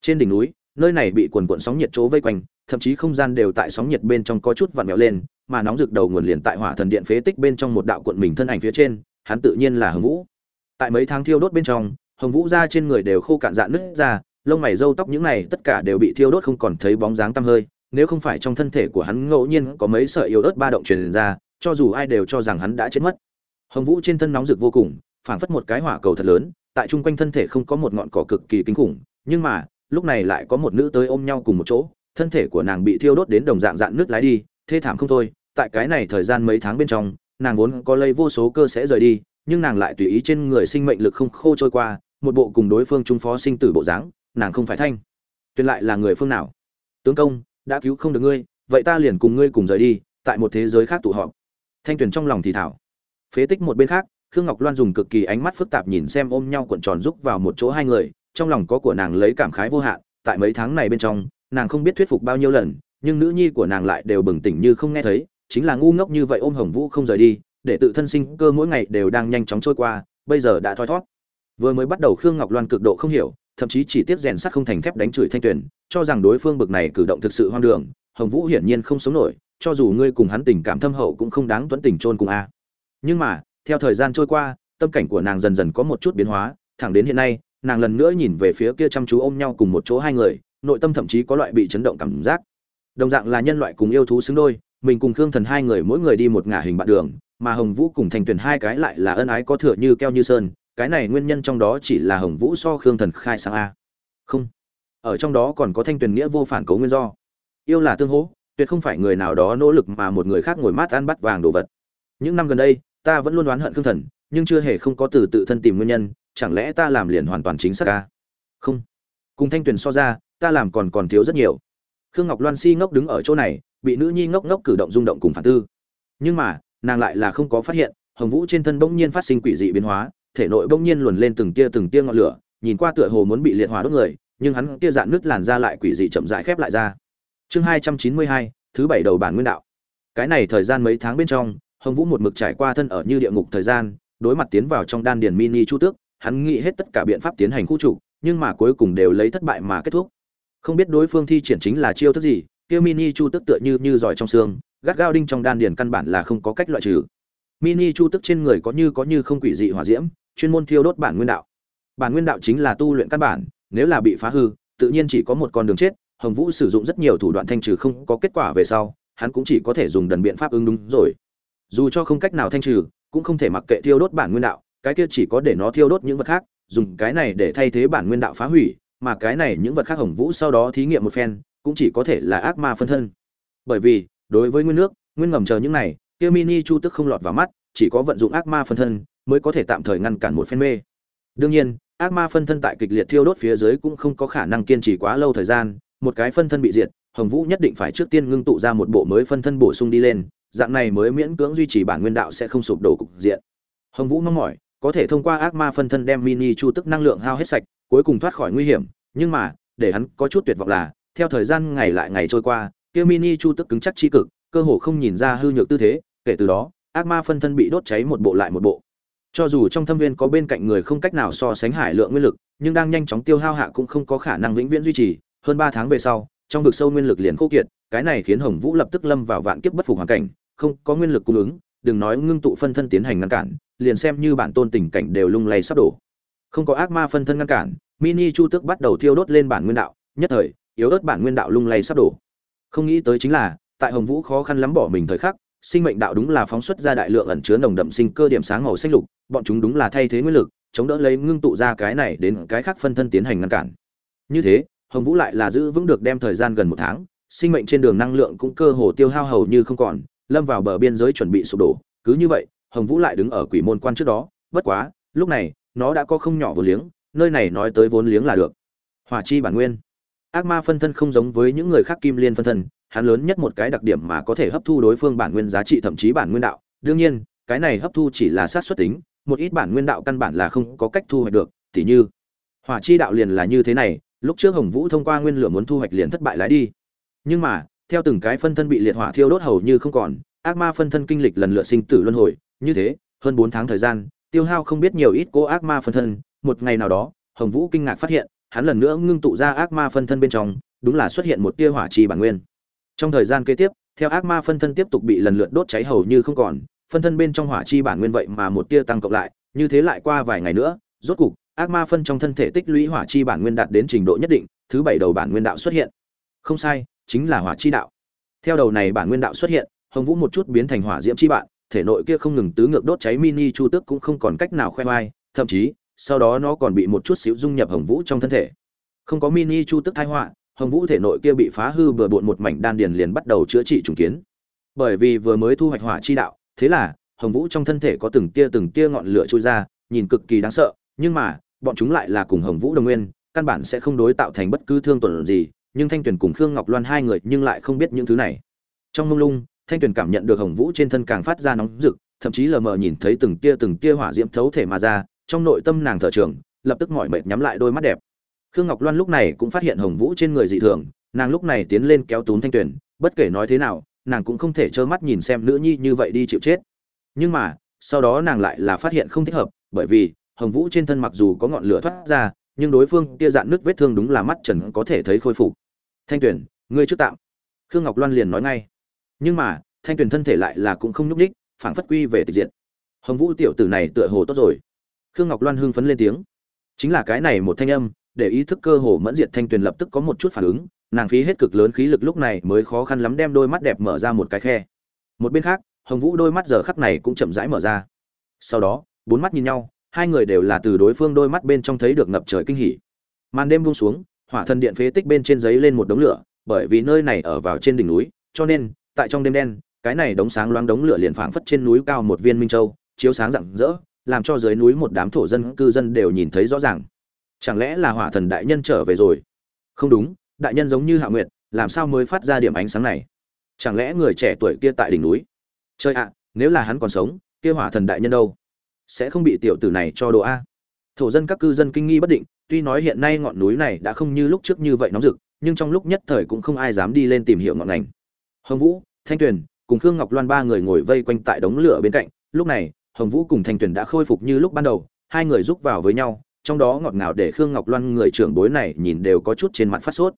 Trên đỉnh núi, nơi này bị quần cuộn sóng nhiệt chỗ vây quanh, thậm chí không gian đều tại sóng nhiệt bên trong có chút vặn vẹo lên, mà nóng rực đầu nguồn liền tại hỏa thần điện phế tích bên trong một đạo cuộn mình thân ảnh phía trên, hắn tự nhiên là hồng vũ. Tại mấy tháng thiêu đốt bên trong, hồng vũ ra trên người đều khô cạn dạn nứt ra, lông mày râu tóc những này tất cả đều bị thiêu đốt không còn thấy bóng dáng tăm hơi nếu không phải trong thân thể của hắn ngẫu nhiên có mấy sợi yếu ớt ba động truyền ra, cho dù ai đều cho rằng hắn đã chết mất. Hồng vũ trên thân nóng rực vô cùng, phảng phất một cái hỏa cầu thật lớn, tại trung quanh thân thể không có một ngọn cỏ cực kỳ kinh khủng, nhưng mà, lúc này lại có một nữ tới ôm nhau cùng một chỗ, thân thể của nàng bị thiêu đốt đến đồng dạng dạn nước lái đi, thê thảm không thôi, tại cái này thời gian mấy tháng bên trong, nàng vốn có lây vô số cơ sẽ rời đi, nhưng nàng lại tùy ý trên người sinh mệnh lực không khô trôi qua, một bộ cùng đối phương trung phó sinh tử bộ dáng, nàng không phải thanh. Tuyệt lại là người phương nào? Tướng công đã cứu không được ngươi, vậy ta liền cùng ngươi cùng rời đi, tại một thế giới khác tụ họp. Thanh tuyền trong lòng thì thảo. Phế tích một bên khác, khương ngọc loan dùng cực kỳ ánh mắt phức tạp nhìn xem ôm nhau cuộn tròn rúc vào một chỗ hai người, trong lòng có của nàng lấy cảm khái vô hạn, tại mấy tháng này bên trong, nàng không biết thuyết phục bao nhiêu lần, nhưng nữ nhi của nàng lại đều bừng tỉnh như không nghe thấy, chính là ngu ngốc như vậy ôm hồng vũ không rời đi, để tự thân sinh cơ mỗi ngày đều đang nhanh chóng trôi qua, bây giờ đã thoi thót. Vừa mới bắt đầu khương ngọc loan cực độ không hiểu thậm chí chỉ tiếp rèn sắt không thành thép đánh chửi thanh tuyển, cho rằng đối phương bực này cử động thực sự hoang đường, hồng vũ hiển nhiên không sống nổi, cho dù ngươi cùng hắn tình cảm thâm hậu cũng không đáng tuấn tình trôn cùng a. Nhưng mà, theo thời gian trôi qua, tâm cảnh của nàng dần dần có một chút biến hóa, thẳng đến hiện nay, nàng lần nữa nhìn về phía kia chăm chú ôm nhau cùng một chỗ hai người, nội tâm thậm chí có loại bị chấn động cảm giác. Đồng dạng là nhân loại cùng yêu thú xứng đôi, mình cùng khương thần hai người mỗi người đi một ngả hình bạn đường, mà hồng vũ cùng thành tuyển hai cái lại là ân ái có thừa như keo như sơn cái này nguyên nhân trong đó chỉ là hồng vũ so khương thần khai sáng a. Không. Ở trong đó còn có thanh tuyền nghĩa vô phản cấu nguyên do. Yêu là tương hỗ, tuyệt không phải người nào đó nỗ lực mà một người khác ngồi mát ăn bắt vàng đồ vật. Những năm gần đây, ta vẫn luôn đoán hận khương thần, nhưng chưa hề không có từ tự thân tìm nguyên nhân, chẳng lẽ ta làm liền hoàn toàn chính xác ca không. Cùng thanh tuyền so ra, ta làm còn còn thiếu rất nhiều. Khương ngọc loan si ngốc đứng ở chỗ này, bị nữ nhi ngốc ngốc cử động rung động cùng phản tư. Nhưng mà, nàng lại là không có phát hiện, hồng vũ trên thân bỗng nhiên phát sinh quỷ dị biến hóa thể nội bỗng nhiên luồn lên từng tia từng tia ngọn lửa, nhìn qua tựa hồ muốn bị liệt hỏa đốt người, nhưng hắn kia dạn nước làn ra lại quỷ dị chậm rãi khép lại ra. Chương hai trăm chín mươi hai, thứ bảy đầu bản nguyên đạo. Cái này thời gian mấy tháng bên trong, hồng vũ một mực trải qua thân ở như địa ngục thời gian, đối mặt tiến vào trong đan điền mini chu tước, hắn nghĩ hết tất cả biện pháp tiến hành khu trục, nhưng mà cuối cùng đều lấy thất bại mà kết thúc. Không biết đối phương thi triển chính là chiêu thức gì, kia mini chu tước tựa như như giỏi trong xương, gắt gao đinh trong đan điền căn bản là không có cách loại trừ. Mini chu tức trên người có như có như không quỷ dị hỏa diễm chuyên môn thiêu đốt bản nguyên đạo. Bản nguyên đạo chính là tu luyện căn bản, nếu là bị phá hư, tự nhiên chỉ có một con đường chết. Hồng vũ sử dụng rất nhiều thủ đoạn thanh trừ không có kết quả về sau, hắn cũng chỉ có thể dùng đần biện pháp ứng đúng rồi. Dù cho không cách nào thanh trừ, cũng không thể mặc kệ thiêu đốt bản nguyên đạo, cái kia chỉ có để nó thiêu đốt những vật khác, dùng cái này để thay thế bản nguyên đạo phá hủy, mà cái này những vật khác hồng vũ sau đó thí nghiệm một phen, cũng chỉ có thể là ác ma phân thân. Bởi vì, đối với nguyên nước, nguyên ngầm chờ những này, kia mini chu tức không lọt vào mắt, chỉ có vận dụng ác ma phân thân mới có thể tạm thời ngăn cản một phen mê. Đương nhiên, ác ma phân thân tại kịch liệt thiêu đốt phía dưới cũng không có khả năng kiên trì quá lâu thời gian, một cái phân thân bị diệt, hồng vũ nhất định phải trước tiên ngưng tụ ra một bộ mới phân thân bổ sung đi lên, dạng này mới miễn cưỡng duy trì bản nguyên đạo sẽ không sụp đổ cục diện. Hồng vũ mong mỏi, có thể thông qua ác ma phân thân đem mini chu tức năng lượng hao hết sạch, cuối cùng thoát khỏi nguy hiểm, nhưng mà, để hắn có chút tuyệt vọng là, theo thời gian ngày lại ngày trôi qua, kia mini chu tức cứng chắc chi cực, cơ hồ không nhìn ra hư nhược tư thế, kể từ đó, ác ma phân thân bị đốt cháy một bộ lại một bộ cho dù trong thâm viên có bên cạnh người không cách nào so sánh hải lượng nguyên lực, nhưng đang nhanh chóng tiêu hao hạ cũng không có khả năng vĩnh viễn duy trì. Hơn ba tháng về sau, trong vực sâu nguyên lực liền khô kiệt, cái này khiến hồng vũ lập tức lâm vào vạn kiếp bất phục hoàn cảnh, không có nguyên lực cung ứng, đừng nói ngưng tụ phân thân tiến hành ngăn cản, liền xem như bản tôn tình cảnh đều lung lay sắp đổ. Không có ác ma phân thân ngăn cản, mini chu tức bắt đầu thiêu đốt lên bản nguyên đạo, nhất thời, yếu ớt bản nguyên đạo lung lay sắp đổ. Không nghĩ tới chính là, tại hồng vũ khó khăn lắm bỏ mình thời khắc sinh mệnh đạo đúng là phóng xuất ra đại lượng ẩn chứa nồng đậm sinh cơ điểm sáng màu xanh lục, bọn chúng đúng là thay thế nguyên lực, chống đỡ lấy ngưng tụ ra cái này đến cái khác phân thân tiến hành ngăn cản. Như thế, hồng vũ lại là giữ vững được đem thời gian gần một tháng, sinh mệnh trên đường năng lượng cũng cơ hồ tiêu hao hầu như không còn, lâm vào bờ biên giới chuẩn bị sụp đổ. Cứ như vậy, hồng vũ lại đứng ở quỷ môn quan trước đó, bất quá, lúc này, nó đã có không nhỏ vốn liếng, nơi này nói tới vốn liếng là được. Hỏa chi bản nguyên. Ác ma phân thân không giống với những người khác kim liên phân thân hắn lớn nhất một cái đặc điểm mà có thể hấp thu đối phương bản nguyên giá trị thậm chí bản nguyên đạo. Đương nhiên, cái này hấp thu chỉ là sát xuất tính, một ít bản nguyên đạo căn bản là không có cách thu hoạch được, tỉ như, hỏa chi đạo liền là như thế này, lúc trước hồng vũ thông qua nguyên lửa muốn thu hoạch liền thất bại lái đi. Nhưng mà, theo từng cái phân thân bị liệt hỏa thiêu đốt hầu như không còn, ác ma phân thân kinh lịch lần lượt sinh tử luân hồi, như thế, hơn bốn tháng thời gian, tiêu hao không biết nhiều ít cố ác ma phân thân. Một ngày nào đó, hồng vũ kinh ngạc phát hiện, hắn lần nữa ngưng tụ ra ác ma phân thân bên trong, đúng là xuất hiện một tia hỏa chi bản nguyên trong thời gian kế tiếp, theo ác ma phân thân tiếp tục bị lần lượt đốt cháy hầu như không còn, phân thân bên trong hỏa chi bản nguyên vậy mà một tia tăng cộng lại, như thế lại qua vài ngày nữa, rốt cục, ác ma phân trong thân thể tích lũy hỏa chi bản nguyên đạt đến trình độ nhất định, thứ bảy đầu bản nguyên đạo xuất hiện. Không sai, chính là hỏa chi đạo. Theo đầu này bản nguyên đạo xuất hiện, hồng vũ một chút biến thành hỏa diễm chi bạn, thể nội kia không ngừng tứ ngược đốt cháy mini chu tước cũng không còn cách nào khoe oai thậm chí, sau đó nó còn bị một chút xíu dung nhập hồng vũ trong thân thể. Không có mini chu Tước thai họa hồng vũ thể nội kia bị phá hư vừa bộn một mảnh đan điền liền bắt đầu chữa trị trùng kiến. Bởi vì vừa mới thu hoạch hỏa chi đạo, thế là, hồng vũ trong thân thể có từng tia từng tia ngọn lửa trôi ra, nhìn cực kỳ đáng sợ, nhưng mà, bọn chúng lại là cùng hồng vũ đồng nguyên, căn bản sẽ không đối tạo thành bất cứ thương tổn gì, nhưng thanh tuyền cùng khương ngọc loan hai người nhưng lại không biết những thứ này. Trong mông lung, thanh tuyền cảm nhận được hồng vũ trên thân càng phát ra nóng rực, thậm chí lờ mờ nhìn thấy từng tia từng tia hỏa diễm thấu thể mà ra, trong nội tâm nàng thở trường, lập tức mỏi mệt nhắm lại đôi mắt đẹp khương ngọc loan lúc này cũng phát hiện hồng vũ trên người dị thường, nàng lúc này tiến lên kéo tún thanh tuyền, bất kể nói thế nào, nàng cũng không thể trơ mắt nhìn xem nữ nhi như vậy đi chịu chết. Nhưng mà, sau đó nàng lại là phát hiện không thích hợp, bởi vì, hồng vũ trên thân mặc dù có ngọn lửa thoát ra, nhưng đối phương kia dạn nước vết thương đúng là mắt trần có thể thấy khôi phục. Thanh tuyền, ngươi trước tạm. Khương ngọc loan liền nói ngay. Nhưng mà, thanh tuyền thân thể lại là cũng không nhúc ních phảng phất quy về tịch diện hồng vũ tiểu tử này tựa hồ tốt rồi. Khương ngọc loan hưng phấn lên tiếng. Chính là cái này một thanh âm để ý thức cơ hồ mẫn diệt thanh tuyền lập tức có một chút phản ứng, nàng phí hết cực lớn khí lực lúc này mới khó khăn lắm đem đôi mắt đẹp mở ra một cái khe. Một bên khác, hồng vũ đôi mắt giờ khắc này cũng chậm rãi mở ra. Sau đó, bốn mắt nhìn nhau, hai người đều là từ đối phương đôi mắt bên trong thấy được ngập trời kinh hỉ. Màn đêm buông xuống, hỏa thần điện phế tích bên trên giấy lên một đống lửa, bởi vì nơi này ở vào trên đỉnh núi, cho nên, tại trong đêm đen, cái này đống sáng loáng đống lửa liền phảng phất trên núi cao một viên minh châu, chiếu sáng rạng rỡ, làm cho dưới núi một đám thổ dân, cư dân đều nhìn thấy rõ ràng chẳng lẽ là hỏa thần đại nhân trở về rồi? Không đúng, đại nhân giống như hạ nguyệt, làm sao mới phát ra điểm ánh sáng này? Chẳng lẽ người trẻ tuổi kia tại đỉnh núi? Chơi ạ, nếu là hắn còn sống, kia hỏa thần đại nhân đâu? Sẽ không bị tiểu tử này cho đồ a. Thổ dân các cư dân kinh nghi bất định, tuy nói hiện nay ngọn núi này đã không như lúc trước như vậy nóng rực, nhưng trong lúc nhất thời cũng không ai dám đi lên tìm hiểu ngọn ngành. Hồng vũ, thanh tuyền cùng khương ngọc loan ba người ngồi vây quanh tại đống lửa bên cạnh. Lúc này, hồng vũ cùng thanh tuyền đã khôi phục như lúc ban đầu, hai người rúc vào với nhau trong đó ngọt ngào để khương ngọc loan người trưởng bối này nhìn đều có chút trên mặt phát sốt.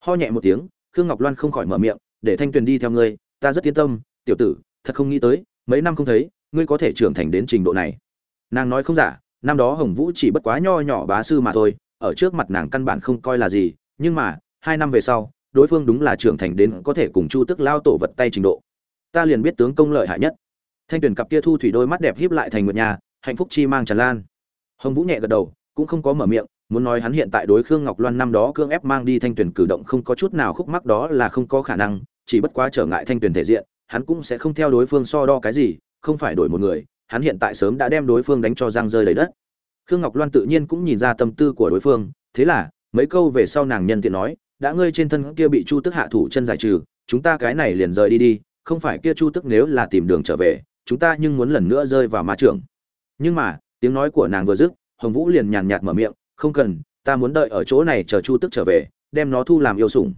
Ho nhẹ một tiếng, khương ngọc loan không khỏi mở miệng, để thanh tuyền đi theo ngươi, ta rất yên tâm, tiểu tử, thật không nghĩ tới, mấy năm không thấy, ngươi có thể trưởng thành đến trình độ này. Nàng nói không giả, năm đó hồng vũ chỉ bất quá nho nhỏ bá sư mà thôi, ở trước mặt nàng căn bản không coi là gì, nhưng mà, hai năm về sau, đối phương đúng là trưởng thành đến có thể cùng chu tức lao tổ vật tay trình độ. Ta liền biết tướng công lợi hại nhất. Thanh tuyển cặp kia thu thủy đôi mắt đẹp híp lại thành một nhà, hạnh phúc chi mang tràn lan. Hồng vũ nhẹ gật đầu cũng không có mở miệng, muốn nói hắn hiện tại đối khương ngọc loan năm đó cương ép mang đi thanh tuyển cử động không có chút nào khúc mắc đó là không có khả năng, chỉ bất quá trở ngại thanh tuyển thể diện, hắn cũng sẽ không theo đối phương so đo cái gì, không phải đổi một người, hắn hiện tại sớm đã đem đối phương đánh cho giang rơi đầy đất. Khương ngọc loan tự nhiên cũng nhìn ra tâm tư của đối phương, thế là, mấy câu về sau nàng nhân tiện nói, đã ngươi trên thân kia bị chu tức hạ thủ chân giải trừ, chúng ta cái này liền rời đi đi, không phải kia chu tức nếu là tìm đường trở về, chúng ta nhưng muốn lần nữa rơi vào ma trường. Nhưng mà, tiếng nói của nàng vừa dứt hồng vũ liền nhàn nhạt mở miệng, không cần, ta muốn đợi ở chỗ này chờ chu tức trở về, đem nó thu làm yêu sủng.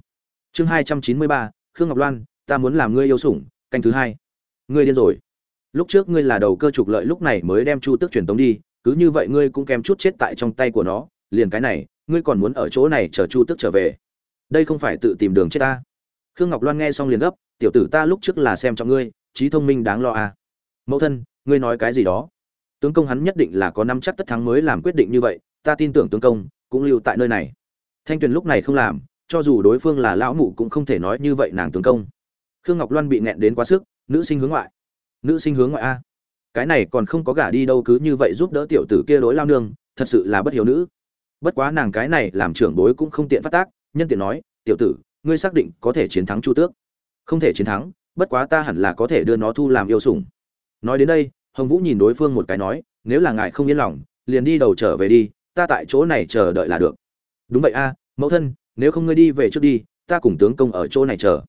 Chương hai trăm chín mươi ba, khương ngọc loan, ta muốn làm ngươi yêu sủng, canh thứ hai. Ngươi điên rồi. Lúc trước ngươi là đầu cơ trục lợi lúc này mới đem chu tức truyền tống đi, cứ như vậy ngươi cũng kém chút chết tại trong tay của nó, liền cái này, ngươi còn muốn ở chỗ này chờ chu tức trở về. Đây không phải tự tìm đường chết ta. Khương ngọc loan nghe xong liền gấp, tiểu tử ta lúc trước là xem trọng ngươi, trí thông minh đáng lo à. mẫu thân, ngươi nói cái gì đó? Tướng công hắn nhất định là có năm chắc tất thắng mới làm quyết định như vậy, ta tin tưởng tướng công, cũng lưu tại nơi này. Thanh tuyền lúc này không làm, cho dù đối phương là lão mụ cũng không thể nói như vậy nàng tướng công. Khương ngọc loan bị nghẹn đến quá sức, nữ sinh hướng ngoại. Nữ sinh hướng ngoại a. Cái này còn không có gả đi đâu cứ như vậy giúp đỡ tiểu tử kia đối lao nương, thật sự là bất hiếu nữ. Bất quá nàng cái này làm trưởng bối cũng không tiện phát tác, nhân tiện nói, tiểu tử, ngươi xác định có thể chiến thắng chu tước? Không thể chiến thắng, bất quá ta hẳn là có thể đưa nó thu làm yêu sủng. Nói đến đây hồng vũ nhìn đối phương một cái nói, nếu là ngài không yên lòng, liền đi đầu trở về đi, ta tại chỗ này chờ đợi là được. Đúng vậy a, mẫu thân, nếu không ngươi đi về trước đi, ta cùng tướng công ở chỗ này chờ.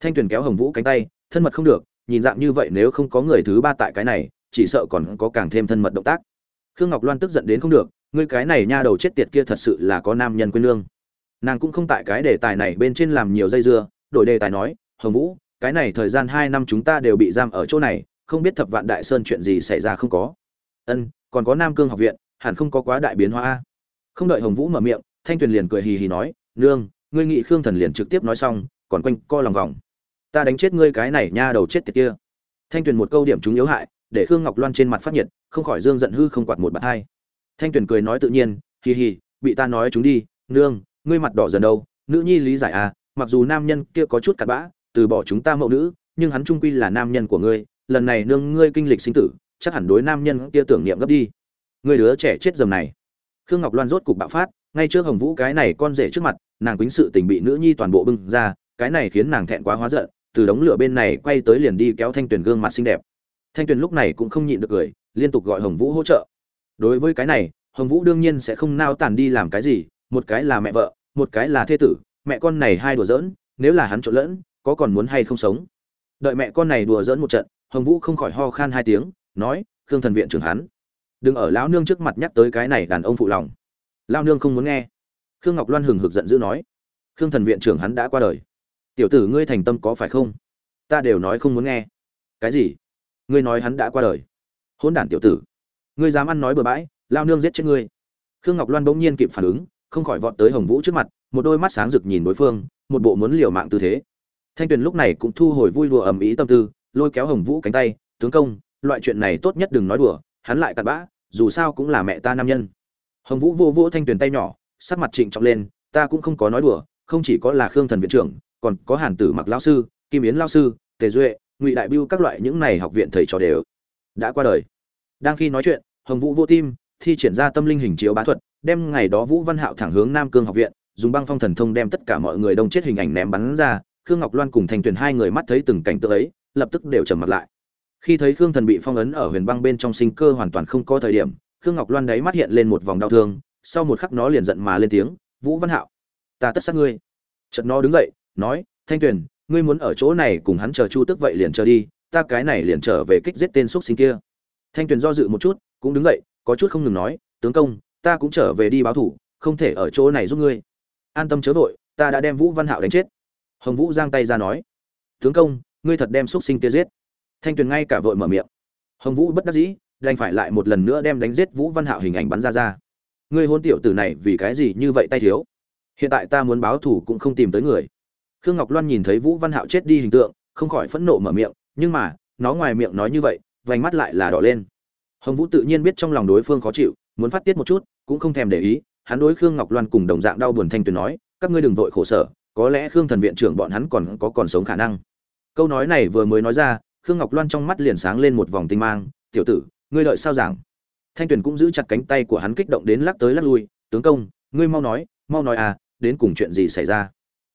Thanh tuyền kéo hồng vũ cánh tay, thân mật không được, nhìn dạng như vậy nếu không có người thứ ba tại cái này, chỉ sợ còn có càng thêm thân mật động tác. Khương ngọc loan tức giận đến không được, ngươi cái này nha đầu chết tiệt kia thật sự là có nam nhân quên lương. Nàng cũng không tại cái đề tài này bên trên làm nhiều dây dưa, đổi đề tài nói, hồng vũ, cái này thời gian hai năm chúng ta đều bị giam ở chỗ này không biết thập vạn đại sơn chuyện gì xảy ra không có. Ân, còn có nam cương học viện, hẳn không có quá đại biến hóa không đợi hồng vũ mở miệng, thanh tuyền liền cười hì hì nói, nương, ngươi nghị khương thần liền trực tiếp nói xong, còn quanh co lòng vòng. Ta đánh chết ngươi cái này nha đầu chết tiệt kia. Thanh tuyền một câu điểm chúng yếu hại, để khương ngọc loan trên mặt phát nhiệt, không khỏi dương giận hư không quạt một bạt hai. Thanh tuyền cười nói tự nhiên, hì hì, bị ta nói chúng đi, nương, ngươi mặt đỏ dần đâu, nữ nhi lý giải à mặc dù nam nhân kia có chút cặn bã, từ bỏ chúng ta mẫu nữ, nhưng hắn trung quy là nam nhân của ngươi lần này nương ngươi kinh lịch sinh tử, chắc hẳn đối nam nhân kia tưởng niệm gấp đi. Người đứa trẻ chết dầm này. Khương ngọc loan rốt cục bạo phát, ngay trước hồng vũ cái này con rể trước mặt, nàng quýnh sự tình bị nữ nhi toàn bộ bưng ra, cái này khiến nàng thẹn quá hóa giận, từ đống lửa bên này quay tới liền đi kéo thanh tuyền gương mặt xinh đẹp. Thanh tuyền lúc này cũng không nhịn được cười, liên tục gọi hồng vũ hỗ trợ. Đối với cái này, hồng vũ đương nhiên sẽ không nao tàn đi làm cái gì, một cái là mẹ vợ, một cái là thê tử, mẹ con này hai đùa giỡn, nếu là hắn trộn lẫn, có còn muốn hay không sống? Đợi mẹ con này đùa giỡn một trận hồng vũ không khỏi ho khan hai tiếng, nói, khương thần viện trưởng hắn, đừng ở lão nương trước mặt nhắc tới cái này đàn ông phụ lòng. Lao nương không muốn nghe. Khương ngọc loan hừng hực giận dữ nói, khương thần viện trưởng hắn đã qua đời. Tiểu tử ngươi thành tâm có phải không? Ta đều nói không muốn nghe. Cái gì? Ngươi nói hắn đã qua đời. Hôn đản tiểu tử. Ngươi dám ăn nói bừa bãi lao nương giết chết ngươi. Khương ngọc loan bỗng nhiên kịp phản ứng, không khỏi vọt tới hồng vũ trước mặt, một đôi mắt sáng rực nhìn đối phương, một bộ muốn liều mạng tư thế. Thanh tuyền lúc này cũng thu hồi vui đùa ầm ĩ tâm tư lôi kéo hồng vũ cánh tay, tướng công, loại chuyện này tốt nhất đừng nói đùa, hắn lại cặn bã, dù sao cũng là mẹ ta nam nhân. Hồng vũ vô vỗ thanh tuyền tay nhỏ, sắc mặt trịnh trọng lên, ta cũng không có nói đùa, không chỉ có là khương thần viện trưởng, còn có hàn tử mặc lao sư, kim yến lao sư, tề duệ, ngụy đại biêu các loại những này học viện thầy trò đều đã qua đời. Đang khi nói chuyện, hồng vũ vô tim, thi triển ra tâm linh hình chiếu bá thuật, đem ngày đó vũ văn hạo thẳng hướng nam cương học viện, dùng băng phong thần thông đem tất cả mọi người đông chết hình ảnh ném bắn ra. Khương ngọc loan cùng thanh tuyền hai người mắt thấy từng cảnh tượng ấy lập tức đều trầm mặt lại. Khi thấy khương thần bị phong ấn ở huyền băng bên trong sinh cơ hoàn toàn không có thời điểm, khương ngọc loan đáy mắt hiện lên một vòng đau thương, sau một khắc nó liền giận mà lên tiếng, vũ văn hạo, ta tất sát ngươi. Chợt nó đứng dậy, nói, thanh tuyền, ngươi muốn ở chỗ này cùng hắn chờ chu tức vậy liền chờ đi, ta cái này liền trở về kích giết tên xúc sinh kia. Thanh tuyền do dự một chút, cũng đứng dậy, có chút không ngừng nói, tướng công, ta cũng trở về đi báo thủ, không thể ở chỗ này giúp ngươi. An tâm chớ vội, ta đã đem vũ văn hạo đánh chết. Hồng vũ giang tay ra nói, tướng công ngươi thật đem xúc sinh kia giết. Thanh tuyền ngay cả vội mở miệng. Hồng vũ bất đắc dĩ, đành phải lại một lần nữa đem đánh giết vũ văn hạo hình ảnh bắn ra ra. Ngươi hôn tiểu tử này vì cái gì như vậy tay thiếu? Hiện tại ta muốn báo thù cũng không tìm tới người. Khương ngọc loan nhìn thấy vũ văn hạo chết đi hình tượng, không khỏi phẫn nộ mở miệng, nhưng mà, nó ngoài miệng nói như vậy, vành mắt lại là đỏ lên. Hồng vũ tự nhiên biết trong lòng đối phương khó chịu, muốn phát tiết một chút, cũng không thèm để ý, hắn đối khương ngọc loan cùng đồng dạng đau buồn thanh tuyền nói, các ngươi đừng vội khổ sở, có lẽ khương thần viện trưởng bọn hắn còn có còn sống khả năng câu nói này vừa mới nói ra, khương ngọc loan trong mắt liền sáng lên một vòng tinh mang, tiểu tử, ngươi đợi sao giảng? Thanh tuyền cũng giữ chặt cánh tay của hắn kích động đến lắc tới lắc lui, tướng công, ngươi mau nói mau nói à đến cùng chuyện gì xảy ra?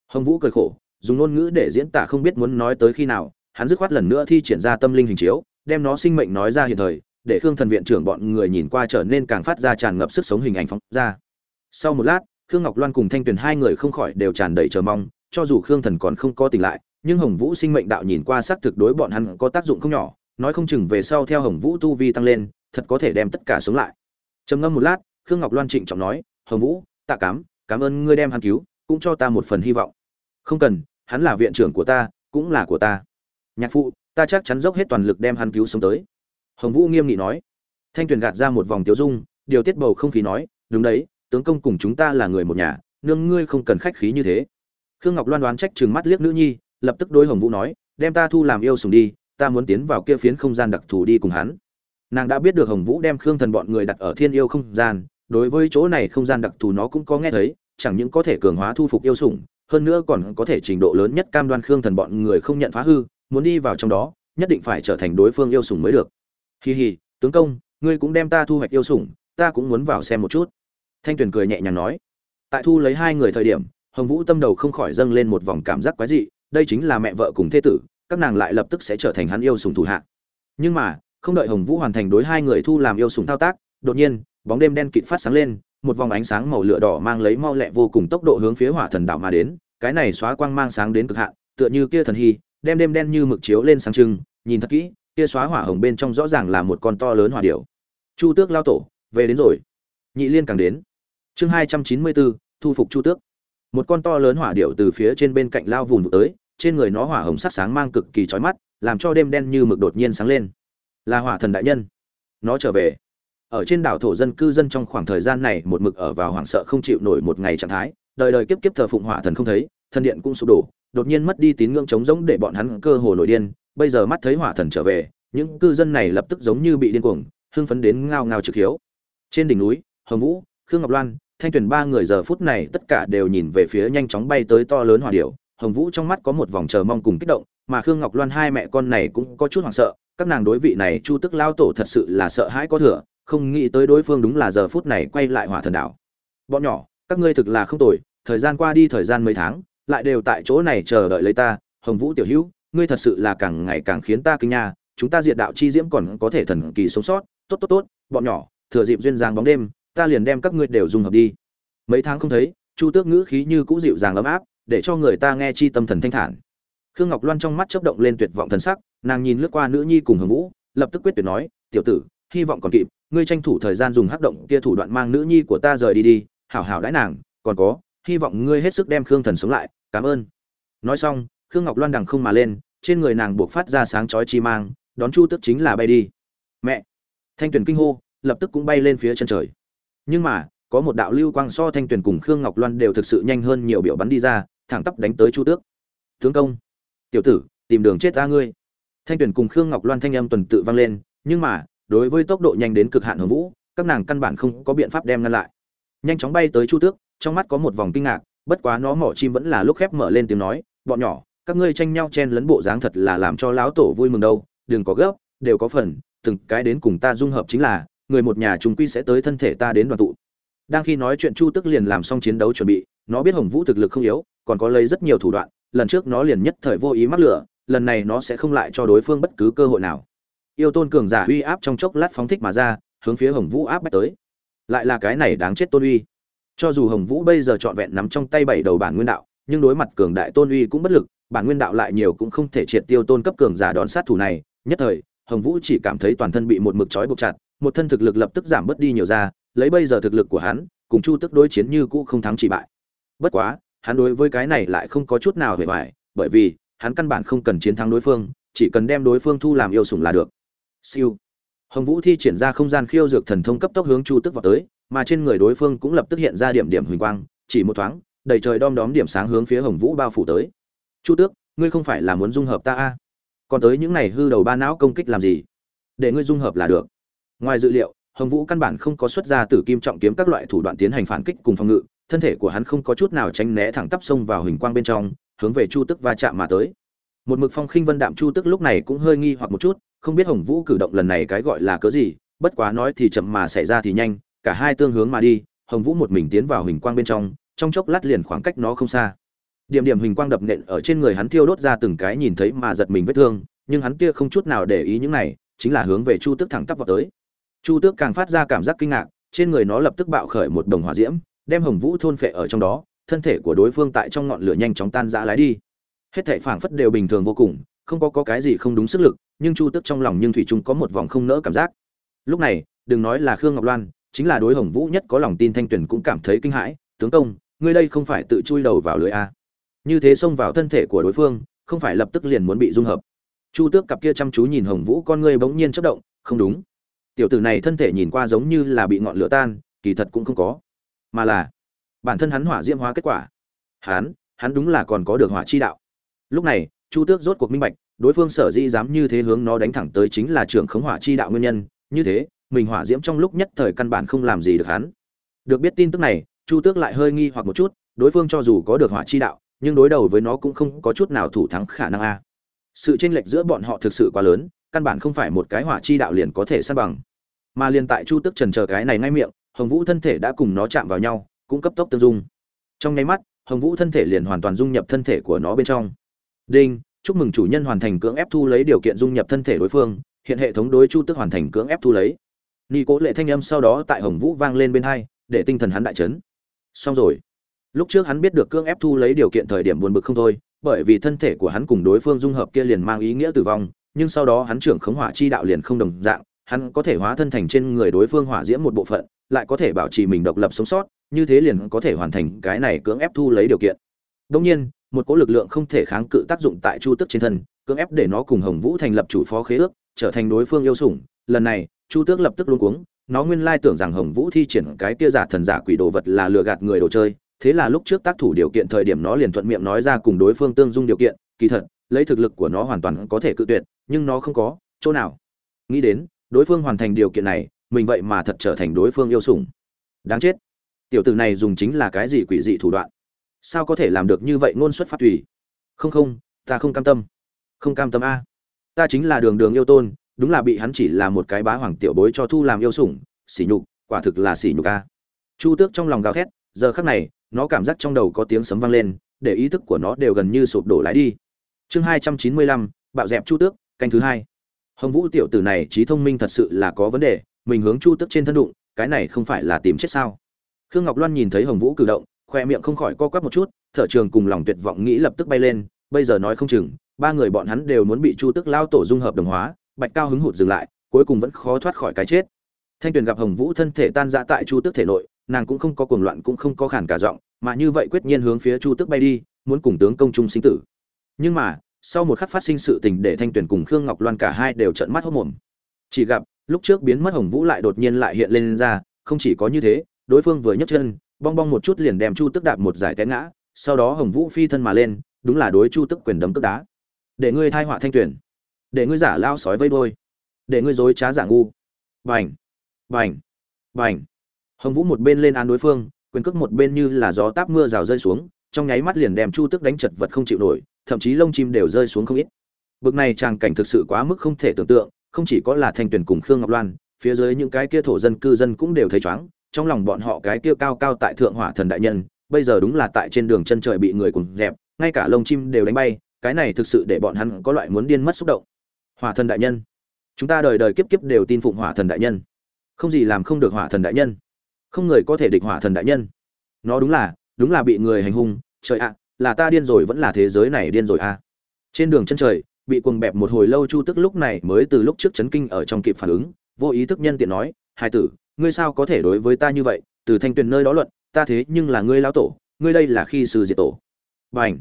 Hồng vũ cười khổ, dùng ngôn ngữ để diễn tả không biết muốn nói tới khi nào, hắn dứt khoát lần nữa thi triển ra tâm linh hình chiếu, đem nó sinh mệnh nói ra hiện thời, để khương thần viện trưởng bọn người nhìn qua trở nên càng phát ra tràn ngập sức sống hình ảnh phóng ra. Sau một lát, khương ngọc loan cùng thanh tuyền hai người không khỏi đều tràn đầy chờ mong, cho dù khương thần còn không có tỉnh lại nhưng hồng vũ sinh mệnh đạo nhìn qua xác thực đối bọn hắn có tác dụng không nhỏ, nói không chừng về sau theo hồng vũ tu vi tăng lên, thật có thể đem tất cả sống lại. Trầm ngâm một lát, khương ngọc loan trịnh trọng nói, hồng vũ, tạ cảm cảm ơn ngươi đem hắn cứu, cũng cho ta một phần hy vọng. Không cần, hắn là viện trưởng của ta, cũng là của ta. Nhạc phụ, ta chắc chắn dốc hết toàn lực đem hắn cứu sống tới. Hồng vũ nghiêm nghị nói. Thanh tuyền gạt ra một vòng tiêu dung, điều tiết bầu không khí nói, đúng đấy, tướng công cùng chúng ta là người một nhà, nương ngươi không cần khách khí như thế. Khương ngọc loan đoán trách trừng mắt liếc nữ nhi lập tức đối hồng vũ nói, đem ta thu làm yêu sùng đi, ta muốn tiến vào kia phiến không gian đặc thù đi cùng hắn. Nàng đã biết được hồng vũ đem khương thần bọn người đặt ở thiên yêu không gian, đối với chỗ này không gian đặc thù nó cũng có nghe thấy, chẳng những có thể cường hóa thu phục yêu sủng, hơn nữa còn có thể trình độ lớn nhất cam đoan khương thần bọn người không nhận phá hư, muốn đi vào trong đó, nhất định phải trở thành đối phương yêu sủng mới được. Hì hì tướng công, ngươi cũng đem ta thu hoạch yêu sủng, ta cũng muốn vào xem một chút. Thanh tuyền cười nhẹ nhàng nói. Tại thu lấy hai người thời điểm, hồng vũ tâm đầu không khỏi dâng lên một vòng cảm giác quái dị đây chính là mẹ vợ cùng thế tử, các nàng lại lập tức sẽ trở thành hắn yêu sủng thủ hạ. Nhưng mà, không đợi hồng vũ hoàn thành đối hai người thu làm yêu sủng thao tác, đột nhiên, bóng đêm đen kịt phát sáng lên, một vòng ánh sáng màu lửa đỏ mang lấy mau lẹ vô cùng tốc độ hướng phía hỏa thần đảo mà đến, cái này xóa quang mang sáng đến cực hạn, tựa như kia thần hy, đem đêm đen như mực chiếu lên sáng trưng, nhìn thật kỹ, kia xóa hỏa hồng bên trong rõ ràng là một con to lớn hỏa điểu. Chu tước lao tổ, về đến rồi. Nhị liên càng đến. Chương hai trăm chín mươi bốn, thu phục chu tước một con to lớn hỏa điểu từ phía trên bên cạnh lao vùng tới, trên người nó hỏa hồng sắc sáng mang cực kỳ chói mắt, làm cho đêm đen như mực đột nhiên sáng lên. Là hỏa thần đại nhân. Nó trở về. Ở trên đảo thổ dân cư dân trong khoảng thời gian này một mực ở vào hoảng sợ không chịu nổi một ngày trạng thái, đời đời kiếp kiếp thờ phụng hỏa thần không thấy, thần điện cũng sụp đổ, đột nhiên mất đi tín ngưỡng chống rỗng để bọn hắn cơ hồ nổi điên, bây giờ mắt thấy hỏa thần trở về, những cư dân này lập tức giống như bị điên cuồng, hưng phấn đến ngao ngao trực hiếu. Trên đỉnh núi, hồng vũ, khương ngọc loan thanh tuyền ba người giờ phút này tất cả đều nhìn về phía nhanh chóng bay tới to lớn hỏa điểu, hồng vũ trong mắt có một vòng chờ mong cùng kích động, mà khương ngọc loan hai mẹ con này cũng có chút hoảng sợ, các nàng đối vị này chu tức lao tổ thật sự là sợ hãi có thừa, không nghĩ tới đối phương đúng là giờ phút này quay lại hỏa thần đảo. Bọn nhỏ, các ngươi thực là không tồi, thời gian qua đi thời gian mấy tháng, lại đều tại chỗ này chờ đợi lấy ta, hồng vũ tiểu hữu, ngươi thật sự là càng ngày càng khiến ta kinh nha, chúng ta diệt đạo chi diễm còn có thể thần kỳ sống sót, tốt tốt tốt, bọn nhỏ, thừa dịp duyên dáng bóng đêm ta liền đem các ngươi đều dùng hợp đi. Mấy tháng không thấy, chu tước ngữ khí như cũ dịu dàng ấm áp, để cho người ta nghe chi tâm thần thanh thản. Khương ngọc loan trong mắt chớp động lên tuyệt vọng thần sắc, nàng nhìn lướt qua nữ nhi cùng hồng vũ, lập tức quyết tuyệt nói, tiểu tử, hy vọng còn kịp, ngươi tranh thủ thời gian dùng hắc động kia thủ đoạn mang nữ nhi của ta rời đi đi, hảo hảo đãi nàng, còn có, hy vọng ngươi hết sức đem khương thần sống lại, cảm ơn. Nói xong, khương ngọc loan đằng không mà lên, trên người nàng buộc phát ra sáng chói chi mang, đón chu tước chính là bay đi. Mẹ! Thanh tuyền kinh hô, lập tức cũng bay lên phía chân trời nhưng mà, có một đạo lưu quang so thanh tuyền cùng khương ngọc loan đều thực sự nhanh hơn nhiều biểu bắn đi ra, thẳng tắp đánh tới chu tước. Tướng công, tiểu tử, tìm đường chết ta ngươi. Thanh tuyền cùng khương ngọc loan thanh âm tuần tự vang lên, nhưng mà, đối với tốc độ nhanh đến cực hạn hồng vũ, các nàng căn bản không có biện pháp đem ngăn lại. Nhanh chóng bay tới chu tước, trong mắt có một vòng kinh ngạc, bất quá nó mỏ chim vẫn là lúc khép mở lên tiếng nói, bọn nhỏ, các ngươi tranh nhau chen lấn bộ dáng thật là làm cho lão tổ vui mừng đâu, đừng có gấp, đều có phần, từng cái đến cùng ta dung hợp chính là người một nhà chúng quy sẽ tới thân thể ta đến đoàn tụ. Đang khi nói chuyện chu tức liền làm xong chiến đấu chuẩn bị, nó biết hồng vũ thực lực không yếu, còn có lấy rất nhiều thủ đoạn, lần trước nó liền nhất thời vô ý mắc lửa, lần này nó sẽ không lại cho đối phương bất cứ cơ hội nào. Yêu tôn cường giả uy áp trong chốc lát phóng thích mà ra, hướng phía hồng vũ áp bách tới. Lại là cái này đáng chết tôn uy. Cho dù hồng vũ bây giờ trọn vẹn nắm trong tay bảy đầu bản nguyên đạo, nhưng đối mặt cường đại tôn uy cũng bất lực, bản nguyên đạo lại nhiều cũng không thể triệt tiêu tôn cấp cường giả đón sát thủ này. Nhất thời, hồng vũ chỉ cảm thấy toàn thân bị một mực trói buộc chặt một thân thực lực lập tức giảm bớt đi nhiều ra lấy bây giờ thực lực của hắn cùng chu tức đối chiến như cũ không thắng chỉ bại. Bất quá hắn đối với cái này lại không có chút nào hề bại, bởi vì hắn căn bản không cần chiến thắng đối phương chỉ cần đem đối phương thu làm yêu sủng là được. Siêu. Hồng vũ thi triển ra không gian khiêu dược thần thông cấp tốc hướng chu tức vào tới mà trên người đối phương cũng lập tức hiện ra điểm điểm huỳnh quang chỉ một thoáng đầy trời đom đóm điểm sáng hướng phía hồng vũ bao phủ tới. Chu tước ngươi không phải là muốn dung hợp ta a? À? còn tới những này hư đầu ba não công kích làm gì? Để ngươi dung hợp là được ngoài dự liệu, hồng vũ căn bản không có xuất ra tử kim trọng kiếm các loại thủ đoạn tiến hành phản kích cùng phòng ngự, thân thể của hắn không có chút nào tránh né thẳng tắp xông vào hình quang bên trong, hướng về chu tức va chạm mà tới. Một mực phong khinh vân đạm chu tức lúc này cũng hơi nghi hoặc một chút, không biết hồng vũ cử động lần này cái gọi là cớ gì, bất quá nói thì chậm mà xảy ra thì nhanh, cả hai tương hướng mà đi, hồng vũ một mình tiến vào hình quang bên trong trong chốc lát liền khoảng cách nó không xa. Điểm điểm hình quang đập nện ở trên người hắn thiêu đốt ra từng cái nhìn thấy mà giật mình vết thương, nhưng hắn kia không chút nào để ý những này, chính là hướng về chu tước thẳng tắp vào tới chu tước càng phát ra cảm giác kinh ngạc trên người nó lập tức bạo khởi một đồng hỏa diễm đem hồng vũ thôn phệ ở trong đó thân thể của đối phương tại trong ngọn lửa nhanh chóng tan rã lái đi. Hết thảy phảng phất đều bình thường vô cùng không có, có cái gì không đúng sức lực nhưng chu tước trong lòng nhưng thủy chung có một vòng không nỡ cảm giác. Lúc này đừng nói là khương ngọc loan chính là đối hồng vũ nhất có lòng tin thanh tuyển cũng cảm thấy kinh hãi tướng công ngươi đây không phải tự chui đầu vào lưới a như thế xông vào thân thể của đối phương không phải lập tức liền muốn bị dung hợp. Chu tước cặp kia chăm chú nhìn hồng vũ con ngươi bỗng nhiên chất động không đúng tiểu tử này thân thể nhìn qua giống như là bị ngọn lửa tan, kỳ thật cũng không có. Mà là, bản thân hắn hỏa diễm hóa kết quả. Hắn hắn đúng là còn có được hỏa chi đạo. Lúc này, chu tước rốt cuộc minh bạch, đối phương sở dĩ dám như thế hướng nó đánh thẳng tới chính là trưởng khống hỏa chi đạo nguyên nhân. Như thế, mình hỏa diễm trong lúc nhất thời căn bản không làm gì được hắn. Được biết tin tức này, chu tước lại hơi nghi hoặc một chút, đối phương cho dù có được hỏa chi đạo, nhưng đối đầu với nó cũng không có chút nào thủ thắng khả năng a. Sự chênh lệch giữa bọn họ thực sự quá lớn căn bản không phải một cái hỏa chi đạo liền có thể san bằng. Mà liền tại chu Tức trần chờ cái này ngay miệng, hồng vũ thân thể đã cùng nó chạm vào nhau, cũng cấp tốc tương dung. Trong nháy mắt, hồng vũ thân thể liền hoàn toàn dung nhập thân thể của nó bên trong. Đinh, chúc mừng chủ nhân hoàn thành cưỡng ép thu lấy điều kiện dung nhập thân thể đối phương, hiện hệ thống đối chu Tức hoàn thành cưỡng ép thu lấy. Ni cố lệ thanh âm sau đó tại hồng vũ vang lên bên hai, để tinh thần hắn đại chấn. Xong rồi. Lúc trước hắn biết được cưỡng ép thu lấy điều kiện thời điểm buồn bực không thôi, bởi vì thân thể của hắn cùng đối phương dung hợp kia liền mang ý nghĩa tử vong nhưng sau đó hắn trưởng khống hỏa chi đạo liền không đồng dạng, hắn có thể hóa thân thành trên người đối phương hỏa diễm một bộ phận, lại có thể bảo trì mình độc lập sống sót, như thế liền có thể hoàn thành cái này cưỡng ép thu lấy điều kiện. Đương nhiên, một cỗ lực lượng không thể kháng cự tác dụng tại chu tức trên thân, cưỡng ép để nó cùng hồng vũ thành lập chủ phó khế ước, trở thành đối phương yêu sủng. Lần này, chu tước lập tức luống cuống, nó nguyên lai tưởng rằng hồng vũ thi triển cái kia giả thần giả quỷ đồ vật là lừa gạt người đồ chơi, thế là lúc trước tác thủ điều kiện thời điểm nó liền thuận miệng nói ra cùng đối phương tương dung điều kiện, kỳ thật lấy thực lực của nó hoàn toàn có thể cự tuyệt, nhưng nó không có, chỗ nào? Nghĩ đến, đối phương hoàn thành điều kiện này, mình vậy mà thật trở thành đối phương yêu sủng. Đáng chết. Tiểu tử này dùng chính là cái gì quỷ dị thủ đoạn? Sao có thể làm được như vậy ngôn xuất phát tùy? Không không, ta không cam tâm. Không cam tâm a. Ta chính là đường đường yêu tôn, đúng là bị hắn chỉ là một cái bá hoàng tiểu bối cho thu làm yêu sủng, sỉ nhục, quả thực là sỉ nhục a. Chu tước trong lòng gào thét, giờ khắc này, nó cảm giác trong đầu có tiếng sấm vang lên, để ý thức của nó đều gần như sụp đổ lại đi chương hai trăm chín mươi lăm, bạo dẹp chu tước, canh thứ hai. Hồng vũ tiểu tử này trí thông minh thật sự là có vấn đề, mình hướng chu tước trên thân đụng, cái này không phải là tìm chết sao? Khương ngọc loan nhìn thấy hồng vũ cử động, khoe miệng không khỏi co quắp một chút, thở trường cùng lòng tuyệt vọng nghĩ lập tức bay lên, bây giờ nói không chừng, ba người bọn hắn đều muốn bị chu tước lao tổ dung hợp đồng hóa, bạch cao hứng hụt dừng lại, cuối cùng vẫn khó thoát khỏi cái chết. Thanh tuyền gặp hồng vũ thân thể tan ra tại chu tước thể nội, nàng cũng không có cuồng loạn cũng không có khản cả giọng, mà như vậy quyết nhiên hướng phía chu tước bay đi, muốn cùng tướng công trung sinh tử nhưng mà, sau một khắc phát sinh sự tình để thanh tuyền cùng khương ngọc loan cả hai đều trợn mắt hốt mồm. Chỉ gặp, lúc trước biến mất hồng vũ lại đột nhiên lại hiện lên ra, không chỉ có như thế, đối phương vừa nhấc chân, bong bong một chút liền đem chu tức đạp một giải té ngã, sau đó hồng vũ phi thân mà lên, đúng là đối chu tức quyền đấm tức đá. Để ngươi thai họa thanh tuyển để ngươi giả lao sói vây đôi để ngươi dối trá giả ngu. Vành vành vành hồng vũ một bên lên án đối phương, quyền cước một bên như là gió táp mưa rào rơi xuống, trong nháy mắt liền đem chu tức đánh chật vật không chịu nổi thậm chí lông chim đều rơi xuống không ít. Bực này tràng cảnh thực sự quá mức không thể tưởng tượng, không chỉ có là thanh tuyển cùng khương ngọc loan, phía dưới những cái kia thổ dân, cư dân cũng đều thấy chóng, trong lòng bọn họ cái kia cao cao tại thượng hỏa thần đại nhân, bây giờ đúng là tại trên đường chân trời bị người cùng dẹp, ngay cả lông chim đều đánh bay, cái này thực sự để bọn hắn có loại muốn điên mất xúc động. Hỏa thần đại nhân. Chúng ta đời đời kiếp kiếp đều tin phụng hỏa thần đại nhân. Không gì làm không được hỏa thần đại nhân. Không người có thể địch hỏa thần đại nhân. Nó đúng là đúng là bị người hành hung, trời ạ là ta điên rồi vẫn là thế giới này điên rồi à. Trên đường chân trời, bị cuồng bẹp một hồi lâu chu tức lúc này mới từ lúc trước chấn kinh ở trong kịp phản ứng, vô ý thức nhân tiện nói hai tử, ngươi sao có thể đối với ta như vậy? Từ thanh tuyền nơi đó luận, ta thế nhưng là ngươi lão tổ, ngươi đây là khi sư diệt tổ. B à n h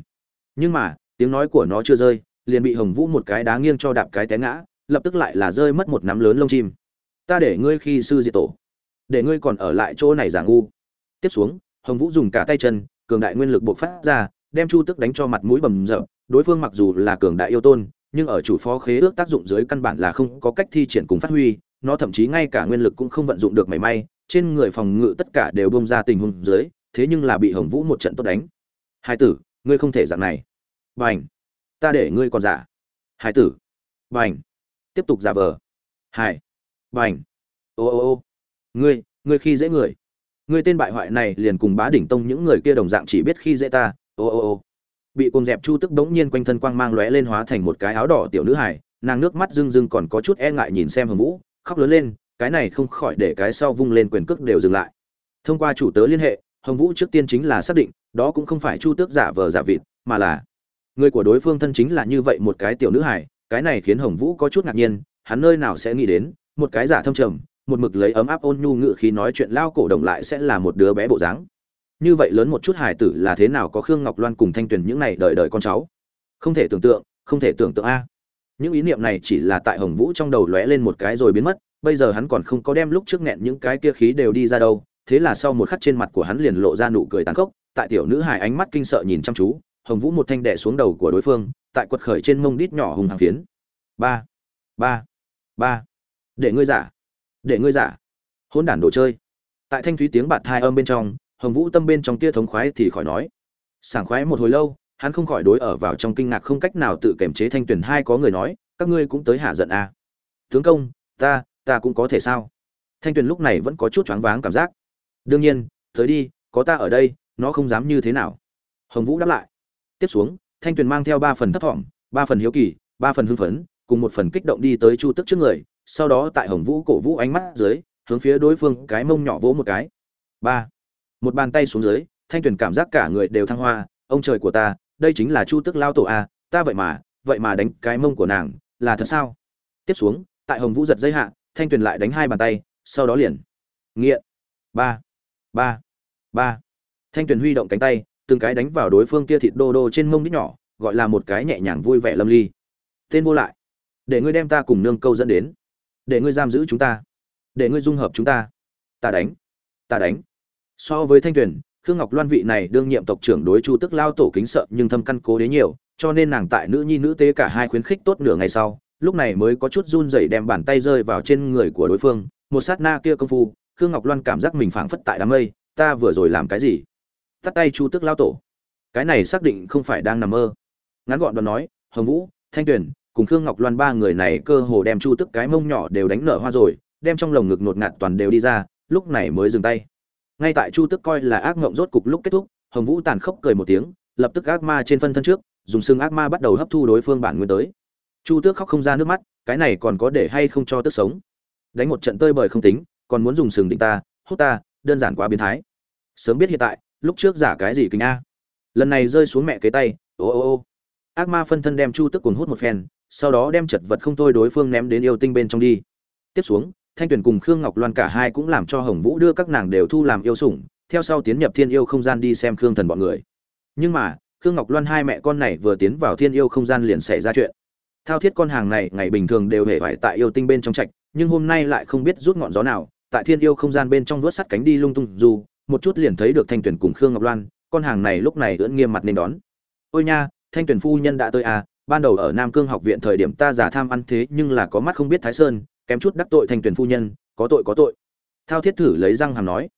nhưng mà, tiếng nói của nó chưa rơi, liền bị hồng vũ một cái đá nghiêng cho đạp cái té ngã, lập tức lại là rơi mất một nắm lớn lông chim. Ta để ngươi khi sư diệt tổ, để ngươi còn ở lại chỗ này giả ngu. Tiếp xuống, hồng vũ dùng cả tay chân, cường đại nguyên lực buộc phát ra đem chu tức đánh cho mặt mũi bầm rợp đối phương mặc dù là cường đại yêu tôn, nhưng ở chủ phó khế ước tác dụng dưới căn bản là không có cách thi triển cùng phát huy, nó thậm chí ngay cả nguyên lực cũng không vận dụng được mảy may, trên người phòng ngự tất cả đều bông ra tình huống dưới, thế nhưng là bị hồng vũ một trận tốt đánh. Hai tử, ngươi không thể dạng này. B à n h ta để ngươi còn giả. Hai tử. B à n h tiếp tục giả vờ. Hai b à n h ô ô ô. Ngươi ngươi khi dễ người. Ngươi tên bại hoại này liền cùng bá đỉnh tông những người kia đồng dạng chỉ biết khi dễ ta ô ô ô. Bị côn dẹp chu tức bỗng nhiên quanh thân quang mang lóe lên hóa thành một cái áo đỏ tiểu nữ hải nàng nước mắt rưng rưng còn có chút e ngại nhìn xem hồng vũ, khóc lớn lên, cái này không khỏi để cái sau vung lên quyền cước đều dừng lại. Thông qua chủ tớ liên hệ, hồng vũ trước tiên chính là xác định, đó cũng không phải chu tước giả vờ giả vịt, mà là người của đối phương thân chính là như vậy một cái tiểu nữ hải cái này khiến hồng vũ có chút ngạc nhiên, hắn nơi nào sẽ nghĩ đến, một cái giả thâm trầm, một mực lấy ấm áp ôn nhu ngự khi nói chuyện lao cổ đồng lại sẽ là một đứa bé bộ dáng như vậy lớn một chút hải tử là thế nào có khương ngọc loan cùng thanh tuyền những này đợi đợi con cháu? Không thể tưởng tượng, không thể tưởng tượng a. Những ý niệm này chỉ là tại hồng vũ trong đầu lóe lên một cái rồi biến mất, bây giờ hắn còn không có đem lúc trước nghẹn những cái kia khí đều đi ra đâu, thế là sau một khắc trên mặt của hắn liền lộ ra nụ cười tàn khốc, tại tiểu nữ hài ánh mắt kinh sợ nhìn chăm chú, hồng vũ một thanh đẻ xuống đầu của đối phương, tại quật khởi trên mông đít nhỏ hùng hàng phiến. Ba ba ba. Để ngươi giả, để ngươi giả. Hôn đản đồ chơi. Tại thanh thúy tiếng bạt thai âm bên trong hồng vũ tâm bên trong tia thống khoái thì khỏi nói. Sảng khoái một hồi lâu, hắn không khỏi đối ở vào trong kinh ngạc không cách nào tự kiềm chế thanh tuyển hai có người nói, các ngươi cũng tới hạ giận à. tướng công, ta ta cũng có thể sao? Thanh tuyền lúc này vẫn có chút choáng váng cảm giác. Đương nhiên, tới đi, có ta ở đây, nó không dám như thế nào. Hồng vũ đáp lại. Tiếp xuống, thanh tuyền mang theo ba phần thấp thỏm, ba phần hiếu kỳ, ba phần hưng phấn, cùng một phần kích động đi tới chu tức trước người, sau đó tại hồng vũ cổ vũ ánh mắt dưới, hướng phía đối phương cái mông nhỏ vỗ một cái. Ba một bàn tay xuống dưới, thanh tuyền cảm giác cả người đều thăng hoa, ông trời của ta, đây chính là chu tức lao tổ a ta vậy mà vậy mà đánh cái mông của nàng, là thật sao? Tiếp xuống, tại hồng vũ giật dây hạ, thanh tuyền lại đánh hai bàn tay, sau đó liền. Nghiện. Ba. Ba. Ba. Thanh tuyền huy động cánh tay, từng cái đánh vào đối phương kia thịt đô đô trên mông đít nhỏ, gọi là một cái nhẹ nhàng vui vẻ lâm ly. Tên vô lại, để ngươi đem ta cùng nương câu dẫn đến, để ngươi giam giữ chúng ta, để ngươi dung hợp chúng ta. Ta đánh ta đánh so với thanh tuyền, khương ngọc loan vị này đương nhiệm tộc trưởng đối chu tức lao tổ kính sợ nhưng thâm căn cố đế nhiều, cho nên nàng tại nữ nhi nữ tế cả hai khuyến khích tốt nửa ngày sau, lúc này mới có chút run rẩy đem bàn tay rơi vào trên người của đối phương. Một sát na kia công phu, khương ngọc loan cảm giác mình phảng phất tại đám mây. Ta vừa rồi làm cái gì? Tắt tay chu tức lao tổ. Cái này xác định không phải đang nằm mơ. Ngắn gọn đoạn nói, hồng vũ, thanh tuyền, cùng khương ngọc loan ba người này cơ hồ đem chu tức cái mông nhỏ đều đánh nở hoa rồi, đem trong lồng ngực ngột ngạt toàn đều đi ra, lúc này mới dừng tay ngay tại chu tức coi là ác ngộng rốt cục lúc kết thúc, hồng vũ tàn khốc cười một tiếng, lập tức ác ma trên phân thân trước, dùng xương ác ma bắt đầu hấp thu đối phương bản nguyên tới. Chu tước khóc không ra nước mắt, cái này còn có để hay không cho tức sống? Đánh một trận tơi bời không tính, còn muốn dùng sừng định ta, hút ta, đơn giản quá biến thái. Sớm biết hiện tại, lúc trước giả cái gì kính a? Lần này rơi xuống mẹ kế tay, ô ô ô. Ác ma phân thân đem chu tức cuồng hút một phen, sau đó đem chật vật không thôi đối phương ném đến yêu tinh bên trong đi. Tiếp xuống thanh tuyền cùng khương ngọc loan cả hai cũng làm cho hồng vũ đưa các nàng đều thu làm yêu sủng, theo sau tiến nhập thiên yêu không gian đi xem khương thần bọn người. Nhưng mà, khương ngọc loan hai mẹ con này vừa tiến vào thiên yêu không gian liền xảy ra chuyện. Thao thiết con hàng này, ngày bình thường đều hề vải tại yêu tinh bên trong trạch, nhưng hôm nay lại không biết rút ngọn gió nào, tại thiên yêu không gian bên trong vuốt sắt cánh đi lung tung dù, một chút liền thấy được thanh Tuyền cùng khương ngọc loan, con hàng này lúc này ưỡn nghiêm mặt nên đón. Ôi nha, thanh Tuyền phu nhân đã tới à ban đầu ở nam cương học viện thời điểm ta giả tham ăn thế nhưng là có mắt không biết thái sơn kém chút đắc tội thanh tuyền phu nhân, có tội có tội. Thao thiết thử lấy răng hàm nói.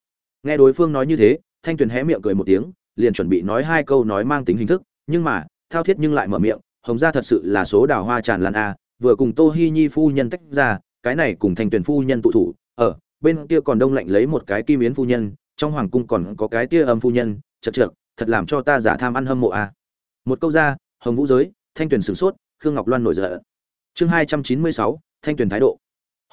Nghe đối phương nói như thế, thanh tuyền hé miệng cười một tiếng, liền chuẩn bị nói hai câu nói mang tính hình thức, nhưng mà, thao thiết nhưng lại mở miệng, hồng gia thật sự là số đào hoa tràn lan a, vừa cùng tô hi nhi phu nhân tách ra, cái này cùng thanh tuyền phu nhân tụ thủ, ở, bên kia còn đông lạnh lấy một cái kim yến phu nhân, trong hoàng cung còn có cái tia âm phu nhân, chật trượt thật làm cho ta giả tham ăn hâm mộ a. Một câu ra, hồng vũ giới, thanh tuyền sửng sốt, khương ngọc loan nổi giận. Chương hai trăm chín mươi sáu, thanh tuyền thái độ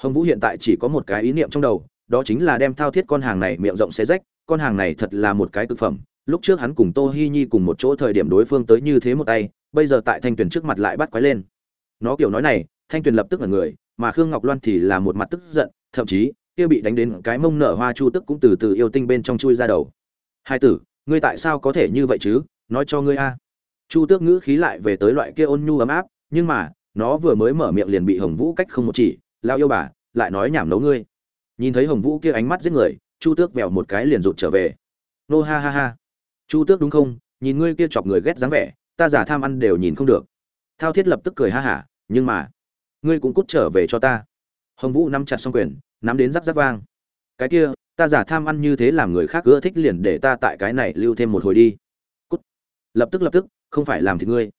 hồng vũ hiện tại chỉ có một cái ý niệm trong đầu, đó chính là đem thao thiết con hàng này miệng rộng xé rách, con hàng này thật là một cái cực phẩm. Lúc trước hắn cùng tô hi nhi cùng một chỗ thời điểm đối phương tới như thế một tay, bây giờ tại thanh tuyền trước mặt lại bắt quái lên. Nó kiểu nói này, thanh tuyền lập tức là người, mà khương ngọc loan thì là một mặt tức giận, thậm chí, kia bị đánh đến cái mông nở hoa chu tức cũng từ từ yêu tinh bên trong chui ra đầu. Hai tử, ngươi tại sao có thể như vậy chứ? Nói cho ngươi a. Chu tước ngữ khí lại về tới loại kia ôn nhu ấm áp, nhưng mà, nó vừa mới mở miệng liền bị hồng vũ cách không một chỉ lao yêu bà, lại nói nhảm nấu ngươi. Nhìn thấy hồng vũ kia ánh mắt giết người, chu tước vèo một cái liền rụt trở về. Nô ha ha ha. Chu tước đúng không? Nhìn ngươi kia chọc người ghét dáng vẻ, ta giả tham ăn đều nhìn không được. Thao thiết lập tức cười ha hả, nhưng mà, ngươi cũng cút trở về cho ta. Hồng vũ nắm chặt xong quyền, nắm đến rắc rắc vang. Cái kia, ta giả tham ăn như thế làm người khác ưa thích liền để ta tại cái này lưu thêm một hồi đi. Cút. Lập tức lập tức, không phải làm thì ngươi.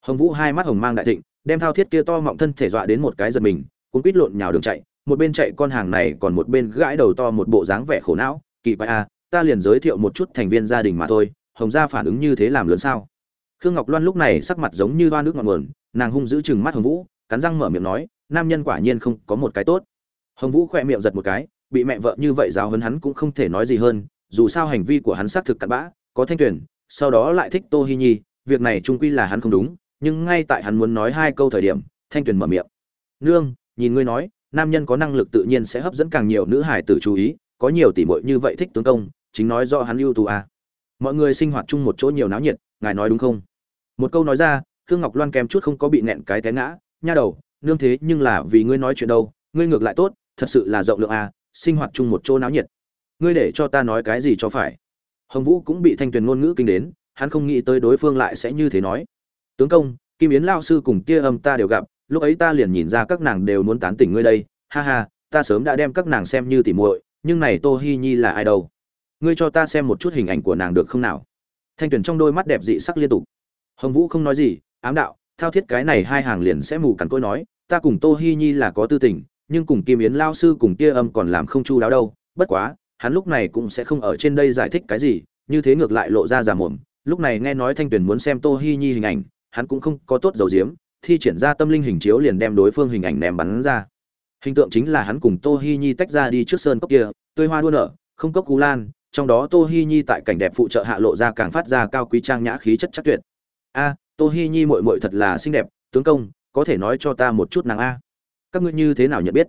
Hồng vũ hai mắt hồng mang đại thịnh, đem thao thiết kia to mọng thân thể dọa đến một cái giật mình cũng quýt lộn nhào đường chạy một bên chạy con hàng này còn một bên gãi đầu to một bộ dáng vẻ khổ não kỳ quái a à, ta liền giới thiệu một chút thành viên gia đình mà thôi hồng gia phản ứng như thế làm lớn sao? Khương ngọc loan lúc này sắc mặt giống như hoa nước ngọn nguồn nàng hung giữ chừng mắt hồng vũ cắn răng mở miệng nói nam nhân quả nhiên không có một cái tốt. Hồng vũ khỏe miệng giật một cái bị mẹ vợ như vậy giáo hấn hắn cũng không thể nói gì hơn dù sao hành vi của hắn xác thực cặn bã có thanh tuyển sau đó lại thích tô hi nhi việc này trung quy là hắn không đúng nhưng ngay tại hắn muốn nói hai câu thời điểm thanh tuyển mở miệng. Nương nhìn ngươi nói nam nhân có năng lực tự nhiên sẽ hấp dẫn càng nhiều nữ hải tử chú ý có nhiều tỷ muội như vậy thích tướng công chính nói do hắn ưu tú à. mọi người sinh hoạt chung một chỗ nhiều náo nhiệt ngài nói đúng không? Một câu nói ra khương ngọc loan kèm chút không có bị nẹn cái té ngã nha đầu nương thế nhưng là vì ngươi nói chuyện đâu ngươi ngược lại tốt thật sự là rộng lượng à, sinh hoạt chung một chỗ náo nhiệt. Ngươi để cho ta nói cái gì cho phải? Hồng vũ cũng bị thanh tuyền ngôn ngữ kinh đến hắn không nghĩ tới đối phương lại sẽ như thế nói. Tướng công kim yến lao sư cùng kia âm ta đều gặp lúc ấy ta liền nhìn ra các nàng đều muốn tán tỉnh ngươi đây, ha ha, ta sớm đã đem các nàng xem như tỉ muội, nhưng này tô hi nhi là ai đâu? Ngươi cho ta xem một chút hình ảnh của nàng được không nào? Thanh tuyển trong đôi mắt đẹp dị sắc liên tục. Hồng vũ không nói gì, ám đạo, thao thiết cái này hai hàng liền sẽ mù cắn côi nói, ta cùng tô hi nhi là có tư tình, nhưng cùng kim yến lao sư cùng kia âm còn làm không chu đáo đâu, bất quá, hắn lúc này cũng sẽ không ở trên đây giải thích cái gì, như thế ngược lại lộ ra giả mồm. Lúc này nghe nói thanh tuyển muốn xem tô hi nhi hình ảnh, hắn cũng không có tốt dầu diếm thi triển ra tâm linh hình chiếu liền đem đối phương hình ảnh ném bắn ra. Hình tượng chính là hắn cùng tô hi nhi tách ra đi trước sơn cốc kia, tươi hoa đua nở, không cốc cú lan, trong đó tô hi nhi tại cảnh đẹp phụ trợ hạ lộ ra càng phát ra cao quý trang nhã khí chất chắc tuyệt. A tô hi nhi muội muội thật là xinh đẹp, tướng công, có thể nói cho ta một chút nàng a. Các ngươi như thế nào nhận biết?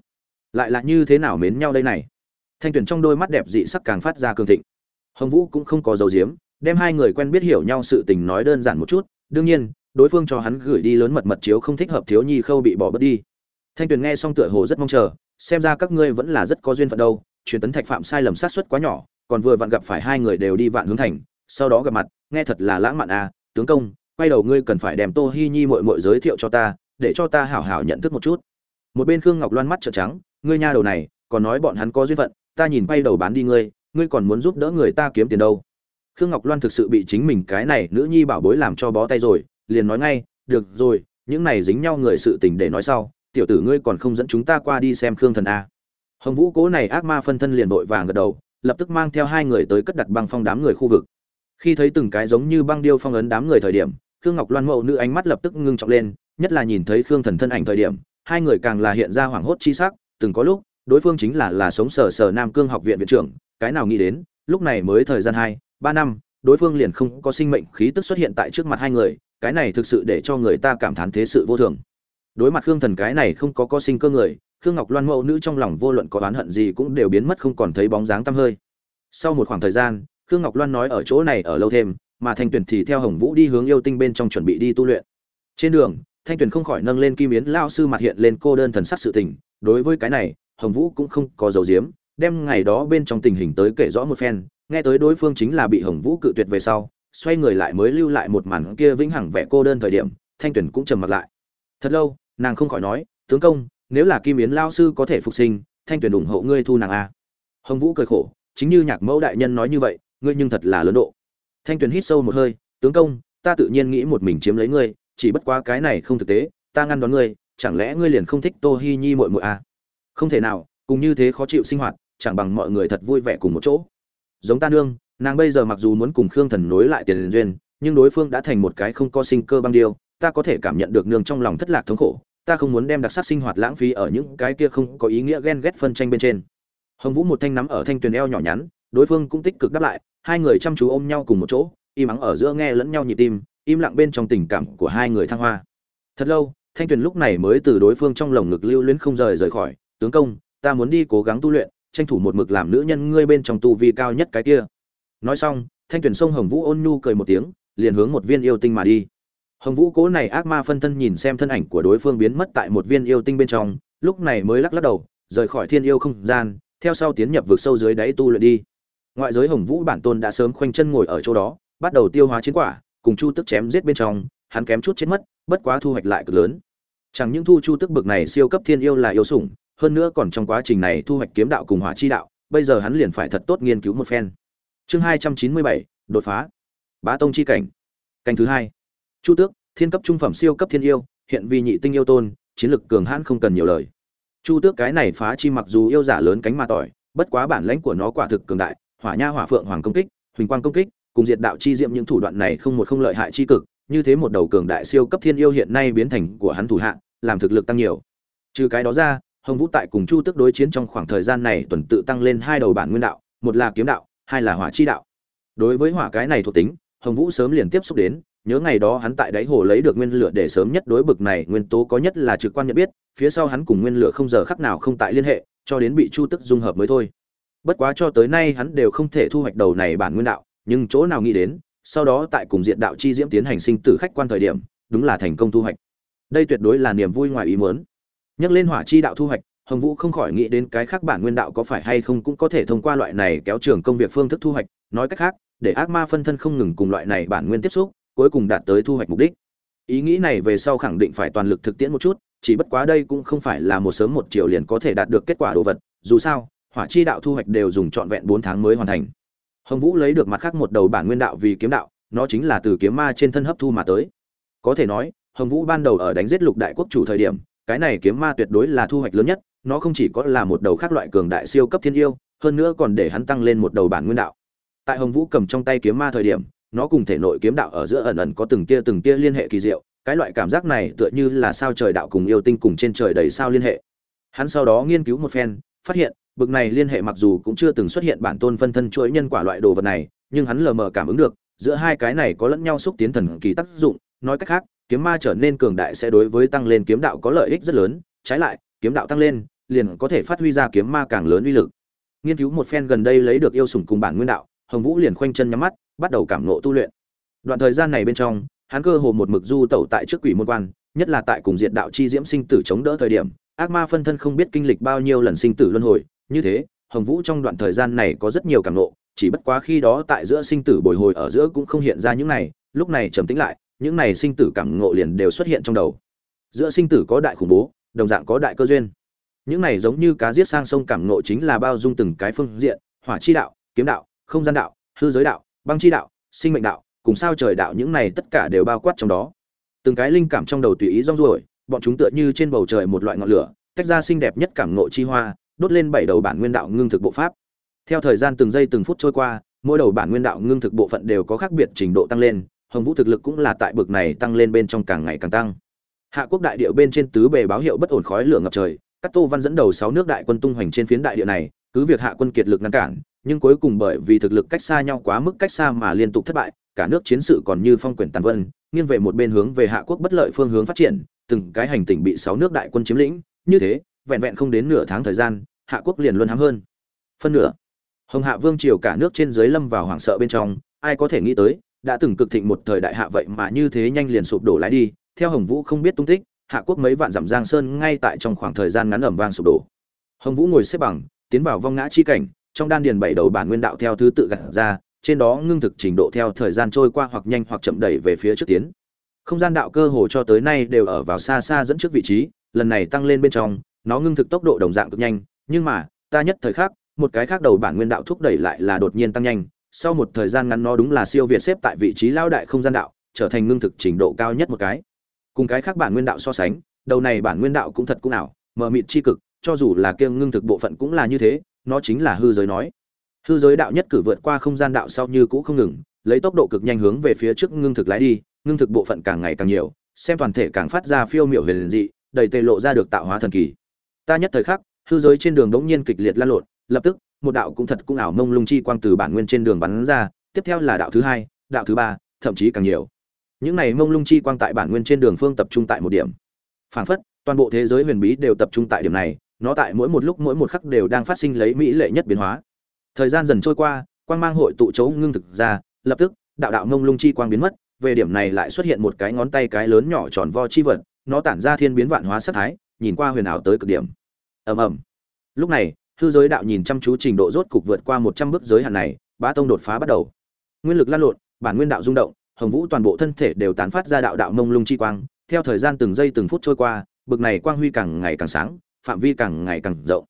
Lại là như thế nào mến nhau đây này? Thanh tuyển trong đôi mắt đẹp dị sắc càng phát ra cường thịnh. Hồng vũ cũng không có dầu diếm, đem hai người quen biết hiểu nhau sự tình nói đơn giản một chút, đương nhiên đối phương cho hắn gửi đi lớn mật mật chiếu không thích hợp thiếu nhi khâu bị bỏ bớt đi. Thanh tuyền nghe xong tựa hồ rất mong chờ, xem ra các ngươi vẫn là rất có duyên phận đâu, truyền tấn thạch phạm sai lầm sát suất quá nhỏ, còn vừa vặn gặp phải hai người đều đi vạn hướng thành, sau đó gặp mặt, nghe thật là lãng mạn à tướng công, quay đầu ngươi cần phải đem tô hi nhi mội mội giới thiệu cho ta, để cho ta hảo hảo nhận thức một chút. Một bên khương ngọc loan mắt trợn trắng, ngươi nha đầu này, còn nói bọn hắn có duyên phận, ta nhìn quay đầu bán đi ngươi ngươi còn muốn giúp đỡ người ta kiếm tiền đâu. Khương ngọc loan thực sự bị chính mình cái này nữ nhi bảo bối làm cho bó tay rồi liền nói ngay, được rồi, những này dính nhau người sự tình để nói sau, tiểu tử ngươi còn không dẫn chúng ta qua đi xem khương thần a. Hồng vũ cố này ác ma phân thân liền vội vàng gật đầu, lập tức mang theo hai người tới cất đặt băng phong đám người khu vực. Khi thấy từng cái giống như băng điêu phong ấn đám người thời điểm, khương ngọc loan mậu nữ ánh mắt lập tức ngưng trọng lên, nhất là nhìn thấy khương thần thân ảnh thời điểm, hai người càng là hiện ra hoảng hốt chi sắc, từng có lúc, đối phương chính là là sống sở sở nam cương học viện viện trưởng, cái nào nghĩ đến, lúc này mới thời gian hai, ba năm, đối phương liền không có sinh mệnh khí tức xuất hiện tại trước mặt hai người cái này thực sự để cho người ta cảm thán thế sự vô thường. Đối mặt khương thần cái này không có co sinh cơ người, khương ngọc loan mẫu nữ trong lòng vô luận có oán hận gì cũng đều biến mất không còn thấy bóng dáng tăm hơi. Sau một khoảng thời gian, khương ngọc loan nói ở chỗ này ở lâu thêm, mà thanh tuyền thì theo hồng vũ đi hướng yêu tinh bên trong chuẩn bị đi tu luyện. Trên đường, thanh tuyền không khỏi nâng lên kim yến lao sư mặt hiện lên cô đơn thần sắc sự tình. Đối với cái này, hồng vũ cũng không có dấu diếm đem ngày đó bên trong tình hình tới kể rõ một phen, nghe tới đối phương chính là bị hồng vũ cự tuyệt về sau xoay người lại mới lưu lại một màn kia vĩnh hằng vẻ cô đơn thời điểm, thanh tuyển cũng trầm mặt lại. Thật lâu, nàng không khỏi nói, tướng công, nếu là kim yến lao sư có thể phục sinh, thanh tuyển ủng hộ ngươi thu nàng a. Hồng vũ cười khổ, chính như nhạc mẫu đại nhân nói như vậy, ngươi nhưng thật là lớn độ. Thanh tuyển hít sâu một hơi, tướng công, ta tự nhiên nghĩ một mình chiếm lấy ngươi, chỉ bất quá cái này không thực tế, ta ngăn đón ngươi, chẳng lẽ ngươi liền không thích tô hi nhi muội muội a không thể nào, cùng như thế khó chịu sinh hoạt, chẳng bằng mọi người thật vui vẻ cùng một chỗ. Giống ta nương nàng bây giờ mặc dù muốn cùng khương thần nối lại tiền duyên, nhưng đối phương đã thành một cái không có sinh cơ băng điêu, ta có thể cảm nhận được nương trong lòng thất lạc thống khổ, ta không muốn đem đặc sắc sinh hoạt lãng phí ở những cái kia không có ý nghĩa ghen ghét phân tranh bên trên. Hồng vũ một thanh nắm ở thanh tuyền eo nhỏ nhắn, đối phương cũng tích cực đáp lại, hai người chăm chú ôm nhau cùng một chỗ, im ắng ở giữa nghe lẫn nhau nhịp tim, im lặng bên trong tình cảm của hai người thăng hoa. Thật lâu, thanh tuyền lúc này mới từ đối phương trong lồng ngực lưu luyến không rời rời khỏi, tướng công, ta muốn đi cố gắng tu luyện, tranh thủ một mực làm nữ nhân ngươi bên trong tu vi cao nhất cái kia nói xong, thanh tuyển sông hồng vũ ôn nhu cười một tiếng, liền hướng một viên yêu tinh mà đi. Hồng vũ cố này ác ma phân thân nhìn xem thân ảnh của đối phương biến mất tại một viên yêu tinh bên trong, lúc này mới lắc lắc đầu, rời khỏi thiên yêu không gian, theo sau tiến nhập vực sâu dưới đáy tu luyện đi. Ngoại giới hồng vũ bản tôn đã sớm khoanh chân ngồi ở chỗ đó, bắt đầu tiêu hóa chiến quả, cùng chu tức chém giết bên trong, hắn kém chút chết mất, bất quá thu hoạch lại cực lớn. Chẳng những thu chu tức bực này siêu cấp thiên yêu là yêu sủng, hơn nữa còn trong quá trình này thu hoạch kiếm đạo cùng hỏa chi đạo, bây giờ hắn liền phải thật tốt nghiên cứu một phen chương hai trăm chín mươi bảy, đột phá. Bá tông chi cảnh. Cảnh thứ hai. Chu tước, thiên cấp trung phẩm siêu cấp thiên yêu, hiện vì nhị tinh yêu tôn, chiến lực cường hãn không cần nhiều lời. Chu tước cái này phá chi mặc dù yêu giả lớn cánh ma tỏi, bất quá bản lãnh của nó quả thực cường đại, hỏa nha hỏa phượng hoàng công kích, huỳnh quang công kích, cùng diệt đạo chi diệm những thủ đoạn này không một không lợi hại chi cực, như thế một đầu cường đại siêu cấp thiên yêu hiện nay biến thành của hắn thủ hạ, làm thực lực tăng nhiều. Trừ cái đó ra, hồng vũ tại cùng chu tước đối chiến trong khoảng thời gian này tuần tự tăng lên hai đầu bản nguyên đạo, một là kiếm đạo hai là hỏa chi đạo. Đối với hỏa cái này thuộc tính, hồng vũ sớm liền tiếp xúc đến, nhớ ngày đó hắn tại đáy hồ lấy được nguyên lửa để sớm nhất đối bực này, nguyên tố có nhất là trực quan nhận biết, phía sau hắn cùng nguyên lửa không giờ khắc nào không tại liên hệ, cho đến bị chu tức dung hợp mới thôi. Bất quá cho tới nay hắn đều không thể thu hoạch đầu này bản nguyên đạo, nhưng chỗ nào nghĩ đến, sau đó tại cùng diện đạo chi diễm tiến hành sinh tử khách quan thời điểm, đúng là thành công thu hoạch. Đây tuyệt đối là niềm vui ngoài ý muốn. Nhắc lên hỏa chi đạo thu hoạch hồng vũ không khỏi nghĩ đến cái khác bản nguyên đạo có phải hay không cũng có thể thông qua loại này kéo trường công việc phương thức thu hoạch. Nói cách khác, để ác ma phân thân không ngừng cùng loại này bản nguyên tiếp xúc, cuối cùng đạt tới thu hoạch mục đích. Ý nghĩ này về sau khẳng định phải toàn lực thực tiễn một chút, chỉ bất quá đây cũng không phải là một sớm một chiều liền có thể đạt được kết quả đồ vật. Dù sao, hỏa chi đạo thu hoạch đều dùng trọn vẹn bốn tháng mới hoàn thành. Hồng vũ lấy được mặt khác một đầu bản nguyên đạo vì kiếm đạo, nó chính là từ kiếm ma trên thân hấp thu mà tới. Có thể nói, hồng vũ ban đầu ở đánh giết lục đại quốc chủ thời điểm, cái này kiếm ma tuyệt đối là thu hoạch lớn nhất nó không chỉ có là một đầu khác loại cường đại siêu cấp thiên yêu, hơn nữa còn để hắn tăng lên một đầu bản nguyên đạo. Tại hồng vũ cầm trong tay kiếm ma thời điểm, nó cùng thể nội kiếm đạo ở giữa ẩn ẩn có từng tia từng tia liên hệ kỳ diệu, cái loại cảm giác này tựa như là sao trời đạo cùng yêu tinh cùng trên trời đầy sao liên hệ. Hắn sau đó nghiên cứu một phen, phát hiện, bực này liên hệ mặc dù cũng chưa từng xuất hiện bản tôn phân thân chuỗi nhân quả loại đồ vật này, nhưng hắn lờ mờ cảm ứng được, giữa hai cái này có lẫn nhau xúc tiến thần kỳ tác dụng, nói cách khác, kiếm ma trở nên cường đại sẽ đối với tăng lên kiếm đạo có lợi ích rất lớn, trái lại, kiếm đạo tăng lên liền có thể phát huy ra kiếm ma càng lớn uy lực. Nghiên cứu một phen gần đây lấy được yêu sủng cùng bản nguyên đạo, hồng vũ liền khoanh chân nhắm mắt, bắt đầu cảm ngộ tu luyện. Đoạn thời gian này bên trong, hắn cơ hồ một mực du tẩu tại trước quỷ môn quan, nhất là tại cùng diệt đạo chi diễm sinh tử chống đỡ thời điểm, ác ma phân thân không biết kinh lịch bao nhiêu lần sinh tử luân hồi. Như thế, hồng vũ trong đoạn thời gian này có rất nhiều cảm ngộ, chỉ bất quá khi đó tại giữa sinh tử bồi hồi ở giữa cũng không hiện ra những này, lúc này trầm tĩnh lại, những này sinh tử cảm ngộ liền đều xuất hiện trong đầu. Giữa sinh tử có đại khủng bố, đồng dạng có đại cơ duyên những này giống như cá giết sang sông cảm ngộ chính là bao dung từng cái phương diện, hỏa chi đạo, kiếm đạo, không gian đạo, hư giới đạo, băng chi đạo, sinh mệnh đạo, cùng sao trời đạo những này tất cả đều bao quát trong đó. Từng cái linh cảm trong đầu tùy ý rong ruổi, bọn chúng tựa như trên bầu trời một loại ngọn lửa, tách ra xinh đẹp nhất cảm ngộ chi hoa, đốt lên bảy đầu bản nguyên đạo ngưng thực bộ pháp. Theo thời gian từng giây từng phút trôi qua, mỗi đầu bản nguyên đạo ngưng thực bộ phận đều có khác biệt trình độ tăng lên, hồng vũ thực lực cũng là tại bực này tăng lên bên trong càng ngày càng tăng. Hạ quốc đại điệu bên trên tứ bề báo hiệu bất ổn khói lửa ngập trời các tô văn dẫn đầu sáu nước đại quân tung hoành trên phiến đại địa này, cứ việc hạ quân kiệt lực ngăn cản, nhưng cuối cùng bởi vì thực lực cách xa nhau quá mức cách xa mà liên tục thất bại, cả nước chiến sự còn như phong quyển tàn vân, nghiêng về một bên hướng về hạ quốc bất lợi phương hướng phát triển, từng cái hành tỉnh bị sáu nước đại quân chiếm lĩnh, như thế, vẹn vẹn không đến nửa tháng thời gian, hạ quốc liền luôn hám hơn. Phân nửa. Hồng hạ vương triều cả nước trên dưới lâm vào hoảng sợ bên trong, ai có thể nghĩ tới, đã từng cực thịnh một thời đại hạ vậy mà như thế nhanh liền sụp đổ lái đi, theo hồng vũ không biết tung tích hạ quốc mấy vạn dặm giang sơn ngay tại trong khoảng thời gian ngắn ẩm vang sụp đổ. Hồng vũ ngồi xếp bằng tiến vào vong ngã chi cảnh trong đan điền bảy đầu bản nguyên đạo theo thứ tự gặt ra trên đó ngưng thực trình độ theo thời gian trôi qua hoặc nhanh hoặc chậm đẩy về phía trước tiến. Không gian đạo cơ hồ cho tới nay đều ở vào xa xa dẫn trước vị trí lần này tăng lên bên trong nó ngưng thực tốc độ đồng dạng cực nhanh nhưng mà ta nhất thời khác, một cái khác đầu bản nguyên đạo thúc đẩy lại là đột nhiên tăng nhanh sau một thời gian ngắn nó đúng là siêu việt xếp tại vị trí lao đại không gian đạo trở thành ngưng thực trình độ cao nhất một cái cùng cái khác bản nguyên đạo so sánh, đầu này bản nguyên đạo cũng thật cũng ảo, mờ mịt chi cực, cho dù là kiêng ngưng thực bộ phận cũng là như thế, nó chính là hư giới nói. Hư giới đạo nhất cử vượt qua không gian đạo sau như cũ không ngừng, lấy tốc độ cực nhanh hướng về phía trước ngưng thực lái đi, ngưng thực bộ phận càng ngày càng nhiều, xem toàn thể càng phát ra phiêu miểu huyền dị, đầy tê lộ ra được tạo hóa thần kỳ. Ta nhất thời khắc, hư giới trên đường đống nhiên kịch liệt lan lộn, lập tức, một đạo cũng thật cũng ảo mông lung chi quang từ bản nguyên trên đường bắn ra, tiếp theo là đạo thứ hai, đạo thứ ba, thậm chí càng nhiều những này mông lung chi quang tại bản nguyên trên đường phương tập trung tại một điểm. Phảng phất, toàn bộ thế giới huyền bí đều tập trung tại điểm này, nó tại mỗi một lúc mỗi một khắc đều đang phát sinh lấy mỹ lệ nhất biến hóa. Thời gian dần trôi qua, quang mang hội tụ chấu ngưng thực ra, lập tức, đạo đạo mông lung chi quang biến mất, về điểm này lại xuất hiện một cái ngón tay cái lớn nhỏ tròn vo chi vật, nó tản ra thiên biến vạn hóa sắc thái, nhìn qua huyền ảo tới cực điểm. Ầm ầm. Lúc này thư giới đạo nhìn chăm chú trình độ rốt cục vượt qua một trăm bước giới hạn này, bá tông đột phá bắt đầu. Nguyên lực lan lộn, bản nguyên đạo rung động hồng vũ toàn bộ thân thể đều tán phát ra đạo đạo mông lung chi quang, theo thời gian từng giây từng phút trôi qua, bực này quang huy càng ngày càng sáng, phạm vi càng ngày càng rộng.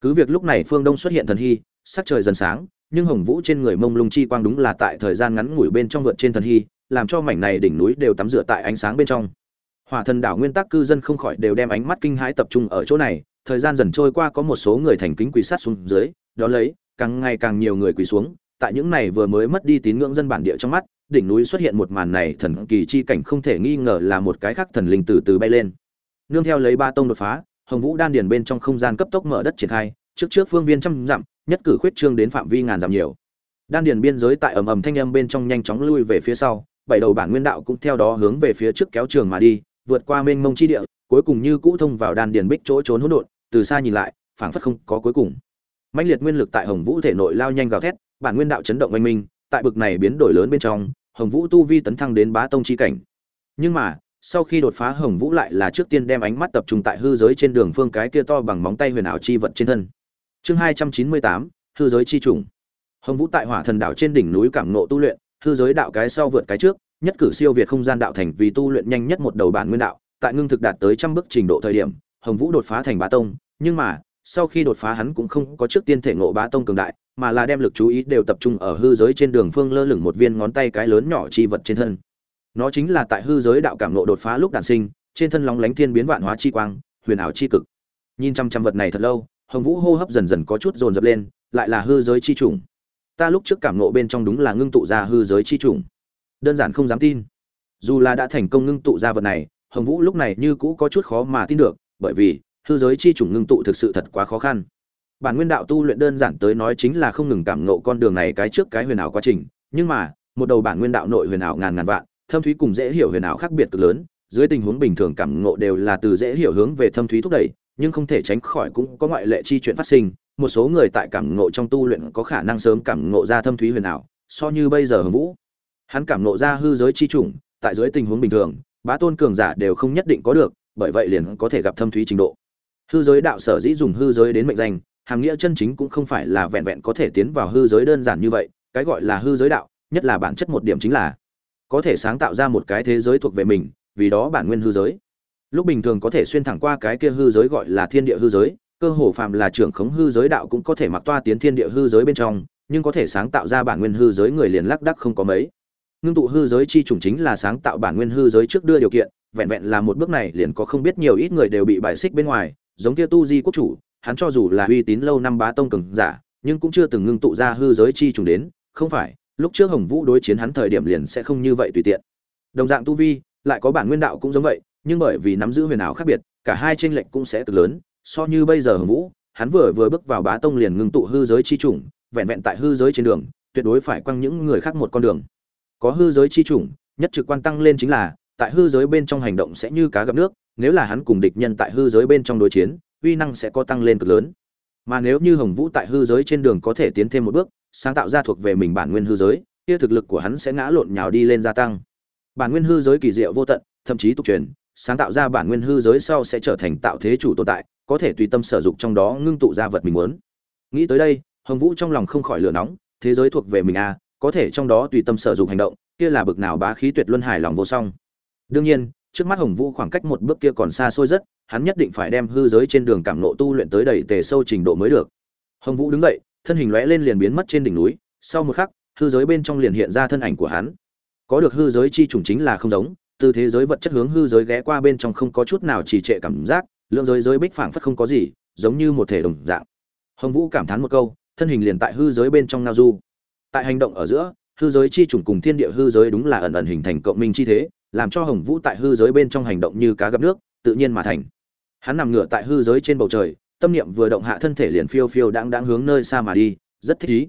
Cứ việc lúc này phương đông xuất hiện thần hy, sắc trời dần sáng, nhưng hồng vũ trên người mông lung chi quang đúng là tại thời gian ngắn ngủi bên trong vượt trên thần hy, làm cho mảnh này đỉnh núi đều tắm rửa tại ánh sáng bên trong. Hỏa thần đảo nguyên tắc cư dân không khỏi đều đem ánh mắt kinh hãi tập trung ở chỗ này, thời gian dần trôi qua có một số người thành kính quỳ sát xuống dưới, đó lấy, càng ngày càng nhiều người quỳ xuống, tại những này vừa mới mất đi tín ngưỡng dân bản địa trong mắt đỉnh núi xuất hiện một màn này thần kỳ chi cảnh không thể nghi ngờ là một cái khác thần linh từ từ bay lên. Nương theo lấy ba tông đột phá, hồng vũ đan điền bên trong không gian cấp tốc mở đất triển khai, trước trước phương viên trăm dặm, nhất cử khuyết trương đến phạm vi ngàn dặm nhiều. Đan điền biên giới tại ầm ầm thanh âm bên trong nhanh chóng lui về phía sau, bảy đầu bản nguyên đạo cũng theo đó hướng về phía trước kéo trường mà đi, vượt qua mênh mông chi địa, cuối cùng như cũ thông vào đan điền bích chỗ trốn hỗn độn, từ xa nhìn lại, phảng phất không có cuối cùng. Mãnh liệt nguyên lực tại hồng vũ thể nội lao nhanh gào thét, bản nguyên đạo chấn động oanh minh, tại bực này biến đổi lớn bên trong hồng vũ tu vi tấn thăng đến bá tông chi cảnh. Nhưng mà, sau khi đột phá hồng vũ lại là trước tiên đem ánh mắt tập trung tại hư giới trên đường phương cái kia to bằng móng tay huyền ảo chi vật trên thân. Chương hai trăm chín mươi tám, hư giới chi trùng. Hồng vũ tại hỏa thần đảo trên đỉnh núi cảm nộ tu luyện, hư giới đạo cái sau vượt cái trước, nhất cử siêu việt không gian đạo thành vì tu luyện nhanh nhất một đầu bản nguyên đạo, tại ngưng thực đạt tới trăm bước trình độ thời điểm, hồng vũ đột phá thành bá tông, nhưng mà sau khi đột phá hắn cũng không có trước tiên thể ngộ bá tông cường đại, mà là đem lực chú ý đều tập trung ở hư giới trên đường phương lơ lửng một viên ngón tay cái lớn nhỏ chi vật trên thân. Nó chính là tại hư giới đạo cảm nộ đột phá lúc đản sinh, trên thân lóng lánh thiên biến vạn hóa chi quang, huyền ảo chi cực. Nhìn trăm trăm vật này thật lâu, hồng vũ hô hấp dần dần có chút dồn dập lên, lại là hư giới chi trùng ta lúc trước cảm nộ bên trong đúng là ngưng tụ ra hư giới chi trùng đơn giản không dám tin. Dù là đã thành công ngưng tụ ra vật này, hồng vũ lúc này như cũ có chút khó mà tin được, bởi vì hư giới chi trùng ngưng tụ thực sự thật quá khó khăn. Bản nguyên đạo tu luyện đơn giản tới nói chính là không ngừng cảm ngộ con đường này cái trước cái huyền ảo quá trình, nhưng mà, một đầu bản nguyên đạo nội huyền ảo ngàn ngàn vạn, thâm thúy cùng dễ hiểu huyền ảo khác biệt cực lớn, dưới tình huống bình thường cảm ngộ đều là từ dễ hiểu hướng về thâm thúy thúc đẩy, nhưng không thể tránh khỏi cũng có ngoại lệ chi chuyện phát sinh, một số người tại cảm ngộ trong tu luyện có khả năng sớm cảm ngộ ra thâm thúy huyền ảo, so như bây giờ hồng vũ. Hắn cảm ngộ ra hư giới chi chủng, tại dưới tình huống bình thường, bá tôn cường giả đều không nhất định có được, bởi vậy liền có thể gặp thâm thúy trình độ hư giới đạo sở dĩ dùng hư giới đến mệnh danh, hàm nghĩa chân chính cũng không phải là vẹn vẹn có thể tiến vào hư giới đơn giản như vậy, cái gọi là hư giới đạo, nhất là bản chất một điểm chính là có thể sáng tạo ra một cái thế giới thuộc về mình, vì đó bản nguyên hư giới. Lúc bình thường có thể xuyên thẳng qua cái kia hư giới gọi là thiên địa hư giới, cơ hồ phàm là trưởng khống hư giới đạo cũng có thể mặc toa tiến thiên địa hư giới bên trong, nhưng có thể sáng tạo ra bản nguyên hư giới người liền lắc đắc không có mấy. Ngưng tụ hư giới chi chủng chính là sáng tạo bản nguyên hư giới trước đưa điều kiện, vẹn vẹn là một bước này liền có không biết nhiều ít người đều bị bài xích bên ngoài giống kia tu di quốc chủ, hắn cho dù là uy tín lâu năm bá tông cường giả, nhưng cũng chưa từng ngưng tụ ra hư giới chi trùng đến, không phải, lúc trước hồng vũ đối chiến hắn thời điểm liền sẽ không như vậy tùy tiện. Đồng dạng tu vi, lại có bản nguyên đạo cũng giống vậy, nhưng bởi vì nắm giữ huyền ảo khác biệt, cả hai tranh lệch cũng sẽ cực lớn. So như bây giờ hồng vũ, hắn vừa vừa bước vào bá tông liền ngưng tụ hư giới chi trùng, vẹn vẹn tại hư giới trên đường, tuyệt đối phải quăng những người khác một con đường. Có hư giới chi trùng, nhất trực quan tăng lên chính là tại hư giới bên trong hành động sẽ như cá gặp nước, nếu là hắn cùng địch nhân tại hư giới bên trong đối chiến, uy năng sẽ có tăng lên cực lớn. Mà nếu như hồng vũ tại hư giới trên đường có thể tiến thêm một bước, sáng tạo ra thuộc về mình bản nguyên hư giới, kia thực lực của hắn sẽ ngã lộn nhào đi lên gia tăng. Bản nguyên hư giới kỳ diệu vô tận, thậm chí tục truyền, sáng tạo ra bản nguyên hư giới sau sẽ trở thành tạo thế chủ tồn tại, có thể tùy tâm sử dụng trong đó ngưng tụ ra vật mình muốn. Nghĩ tới đây, hồng vũ trong lòng không khỏi lửa nóng, thế giới thuộc về mình à có thể trong đó tùy tâm sử dụng hành động, kia là bực nào bá khí tuyệt luân hài lòng vô song đương nhiên, trước mắt hồng vũ khoảng cách một bước kia còn xa xôi rất, hắn nhất định phải đem hư giới trên đường cảm nộ tu luyện tới đầy tề sâu trình độ mới được. Hồng vũ đứng dậy, thân hình lóe lên liền biến mất trên đỉnh núi, sau một khắc, hư giới bên trong liền hiện ra thân ảnh của hắn. Có được hư giới chi trùng chính là không giống, từ thế giới vật chất hướng hư giới ghé qua bên trong không có chút nào trì trệ cảm giác, lượng giới giới bích phảng phất không có gì, giống như một thể đồng dạng. Hồng vũ cảm thán một câu, thân hình liền tại hư giới bên trong ngao du. Tại hành động ở giữa, hư giới chi trùng cùng thiên địa hư giới đúng là ẩn ẩn hình thành cộng minh chi thế làm cho hồng vũ tại hư giới bên trong hành động như cá gặp nước, tự nhiên mà thành. Hắn nằm ngửa tại hư giới trên bầu trời, tâm niệm vừa động hạ thân thể liền phiêu phiêu đang đang hướng nơi xa mà đi, rất thích ý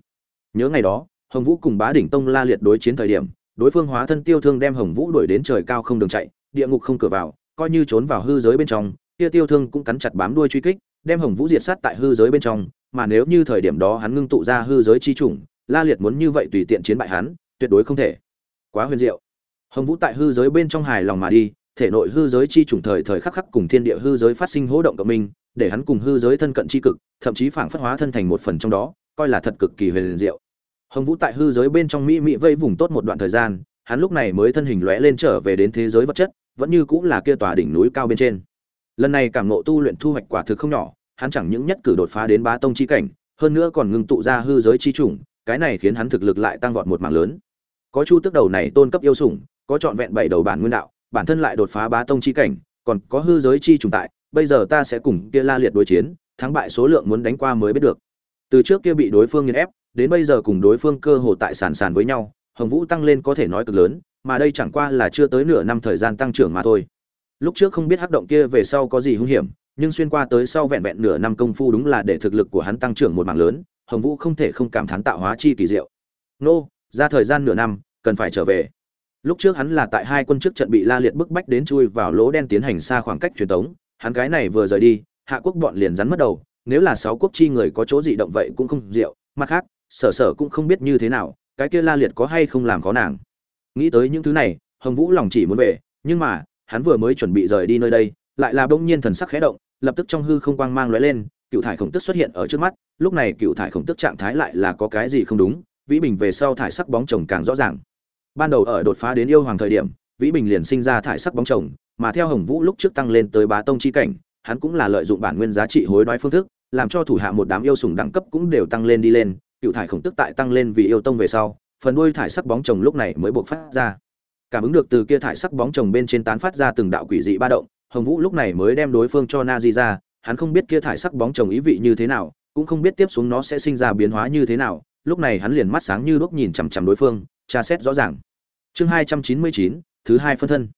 nhớ ngày đó, hồng vũ cùng bá đỉnh tông la liệt đối chiến thời điểm, đối phương hóa thân tiêu thương đem hồng vũ đuổi đến trời cao không đường chạy, địa ngục không cửa vào, coi như trốn vào hư giới bên trong, kia tiêu thương cũng cắn chặt bám đuôi truy kích, đem hồng vũ diệt sát tại hư giới bên trong, mà nếu như thời điểm đó hắn ngưng tụ ra hư giới chi chủng, la liệt muốn như vậy tùy tiện chiến bại hắn, tuyệt đối không thể. Quá huyền diệu hồng vũ tại hư giới bên trong hài lòng mà đi, thể nội hư giới chi trùng thời thời khắc khắc cùng thiên địa hư giới phát sinh hỗ động cộng minh, để hắn cùng hư giới thân cận chi cực, thậm chí phảng phất hóa thân thành một phần trong đó, coi là thật cực kỳ huyền diệu. Hồng vũ tại hư giới bên trong mỹ mỹ vây vùng tốt một đoạn thời gian, hắn lúc này mới thân hình lóe lên trở về đến thế giới vật chất, vẫn như cũng là kia tòa đỉnh núi cao bên trên. Lần này cảm ngộ tu luyện thu hoạch quả thực không nhỏ, hắn chẳng những nhất cử đột phá đến bá tông chi cảnh, hơn nữa còn ngưng tụ ra hư giới chi chủng cái này khiến hắn thực lực lại tăng vọt một mảng lớn. Có chu tức đầu này tôn cấp yêu sủng có trọn vẹn bảy đầu bản nguyên đạo, bản thân lại đột phá bá tông chi cảnh, còn có hư giới chi trùng tại, bây giờ ta sẽ cùng kia la liệt đối chiến, thắng bại số lượng muốn đánh qua mới biết được. Từ trước kia bị đối phương nghiền ép, đến bây giờ cùng đối phương cơ hồ tại sàn sàn với nhau, hồng vũ tăng lên có thể nói cực lớn, mà đây chẳng qua là chưa tới nửa năm thời gian tăng trưởng mà thôi. Lúc trước không biết hắc động kia về sau có gì hung hiểm, nhưng xuyên qua tới sau vẹn vẹn nửa năm công phu đúng là để thực lực của hắn tăng trưởng một mảng lớn, hồng vũ không thể không cảm thán tạo hóa chi kỳ diệu. Nô, ra thời gian nửa năm, cần phải trở về lúc trước hắn là tại hai quân trước trận bị la liệt bức bách đến chui vào lỗ đen tiến hành xa khoảng cách truyền tống, hắn cái này vừa rời đi, hạ quốc bọn liền rắn mất đầu, nếu là sáu quốc chi người có chỗ gì động vậy cũng không diệu mặt khác, sở sở cũng không biết như thế nào, cái kia la liệt có hay không làm khó nàng. Nghĩ tới những thứ này, hồng vũ lòng chỉ muốn về, nhưng mà, hắn vừa mới chuẩn bị rời đi nơi đây, lại là bỗng nhiên thần sắc khẽ động, lập tức trong hư không quang mang lóe lên, cựu thải khổng tức xuất hiện ở trước mắt, lúc này cựu thải khổng tức trạng thái lại là có cái gì không đúng, vĩ bình về sau thải sắc bóng chồng càng rõ ràng ban đầu ở đột phá đến yêu hoàng thời điểm, vĩ bình liền sinh ra thải sắc bóng chồng, mà theo hồng vũ lúc trước tăng lên tới bá tông chi cảnh, hắn cũng là lợi dụng bản nguyên giá trị hối đoái phương thức, làm cho thủ hạ một đám yêu sủng đẳng cấp cũng đều tăng lên đi lên, cựu thải khổng tức tại tăng lên vì yêu tông về sau, phần đuôi thải sắc bóng chồng lúc này mới buộc phát ra. Cảm ứng được từ kia thải sắc bóng chồng bên trên tán phát ra từng đạo quỷ dị ba động, hồng vũ lúc này mới đem đối phương cho na di ra, hắn không biết kia thải sắc bóng chồng ý vị như thế nào, cũng không biết tiếp xuống nó sẽ sinh ra biến hóa như thế nào, lúc này hắn liền mắt sáng như đốt nhìn chằm chằm đối phương, tra xét rõ ràng chương hai trăm chín mươi chín, thứ hai phân thân.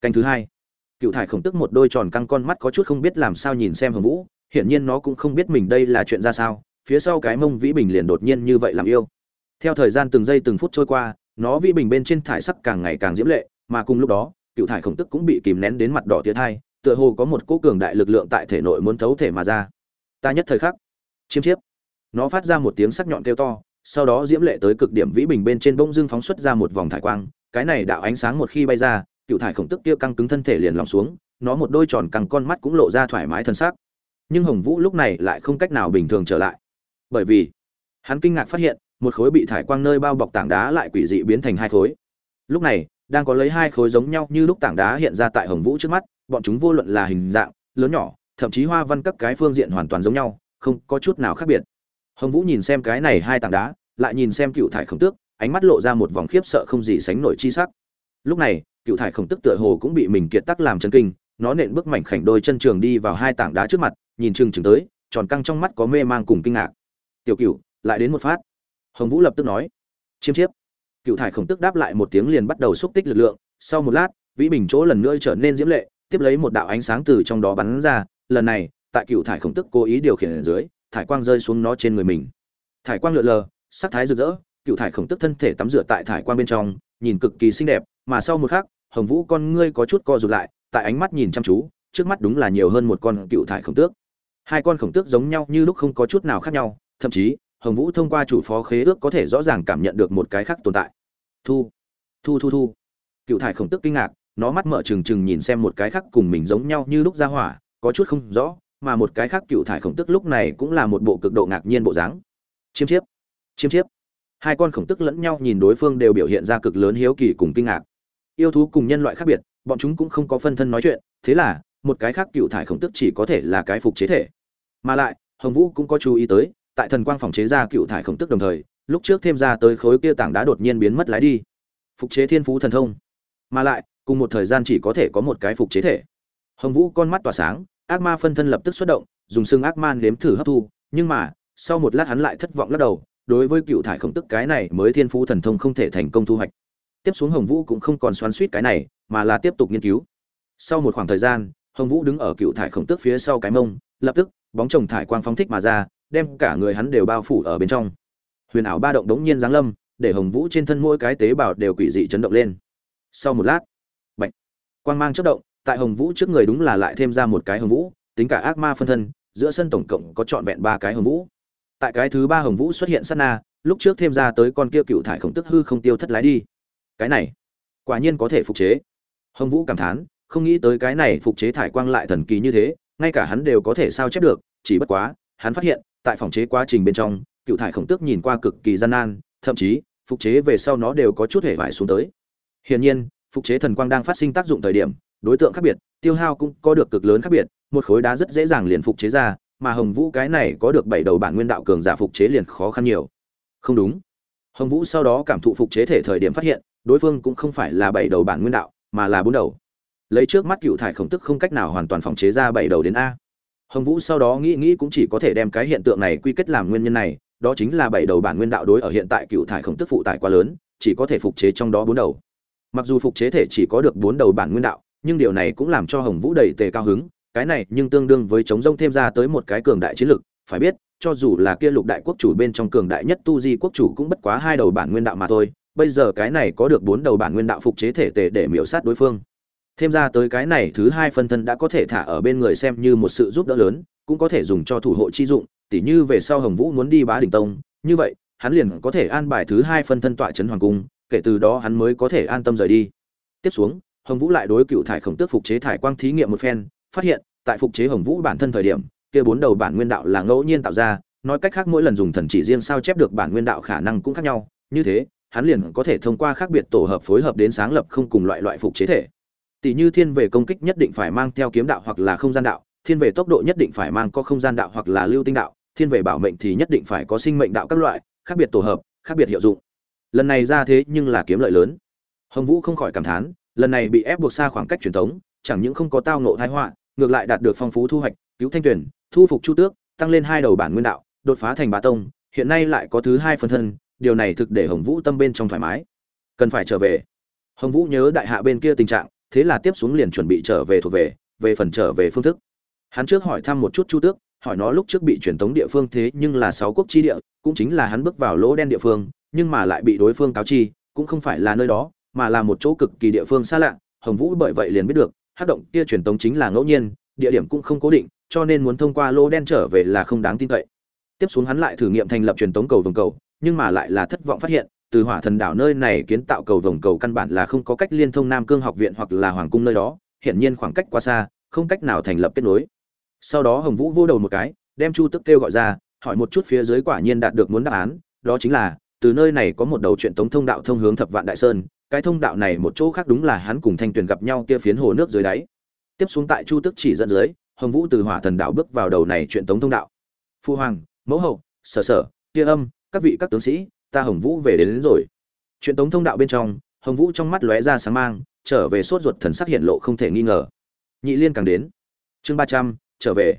Canh thứ hai. Cựu thải khổng tức một đôi tròn căng con mắt có chút không biết làm sao nhìn xem hồng vũ, hiển nhiên nó cũng không biết mình đây là chuyện ra sao, phía sau cái mông vĩ bình liền đột nhiên như vậy làm yêu. Theo thời gian từng giây từng phút trôi qua, nó vĩ bình bên trên thải sắc càng ngày càng diễm lệ, mà cùng lúc đó, cựu thải khổng tức cũng bị kìm nén đến mặt đỏ tía thai, tựa hồ có một cỗ cường đại lực lượng tại thể nội muốn thấu thể mà ra. Ta nhất thời khắc, chiêm chiếp. Nó phát ra một tiếng sắc nhọn kêu to sau đó diễm lệ tới cực điểm vĩ bình bên trên bông dưng phóng xuất ra một vòng thải quang, cái này đạo ánh sáng một khi bay ra, cựu thải khổng tức kia căng cứng thân thể liền lòng xuống, nó một đôi tròn căng con mắt cũng lộ ra thoải mái thân xác. Nhưng hồng vũ lúc này lại không cách nào bình thường trở lại. Bởi vì, hắn kinh ngạc phát hiện, một khối bị thải quang nơi bao bọc tảng đá lại quỷ dị biến thành hai khối. Lúc này, đang có lấy hai khối giống nhau như lúc tảng đá hiện ra tại hồng vũ trước mắt, bọn chúng vô luận là hình dạng, lớn nhỏ, thậm chí hoa văn các cái phương diện hoàn toàn giống nhau, không có chút nào khác biệt hồng vũ nhìn xem cái này hai tảng đá, lại nhìn xem cựu thải khổng tước, ánh mắt lộ ra một vòng khiếp sợ không gì sánh nổi chi sắc. Lúc này, cựu thải khổng tức tựa hồ cũng bị mình kiệt tắc làm chân kinh, nó nện bước mảnh khảnh đôi chân trường đi vào hai tảng đá trước mặt, nhìn chừng chừng tới, tròn căng trong mắt có mê mang cùng kinh ngạc. Tiểu cựu lại đến một phát. Hồng vũ lập tức nói. Chiêm chiếp. Cựu thải khổng tức đáp lại một tiếng liền bắt đầu xúc tích lực lượng, sau một lát, vĩ bình chỗ lần nữa trở nên diễm lệ, tiếp lấy một đạo ánh sáng từ trong đó bắn ra, lần này, tại cựu thải khổng tức cố ý điều khiển ở dưới thải quang rơi xuống nó trên người mình. Thải quang lượn lờ, sắc thái rực rỡ, cựu thải khổng tức thân thể tắm rửa tại thải quang bên trong, nhìn cực kỳ xinh đẹp, mà sau một khắc, hồng vũ con ngươi có chút co rụt lại, tại ánh mắt nhìn chăm chú, trước mắt đúng là nhiều hơn một con cựu thải khổng tước. Hai con khổng tước giống nhau như lúc không có chút nào khác nhau, thậm chí, hồng vũ thông qua chủ phó khế ước có thể rõ ràng cảm nhận được một cái khác tồn tại. Thu thu thu thu. Cựu thải khổng tước kinh ngạc, nó mắt mở trừng trừng nhìn xem một cái khác cùng mình giống nhau như lúc ra hỏa, có chút không rõ mà một cái khác cựu thải khổng tức lúc này cũng là một bộ cực độ ngạc nhiên bộ dáng. Chiêm chiếp chiêm chiếp. Hai con khổng tức lẫn nhau nhìn đối phương đều biểu hiện ra cực lớn hiếu kỳ cùng kinh ngạc. Yêu thú cùng nhân loại khác biệt, bọn chúng cũng không có phân thân nói chuyện, thế là, một cái khác cựu thải khổng tức chỉ có thể là cái phục chế thể. Mà lại, hồng vũ cũng có chú ý tới, tại thần quang phòng chế ra cựu thải khổng tức đồng thời, lúc trước thêm ra tới khối kia tảng đá đột nhiên biến mất lái đi. Phục chế thiên phú thần thông. Mà lại, cùng một thời gian chỉ có thể có một cái phục chế thể. Hồng vũ con mắt tỏa sáng ác ma phân thân lập tức xuất động, dùng xương ác man nếm thử hấp thu, nhưng mà, sau một lát hắn lại thất vọng lắc đầu, đối với cựu thải khổng tức cái này mới thiên phú thần thông không thể thành công thu hoạch. Tiếp xuống hồng vũ cũng không còn xoắn suýt cái này, mà là tiếp tục nghiên cứu. Sau một khoảng thời gian, hồng vũ đứng ở cựu thải khổng tức phía sau cái mông, lập tức, bóng chồng thải quang phóng thích mà ra, đem cả người hắn đều bao phủ ở bên trong. Huyền ảo ba động đống nhiên giáng lâm, để hồng vũ trên thân mỗi cái tế bào đều quỷ dị chấn động lên. Sau một lát bệnh quang mang chất động tại hồng vũ trước người đúng là lại thêm ra một cái hồng vũ tính cả ác ma phân thân giữa sân tổng cộng có trọn vẹn ba cái hồng vũ. Tại cái thứ ba hồng vũ xuất hiện sát na lúc trước thêm ra tới con kia cựu thải khổng tức hư không tiêu thất lái đi. Cái này quả nhiên có thể phục chế. Hồng vũ cảm thán không nghĩ tới cái này phục chế thải quang lại thần kỳ như thế ngay cả hắn đều có thể sao chép được chỉ bất quá hắn phát hiện tại phòng chế quá trình bên trong cựu thải khổng tước nhìn qua cực kỳ gian nan thậm chí phục chế về sau nó đều có chút hề vải xuống tới. Hiển nhiên, phục chế thần quang đang phát sinh tác dụng thời điểm, đối tượng khác biệt, tiêu hao cũng có được cực lớn khác biệt, một khối đá rất dễ dàng liền phục chế ra, mà Hồng Vũ cái này có được bảy đầu bản nguyên đạo cường giả phục chế liền khó khăn nhiều. Không đúng. Hồng Vũ sau đó cảm thụ phục chế thể thời điểm phát hiện, đối phương cũng không phải là bảy đầu bản nguyên đạo, mà là bốn đầu. Lấy trước mắt cựu thải khổng tức không cách nào hoàn toàn phòng chế ra bảy đầu đến a. Hồng Vũ sau đó nghĩ nghĩ cũng chỉ có thể đem cái hiện tượng này quy kết làm nguyên nhân này, đó chính là bảy đầu bản nguyên đạo đối ở hiện tại cựu thải khổng tức phụ tải quá lớn, chỉ có thể phục chế trong đó bốn đầu. Mặc dù phục chế thể chỉ có được bốn đầu bản nguyên đạo, nhưng điều này cũng làm cho Hồng Vũ đầy tề cao hứng, cái này nhưng tương đương với chống rông thêm ra tới một cái cường đại chiến lực, phải biết, cho dù là kia lục đại quốc chủ bên trong cường đại nhất tu di quốc chủ cũng bất quá hai đầu bản nguyên đạo mà thôi, bây giờ cái này có được bốn đầu bản nguyên đạo phục chế thể tề để miểu sát đối phương. Thêm ra tới cái này thứ hai phân thân đã có thể thả ở bên người xem như một sự giúp đỡ lớn, cũng có thể dùng cho thủ hộ chi dụng, tỉ như về sau Hồng Vũ muốn đi Bá đỉnh tông, như vậy, hắn liền có thể an bài thứ hai phân thân tọa trấn hoàng cung, kể từ đó hắn mới có thể an tâm rời đi. Tiếp xuống, Hồng Vũ lại đối cựu thải khổng tước phục chế thải quang thí nghiệm một phen, phát hiện, tại phục chế Hồng Vũ bản thân thời điểm, kia bốn đầu bản nguyên đạo là ngẫu nhiên tạo ra, nói cách khác mỗi lần dùng thần chỉ riêng sao chép được bản nguyên đạo khả năng cũng khác nhau, như thế, hắn liền có thể thông qua khác biệt tổ hợp phối hợp đến sáng lập không cùng loại loại phục chế thể. Tỷ như thiên về công kích nhất định phải mang theo kiếm đạo hoặc là không gian đạo, thiên về tốc độ nhất định phải mang có không gian đạo hoặc là lưu tinh đạo, thiên về bảo mệnh thì nhất định phải có sinh mệnh đạo các loại, khác biệt tổ hợp, khác biệt hiệu dụng. Lần này ra thế nhưng là kiếm lợi lớn. Hồng Vũ không khỏi cảm thán, lần này bị ép buộc xa khoảng cách truyền thống, chẳng những không có tao nộ thái họa, ngược lại đạt được phong phú thu hoạch, cứu thanh tuyển, thu phục chu tước, tăng lên hai đầu bản nguyên đạo, đột phá thành bá tông, hiện nay lại có thứ hai phần thân, điều này thực để Hồng Vũ tâm bên trong thoải mái. Cần phải trở về. Hồng Vũ nhớ đại hạ bên kia tình trạng, thế là tiếp xuống liền chuẩn bị trở về thuộc về, về phần trở về phương thức. Hắn trước hỏi thăm một chút Chu Tước, hỏi nó lúc trước bị truyền tống địa phương thế nhưng là sáu quốc chi địa, cũng chính là hắn bước vào lỗ đen địa phương, nhưng mà lại bị đối phương cáo chi, cũng không phải là nơi đó, mà là một chỗ cực kỳ địa phương xa lạ. Hồng Vũ bởi vậy liền biết được, hắc động kia truyền tống chính là ngẫu nhiên, địa điểm cũng không cố định, cho nên muốn thông qua lỗ đen trở về là không đáng tin cậy. Tiếp xuống hắn lại thử nghiệm thành lập truyền tống cầu vòng cầu, nhưng mà lại là thất vọng phát hiện, từ Hỏa Thần đảo nơi này kiến tạo cầu vòng cầu căn bản là không có cách liên thông Nam Cương học viện hoặc là hoàng cung nơi đó, hiển nhiên khoảng cách quá xa, không cách nào thành lập kết nối. Sau đó Hồng Vũ vô đầu một cái, đem Chu Tức kêu gọi ra, hỏi một chút phía dưới quả nhiên đạt được muốn đáp án, đó chính là từ nơi này có một đầu truyền tống thông đạo thông hướng Thập Vạn Đại Sơn, cái thông đạo này một chỗ khác đúng là hắn cùng Thanh Tuyền gặp nhau kia phiến hồ nước dưới đáy. Tiếp xuống tại Chu Tức chỉ dẫn dưới, Hồng Vũ từ Hỏa Thần đạo bước vào đầu này chuyện tống thông đạo. Phu hoàng, mẫu hậu, sở sở, kia âm, các vị các tướng sĩ, ta Hồng Vũ về đến, đến rồi. chuyện tống thông đạo bên trong, Hồng Vũ trong mắt lóe ra sáng mang, trở về sốt ruột thần sắc hiện lộ không thể nghi ngờ. Nhị Liên càng đến. Chương ba trăm trở về.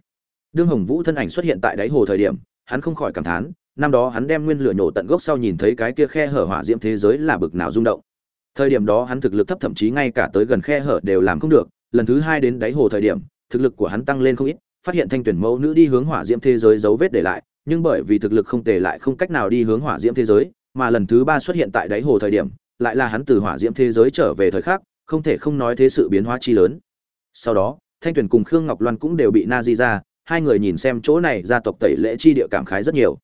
Đương Hồng Vũ thân ảnh xuất hiện tại đáy hồ thời điểm, hắn không khỏi cảm thán, năm đó hắn đem nguyên lửa nhổ tận gốc sau nhìn thấy cái kia khe hở hỏa diễm thế giới là bực nào rung động. Thời điểm đó hắn thực lực thấp thậm chí ngay cả tới gần khe hở đều làm không được, lần thứ hai đến đáy hồ thời điểm, thực lực của hắn tăng lên không ít, phát hiện thanh tuyển mẫu nữ đi hướng hỏa diễm thế giới dấu vết để lại, nhưng bởi vì thực lực không tề lại không cách nào đi hướng hỏa diễm thế giới, mà lần thứ ba xuất hiện tại đáy hồ thời điểm, lại là hắn từ hỏa diễm thế giới trở về thời khắc, không thể không nói thế sự biến hóa chi lớn. Sau đó, Thanh tuyển cùng Khương Ngọc Loan cũng đều bị Nazi ra, hai người nhìn xem chỗ này gia tộc tẩy lễ chi địa cảm khái rất nhiều.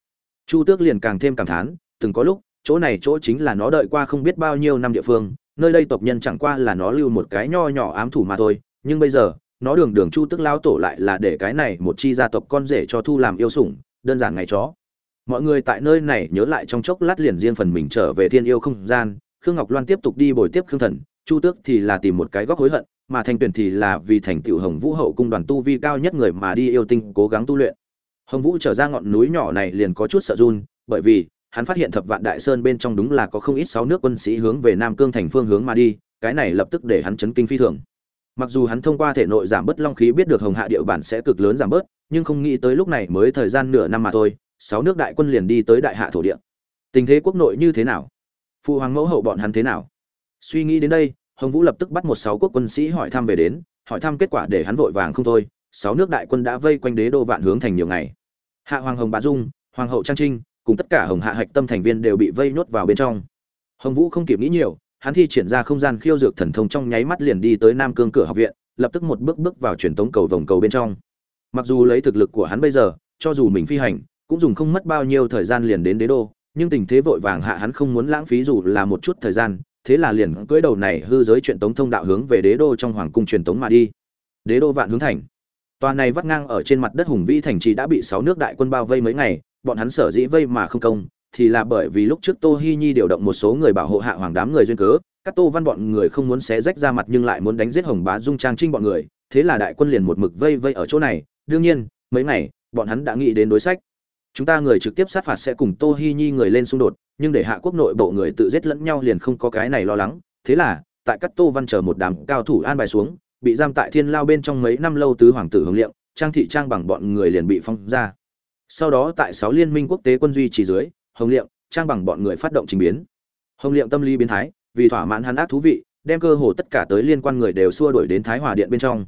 Chu Tước liền càng thêm cảm thán, từng có lúc, chỗ này chỗ chính là nó đợi qua không biết bao nhiêu năm địa phương, nơi đây tộc nhân chẳng qua là nó lưu một cái nho nhỏ ám thủ mà thôi, nhưng bây giờ, nó đường đường Chu Tước lao tổ lại là để cái này một chi gia tộc con rể cho thu làm yêu sủng, đơn giản ngày chó. Mọi người tại nơi này nhớ lại trong chốc lát liền riêng phần mình trở về thiên yêu không gian, Khương Ngọc Loan tiếp tục đi bồi tiếp Khương Thần, Chu Tước thì là tìm một cái góc hối hận, mà thành tuyển thì là vì thành tựu Hồng Vũ hậu cung đoàn tu vi cao nhất người mà đi yêu tinh cố gắng tu luyện. Hồng Vũ trở ra ngọn núi nhỏ này liền có chút sợ run, bởi vì hắn phát hiện Thập Vạn Đại Sơn bên trong đúng là có không ít sáu nước quân sĩ hướng về Nam Cương thành phương hướng mà đi, cái này lập tức để hắn chấn kinh phi thường. Mặc dù hắn thông qua thể nội giảm bớt long khí biết được Hồng Hạ địa bản sẽ cực lớn giảm bớt, nhưng không nghĩ tới lúc này mới thời gian nửa năm mà thôi, sáu nước đại quân liền đi tới đại hạ thổ địa. Tình thế quốc nội như thế nào? Phụ hoàng mẫu hậu bọn hắn thế nào? Suy nghĩ đến đây, Hồng Vũ lập tức bắt một sáu quốc quân sĩ hỏi thăm về đến, hỏi thăm kết quả để hắn vội vàng không thôi, sáu nước đại quân đã vây quanh đế đô vạn hướng thành nhiều ngày. Hạ hoàng Hồng Bá Dung, hoàng hậu Trang Trinh, cùng tất cả Hồng Hạ hạch tâm thành viên đều bị vây nhốt vào bên trong. Hồng Vũ không kịp nghĩ nhiều, hắn thi triển ra không gian khiêu dược thần thông trong nháy mắt liền đi tới Nam Cương cửa học viện, lập tức một bước bước vào truyền tống cầu vòng cầu bên trong. Mặc dù lấy thực lực của hắn bây giờ, cho dù mình phi hành, cũng dùng không mất bao nhiêu thời gian liền đến đế đô, nhưng tình thế vội vàng hạ hắn không muốn lãng phí dù là một chút thời gian, thế là liền cưỡi đầu này hư giới truyền tống thông đạo hướng về đế đô trong hoàng cung truyền tống mà đi. Đế đô vạn hướng thành. tòa này vắt ngang ở trên mặt đất hùng vĩ thành trì đã bị sáu nước đại quân bao vây mấy ngày, bọn hắn sở dĩ vây mà không công, thì là bởi vì lúc trước Tô Hi Nhi điều động một số người bảo hộ hạ hoàng đám người duyên cớ, các tô văn bọn người không muốn xé rách ra mặt nhưng lại muốn đánh giết hồng bá dung trang trinh bọn người thế là đại quân liền một mực vây vây ở chỗ này. Đương nhiên mấy ngày bọn hắn đã nghĩ đến đối sách. Chúng ta người trực tiếp sát phạt sẽ cùng tô hi nhi người lên xung đột nhưng để hạ quốc nội bộ người tự giết lẫn nhau liền không có cái này lo lắng. Thế là tại các tô văn chờ một đám cao thủ an bài xuống bị giam tại thiên lao bên trong mấy năm lâu tứ hoàng tử hướng liệm trang thị trang bằng bọn người liền bị phong ra sau đó tại sáu liên minh quốc tế quân duy trì dưới, hồng liệm, trang bằng bọn người phát động trình biến. Hồng liệm tâm lý biến thái, vì thỏa mãn hắn ác thú vị, đem cơ hồ tất cả tới liên quan người đều xua đuổi đến thái hòa điện bên trong.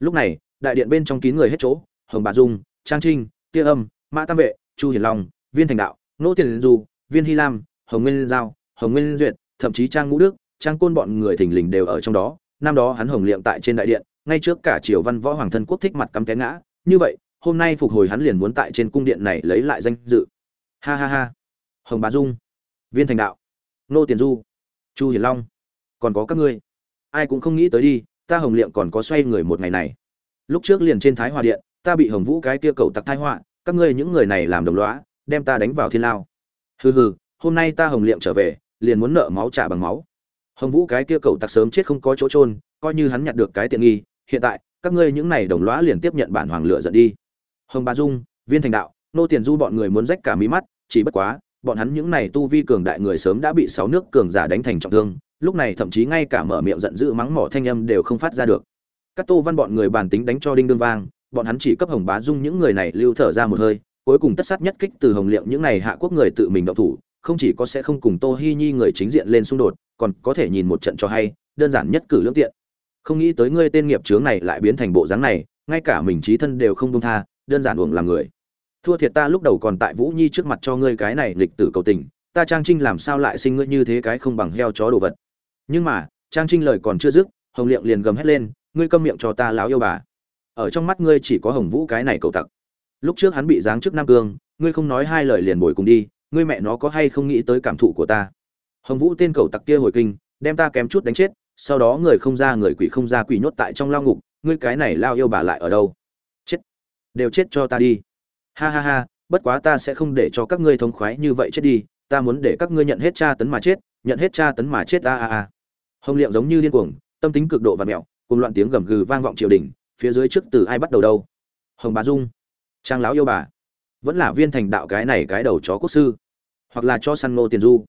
Lúc này, đại điện bên trong kín người hết chỗ, hồng bà dung, trang trinh, tia âm, mã tam vệ, chu hiền long, viên thành đạo nỗ tiền du viên hy lam, hồng nguyên giao, hồng nguyên duyệt, thậm chí trang ngũ đức, trang côn bọn người thình lình đều ở trong đó. Năm đó hắn hồng liệm tại trên đại điện, ngay trước cả triều văn võ hoàng thân quốc thích mặt cắm té ngã. Như vậy hôm nay phục hồi hắn liền muốn tại trên cung điện này lấy lại danh dự. Ha ha ha. Hồng bá dung, viên thành đạo, nô tiền du, chu hiền long, còn có các ngươi. Ai cũng không nghĩ tới đi, ta hồng liệm còn có xoay người một ngày này. Lúc trước liền trên thái hòa điện, ta bị hồng vũ cái kia cầu tặc thái họa, các ngươi những người này làm đồng lõa, đem ta đánh vào thiên lao. Hừ hừ, hôm nay ta hồng liệm trở về, liền muốn nợ máu trả bằng máu. Hồng vũ cái kia cầu tặc sớm chết không có chỗ trôn coi như hắn nhặt được cái tiện nghi, hiện tại, các ngươi những này đồng lõa liền tiếp nhận bản hoàng lựa giận đi hồng bà dung, viên thành đạo, nô tiền du bọn người muốn rách cả mí mắt, chỉ bất quá, bọn hắn những này tu vi cường đại người sớm đã bị sáu nước cường giả đánh thành trọng thương, lúc này thậm chí ngay cả mở miệng giận dữ mắng mỏ thanh âm đều không phát ra được. Các tô văn bọn người bàn tính đánh cho đinh đương vang, bọn hắn chỉ cấp hồng bá dung những người này lưu thở ra một hơi, cuối cùng tất sát nhất kích từ hồng liệm những này hạ quốc người tự mình động thủ, không chỉ có sẽ không cùng tô hi nhi người chính diện lên xung đột, còn có thể nhìn một trận cho hay, đơn giản nhất cử lương tiện. Không nghĩ tới ngươi tên nghiệp chướng này lại biến thành bộ dáng này, ngay cả mình trí thân đều không buông tha đơn giản uổng làm người. Thua thiệt ta lúc đầu còn tại vũ nhi trước mặt cho ngươi cái này lịch tử cầu tình, ta trang trinh làm sao lại sinh ngươi như thế cái không bằng heo chó đồ vật. Nhưng mà, trang trinh lời còn chưa dứt, hồng liệm liền gầm hét lên, ngươi câm miệng cho ta láo yêu bà. Ở trong mắt ngươi chỉ có hồng vũ cái này cầu tặc. Lúc trước hắn bị giáng chức nam cương, ngươi không nói hai lời liền bồi cùng đi, ngươi mẹ nó có hay không nghĩ tới cảm thụ của ta. Hồng vũ tên cầu tặc kia hồi kinh, đem ta kém chút đánh chết, sau đó người không ra người quỷ không ra quỷ nhốt tại trong lao ngục, ngươi cái này lao yêu bà lại ở đâu? Đều chết cho ta đi. Ha ha ha, bất quá ta sẽ không để cho các ngươi thống khoái như vậy chết đi, ta muốn để các ngươi nhận hết tra tấn mà chết, nhận hết tra tấn mà chết, a a a. Hồng liệm giống như điên cuồng, tâm tính cực độ và mẹo, cùng loạn tiếng gầm gừ vang vọng triều đình, phía dưới trước từ ai bắt đầu đâu? Hồng bà dung, trang lão yêu bà, vẫn là viên thành đạo cái này cái đầu chó quốc sư, hoặc là cho săn ngô tiền du.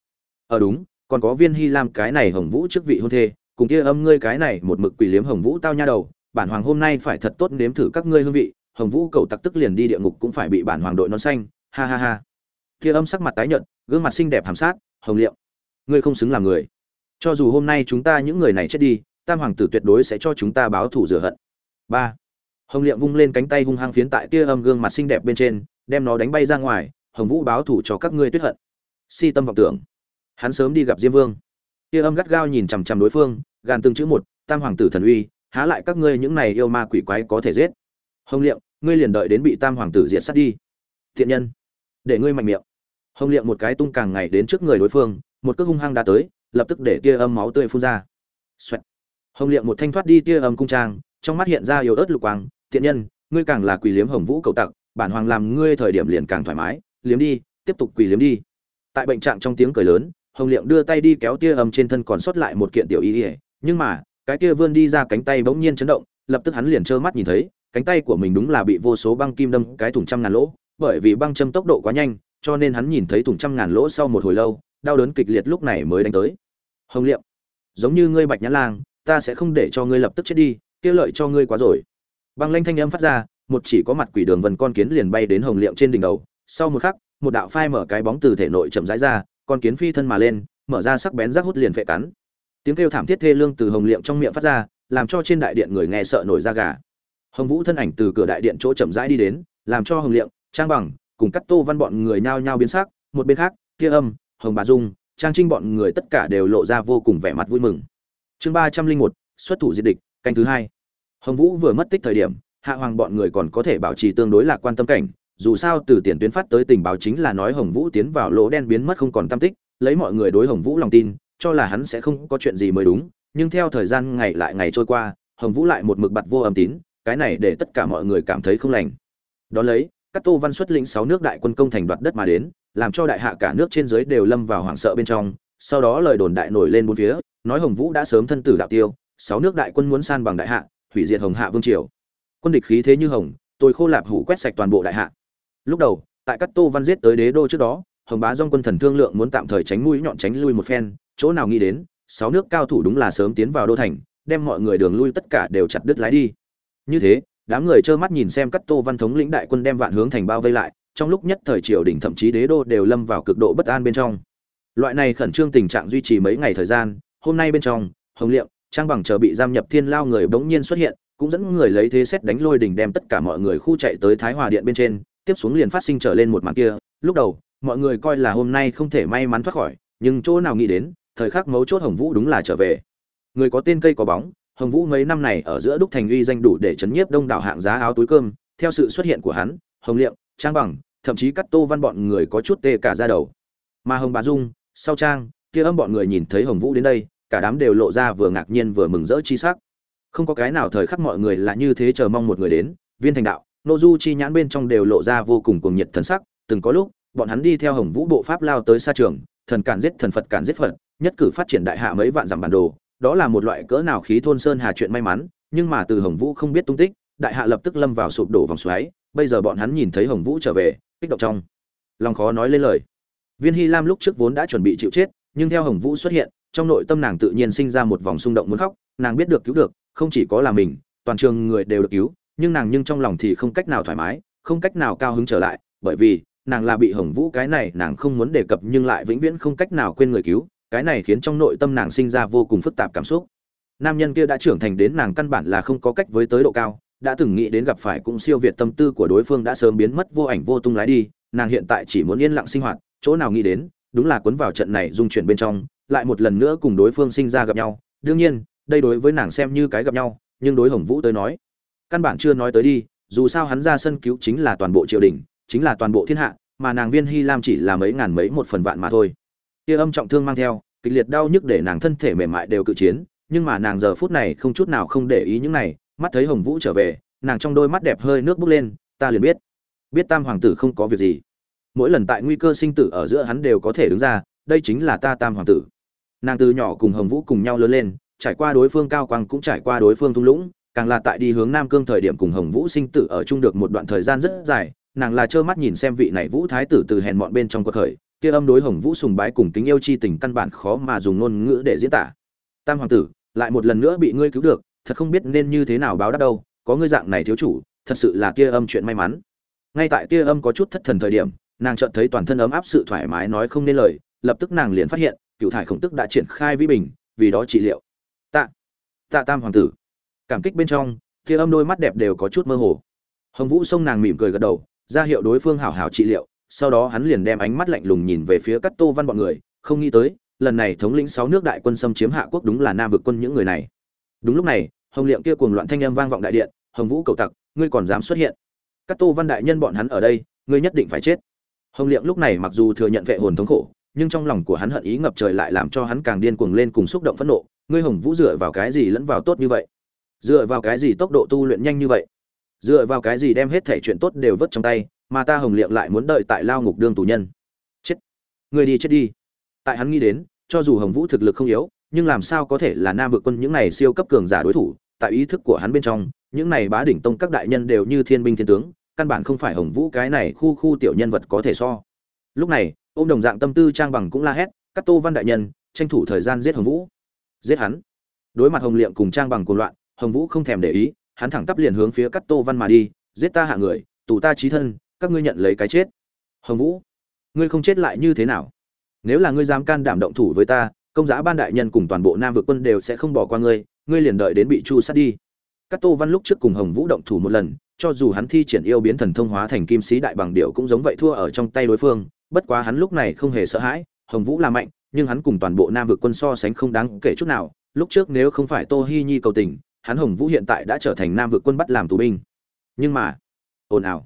Ờ đúng, còn có viên hy lam cái này hồng vũ trước vị hôn thê, cùng kia âm ngươi cái này một mực quỷ liếm hồng vũ tao nha đầu, bản hoàng hôm nay phải thật tốt nếm thử các ngươi hương vị hồng vũ cầu tặc tức liền đi địa ngục cũng phải bị bản hoàng đội non xanh ha ha ha. Kia âm sắc mặt tái nhợt gương mặt xinh đẹp hàm sát hồng Liệu, ngươi không xứng làm người. Cho dù hôm nay chúng ta những người này chết đi tam hoàng tử tuyệt đối sẽ cho chúng ta báo thù rửa hận. Ba. Hồng liệm vung lên cánh tay hung hăng phiến tại tia âm gương mặt xinh đẹp bên trên đem nó đánh bay ra ngoài hồng vũ báo thù cho các ngươi tuyết hận. Si tâm vọng tưởng. Hắn sớm đi gặp diêm vương. Tia âm gắt gao nhìn chằm chằm đối phương gàn từng chữ một tam hoàng tử thần uy há lại các ngươi những này yêu ma quỷ quái có thể giết hồng liệm, ngươi liền đợi đến bị tam hoàng tử diệt sát đi. Thiện nhân, để ngươi mạnh miệng. Hồng liệm một cái tung càng ngày đến trước người đối phương, một cước hung hăng đã tới, lập tức để tia âm máu tươi phun ra. Xoẹt. hồng liệm một thanh thoát đi tia âm cung trang, trong mắt hiện ra yếu ớt lục quang. Thiện nhân, ngươi càng là quỳ liếm hồng vũ cầu tặc, bản hoàng làm ngươi thời điểm liền càng thoải mái. Liếm đi, tiếp tục quỳ liếm đi. Tại bệnh trạng trong tiếng cười lớn, hồng liệm đưa tay đi kéo tia âm trên thân còn sót lại một kiện tiểu y ỉa nhưng mà, cái kia vươn đi ra cánh tay bỗng nhiên chấn động, lập tức hắn liền trơ mắt nhìn thấy cánh tay của mình đúng là bị vô số băng kim đâm cái thủng trăm ngàn lỗ, bởi vì băng châm tốc độ quá nhanh, cho nên hắn nhìn thấy thủng trăm ngàn lỗ sau một hồi lâu, đau đớn kịch liệt lúc này mới đánh tới. Hồng liệm, giống như ngươi bạch nhã lang, ta sẽ không để cho ngươi lập tức chết đi, kia lợi cho ngươi quá rồi. Băng lanh thanh âm phát ra, một chỉ có mặt quỷ đường vần con kiến liền bay đến hồng liệm trên đỉnh đầu. Sau một khắc, một đạo phai mở cái bóng từ thể nội chậm rãi ra, con kiến phi thân mà lên, mở ra sắc bén rác hút liền phệ cắn. Tiếng kêu thảm thiết thê lương từ hồng liệm trong miệng phát ra, làm cho trên đại điện người nghe sợ nổi da gà hồng vũ thân ảnh từ cửa đại điện chỗ chậm rãi đi đến, làm cho hồng liệm, trang bằng cùng cắt tô văn bọn người nhao nhao biến sắc, một bên khác, kia âm, hồng bà dung, trang trinh bọn người tất cả đều lộ ra vô cùng vẻ mặt vui mừng. Chương ba trăm linh một, xuất thủ diệt địch, canh thứ hai. Hồng vũ vừa mất tích thời điểm, hạ hoàng bọn người còn có thể bảo trì tương đối lạc quan tâm cảnh, dù sao từ tiền tuyến phát tới tình báo chính là nói hồng vũ tiến vào lỗ đen biến mất không còn tâm tích, lấy mọi người đối hồng vũ lòng tin, cho là hắn sẽ không có chuyện gì mới đúng, nhưng theo thời gian ngày lại ngày trôi qua, hồng vũ lại một mực bặt vô âm tín cái này để tất cả mọi người cảm thấy không lành. Đón lấy các tô văn xuất lĩnh sáu nước đại quân công thành đoạt đất mà đến, làm cho đại hạ cả nước trên dưới đều lâm vào hoảng sợ bên trong. Sau đó lời đồn đại nổi lên bốn phía, nói hồng vũ đã sớm thân tử đạo tiêu, sáu nước đại quân muốn san bằng đại hạ, hủy diệt hồng hạ vương triều. Quân địch khí thế như hồng, tôi khô lạp hủ quét sạch toàn bộ đại hạ. Lúc đầu, tại các tô văn giết tới đế đô trước đó, hồng bá dong quân thần thương lượng muốn tạm thời tránh mũi nhọn tránh lui một phen, chỗ nào nghĩ đến, sáu nước cao thủ đúng là sớm tiến vào đô thành, đem mọi người đường lui tất cả đều chặt đứt lái đi như thế, đám người trơ mắt nhìn xem các tô văn thống lĩnh đại quân đem vạn hướng thành bao vây lại, trong lúc nhất thời triều đình thậm chí đế đô đều lâm vào cực độ bất an bên trong. Loại này khẩn trương tình trạng duy trì mấy ngày thời gian, hôm nay bên trong, hồng liệm, trang bằng chờ bị giam nhập thiên lao người bỗng nhiên xuất hiện, cũng dẫn người lấy thế xét đánh lôi đình đem tất cả mọi người khu chạy tới thái hòa điện bên trên, tiếp xuống liền phát sinh trở lên một màn kia. Lúc đầu, mọi người coi là hôm nay không thể may mắn thoát khỏi, nhưng chỗ nào nghĩ đến, thời khắc mấu chốt hồng vũ đúng là trở về. Người có tên cây có bóng hồng vũ mấy năm này ở giữa đúc thành uy danh đủ để chấn nhiếp đông đảo hạng giá áo túi cơm. Theo sự xuất hiện của hắn, hồng liệm, trang bằng, thậm chí cắt tô văn bọn người có chút tê cả da đầu. Mà hồng bà dung, sau trang, kia âm bọn người nhìn thấy hồng vũ đến đây, cả đám đều lộ ra vừa ngạc nhiên vừa mừng rỡ chi sắc. Không có cái nào thời khắc mọi người là như thế chờ mong một người đến. Viên thành đạo, nô du chi nhãn bên trong đều lộ ra vô cùng cuồng nhiệt thần sắc. Từng có lúc, bọn hắn đi theo hồng vũ bộ pháp lao tới xa trường, thần cản giết thần phật cản giết phật, nhất cử phát triển đại hạ mấy vạn dặm bản đồ đó là một loại cỡ nào khí thôn sơn hà chuyện may mắn, nhưng mà từ hồng vũ không biết tung tích, đại hạ lập tức lâm vào sụp đổ vòng xoáy, bây giờ bọn hắn nhìn thấy hồng vũ trở về, kích động trong lòng khó nói lên lời. Viên hy lam lúc trước vốn đã chuẩn bị chịu chết, nhưng theo hồng vũ xuất hiện, trong nội tâm nàng tự nhiên sinh ra một vòng xung động muốn khóc, nàng biết được cứu được, không chỉ có là mình, toàn trường người đều được cứu, nhưng nàng nhưng trong lòng thì không cách nào thoải mái, không cách nào cao hứng trở lại, bởi vì nàng là bị hồng vũ cái này nàng không muốn đề cập nhưng lại vĩnh viễn không cách nào quên người cứu cái này khiến trong nội tâm nàng sinh ra vô cùng phức tạp cảm xúc. Nam nhân kia đã trưởng thành đến nàng căn bản là không có cách với tới độ cao, đã từng nghĩ đến gặp phải cũng siêu việt tâm tư của đối phương đã sớm biến mất vô ảnh vô tung lái đi, nàng hiện tại chỉ muốn yên lặng sinh hoạt, chỗ nào nghĩ đến, đúng là cuốn vào trận này dung chuyển bên trong, lại một lần nữa cùng đối phương sinh ra gặp nhau. Đương nhiên, đây đối với nàng xem như cái gặp nhau, nhưng đối hồng vũ tới nói, căn bản chưa nói tới đi, dù sao hắn ra sân cứu chính là toàn bộ triều đình, chính là toàn bộ thiên hạ, mà nàng viên hy lam chỉ là mấy ngàn mấy một phần vạn mà thôi tia âm trọng thương mang theo, kịch liệt đau nhức để nàng thân thể mềm mại đều cự chiến, nhưng mà nàng giờ phút này không chút nào không để ý những này, mắt thấy hồng vũ trở về, nàng trong đôi mắt đẹp hơi nước bốc lên, ta liền biết. Biết tam hoàng tử không có việc gì. Mỗi lần tại nguy cơ sinh tử ở giữa hắn đều có thể đứng ra, đây chính là ta tam hoàng tử. Nàng từ nhỏ cùng hồng vũ cùng nhau lớn lên, trải qua đối phương cao quang cũng trải qua đối phương thung lũng, càng là tại đi hướng nam cương thời điểm cùng hồng vũ sinh tử ở chung được một đoạn thời gian rất dài, nàng là trơ mắt nhìn xem vị này vũ thái tử từ hèn mọn bên trong cuộc khởi kia âm đối hồng vũ sùng bái cùng kính yêu chi tình căn bản khó mà dùng ngôn ngữ để diễn tả. Tam hoàng tử, lại một lần nữa bị ngươi cứu được, thật không biết nên như thế nào báo đáp đâu, có ngươi dạng này thiếu chủ, thật sự là kia âm chuyện may mắn. Ngay tại kia âm có chút thất thần thời điểm, nàng chợt thấy toàn thân ấm áp sự thoải mái nói không nên lời, lập tức nàng liền phát hiện, cựu thải khổng tức đã triển khai vi bình, vì đó trị liệu. Tạ tạ tam hoàng tử. Cảm kích bên trong, kia âm đôi mắt đẹp đều có chút mơ hồ. Hồng vũ xông nàng mỉm cười gật đầu, ra hiệu đối phương hảo hảo trị liệu sau đó hắn liền đem ánh mắt lạnh lùng nhìn về phía các tô văn bọn người, không nghĩ tới, lần này thống lĩnh sáu nước đại quân xâm chiếm hạ quốc đúng là nam vực quân những người này. Đúng lúc này, hồng liệm kia cuồng loạn thanh âm vang vọng đại điện, hồng vũ cầu tặc, ngươi còn dám xuất hiện? Các tô văn đại nhân bọn hắn ở đây, ngươi nhất định phải chết. Hồng liệm lúc này mặc dù thừa nhận vệ hồn thống khổ, nhưng trong lòng của hắn hận ý ngập trời lại làm cho hắn càng điên cuồng lên cùng xúc động phẫn nộ, ngươi hồng vũ dựa vào cái gì lẫn vào tốt như vậy? Dựa vào cái gì tốc độ tu luyện nhanh như vậy? Dựa vào cái gì đem hết thể chuyện tốt đều vứt trong tay mà ta hồng liệm lại muốn đợi tại lao ngục đương tù nhân. Chết! Người đi chết đi. Tại hắn nghĩ đến, cho dù hồng vũ thực lực không yếu, nhưng làm sao có thể là nam vượt quân những này siêu cấp cường giả đối thủ? Tại ý thức của hắn bên trong, những này bá đỉnh tông các đại nhân đều như thiên binh thiên tướng, căn bản không phải hồng vũ cái này khu khu tiểu nhân vật có thể so. Lúc này ô m đồng dạng tâm tư trang bằng cũng la hét các tô văn đại nhân, tranh thủ thời gian giết hồng vũ. Giết hắn. Đối mặt hồng liệm cùng trang bằng cuồng loạn, hồng vũ không thèm để ý, hắn thẳng tắp liền hướng phía cắt tô văn mà đi, giết ta hạ người, tù ta trí thân các ngươi nhận lấy cái chết. Hồng vũ, ngươi không chết lại như thế nào? Nếu là ngươi dám can đảm động thủ với ta, công giá ban đại nhân cùng toàn bộ nam vực quân đều sẽ không bỏ qua ngươi ngươi liền đợi đến bị chu sát đi. Các tô văn lúc trước cùng hồng vũ động thủ một lần, cho dù hắn thi triển yêu biến thần thông hóa thành kim sĩ đại bằng điệu cũng giống vậy thua ở trong tay đối phương, bất quá hắn lúc này không hề sợ hãi, hồng vũ là mạnh, nhưng hắn cùng toàn bộ nam vực quân so sánh không đáng kể chút nào, lúc trước nếu không phải tô hi nhi cầu tình, hắn hồng vũ hiện tại đã trở thành nam vực quân bắt làm tù binh. Nhưng mà, ồn ào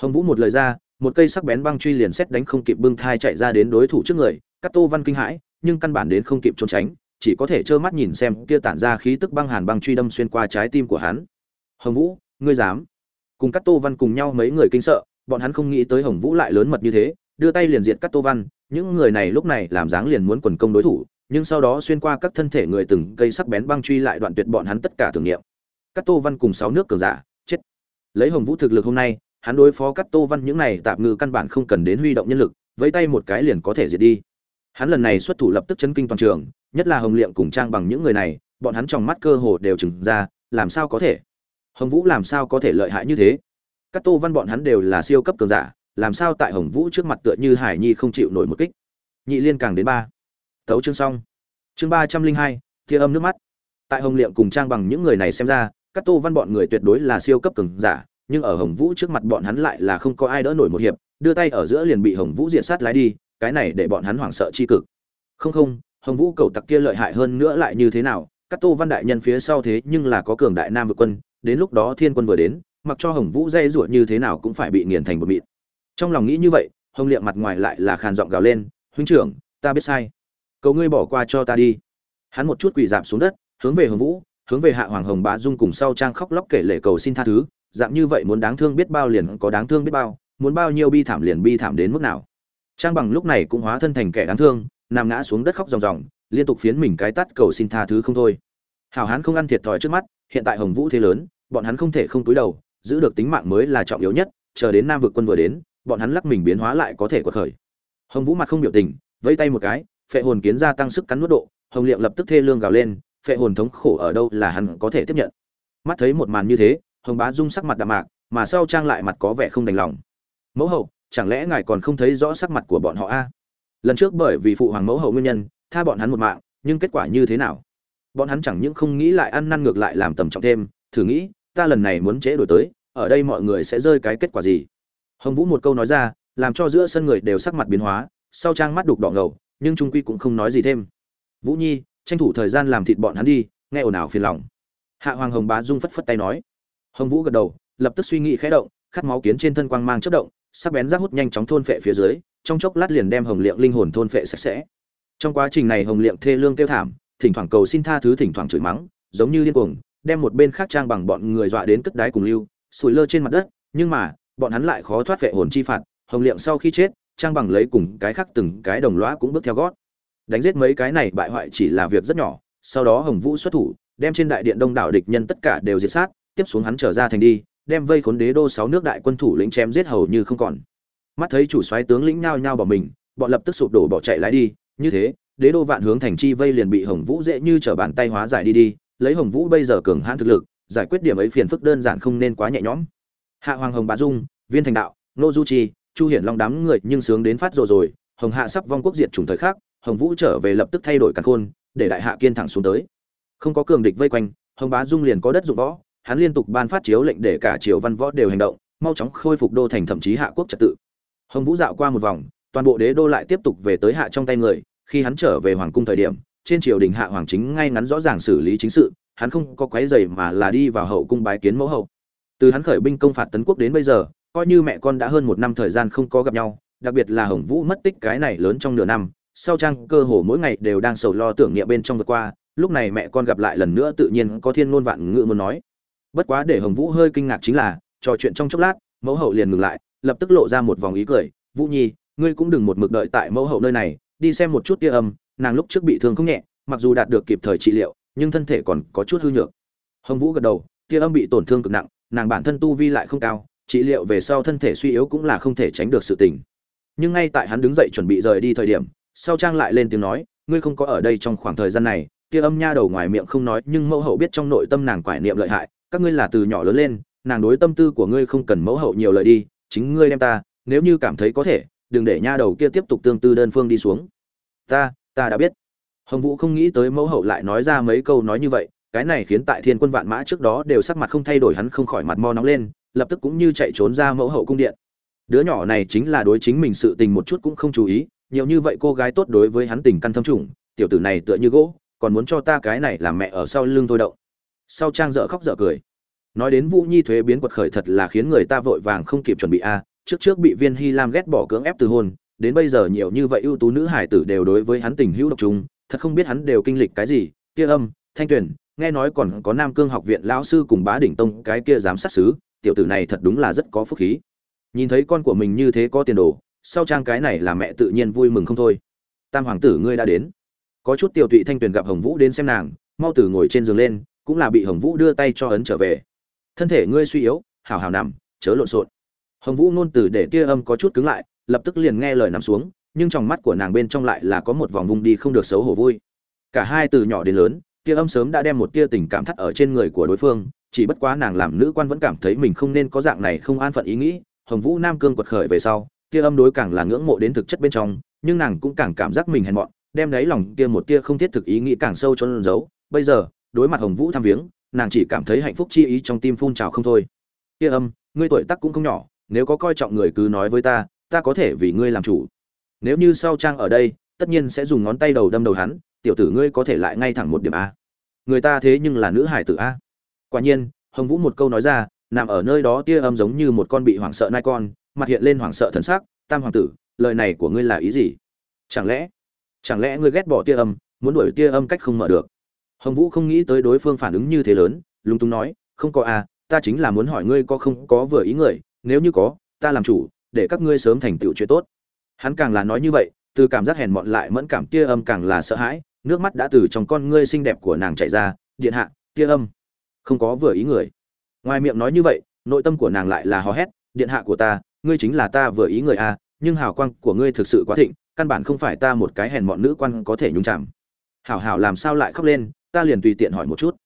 hồng vũ một lời ra, một cây sắc bén băng truy liền xét đánh không kịp bưng thai chạy ra đến đối thủ trước người Cát tô văn kinh hãi, nhưng căn bản đến không kịp trốn tránh, chỉ có thể trơ mắt nhìn xem kia tản ra khí tức băng hàn băng truy đâm xuyên qua trái tim của hắn. Hồng vũ, ngươi dám? Cùng Cát tô văn cùng nhau mấy người kinh sợ, bọn hắn không nghĩ tới hồng vũ lại lớn mật như thế, đưa tay liền diệt Cát tô văn, những người này lúc này làm dáng liền muốn quần công đối thủ, nhưng sau đó xuyên qua các thân thể người từng cây sắc bén băng truy lại đoạn tuyệt bọn hắn tất cả tưởng niệm các tô văn cùng sáu nước cường giả, chết. Lấy hồng vũ thực lực hôm nay hắn đối phó các tô văn những này tạm ngư căn bản không cần đến huy động nhân lực với tay một cái liền có thể diệt đi. Hắn lần này xuất thủ lập tức chấn kinh toàn trường, nhất là hồng liệm cùng trang bằng những người này, bọn hắn trong mắt cơ hồ đều trừng ra, làm sao có thể? Hồng vũ làm sao có thể lợi hại như thế? Các tô văn bọn hắn đều là siêu cấp cường giả, làm sao tại hồng vũ trước mặt tựa như hải nhi không chịu nổi một kích? Nhị liên càng đến ba. Tấu chương xong. Chương ba trăm linh hai tia âm nước mắt. Tại hồng liệm cùng trang bằng những người này xem ra các tô văn bọn người tuyệt đối là siêu cấp cường giả nhưng ở hồng vũ trước mặt bọn hắn lại là không có ai đỡ nổi một hiệp, đưa tay ở giữa liền bị hồng vũ diện sát lái đi, cái này để bọn hắn hoảng sợ chi cực. Không không, hồng vũ cầu tặc kia lợi hại hơn nữa lại như thế nào, các tô văn đại nhân phía sau thế nhưng là có cường đại nam vực quân, đến lúc đó thiên quân vừa đến, mặc cho hồng vũ dây ruột như thế nào cũng phải bị nghiền thành bột mịn. Trong lòng nghĩ như vậy, hồng liệm mặt ngoài lại là khàn giọng gào lên, huynh trưởng, ta biết sai. Cầu ngươi bỏ qua cho ta đi. Hắn một chút quỳ dạp xuống đất, hướng về hồng vũ, hướng về hạ hoàng hồng bá dung cùng sau trang khóc lóc kể lệ cầu xin tha thứ dạng như vậy muốn đáng thương biết bao liền có đáng thương biết bao, muốn bao nhiêu bi thảm liền bi thảm đến mức nào. Trang bằng lúc này cũng hóa thân thành kẻ đáng thương, nằm ngã xuống đất khóc ròng ròng, liên tục phiến mình cái tắt cầu xin tha thứ không thôi. Hào hán không ăn thiệt thòi trước mắt, hiện tại hồng vũ thế lớn, bọn hắn không thể không túi đầu, giữ được tính mạng mới là trọng yếu nhất, chờ đến nam vực quân vừa đến, bọn hắn lắc mình biến hóa lại có thể quật khởi. Hồng vũ mặt không biểu tình, vẫy tay một cái, phệ hồn kiến ra tăng sức cắn nuốt độ, hồng liệm lập tức thê lương gào lên, phệ hồn thống khổ ở đâu là hắn có thể tiếp nhận. Mắt thấy một màn như thế hồng bá dung sắc mặt đạm mạc, mà sau trang lại mặt có vẻ không đành lòng. Mẫu hậu, chẳng lẽ ngài còn không thấy rõ sắc mặt của bọn họ a? Lần trước bởi vì phụ hoàng mẫu hậu nguyên nhân, tha bọn hắn một mạng, nhưng kết quả như thế nào? Bọn hắn chẳng những không nghĩ lại ăn năn ngược lại làm tầm trọng thêm, thử nghĩ, ta lần này muốn trễ đổi tới, ở đây mọi người sẽ rơi cái kết quả gì? Hồng vũ một câu nói ra, làm cho giữa sân người đều sắc mặt biến hóa, sau trang mắt đục đỏ ngầu, nhưng trung quy cũng không nói gì thêm. Vũ nhi, tranh thủ thời gian làm thịt bọn hắn đi, nghe ồn ào phiền lòng. Hạ hoàng hồng bá dung phất phất tay nói hồng vũ gật đầu, lập tức suy nghĩ khẽ động, khát máu kiến trên thân quang mang chất động, sắc bén rác hút nhanh chóng thôn phệ phía dưới, trong chốc lát liền đem hồng liệm linh hồn thôn phệ sạch sẽ. Trong quá trình này hồng liệm thê lương kêu thảm, thỉnh thoảng cầu xin tha thứ thỉnh thoảng chửi mắng, giống như điên cuồng, đem một bên khác trang bằng bọn người dọa đến cất đái cùng lưu, sủi lơ trên mặt đất, nhưng mà, bọn hắn lại khó thoát vệ hồn chi phạt, hồng liệm sau khi chết, trang bằng lấy cùng cái khác từng cái đồng lõa cũng bước theo gót. Đánh giết mấy cái này bại hoại chỉ là việc rất nhỏ, sau đó hồng vũ xuất thủ, đem trên đại điện đông đảo địch nhân tất cả đều diệt sát tiếp xuống hắn trở ra thành đi đem vây khốn đế đô sáu nước đại quân thủ lĩnh chém giết hầu như không còn. Mắt thấy chủ soái tướng lĩnh nhao nhao bỏ mình bọn lập tức sụp đổ bỏ chạy lái đi như thế đế đô vạn hướng thành chi vây liền bị hồng vũ dễ như trở bàn tay hóa giải đi đi lấy hồng vũ bây giờ cường hãn thực lực giải quyết điểm ấy phiền phức đơn giản không nên quá nhẹ nhõm. Hạ hoàng hồng bá dung viên thành đạo nô du chi chu hiển long đám người nhưng sướng đến phát rồi rồi hồng hạ sắp vong quốc diệt chủng thời khắc, hồng vũ trở về lập tức thay đổi căn khôn để đại hạ kiên thẳng xuống tới. Không có cường địch vây quanh hồng bá dung liền có đất dụng võ hắn liên tục ban phát chiếu lệnh để cả triều văn võ đều hành động, mau chóng khôi phục đô thành thậm chí hạ quốc trật tự. Hồng vũ dạo qua một vòng, toàn bộ đế đô lại tiếp tục về tới hạ trong tay người, khi hắn trở về hoàng cung thời điểm, trên triều đình hạ hoàng chính ngay ngắn rõ ràng xử lý chính sự, hắn không có quấy giày mà là đi vào hậu cung bái kiến mẫu hậu. Từ hắn khởi binh công phạt tấn quốc đến bây giờ, coi như mẹ con đã hơn một năm thời gian không có gặp nhau, đặc biệt là hồng vũ mất tích cái này lớn trong nửa năm, sau trang cơ hồ mỗi ngày đều đang sầu lo tưởng niệm bên trong vượt qua, lúc này mẹ con gặp lại lần nữa tự nhiên có thiên ngôn vạn ngữ muốn nói bất quá để hồng vũ hơi kinh ngạc chính là, trò chuyện trong chốc lát, mẫu hậu liền ngừng lại, lập tức lộ ra một vòng ý cười. Vũ nhi, ngươi cũng đừng một mực đợi tại mẫu hậu nơi này, đi xem một chút tia âm, nàng lúc trước bị thương không nhẹ, mặc dù đạt được kịp thời trị liệu, nhưng thân thể còn có chút hư nhược. Hồng vũ gật đầu, tia âm bị tổn thương cực nặng, nàng bản thân tu vi lại không cao, trị liệu về sau thân thể suy yếu cũng là không thể tránh được sự tình. Nhưng ngay tại hắn đứng dậy chuẩn bị rời đi thời điểm, sau trang lại lên tiếng nói, ngươi không có ở đây trong khoảng thời gian này. Tia âm nha đầu ngoài miệng không nói, nhưng mẫu hậu biết trong nội tâm nàng quải niệm lợi hại các ngươi là từ nhỏ lớn lên, nàng đối tâm tư của ngươi không cần mẫu hậu nhiều lời đi, chính ngươi đem ta, nếu như cảm thấy có thể, đừng để nha đầu kia tiếp tục tương tư đơn phương đi xuống. Ta ta đã biết. Hồng vũ không nghĩ tới mẫu hậu lại nói ra mấy câu nói như vậy, cái này khiến tại thiên quân vạn mã trước đó đều sắc mặt không thay đổi, hắn không khỏi mặt mo nóng lên, lập tức cũng như chạy trốn ra mẫu hậu cung điện. Đứa nhỏ này chính là đối chính mình sự tình một chút cũng không chú ý, nhiều như vậy cô gái tốt đối với hắn tình căn thâm trùng, tiểu tử này tựa như gỗ, còn muốn cho ta cái này làm mẹ ở sau lưng thôi đậu sau trang dở khóc dở cười. Nói đến vũ nhi thuế biến quật khởi thật là khiến người ta vội vàng không kịp chuẩn bị a, trước trước bị viên hy lam ghét bỏ cưỡng ép từ hôn, đến bây giờ nhiều như vậy ưu tú nữ hải tử đều đối với hắn tình hữu độc trùng thật không biết hắn đều kinh lịch cái gì, kia âm, thanh tuyển nghe nói còn có nam cương học viện lão sư cùng bá đỉnh tông cái kia giám sát xứ tiểu tử này thật đúng là rất có phúc khí. Nhìn thấy con của mình như thế có tiền đồ, sau trang cái này là mẹ tự nhiên vui mừng không thôi. Tam hoàng tử ngươi đã đến. Có chút tiểu tụy thanh tuyền gặp hồng vũ đến xem nàng, mau từ ngồi trên giường lên cũng là bị hồng vũ đưa tay cho ấn trở về. Thân thể ngươi suy yếu hào hào nằm, chớ lộn xộn. Hồng vũ nôn từ để tia âm có chút cứng lại, lập tức liền nghe lời nằm xuống, nhưng trong mắt của nàng bên trong lại là có một vòng vung đi không được xấu hổ vui. Cả hai từ nhỏ đến lớn, tia âm sớm đã đem một tia tình cảm thắt ở trên người của đối phương, chỉ bất quá nàng làm nữ quan vẫn cảm thấy mình không nên có dạng này không an phận ý nghĩ. Hồng vũ nam cương quật khởi về sau, tia âm đối càng là ngưỡng mộ đến thực chất bên trong, nhưng nàng cũng càng cảm giác mình hèn mọn, đem đáy lòng tia một tia không thiết thực ý nghĩ càng sâu cho giấu. Bây giờ đối mặt hồng vũ tham viếng, nàng chỉ cảm thấy hạnh phúc chi ý trong tim phun trào không thôi. Tia âm, ngươi tuổi tác cũng không nhỏ, nếu có coi trọng người cứ nói với ta ta có thể vì ngươi làm chủ. Nếu như sau trang ở đây, tất nhiên sẽ dùng ngón tay đầu đâm đầu hắn, tiểu tử ngươi có thể lại ngay thẳng một điểm a. Người ta thế nhưng là nữ hải tử a. Quả nhiên, hồng vũ một câu nói ra, nằm ở nơi đó tia âm giống như một con bị hoảng sợ nai con, mặt hiện lên hoảng sợ thần sắc, tam hoàng tử, lời này của ngươi là ý gì? Chẳng lẽ chẳng lẽ ngươi ghét bỏ tia âm, muốn đuổi tia âm cách không mở được? Hồng vũ không nghĩ tới đối phương phản ứng như thế lớn, lúng túng nói, không có a ta chính là muốn hỏi ngươi có không có vừa ý người, nếu như có, ta làm chủ, để các ngươi sớm thành tựu chuyện tốt. Hắn càng là nói như vậy, từ cảm giác hèn mọn lại mẫn cảm tia âm càng là sợ hãi, nước mắt đã từ trong con ngươi xinh đẹp của nàng chảy ra, điện hạ tia âm, không có vừa ý người. Ngoài miệng nói như vậy, nội tâm của nàng lại là hò hét, điện hạ của ta, ngươi chính là ta vừa ý người a nhưng hào quang của ngươi thực sự quá thịnh, căn bản không phải ta một cái hèn mọn nữ quan có thể nhúng chạm hảo hảo làm sao lại khóc lên ta liền tùy tiện hỏi một chút.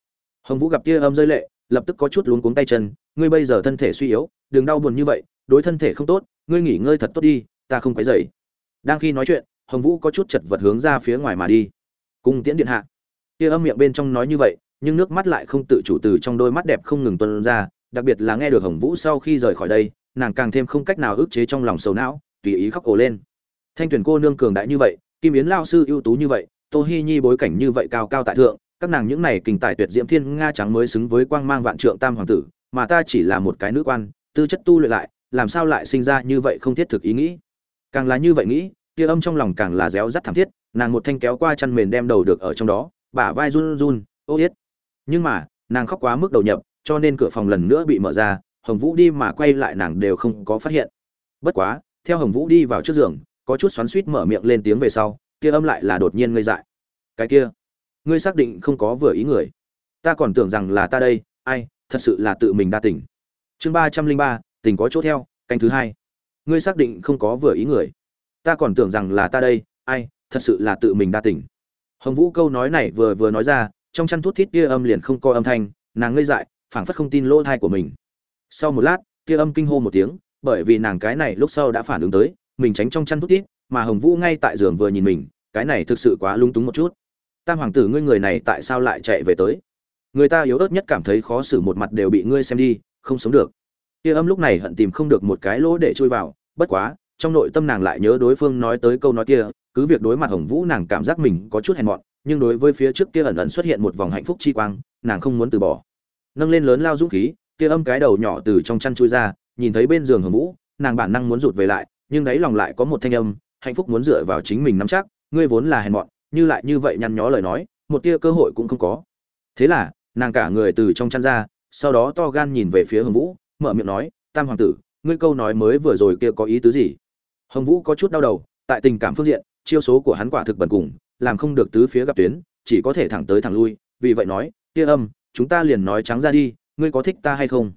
Hồng vũ gặp tia âm rơi lệ, lập tức có chút luống cuống tay chân, ngươi bây giờ thân thể suy yếu, đừng đau buồn như vậy, đối thân thể không tốt, ngươi nghỉ ngơi thật tốt đi, ta không quấy dậy đang khi nói chuyện, hồng vũ có chút chật vật hướng ra phía ngoài mà đi. Cung tiễn điện hạ. Tia âm miệng bên trong nói như vậy, nhưng nước mắt lại không tự chủ từ trong đôi mắt đẹp không ngừng tuân ra, đặc biệt là nghe được hồng vũ sau khi rời khỏi đây, nàng càng thêm không cách nào ức chế trong lòng sầu não, tùy ý khóc ồ lên. Thanh tuyển cô nương cường đại như vậy, kim yến lao sư ưu tú như vậy, tô hi nhi bối cảnh như vậy cao cao tại thượng các nàng những này kình tài tuyệt diễm thiên nga trắng mới xứng với quang mang vạn trượng tam hoàng tử, mà ta chỉ là một cái nữ quan, tư chất tu luyện lại, làm sao lại sinh ra như vậy không thiết thực ý nghĩ? Càng là như vậy nghĩ kia âm trong lòng càng là réo rắt thảm thiết, nàng một thanh kéo qua chăn mền đem đầu được ở trong đó, bả vai run run, ô yết. Nhưng mà, nàng khóc quá mức đầu nhập, cho nên cửa phòng lần nữa bị mở ra, hồng vũ đi mà quay lại nàng đều không có phát hiện. Bất quá, theo hồng vũ đi vào trước giường, có chút xoắn suýt mở miệng lên tiếng về sau kia âm lại là đột nhiên ngây dại. Cái kia ngươi xác định không có vừa ý người. Ta còn tưởng rằng là ta đây, ai, thật sự là tự mình đa tỉnh chương ba trăm linh ba, tình có chỗ theo, canh thứ hai. Ngươi xác định không có vừa ý người. Ta còn tưởng rằng là ta đây, ai, thật sự là tự mình đa tỉnh hồng vũ câu nói này vừa vừa nói ra, trong chăn thuốc thít kia âm liền không có âm thanh, nàng ngây dại, phảng phất không tin lỗ thai của mình. Sau một lát, kia âm kinh hô một tiếng, bởi vì nàng cái này lúc sau đã phản ứng tới, mình tránh trong chăn thuốc thít, mà hồng vũ ngay tại giường vừa nhìn mình, cái này thực sự quá lung túng một chút tam hoàng tử ngươi người này tại sao lại chạy về tới? Người ta yếu ớt nhất cảm thấy khó xử một mặt đều bị ngươi xem đi, không sống được. Kia âm lúc này hận tìm không được một cái lỗ để chui vào, bất quá, trong nội tâm nàng lại nhớ đối phương nói tới câu nói kia, cứ việc đối mặt hồng vũ nàng cảm giác mình có chút hèn mọn, nhưng đối với phía trước kia ẩn ẩn xuất hiện một vòng hạnh phúc chi quang, nàng không muốn từ bỏ. Nâng lên lớn lao dũng khí, kia âm cái đầu nhỏ từ trong chăn chui ra, nhìn thấy bên giường hồng vũ, nàng bản năng muốn rụt về lại, nhưng đáy lòng lại có một thanh âm, hạnh phúc muốn dựa vào chính mình nắm chắc, ngươi vốn là hèn mọn như lại như vậy nhăn nhó lời nói, một tia cơ hội cũng không có. Thế là, nàng cả người từ trong chăn ra, sau đó to gan nhìn về phía hồng vũ, mở miệng nói, tam hoàng tử, ngươi câu nói mới vừa rồi kia có ý tứ gì? Hồng vũ có chút đau đầu, tại tình cảm phương diện, chiêu số của hắn quả thực bẩn cùng, làm không được tứ phía gặp tuyến, chỉ có thể thẳng tới thẳng lui, vì vậy nói, tia âm, chúng ta liền nói trắng ra đi, ngươi có thích ta hay không?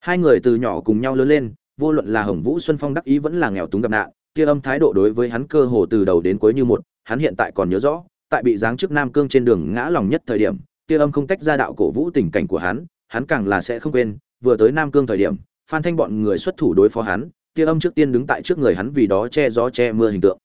Hai người từ nhỏ cùng nhau lớn lên, vô luận là hồng vũ xuân phong đắc ý vẫn là nghèo túng gặp nạn, tia âm thái độ đối với hắn cơ hồ từ đầu đến cuối như một hắn hiện tại còn nhớ rõ, tại bị giáng chức nam cương trên đường ngã lòng nhất thời điểm tia âm không tách ra đạo cổ vũ tình cảnh của hắn hắn càng là sẽ không quên, vừa tới nam cương thời điểm, phan thanh bọn người xuất thủ đối phó hắn tia âm trước tiên đứng tại trước người hắn vì đó che gió che mưa hình tượng.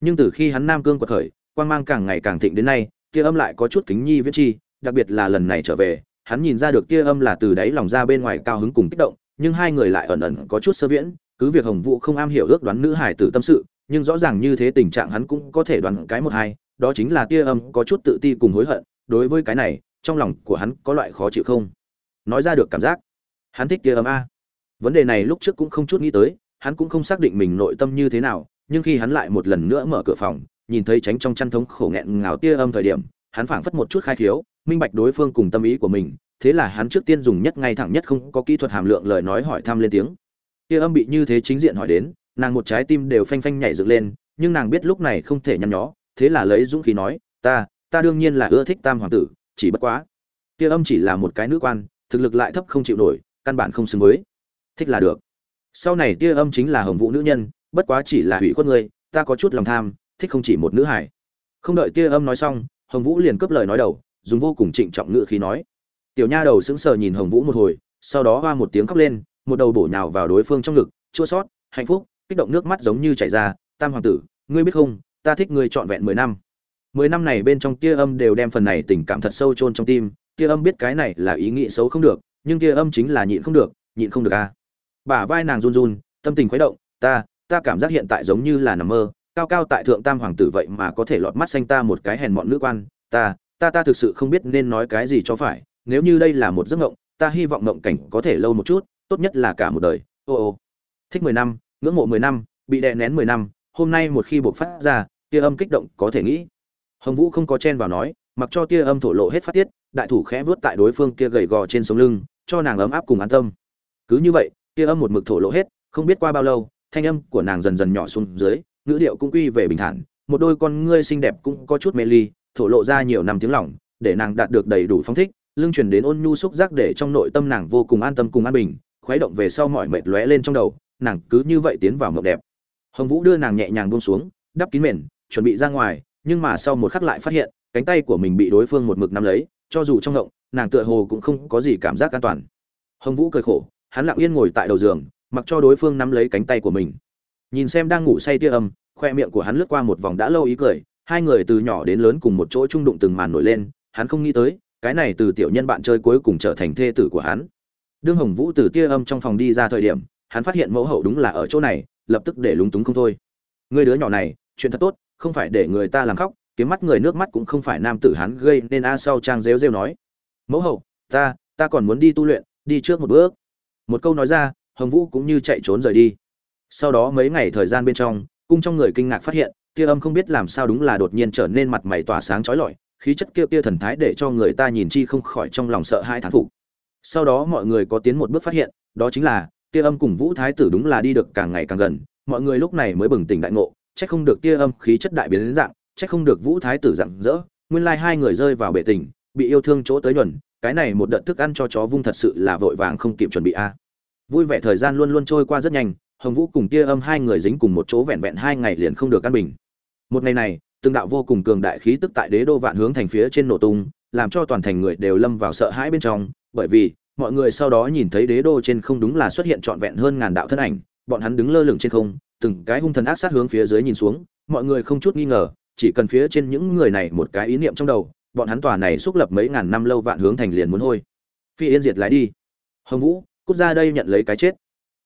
Nhưng từ khi hắn nam cương quật khởi, quang mang càng ngày càng thịnh đến nay tia âm lại có chút kính nhi viễn chi, đặc biệt là lần này trở về, hắn nhìn ra được tia âm là từ đáy lòng ra bên ngoài cao hứng cùng kích động, nhưng hai người lại ẩn ẩn có chút sơ viễn, cứ việc hồng vũ không am hiểu ước đoán nữ hải tử tâm sự nhưng rõ ràng như thế tình trạng hắn cũng có thể đoán cái một hai, đó chính là tia âm có chút tự ti cùng hối hận, đối với cái này, trong lòng của hắn có loại khó chịu không? Nói ra được cảm giác, hắn thích tia âm a. Vấn đề này lúc trước cũng không chút nghĩ tới, hắn cũng không xác định mình nội tâm như thế nào, nhưng khi hắn lại một lần nữa mở cửa phòng, nhìn thấy tránh trong chăn thống khổ nghẹn ngào tia âm thời điểm, hắn phảng phất một chút khai khiếu, minh bạch đối phương cùng tâm ý của mình, thế là hắn trước tiên dùng nhất ngay thẳng nhất không có kỹ thuật hàm lượng lời nói hỏi thăm lên tiếng. Tia âm bị như thế chính diện hỏi đến nàng một trái tim đều phanh phanh nhảy dựng lên, nhưng nàng biết lúc này không thể nhăn nhó, thế là lấy dũng khí nói, ta ta đương nhiên là ưa thích tam hoàng tử, chỉ bất quá. Tia âm chỉ là một cái nữ quan, thực lực lại thấp không chịu nổi, căn bản không xứng với. Thích là được. Sau này tia âm chính là hồng vũ nữ nhân, bất quá chỉ là hủy khuất ngươi, ta có chút lòng tham, thích không chỉ một nữ hải không đợi tia âm nói xong, hồng vũ liền cướp lời nói đầu, dùng vô cùng trịnh trọng ngữ khí nói. Tiểu nha đầu sững sờ nhìn hồng vũ một hồi, sau đó hoa một tiếng khóc lên, một đầu bổ nhào vào đối phương trong ngực, chua sót, hạnh phúc kích động nước mắt giống như chảy ra, tam hoàng tử, ngươi biết không, ta thích ngươi trọn vẹn mười năm. Mười năm này bên trong tia âm đều đem phần này tình cảm thật sâu chôn trong tim, tia âm biết cái này là ý nghĩ xấu không được, nhưng tia âm chính là nhịn không được, nhịn không được à. Bả vai nàng run run, tâm tình khuấy động, ta ta cảm giác hiện tại giống như là nằm mơ, cao cao tại thượng tam hoàng tử vậy mà có thể lọt mắt xanh ta một cái hèn mọn nữ quan, ta ta ta thực sự không biết nên nói cái gì cho phải, nếu như đây là một giấc mộng, ta hy vọng mộng cảnh có thể lâu một chút, tốt nhất là cả một đời, ô ô. Thích mười năm ngưỡng mộ mười năm, bị đè nén mười năm, hôm nay một khi buộc phát ra, tia âm kích động có thể nghĩ. Hồng vũ không có chen vào nói, mặc cho tia âm thổ lộ hết phát tiết, đại thủ khẽ vớt tại đối phương kia gầy gò trên sống lưng, cho nàng ấm áp cùng an tâm. Cứ như vậy, tia âm một mực thổ lộ hết, không biết qua bao lâu, thanh âm của nàng dần dần nhỏ xuống dưới, ngữ điệu cũng quy về bình thản, một đôi con ngươi xinh đẹp cũng có chút mê ly, thổ lộ ra nhiều năm tiếng lòng để nàng đạt được đầy đủ phong thích lương truyền đến ôn nhu xúc giác để trong nội tâm nàng vô cùng an tâm cùng an bình, khuấy động về sau mọi mệt lóe lên trong đầu nàng cứ như vậy tiến vào mộng đẹp. Hồng vũ đưa nàng nhẹ nhàng buông xuống, đắp kín mền, chuẩn bị ra ngoài, nhưng mà sau một khắc lại phát hiện, cánh tay của mình bị đối phương một mực nắm lấy, cho dù trong động nàng tựa hồ cũng không có gì cảm giác an toàn. Hồng vũ cười khổ, hắn lặng yên ngồi tại đầu giường, mặc cho đối phương nắm lấy cánh tay của mình. Nhìn xem đang ngủ say tia âm, khoe miệng của hắn lướt qua một vòng đã lâu ý cười, hai người từ nhỏ đến lớn cùng một chỗ trung đụng từng màn nổi lên, hắn không nghĩ tới, cái này từ tiểu nhân bạn chơi cuối cùng trở thành thê tử của hắn. Đương hồng vũ từ tia âm trong phòng đi ra thời điểm hắn phát hiện mẫu hậu đúng là ở chỗ này, lập tức để lúng túng không thôi. Người đứa nhỏ này, chuyện thật tốt, không phải để người ta làm khóc, kiếm mắt người nước mắt cũng không phải nam tử hắn gây nên a sau trang rêu rêu nói. Mẫu hậu, ta ta còn muốn đi tu luyện, đi trước một bước. Một câu nói ra, hồng vũ cũng như chạy trốn rời đi. Sau đó mấy ngày thời gian bên trong, cung trong người kinh ngạc phát hiện, tia âm không biết làm sao đúng là đột nhiên trở nên mặt mày tỏa sáng trói lọi, khí chất kia kia thần thái để cho người ta nhìn chi không khỏi trong lòng sợ hai thán phục. Sau đó mọi người có tiến một bước phát hiện, đó chính là tia âm cùng vũ thái tử đúng là đi được càng ngày càng gần, mọi người lúc này mới bừng tỉnh đại ngộ, chắc không được tia âm khí chất đại biến đến dạng, chắc không được vũ thái tử dạng dỡ, nguyên lai hai người rơi vào bệ tình, bị yêu thương chỗ tới nhuần, cái này một đợt thức ăn cho chó vung thật sự là vội vàng không kịp chuẩn bị a. Vui vẻ thời gian luôn luôn trôi qua rất nhanh, hồng vũ cùng tia âm hai người dính cùng một chỗ vẹn vẹn hai ngày liền không được căn bình. Một ngày này, từng đạo vô cùng cường đại khí tức tại đế đô vạn hướng thành phía trên nổ tung, làm cho toàn thành người đều lâm vào sợ hãi bên trong, bởi vì mọi người sau đó nhìn thấy đế đô trên không đúng là xuất hiện trọn vẹn hơn ngàn đạo thân ảnh, bọn hắn đứng lơ lửng trên không, từng cái hung thần ác sát hướng phía dưới nhìn xuống, mọi người không chút nghi ngờ, chỉ cần phía trên những người này một cái ý niệm trong đầu, bọn hắn tòa này xúc lập mấy ngàn năm lâu vạn hướng thành liền muốn hôi. Phi yên diệt lái đi. Hồng vũ, cút ra đây nhận lấy cái chết.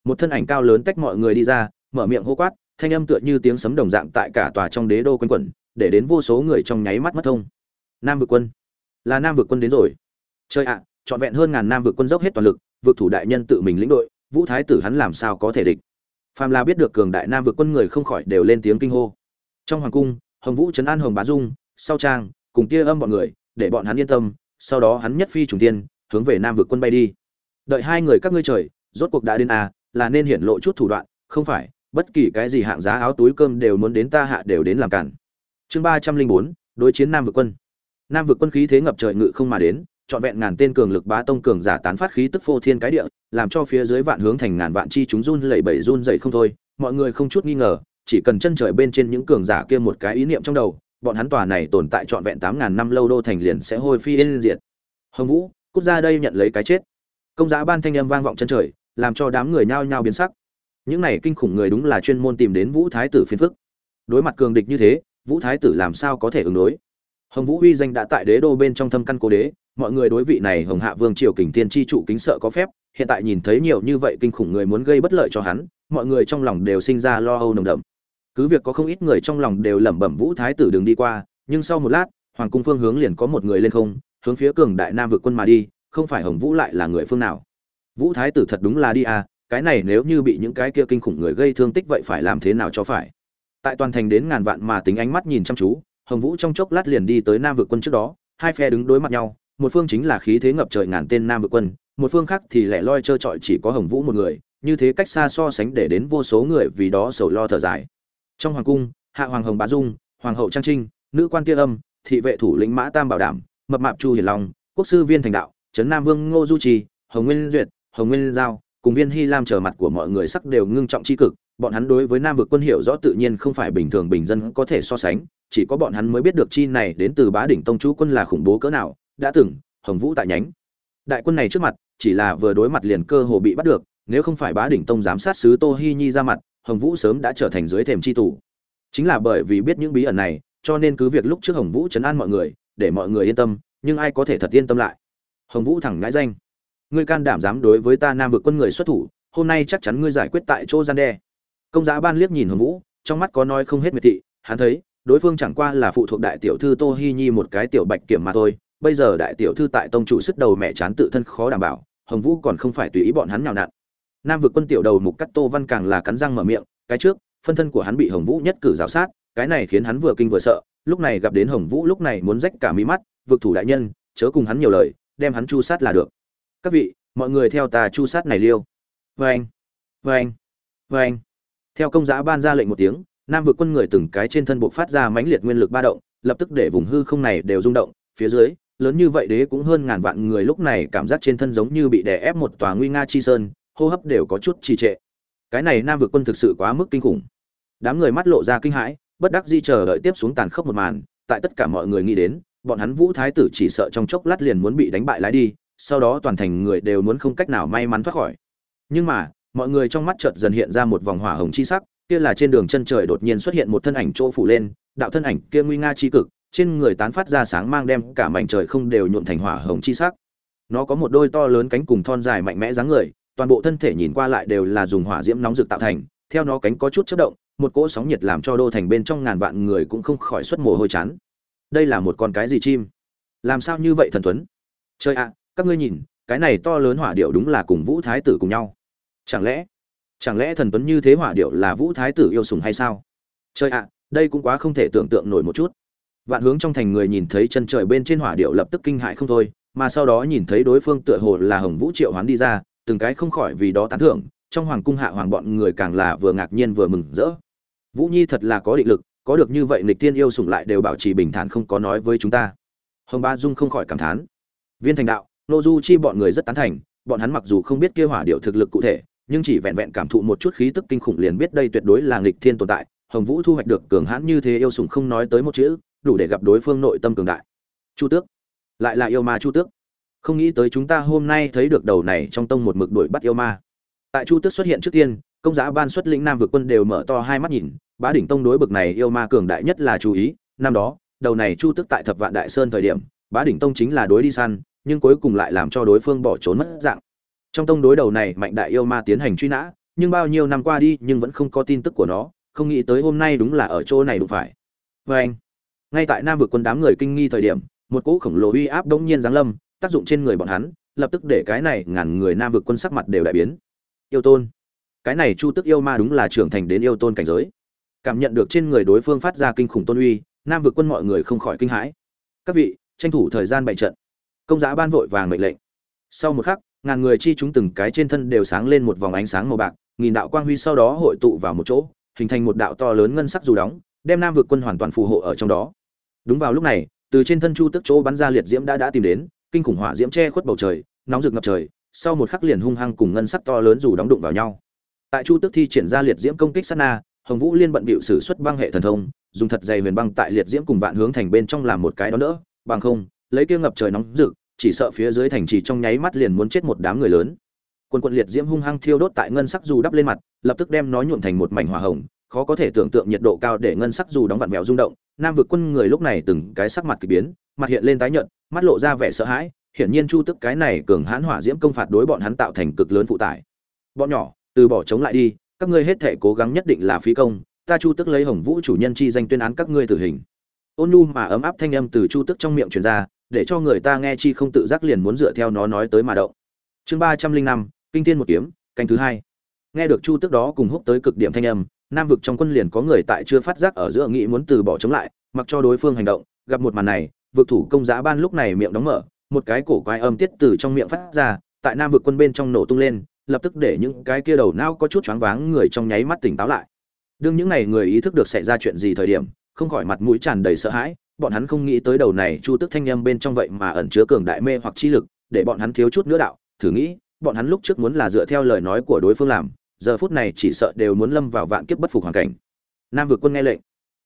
Một thân ảnh cao lớn tách mọi người đi ra, mở miệng hô quát, thanh âm tựa như tiếng sấm đồng dạng tại cả tòa trong đế đô quanh quẩn, để đến vô số người trong nháy mắt mất thông. Nam vực quân. Là nam vực quân đến rồi. Chơi ạ trọn vẹn hơn ngàn nam vực quân dốc hết toàn lực vực thủ đại nhân tự mình lĩnh đội vũ thái tử hắn làm sao có thể địch? Phàm là biết được cường đại nam vực quân người không khỏi đều lên tiếng kinh hô. Trong hoàng cung hồng vũ trấn an hồng bá dung sau trang cùng tia âm bọn người để bọn hắn yên tâm sau đó hắn nhất phi trùng tiên hướng về nam vực quân bay đi. Đợi hai người các ngươi trời rốt cuộc đã đến à, là nên hiển lộ chút thủ đoạn không phải bất kỳ cái gì hạng giá áo túi cơm đều muốn đến ta hạ đều đến làm cản. Chương ba trăm linh bốn đối chiến nam vực quân. Nam vực quân khí thế ngập trời ngự không mà đến trọn vẹn ngàn tên cường lực bá tông cường giả tán phát khí tức phô thiên cái địa, làm cho phía dưới vạn hướng thành ngàn vạn chi chúng run lẩy bẩy run dậy không thôi. Mọi người không chút nghi ngờ, chỉ cần chân trời bên trên những cường giả kia một cái ý niệm trong đầu, bọn hắn tòa này tồn tại trọn vẹn tám ngàn năm lâu đô thành liền sẽ hôi phi yên diệt. Hồng vũ, cút ra đây nhận lấy cái chết. Công giá ban thanh âm vang vọng chân trời, làm cho đám người nhao nhao biến sắc. Những này kinh khủng người đúng là chuyên môn tìm đến vũ thái tử phiền phức. Đối mặt cường địch như thế, vũ thái tử làm sao có thể ứng đối? Hồng vũ uy danh đã tại đế đô bên trong thâm căn cố đế mọi người đối vị này hồng hạ vương triều kình thiên chi trụ kính sợ có phép, hiện tại nhìn thấy nhiều như vậy kinh khủng người muốn gây bất lợi cho hắn, mọi người trong lòng đều sinh ra lo âu nồng đậm. Cứ việc có không ít người trong lòng đều lẩm bẩm vũ thái tử đường đi qua, nhưng sau một lát, hoàng cung phương hướng liền có một người lên không, hướng phía cường đại nam vực quân mà đi, không phải hồng vũ lại là người phương nào. Vũ thái tử thật đúng là đi à cái này nếu như bị những cái kia kinh khủng người gây thương tích vậy phải làm thế nào cho phải? Tại toàn thành đến ngàn vạn mà tính ánh mắt nhìn chăm chú, hồng vũ trong chốc lát liền đi tới nam vực quân trước đó, hai phe đứng đối mặt nhau một phương chính là khí thế ngập trời ngàn tên nam vực quân, một phương khác thì lẻ loi trơ trọi chỉ có hồng vũ một người, như thế cách xa so sánh để đến vô số người vì đó sầu lo thở dài. Trong hoàng cung, hạ hoàng hồng bá dung, hoàng hậu trang trinh, nữ quan tia âm, thị vệ thủ lĩnh mã tam bảo đảm, mập mạp chu hiền long, quốc sư viên thành đạo, trấn nam vương ngô du trì, hồng nguyên duyệt, hồng nguyên giao, cùng viên hy lam trở mặt của mọi người sắc đều ngưng trọng chi cực, bọn hắn đối với nam vực quân hiệu rõ tự nhiên không phải bình thường bình dân có thể so sánh, chỉ có bọn hắn mới biết được chi này đến từ bá đỉnh tông chú quân là khủng bố cỡ nào đã từng, hồng vũ tại nhánh. Đại quân này trước mặt, chỉ là vừa đối mặt liền cơ hồ bị bắt được, nếu không phải bá đỉnh tông giám sát sứ tô hi nhi ra mặt, hồng vũ sớm đã trở thành dưới thềm chi tù. Chính là bởi vì biết những bí ẩn này, cho nên cứ việc lúc trước hồng vũ chấn an mọi người, để mọi người yên tâm, nhưng ai có thể thật yên tâm lại? Hồng vũ thẳng ngãi danh. Ngươi can đảm dám đối với ta nam vực quân người xuất thủ, hôm nay chắc chắn ngươi giải quyết tại chỗ gian đe. Công giá ban liếc nhìn hồng vũ, trong mắt có nói không hết miệt thị, hắn thấy, đối phương chẳng qua là phụ thuộc đại tiểu thư tô hi nhi một cái tiểu bạch kiểm mà thôi bây giờ đại tiểu thư tại tông chủ sức đầu mẹ chán tự thân khó đảm bảo, hồng vũ còn không phải tùy ý bọn hắn nhào nặn. Nam vực quân tiểu đầu mục cắt tô văn càng là cắn răng mở miệng, cái trước, phân thân của hắn bị hồng vũ nhất cử rào sát, cái này khiến hắn vừa kinh vừa sợ, lúc này gặp đến hồng vũ lúc này muốn rách cả mí mắt, vực thủ đại nhân, chớ cùng hắn nhiều lời, đem hắn chu sát là được. Các vị, mọi người theo ta chu sát này liêu. Vê anh vê anh vê anh theo công giá ban ra lệnh một tiếng, nam vực quân người từng cái trên thân bộ phát ra mãnh liệt nguyên lực ba động, lập tức để vùng hư không này đều rung động, phía dưới lớn như vậy đế cũng hơn ngàn vạn người lúc này cảm giác trên thân giống như bị đè ép một tòa nguy nga chi sơn, hô hấp đều có chút trì trệ. Cái này nam vực quân thực sự quá mức kinh khủng. Đám người mắt lộ ra kinh hãi, bất đắc dĩ chờ đợi tiếp xuống tàn khốc một màn, tại tất cả mọi người nghĩ đến, bọn hắn vũ thái tử chỉ sợ trong chốc lát liền muốn bị đánh bại lái đi, sau đó toàn thành người đều muốn không cách nào may mắn thoát khỏi. Nhưng mà, mọi người trong mắt chợt dần hiện ra một vòng hỏa hồng chi sắc, kia là trên đường chân trời đột nhiên xuất hiện một thân ảnh trô phủ lên, đạo thân ảnh kia nguy nga chi cực trên người tán phát ra sáng mang đem cả mảnh trời không đều nhuộn thành hỏa hồng chi sắc. Nó có một đôi to lớn cánh cùng thon dài mạnh mẽ dáng người, toàn bộ thân thể nhìn qua lại đều là dùng hỏa diễm nóng rực tạo thành, theo nó cánh có chút chớp động, một cỗ sóng nhiệt làm cho đô thành bên trong ngàn vạn người cũng không khỏi xuất mồ hôi chán. Đây là một con cái gì chim? Làm sao như vậy thần tuấn? Chơi ạ, các ngươi nhìn, cái này to lớn hỏa điệu đúng là cùng vũ thái tử cùng nhau. Chẳng lẽ chẳng lẽ thần tuấn như thế hỏa điệu là vũ thái tử yêu sùng hay sao? Chơi ạ, đây cũng quá không thể tưởng tượng nổi một chút vạn hướng trong thành người nhìn thấy chân trời bên trên hỏa điệu lập tức kinh hãi không thôi, mà sau đó nhìn thấy đối phương tựa hồ là hồng vũ triệu hoán đi ra, từng cái không khỏi vì đó tán thưởng, trong hoàng cung hạ hoàng bọn người càng là vừa ngạc nhiên vừa mừng rỡ. Vũ nhi thật là có định lực, có được như vậy nghịch tiên yêu sủng lại đều bảo trì bình thản không có nói với chúng ta. Hồng ba dung không khỏi cảm thán. Viên thành đạo, nô du chi bọn người rất tán thành, bọn hắn mặc dù không biết kia hỏa điệu thực lực cụ thể, nhưng chỉ vẹn vẹn cảm thụ một chút khí tức kinh khủng liền biết đây tuyệt đối là nghịch thiên tồn tại, hồng vũ thu hoạch được cường hãn như thế yêu sủng không nói tới một chữ đủ để gặp đối phương nội tâm cường đại. Chu tước, lại là yêu ma chu tước. Không nghĩ tới chúng ta hôm nay thấy được đầu này trong tông một mực đuổi bắt yêu ma. Tại chu tước xuất hiện trước tiên, công giá ban xuất lĩnh nam vực quân đều mở to hai mắt nhìn, bá đỉnh tông đối bực này yêu ma cường đại nhất là chú ý. Năm đó, đầu này chu tước tại thập vạn đại sơn thời điểm, bá đỉnh tông chính là đối đi săn, nhưng cuối cùng lại làm cho đối phương bỏ trốn mất dạng. Trong tông đối đầu này mạnh đại yêu ma tiến hành truy nã, nhưng bao nhiêu năm qua đi nhưng vẫn không có tin tức của nó, không nghĩ tới hôm nay đúng là ở chỗ này đụng phải. Vê anh ngay tại nam vực quân đám người kinh nghi thời điểm, một cỗ khổng lồ uy áp đông nhiên giáng lâm, tác dụng trên người bọn hắn, lập tức để cái này ngàn người nam vực quân sắc mặt đều đại biến. Yêu tôn. Cái này chu tức yêu ma đúng là trưởng thành đến yêu tôn cảnh giới. Cảm nhận được trên người đối phương phát ra kinh khủng tôn uy, nam vực quân mọi người không khỏi kinh hãi. Các vị, tranh thủ thời gian bày trận. Công giá ban vội vàng mệnh lệnh. Sau một khắc, ngàn người chi chúng từng cái trên thân đều sáng lên một vòng ánh sáng màu bạc, nghìn đạo quang huy sau đó hội tụ vào một chỗ, hình thành một đạo to lớn ngân sắc dù đóng, đem nam vực quân hoàn toàn phù hộ ở trong đó đúng vào lúc này, từ trên thân chu tức chỗ bắn ra liệt diễm đã đã tìm đến, kinh khủng hỏa diễm che khuất bầu trời, nóng rực ngập trời, sau một khắc liền hung hăng cùng ngân sắc to lớn dù đóng đụng vào nhau. Tại chu tức thi triển ra liệt diễm công kích sát na, hồng vũ liên bận bịu sử xuất băng hệ thần thông, dùng thật dày huyền băng tại liệt diễm cùng vạn hướng thành bên trong làm một cái đó nữa bằng không, lấy kia ngập trời nóng rực, chỉ sợ phía dưới thành trì trong nháy mắt liền muốn chết một đám người lớn. Quân quận liệt diễm hung hăng thiêu đốt tại ngân sắc dù đắp lên mặt, lập tức đem nó nhuộm thành một mảnh hỏa hồng khó có thể tưởng tượng nhiệt độ cao để ngân sắc dù đóng vặn vẹo rung động. Nam vực quân người lúc này từng cái sắc mặt kỳ biến, mặt hiện lên tái nhợt, mắt lộ ra vẻ sợ hãi. Hiển nhiên chu tức cái này cường hãn hỏa diễm công phạt đối bọn hắn tạo thành cực lớn phụ tải. Bọn nhỏ, từ bỏ chống lại đi, các ngươi hết thể cố gắng nhất định là phí công, ta chu tức lấy hồng vũ chủ nhân chi danh tuyên án các ngươi tử hình. Ôn nhu mà ấm áp thanh âm từ chu tức trong miệng truyền ra, để cho người ta nghe chi không tự giác liền muốn dựa theo nó nói tới mà động. Chương ba trăm linh năm, kinh thiên một kiếm, canh thứ hai. Nghe được chu tức đó cùng húc tới cực điểm thanh âm nam vực trong quân liền có người tại chưa phát giác ở giữa nghĩ muốn từ bỏ chống lại, mặc cho đối phương hành động, gặp một màn này, vực thủ công giá ban lúc này miệng đóng mở, một cái cổ quái âm tiết từ trong miệng phát ra, tại nam vực quân bên trong nổ tung lên, lập tức để những cái kia đầu não có chút choáng váng người trong nháy mắt tỉnh táo lại. Đương những này người ý thức được xảy ra chuyện gì thời điểm, không khỏi mặt mũi tràn đầy sợ hãi, bọn hắn không nghĩ tới đầu này chu tức thanh âm bên trong vậy mà ẩn chứa cường đại mê hoặc chi lực, để bọn hắn thiếu chút nữa đạo, thử nghĩ, bọn hắn lúc trước muốn là dựa theo lời nói của đối phương làm giờ phút này chỉ sợ đều muốn lâm vào vạn kiếp bất phục hoàn cảnh. Nam vực quân nghe lệnh.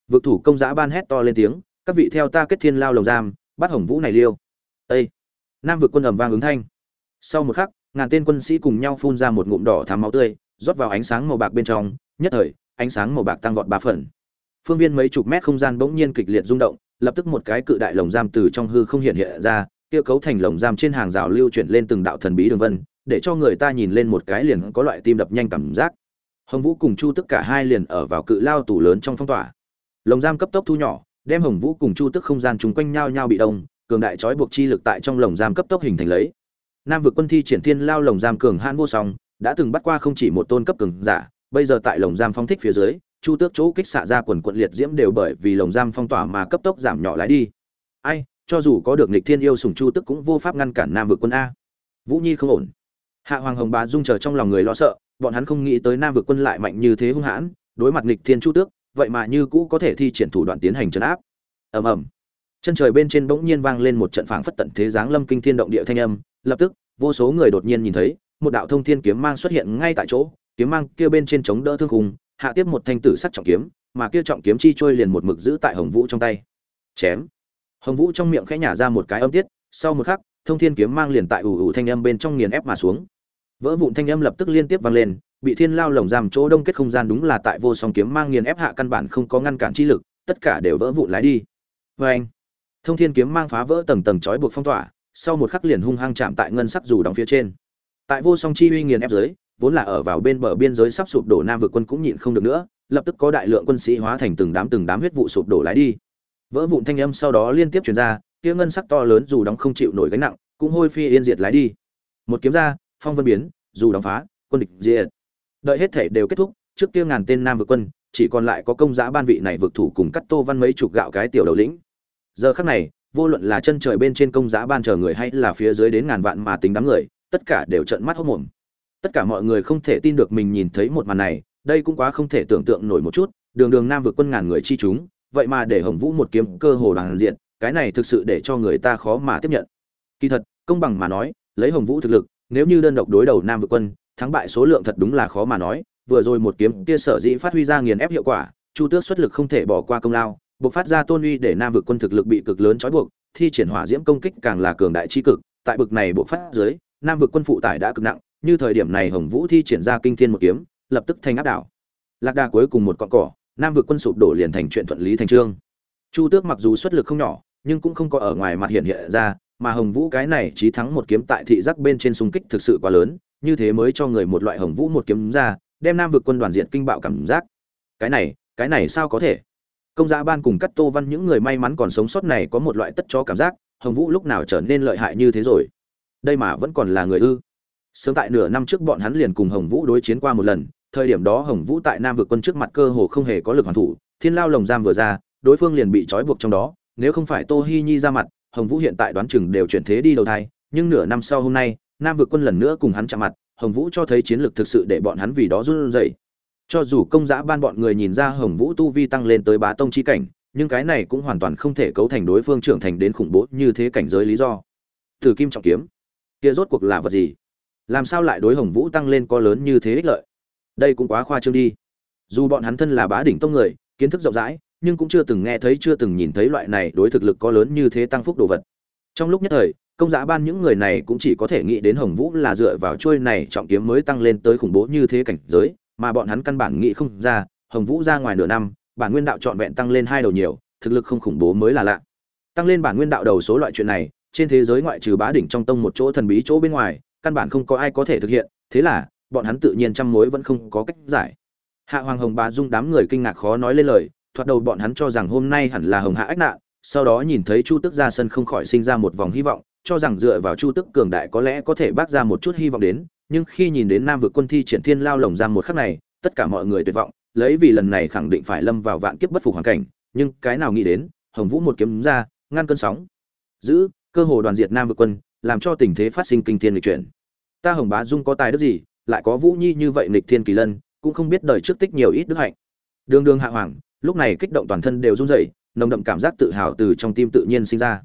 Vực thủ công giã ban hét to lên tiếng, các vị theo ta kết thiên lao lồng giam, bắt hồng vũ này liêu. Ây nam vực quân ầm vang ứng thanh. Sau một khắc, ngàn tên quân sĩ cùng nhau phun ra một ngụm đỏ thắm máu tươi, rót vào ánh sáng màu bạc bên trong, nhất thời, ánh sáng màu bạc tăng vọt ba phần. Phương viên mấy chục mét không gian bỗng nhiên kịch liệt rung động, lập tức một cái cự đại lồng giam từ trong hư không hiện hiện ra, kia cấu thành lồng giam trên hàng rào lưu chuyển lên từng đạo thần bí đường vân để cho người ta nhìn lên một cái liền có loại tim đập nhanh cảm giác. Hồng vũ cùng chu tức cả hai liền ở vào cự lao tủ lớn trong phong tỏa. Lồng giam cấp tốc thu nhỏ, đem hồng vũ cùng chu tức không gian chung quanh nhau nhau bị đông, cường đại trói buộc chi lực tại trong lồng giam cấp tốc hình thành lấy. Nam vực quân thi triển thiên lao lồng giam cường hãn vô song, đã từng bắt qua không chỉ một tôn cấp cường giả, bây giờ tại lồng giam phong thích phía dưới, chu tước chỗ kích xạ ra quần quận liệt diễm đều bởi vì lồng giam phong tỏa mà cấp tốc giảm nhỏ lái đi. Ai, cho dù có được nịch thiên yêu sùng chu tức cũng vô pháp ngăn cản nam vực quân a. Vũ nhi không ổn hạ hoàng hồng bá dung chờ trong lòng người lo sợ, bọn hắn không nghĩ tới nam vực quân lại mạnh như thế hung hãn, đối mặt nghịch thiên chu tước, vậy mà như cũ có thể thi triển thủ đoạn tiến hành trấn áp. Ầm ầm. Chân trời bên trên bỗng nhiên vang lên một trận phảng phất tận thế giáng lâm kinh thiên động địa thanh âm, lập tức, vô số người đột nhiên nhìn thấy, một đạo thông thiên kiếm mang xuất hiện ngay tại chỗ, kiếm mang kia bên trên chống đỡ thương khung, hạ tiếp một thanh tử sắc trọng kiếm, mà kia trọng kiếm chi trôi liền một mực giữ tại hồng vũ trong tay. Chém. Hồng vũ trong miệng khẽ nhả ra một cái âm tiết, sau một khắc, thông thiên kiếm mang liền tại ủ ủ thanh âm bên trong nghiền ép mà xuống vỡ vụn thanh âm lập tức liên tiếp vang lên, bị thiên lao lồng giam chỗ đông kết không gian đúng là tại vô song kiếm mang nghiền ép hạ căn bản không có ngăn cản chi lực, tất cả đều vỡ vụn lái đi. Vê anh, thông thiên kiếm mang phá vỡ tầng tầng trói buộc phong tỏa, sau một khắc liền hung hăng chạm tại ngân sắc dù đóng phía trên. Tại vô song chi uy nghiền ép dưới, vốn là ở vào bên bờ biên giới sắp sụp đổ nam vực quân cũng nhịn không được nữa, lập tức có đại lượng quân sĩ hóa thành từng đám từng đám huyết vụ sụp đổ lái đi. Vỡ vụn thanh âm sau đó liên tiếp truyền ra, kia ngân sắc to lớn dù đóng không chịu nổi gánh nặng, cũng hôi phi yên diệt lái đi. Một kiếm ra phong vân biến, dù đóng phá, quân địch diệt. Đợi hết thể đều kết thúc, trước kia ngàn tên nam vực quân, chỉ còn lại có công giá ban vị này vực thủ cùng cắt tô văn mấy chục gạo cái tiểu đầu lĩnh. Giờ khắc này, vô luận là chân trời bên trên công giá ban chờ người hay là phía dưới đến ngàn vạn mà tính đám người, tất cả đều trợn mắt hốt mồm tất cả mọi người không thể tin được mình nhìn thấy một màn này, đây cũng quá không thể tưởng tượng nổi một chút, đường đường nam vượt quân ngàn người chi chúng, vậy mà để hồng vũ một kiếm cơ hồ đoàn diện, cái này thực sự để cho người ta khó mà tiếp nhận. Kỳ thật, công bằng mà nói, lấy hồng vũ thực lực nếu như đơn độc đối đầu nam vực quân, thắng bại số lượng thật đúng là khó mà nói, vừa rồi một kiếm kia sở dĩ phát huy ra nghiền ép hiệu quả, chu tước xuất lực không thể bỏ qua công lao buộc phát ra tôn uy để nam vực quân thực lực bị cực lớn trói buộc, thi triển hỏa diễm công kích càng là cường đại chi cực, tại bực này buộc phát dưới, nam vực quân phụ tải đã cực nặng, như thời điểm này hồng vũ thi triển ra kinh thiên một kiếm, lập tức thành áp đảo. Lạc đà cuối cùng một con cỏ, nam vực quân sụp đổ liền thành chuyện thuận lý thành trương. Chu tước mặc dù xuất lực không nhỏ, nhưng cũng không có ở ngoài mặt hiện hiện ra mà hồng vũ cái này chí thắng một kiếm tại thị giác bên trên xung kích thực sự quá lớn, như thế mới cho người một loại hồng vũ một kiếm ra, đem nam vực quân đoàn diện kinh bạo cảm giác. Cái này cái này sao có thể? Công giá ban cùng cắt tô văn những người may mắn còn sống sót này có một loại tất chó cảm giác, hồng vũ lúc nào trở nên lợi hại như thế rồi? Đây mà vẫn còn là người ư? Sớm tại nửa năm trước bọn hắn liền cùng hồng vũ đối chiến qua một lần, thời điểm đó hồng vũ tại nam vực quân trước mặt cơ hồ không hề có lực hoàn thủ, thiên lao lồng giam vừa ra, đối phương liền bị trói buộc trong đó, nếu không phải tô hi nhi ra mặt hồng vũ hiện tại đoán chừng đều chuyển thế đi đầu thai, nhưng nửa năm sau hôm nay, nam vực quân lần nữa cùng hắn chạm mặt, hồng vũ cho thấy chiến lược thực sự để bọn hắn vì đó run rẩy. Cho dù công giã ban bọn người nhìn ra hồng vũ tu vi tăng lên tới bá tông chi cảnh, nhưng cái này cũng hoàn toàn không thể cấu thành đối phương trưởng thành đến khủng bố như thế cảnh giới lý do. Thử kim trọng kiếm, kia rốt cuộc là vật gì? Làm sao lại đối hồng vũ tăng lên có lớn như thế ích lợi? Đây cũng quá khoa trương đi. Dù bọn hắn thân là bá đỉnh tông người, kiến thức rộng rãi nhưng cũng chưa từng nghe thấy, chưa từng nhìn thấy loại này đối thực lực có lớn như thế tăng phúc đồ vật. Trong lúc nhất thời, công giá ban những người này cũng chỉ có thể nghĩ đến hồng vũ là dựa vào trôi này trọng kiếm mới tăng lên tới khủng bố như thế cảnh giới, mà bọn hắn căn bản nghĩ không ra, hồng vũ ra ngoài nửa năm, bản nguyên đạo trọn vẹn tăng lên hai đầu nhiều, thực lực không khủng bố mới là lạ. Tăng lên bản nguyên đạo đầu số loại chuyện này, trên thế giới ngoại trừ bá đỉnh trong tông một chỗ thần bí chỗ bên ngoài, căn bản không có ai có thể thực hiện, thế là, bọn hắn tự nhiên trăm mối vẫn không có cách giải. Hạ hoàng hồng bá dung đám người kinh ngạc khó nói lên lời thoạt đầu bọn hắn cho rằng hôm nay hẳn là hồng hạ ách nạn, sau đó nhìn thấy chu tức ra sân không khỏi sinh ra một vòng hy vọng, cho rằng dựa vào chu tức cường đại có lẽ có thể bác ra một chút hy vọng đến, nhưng khi nhìn đến nam vực quân thi triển thiên lao lồng giam một khắc này, tất cả mọi người tuyệt vọng, lấy vì lần này khẳng định phải lâm vào vạn kiếp bất phục hoàn cảnh, nhưng cái nào nghĩ đến, hồng vũ một kiếm ra, ngăn cơn sóng. Giữ, cơ hồ đoàn diệt nam vực quân, làm cho tình thế phát sinh kinh thiên lịch chuyển. Ta hồng bá dung có tài đức gì, lại có vũ nhi như vậy lịch thiên kỳ lân, cũng không biết đời trước tích nhiều ít đức hạnh. Đường đường hạ hoàng lúc này kích động toàn thân đều run rẩy, nồng đậm cảm giác tự hào từ trong tim tự nhiên sinh ra.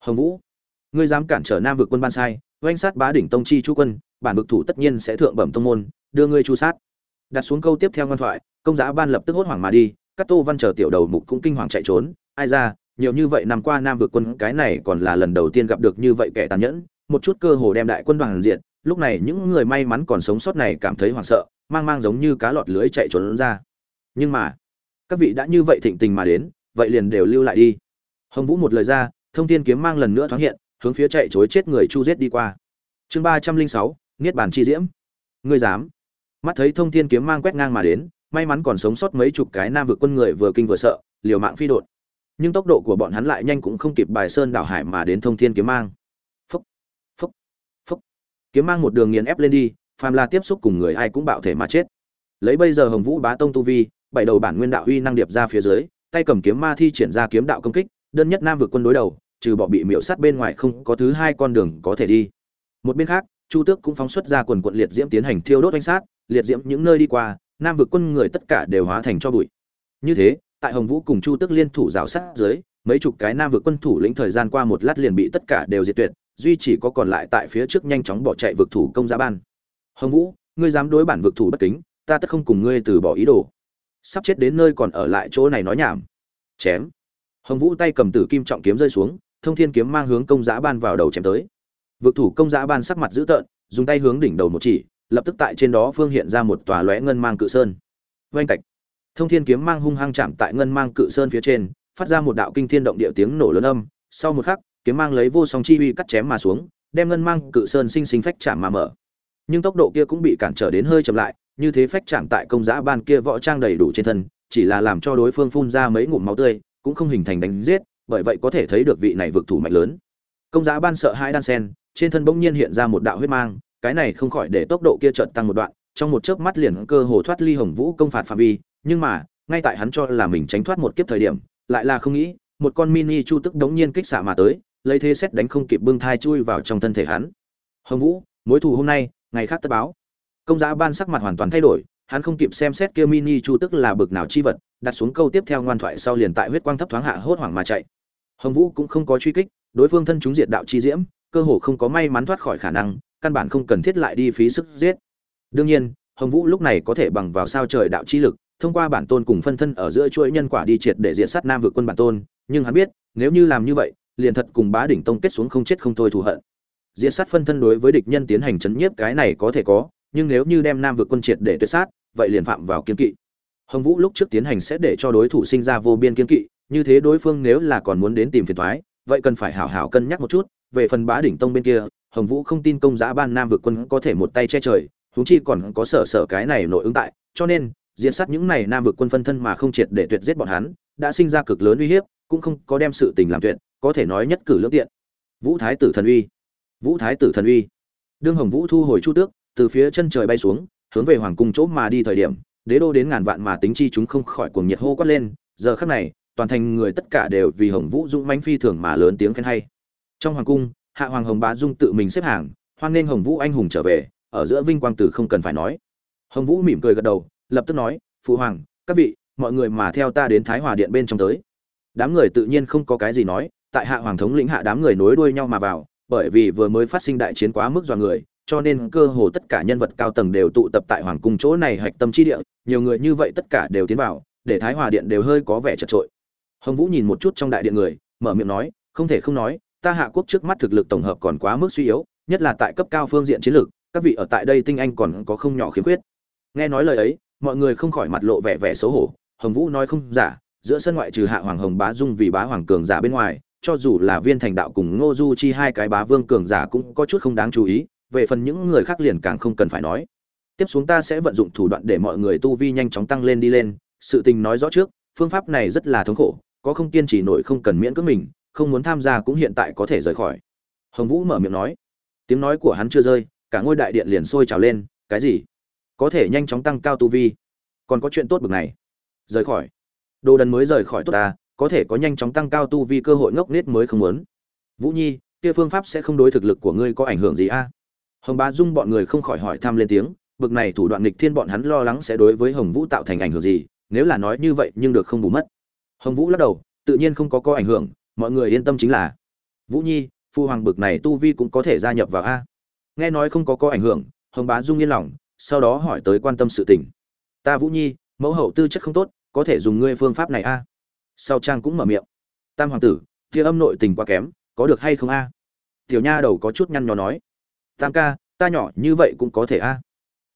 Hồng vũ, ngươi dám cản trở nam vực quân ban sai, oanh sát bá đỉnh tông chi chu quân, bản vực thủ tất nhiên sẽ thượng bẩm tông môn, đưa ngươi chu sát. Đặt xuống câu tiếp theo ngoan thoại, công giá ban lập tức hốt hoảng mà đi, các tô văn chờ tiểu đầu mục cũng kinh hoàng chạy trốn, ai ra, nhiều như vậy năm qua nam vực quân cái này còn là lần đầu tiên gặp được như vậy kẻ tàn nhẫn, một chút cơ hồ đem đại quân đoàn diện lúc này những người may mắn còn sống sót này cảm thấy hoảng sợ, mang mang giống như cá lọt lưới chạy trốn ra. Nhưng mà các vị đã như vậy thịnh tình mà đến, vậy liền đều lưu lại đi. Hồng vũ một lời ra, thông thiên kiếm mang lần nữa thoáng hiện, hướng phía chạy chối chết người chu giết đi qua. Chương ba trăm linh sáu, niết bàn chi diễm. Ngươi dám? Mắt thấy thông thiên kiếm mang quét ngang mà đến, may mắn còn sống sót mấy chục cái nam vực quân người vừa kinh vừa sợ, liều mạng phi đột nhưng tốc độ của bọn hắn lại nhanh cũng không kịp bài sơn đảo hải mà đến thông thiên kiếm mang. Phúc phúc phúc. Kiếm mang một đường nghiền ép lên đi, phàm là tiếp xúc cùng người ai cũng bạo thể mà chết. Lấy bây giờ hồng vũ bá tông tu vi bảy đầu bản nguyên đạo uy năng điệp ra phía dưới, tay cầm kiếm ma thi triển ra kiếm đạo công kích, đơn nhất nam vực quân đối đầu, trừ bỏ bị miểu sát bên ngoài không có thứ hai con đường có thể đi. Một bên khác, chu tước cũng phóng xuất ra quần quận liệt diễm tiến hành thiêu đốt oanh sát, liệt diễm những nơi đi qua, nam vực quân người tất cả đều hóa thành cho bụi. Như thế, tại hồng vũ cùng chu tước liên thủ rào sát dưới, mấy chục cái nam vực quân thủ lĩnh thời gian qua một lát liền bị tất cả đều diệt tuyệt, duy chỉ có còn lại tại phía trước nhanh chóng bỏ chạy vực thủ công giá ban. Hồng vũ, ngươi dám đối bản vực thủ bất kính, ta tất không cùng ngươi từ bỏ ý đồ sắp chết đến nơi còn ở lại chỗ này nói nhảm. Chém. Hồng vũ tay cầm tử kim trọng kiếm rơi xuống, thông thiên kiếm mang hướng công giã ban vào đầu chém tới. Vực thủ công giã ban sắc mặt dữ tợn, dùng tay hướng đỉnh đầu một chỉ, lập tức tại trên đó phương hiện ra một tòa lóe ngân mang cự sơn. Vanh cạch. Thông thiên kiếm mang hung hăng chạm tại ngân mang cự sơn phía trên, phát ra một đạo kinh thiên động địa tiếng nổ lớn âm. Sau một khắc, kiếm mang lấy vô song chi uy cắt chém mà xuống, đem ngân mang cự sơn sinh sinh phách chạm mà mở. Nhưng tốc độ kia cũng bị cản trở đến hơi chậm lại như thế phách chạm tại công giã ban kia võ trang đầy đủ trên thân, chỉ là làm cho đối phương phun ra mấy ngụm máu tươi, cũng không hình thành đánh giết, bởi vậy có thể thấy được vị này vực thủ mạnh lớn. Công giã ban sợ hai đan sen, trên thân bỗng nhiên hiện ra một đạo huyết mang, cái này không khỏi để tốc độ kia chợt tăng một đoạn, trong một chớp mắt liền cơ hồ thoát ly hồng vũ công phạt phạm vi, nhưng mà, ngay tại hắn cho là mình tránh thoát một kiếp thời điểm, lại là không nghĩ, một con mini chu tức đống nhiên kích xạ mà tới, lấy thế xét đánh không kịp bưng thai chui vào trong thân thể hắn. Hồng vũ, mối thù hôm nay, ngày khác tất báo công giá ban sắc mặt hoàn toàn thay đổi, hắn không kịp xem xét kia mini chu tức là bực nào chi vật, đặt xuống câu tiếp theo ngoan thoại sau liền tại huyết quang thấp thoáng hạ hốt hoảng mà chạy. Hồng vũ cũng không có truy kích, đối phương thân chúng diệt đạo chi diễm, cơ hồ không có may mắn thoát khỏi khả năng, căn bản không cần thiết lại đi phí sức giết. Đương nhiên, hồng vũ lúc này có thể bằng vào sao trời đạo chi lực, thông qua bản tôn cùng phân thân ở giữa chuỗi nhân quả đi triệt để diệt sát nam vượt quân bản tôn, nhưng hắn biết, nếu như làm như vậy, liền thật cùng bá đỉnh tông kết xuống không chết không thôi thù hận. Diệt sát phân thân đối với địch nhân tiến hành chấn nhiếp cái này có thể có nhưng nếu như đem nam vực quân triệt để tuyệt sát, vậy liền phạm vào kiên kỵ. Hồng vũ lúc trước tiến hành sẽ để cho đối thủ sinh ra vô biên kiên kỵ, như thế đối phương nếu là còn muốn đến tìm phiền toái, vậy cần phải hảo hảo cân nhắc một chút. Về phần bá đỉnh tông bên kia, hồng vũ không tin công giá ban nam vực quân có thể một tay che trời, huống chi còn có sở sở cái này nội ứng tại, cho nên diễn sát những này nam vực quân phân thân mà không triệt để tuyệt giết bọn hắn, đã sinh ra cực lớn uy hiếp, cũng không có đem sự tình làm tuyệt, có thể nói nhất cử lưỡng tiện. Vũ thái tử thần uy. Vũ thái tử thần uy. Đương hồng vũ thu hồi chu tước từ phía chân trời bay xuống, hướng về hoàng cung chỗ mà đi thời điểm, đế đô đến ngàn vạn mà tính chi chúng không khỏi cuồng nhiệt hô quát lên, giờ khắc này, toàn thành người tất cả đều vì hồng vũ dũng mãnh phi thường mà lớn tiếng khen hay. Trong hoàng cung, hạ hoàng hồng bá dung tự mình xếp hàng, hoan nghênh hồng vũ anh hùng trở về, ở giữa vinh quang tử không cần phải nói. Hồng vũ mỉm cười gật đầu, lập tức nói, phụ hoàng, các vị, mọi người mà theo ta đến thái hòa điện bên trong tới. Đám người tự nhiên không có cái gì nói, tại hạ hoàng thống lĩnh hạ đám người nối đuôi nhau mà vào, bởi vì vừa mới phát sinh đại chiến quá mức dọa người cho nên cơ hồ tất cả nhân vật cao tầng đều tụ tập tại hoàng cung chỗ này hạch tâm chi địa, nhiều người như vậy tất cả đều tiến vào, để thái hòa điện đều hơi có vẻ chật trội hồng vũ nhìn một chút trong đại điện người, mở miệng nói, không thể không nói, ta hạ quốc trước mắt thực lực tổng hợp còn quá mức suy yếu, nhất là tại cấp cao phương diện chiến lược, các vị ở tại đây tinh anh còn có không nhỏ khiếm khuyết. Nghe nói lời ấy, mọi người không khỏi mặt lộ vẻ vẻ xấu hổ. Hồng vũ nói không giả, giữa sân ngoại trừ hạ hoàng hồng bá dung vì bá hoàng cường giả bên ngoài, cho dù là viên thành đạo cùng ngô du chi hai cái bá vương cường giả cũng có chút không đáng chú ý về phần những người khác liền càng không cần phải nói. Tiếp xuống ta sẽ vận dụng thủ đoạn để mọi người tu vi nhanh chóng tăng lên đi lên. Sự tình nói rõ trước, phương pháp này rất là thống khổ, có không kiên trì nổi không cần miễn cưỡng mình, không muốn tham gia cũng hiện tại có thể rời khỏi. Hồng vũ mở miệng nói. Tiếng nói của hắn chưa rơi, cả ngôi đại điện liền sôi trào lên, cái gì? Có thể nhanh chóng tăng cao tu vi. Còn có chuyện tốt bực này. Rời khỏi. Đồ đần mới rời khỏi tốt ta, có thể có nhanh chóng tăng cao tu vi cơ hội ngốc nết mới không muốn. Vũ nhi, kia phương pháp sẽ không đối thực lực của ngươi có ảnh hưởng gì a? Hồng bá dung bọn người không khỏi hỏi thăm lên tiếng, bực này thủ đoạn nghịch thiên bọn hắn lo lắng sẽ đối với hồng vũ tạo thành ảnh hưởng gì, nếu là nói như vậy nhưng được không bù mất. Hồng vũ lắc đầu, tự nhiên không có có ảnh hưởng, mọi người yên tâm chính là, vũ nhi, phu hoàng bực này tu vi cũng có thể gia nhập vào a. Nghe nói không có có ảnh hưởng, hồng bá dung yên lòng, sau đó hỏi tới quan tâm sự tình. Ta vũ nhi, mẫu hậu tư chất không tốt, có thể dùng ngươi phương pháp này a. Sau trang cũng mở miệng. Tam hoàng tử, kia âm nội tình quá kém, có được hay không a? Tiểu nha đầu có chút nhăn nhó nói tam ca, ta nhỏ như vậy cũng có thể a.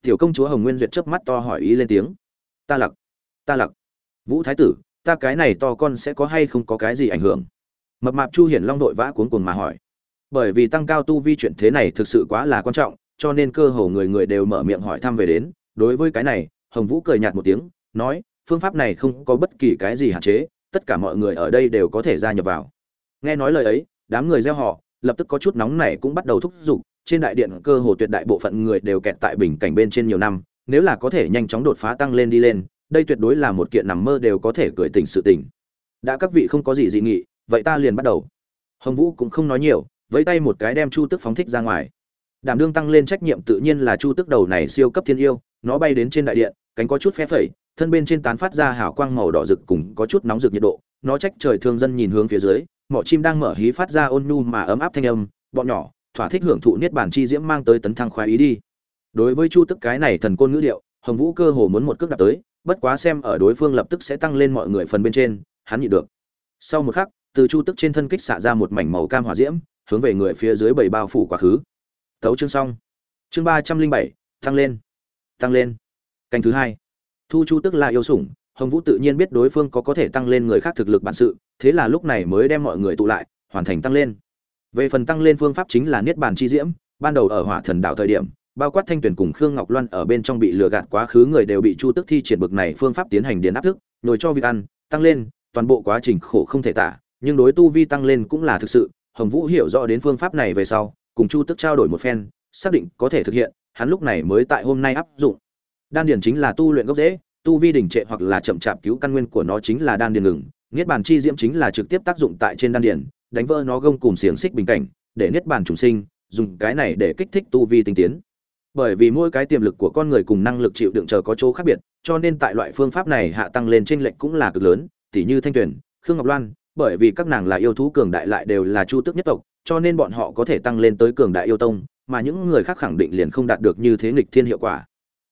Tiểu công chúa hồng nguyên duyệt chớp mắt to hỏi ý lên tiếng. Ta lặc ta lặc. Vũ thái tử, ta cái này to con sẽ có hay không có cái gì ảnh hưởng? Mập mạp chu hiển long đội vã cuốn cuồng mà hỏi. Bởi vì tăng cao tu vi chuyện thế này thực sự quá là quan trọng, cho nên cơ hồ người người đều mở miệng hỏi thăm về đến. Đối với cái này, hồng vũ cười nhạt một tiếng, nói, phương pháp này không có bất kỳ cái gì hạn chế, tất cả mọi người ở đây đều có thể gia nhập vào. Nghe nói lời ấy, đám người gieo họ, lập tức có chút nóng này cũng bắt đầu thúc giục trên đại điện cơ hồ tuyệt đại bộ phận người đều kẹt tại bình cảnh bên trên nhiều năm, nếu là có thể nhanh chóng đột phá tăng lên đi lên, đây tuyệt đối là một kiện nằm mơ đều có thể cười tỉnh sự tỉnh. Đã các vị không có gì dị nghị, vậy ta liền bắt đầu. Hồng vũ cũng không nói nhiều với tay một cái đem chu tức phóng thích ra ngoài. Đảm đương tăng lên trách nhiệm tự nhiên là chu tức đầu này siêu cấp thiên yêu, nó bay đến trên đại điện, cánh có chút phe phẩy, thân bên trên tán phát ra hào quang màu đỏ rực cùng có chút nóng rực nhiệt độ, nó trách trời thương dân nhìn hướng phía dưới, mỏ chim đang mở hí phát ra ôn nhu mà ấm áp thanh âm, bọn nhỏ thỏa thích hưởng thụ niết bàn chi diễm mang tới tấn thăng khoái ý đi. Đối với chu tức cái này thần côn ngữ điệu, hồng vũ cơ hồ muốn một cước đạp tới, bất quá xem ở đối phương lập tức sẽ tăng lên mọi người phần bên trên, hắn nhịn được. Sau một khắc, từ chu tức trên thân kích xạ ra một mảnh màu cam hỏa diễm, hướng về người phía dưới bảy bao phủ quá khứ. Tấu chương xong. Chương ba trăm linh bảy, tăng lên. Tăng lên. Canh thứ hai. Thu chu tức là yêu sủng, hồng vũ tự nhiên biết đối phương có có thể tăng lên người khác thực lực bản sự, thế là lúc này mới đem mọi người tụ lại, hoàn thành tăng lên về phần tăng lên phương pháp chính là niết bàn chi diễm, ban đầu ở hỏa thần đạo thời điểm, bao quát thanh tuyển cùng khương ngọc loan ở bên trong bị lừa gạt quá khứ người đều bị chu tức thi triển bực này phương pháp tiến hành điền áp thức nồi cho việc ăn, tăng lên, toàn bộ quá trình khổ không thể tả, nhưng đối tu vi tăng lên cũng là thực sự, hồng vũ hiểu rõ đến phương pháp này về sau, cùng chu tức trao đổi một phen, xác định có thể thực hiện, hắn lúc này mới tại hôm nay áp dụng. Đan điền chính là tu luyện gốc dễ tu vi đỉnh trệ hoặc là chậm chạp cứu căn nguyên của nó chính là đan điền ngừng, niết bàn chi diễm chính là trực tiếp tác dụng tại trên đan điền đánh vỡ nó gông cùng xiềng xích bình cảnh, để niết bàn trùng sinh, dùng cái này để kích thích tu vi tinh tiến. Bởi vì mỗi cái tiềm lực của con người cùng năng lực chịu đựng chờ có chỗ khác biệt, cho nên tại loại phương pháp này hạ tăng lên trên lệnh cũng là cực lớn, tỉ như thanh tuyền, khương ngọc loan, bởi vì các nàng là yêu thú cường đại lại đều là chu tước nhất tộc, cho nên bọn họ có thể tăng lên tới cường đại yêu tông, mà những người khác khẳng định liền không đạt được như thế nghịch thiên hiệu quả.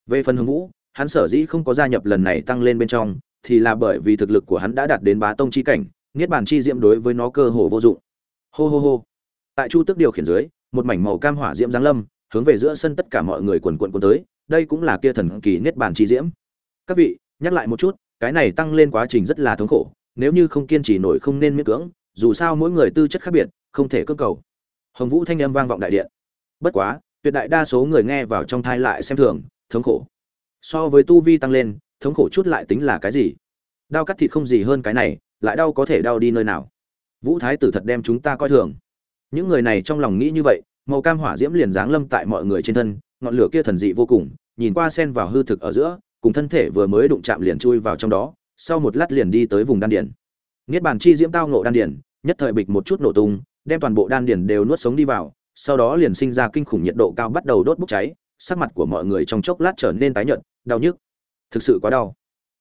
Về phần hưng vũ, hắn sở dĩ không có gia nhập lần này tăng lên bên trong, thì là bởi vì thực lực của hắn đã đạt đến bá tông chi cảnh niết bàn chi diễm đối với nó cơ hồ vô dụng. Hô hô hô. Tại chu tức điều khiển dưới, một mảnh màu cam hỏa diễm giáng lâm, hướng về giữa sân tất cả mọi người quần quần cuốn tới, đây cũng là kia thần kỳ niết bàn chi diễm. Các vị, nhắc lại một chút, cái này tăng lên quá trình rất là thống khổ, nếu như không kiên trì nổi không nên miễn cưỡng, dù sao mỗi người tư chất khác biệt, không thể cưỡng cầu. Hồng vũ thanh âm vang vọng đại điện. Bất quá, tuyệt đại đa số người nghe vào trong thai lại xem thường, thống khổ. So với tu vi tăng lên, thống khổ chút lại tính là cái gì? Đao cắt thịt không gì hơn cái này lại đau có thể đau đi nơi nào. Vũ thái tử thật đem chúng ta coi thường. Những người này trong lòng nghĩ như vậy, màu cam hỏa diễm liền giáng lâm tại mọi người trên thân, ngọn lửa kia thần dị vô cùng, nhìn qua sen vào hư thực ở giữa, cùng thân thể vừa mới đụng chạm liền chui vào trong đó, sau một lát liền đi tới vùng đan điển niết bàn chi diễm tao nộ đan điển nhất thời bịch một chút nổ tung, đem toàn bộ đan điển đều nuốt sống đi vào, sau đó liền sinh ra kinh khủng nhiệt độ cao bắt đầu đốt bốc cháy, sắc mặt của mọi người trong chốc lát trở nên tái nhợt, đau nhức. Thực sự quá đau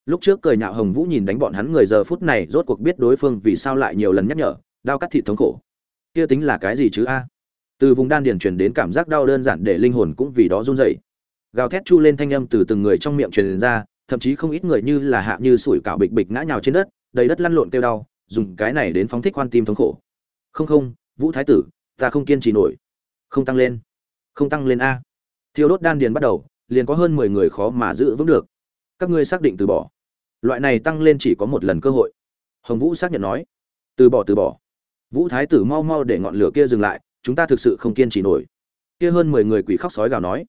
lúc trước cười nhạo hồng vũ nhìn đánh bọn hắn người giờ phút này, rốt cuộc biết đối phương vì sao lại nhiều lần nhắc nhở, đau cắt thịt thống khổ. Kia tính là cái gì chứ a? Từ vùng đan điền truyền đến cảm giác đau đơn giản để linh hồn cũng vì đó run rẩy. Gào thét chu lên thanh âm từ từng người trong miệng truyền ra, thậm chí không ít người như là hạ như sủi cảo bịch bịch ngã nhào trên đất, đầy đất lăn lộn kêu đau, dùng cái này đến phóng thích quan tim thống khổ. Không không, vũ thái tử, ta không kiên trì nổi. Không tăng lên. Không tăng lên a. Thiêu đốt đan điền bắt đầu, liền có hơn mười người khó mà giữ vững được các ngươi xác định từ bỏ. Loại này tăng lên chỉ có một lần cơ hội. Hồng vũ xác nhận nói. Từ bỏ từ bỏ. Vũ thái tử mau mau để ngọn lửa kia dừng lại, chúng ta thực sự không kiên trì nổi. Kia hơn mười người quỷ khóc sói gào nói.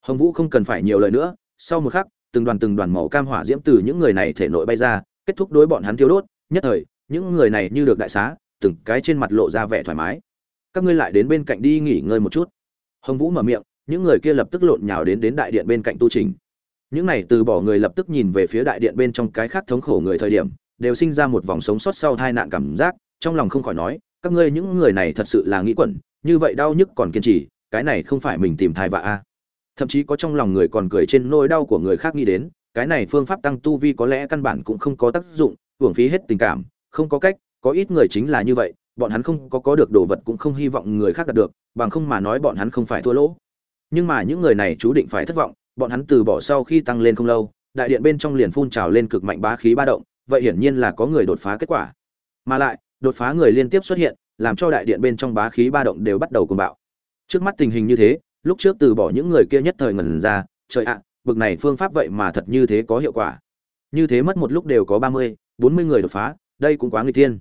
Hồng vũ không cần phải nhiều lời nữa, sau một khắc, từng đoàn từng đoàn màu cam hỏa diễm từ những người này thể nội bay ra, kết thúc đối bọn hắn thiếu đốt. Nhất thời, những người này như được đại xá, từng cái trên mặt lộ ra vẻ thoải mái. Các ngươi lại đến bên cạnh đi nghỉ ngơi một chút. Hồng vũ mở miệng, những người kia lập tức lộn nhào đến đến đại điện bên cạnh tu trình những này từ bỏ người lập tức nhìn về phía đại điện bên trong cái khác thống khổ người thời điểm, đều sinh ra một vòng sống sót sau tai nạn cảm giác, trong lòng không khỏi nói, các ngươi những người này thật sự là nghĩ quẩn, như vậy đau nhức còn kiên trì, cái này không phải mình tìm thai vạ a thậm chí có trong lòng người còn cười trên nỗi đau của người khác nghĩ đến, cái này phương pháp tăng tu vi có lẽ căn bản cũng không có tác dụng hưởng phí hết tình cảm, không có cách, có ít người chính là như vậy, bọn hắn không có có được đồ vật cũng không hy vọng người khác đạt được, bằng không mà nói bọn hắn không phải thua lỗ. Nhưng mà những người này chú định phải thất vọng bọn hắn từ bỏ sau khi tăng lên không lâu, đại điện bên trong liền phun trào lên cực mạnh bá khí ba động, vậy hiển nhiên là có người đột phá kết quả. Mà lại, đột phá người liên tiếp xuất hiện, làm cho đại điện bên trong bá khí ba động đều bắt đầu cuồng bạo. Trước mắt tình hình như thế, lúc trước từ bỏ những người kia nhất thời ngẩn ra, trời ạ, bực này phương pháp vậy mà thật như thế có hiệu quả. Như thế mất một lúc đều có ba mươi, bốn mươi người đột phá, đây cũng quá người tiên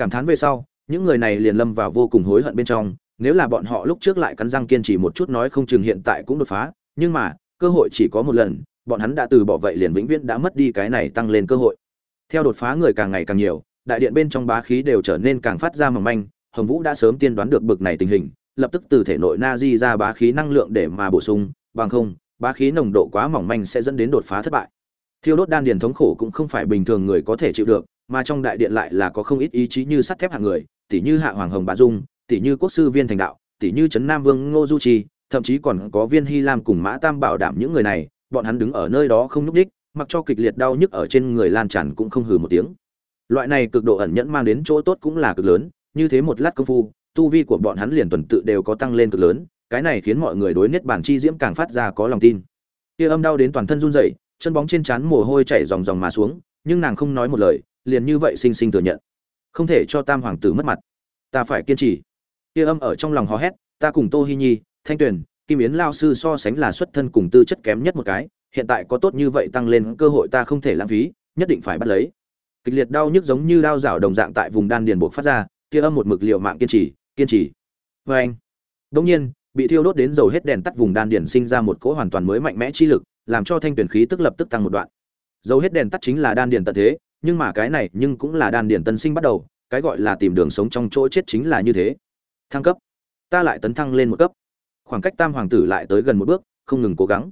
cảm thán về sau, những người này liền lâm vào vô cùng hối hận bên trong, nếu là bọn họ lúc trước lại cắn răng kiên trì một chút nói không chừng hiện tại cũng đột phá, nhưng mà cơ hội chỉ có một lần, bọn hắn đã từ bỏ vậy liền vĩnh viễn đã mất đi cái này tăng lên cơ hội. Theo đột phá người càng ngày càng nhiều, đại điện bên trong bá khí đều trở nên càng phát ra mỏng manh, hồng vũ đã sớm tiên đoán được bực này tình hình, lập tức từ thể nội na di ra bá khí năng lượng để mà bổ sung, bằng không, bá khí nồng độ quá mỏng manh sẽ dẫn đến đột phá thất bại. Thiêu đốt đan điền thống khổ cũng không phải bình thường người có thể chịu được, mà trong đại điện lại là có không ít ý chí như sắt thép hạng người tỷ như hạ hoàng hồng bá dung tỷ như quốc sư viên thành đạo tỷ như trấn nam vương ngô du trì thậm chí còn có viên hy lam cùng mã tam bảo đảm những người này, bọn hắn đứng ở nơi đó không nhúc đích, mặc cho kịch liệt đau nhức ở trên người lan tràn cũng không hừ một tiếng. Loại này cực độ ẩn nhẫn mang đến chỗ tốt cũng là cực lớn, như thế một lát công phu, tu vi của bọn hắn liền tuần tự đều có tăng lên cực lớn, cái này khiến mọi người đối niết bản chi diễm càng phát ra có lòng tin. Kia âm đau đến toàn thân run rẩy, chân bóng trên trán mồ hôi chảy ròng ròng mà xuống, nhưng nàng không nói một lời, liền như vậy xinh xinh thừa nhận. Không thể cho tam hoàng tử mất mặt. Ta phải kiên trì. Kia âm ở trong lòng hò hét, ta cùng tô hi nhi thanh tuyền, kim yến lao sư so sánh là xuất thân cùng tư chất kém nhất một cái, hiện tại có tốt như vậy tăng lên cơ hội ta không thể lãng phí, nhất định phải bắt lấy. Kịch liệt đau nhức giống như đau rảo đồng dạng tại vùng đan điền buộc phát ra, kia âm một mực liệu mạng kiên trì kiên trì. Vê anh đông nhiên, bị thiêu đốt đến dầu hết đèn tắt vùng đan điền sinh ra một cỗ hoàn toàn mới mạnh mẽ chi lực, làm cho thanh tuyển khí tức lập tức tăng một đoạn. Dầu hết đèn tắt chính là đan điền tận thế, nhưng mà cái này nhưng cũng là đan điền tân sinh bắt đầu, cái gọi là tìm đường sống trong chỗ chết chính là như thế. Thăng cấp. Ta lại tấn thăng lên một cấp khoảng cách tam hoàng tử lại tới gần một bước, không ngừng cố gắng.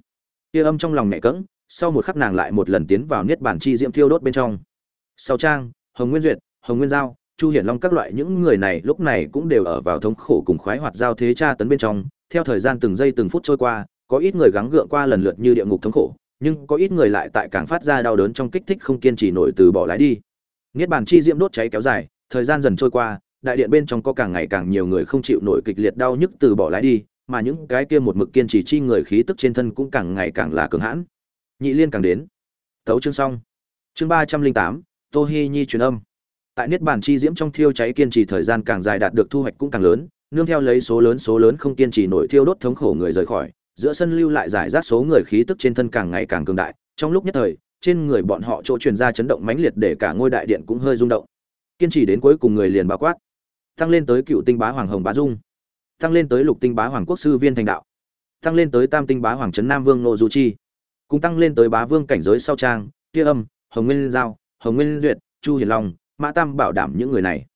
Kia âm trong lòng mẹ cỡng sau một khắc nàng lại một lần tiến vào niết bản chi diễm thiêu đốt bên trong. Sau trang, hồng nguyên duyệt, hồng nguyên giao, chu hiển long các loại những người này lúc này cũng đều ở vào thống khổ cùng khoái hoạt giao thế tra tấn bên trong. Theo thời gian từng giây từng phút trôi qua, có ít người gắng gượng qua lần lượt như địa ngục thống khổ, nhưng có ít người lại tại càng phát ra đau đớn trong kích thích không kiên trì nổi từ bỏ lái đi. Niết bàn chi diễm đốt cháy kéo dài, thời gian dần trôi qua, đại điện bên trong có càng ngày càng nhiều người không chịu nổi kịch liệt đau nhức từ bỏ lái đi mà những cái kia một mực kiên trì chi người khí tức trên thân cũng càng ngày càng là cường hãn. Nhị liên càng đến. Tấu chương xong. Chương ba trăm linh tám tô hi nhi truyền âm. Tại niết bàn chi diễm trong thiêu cháy kiên trì thời gian càng dài đạt được thu hoạch cũng càng lớn, nương theo lấy số lớn số lớn không kiên trì nổi thiêu đốt thống khổ người rời khỏi, giữa sân lưu lại giải rác số người khí tức trên thân càng ngày càng cường đại, trong lúc nhất thời, trên người bọn họ chỗ truyền ra chấn động mãnh liệt để cả ngôi đại điện cũng hơi rung động. Kiên trì đến cuối cùng người liền bao quát. Tăng lên tới cựu tinh bá hoàng hồng bá dung tăng lên tới lục tinh bá hoàng quốc sư viên thành đạo tăng lên tới tam tinh bá hoàng trấn nam vương nô du chi, cùng tăng lên tới bá vương cảnh giới sau trang, tia âm, hồng nguyên giao, hồng nguyên duyệt, chu hiền long, mã tam bảo đảm những người này.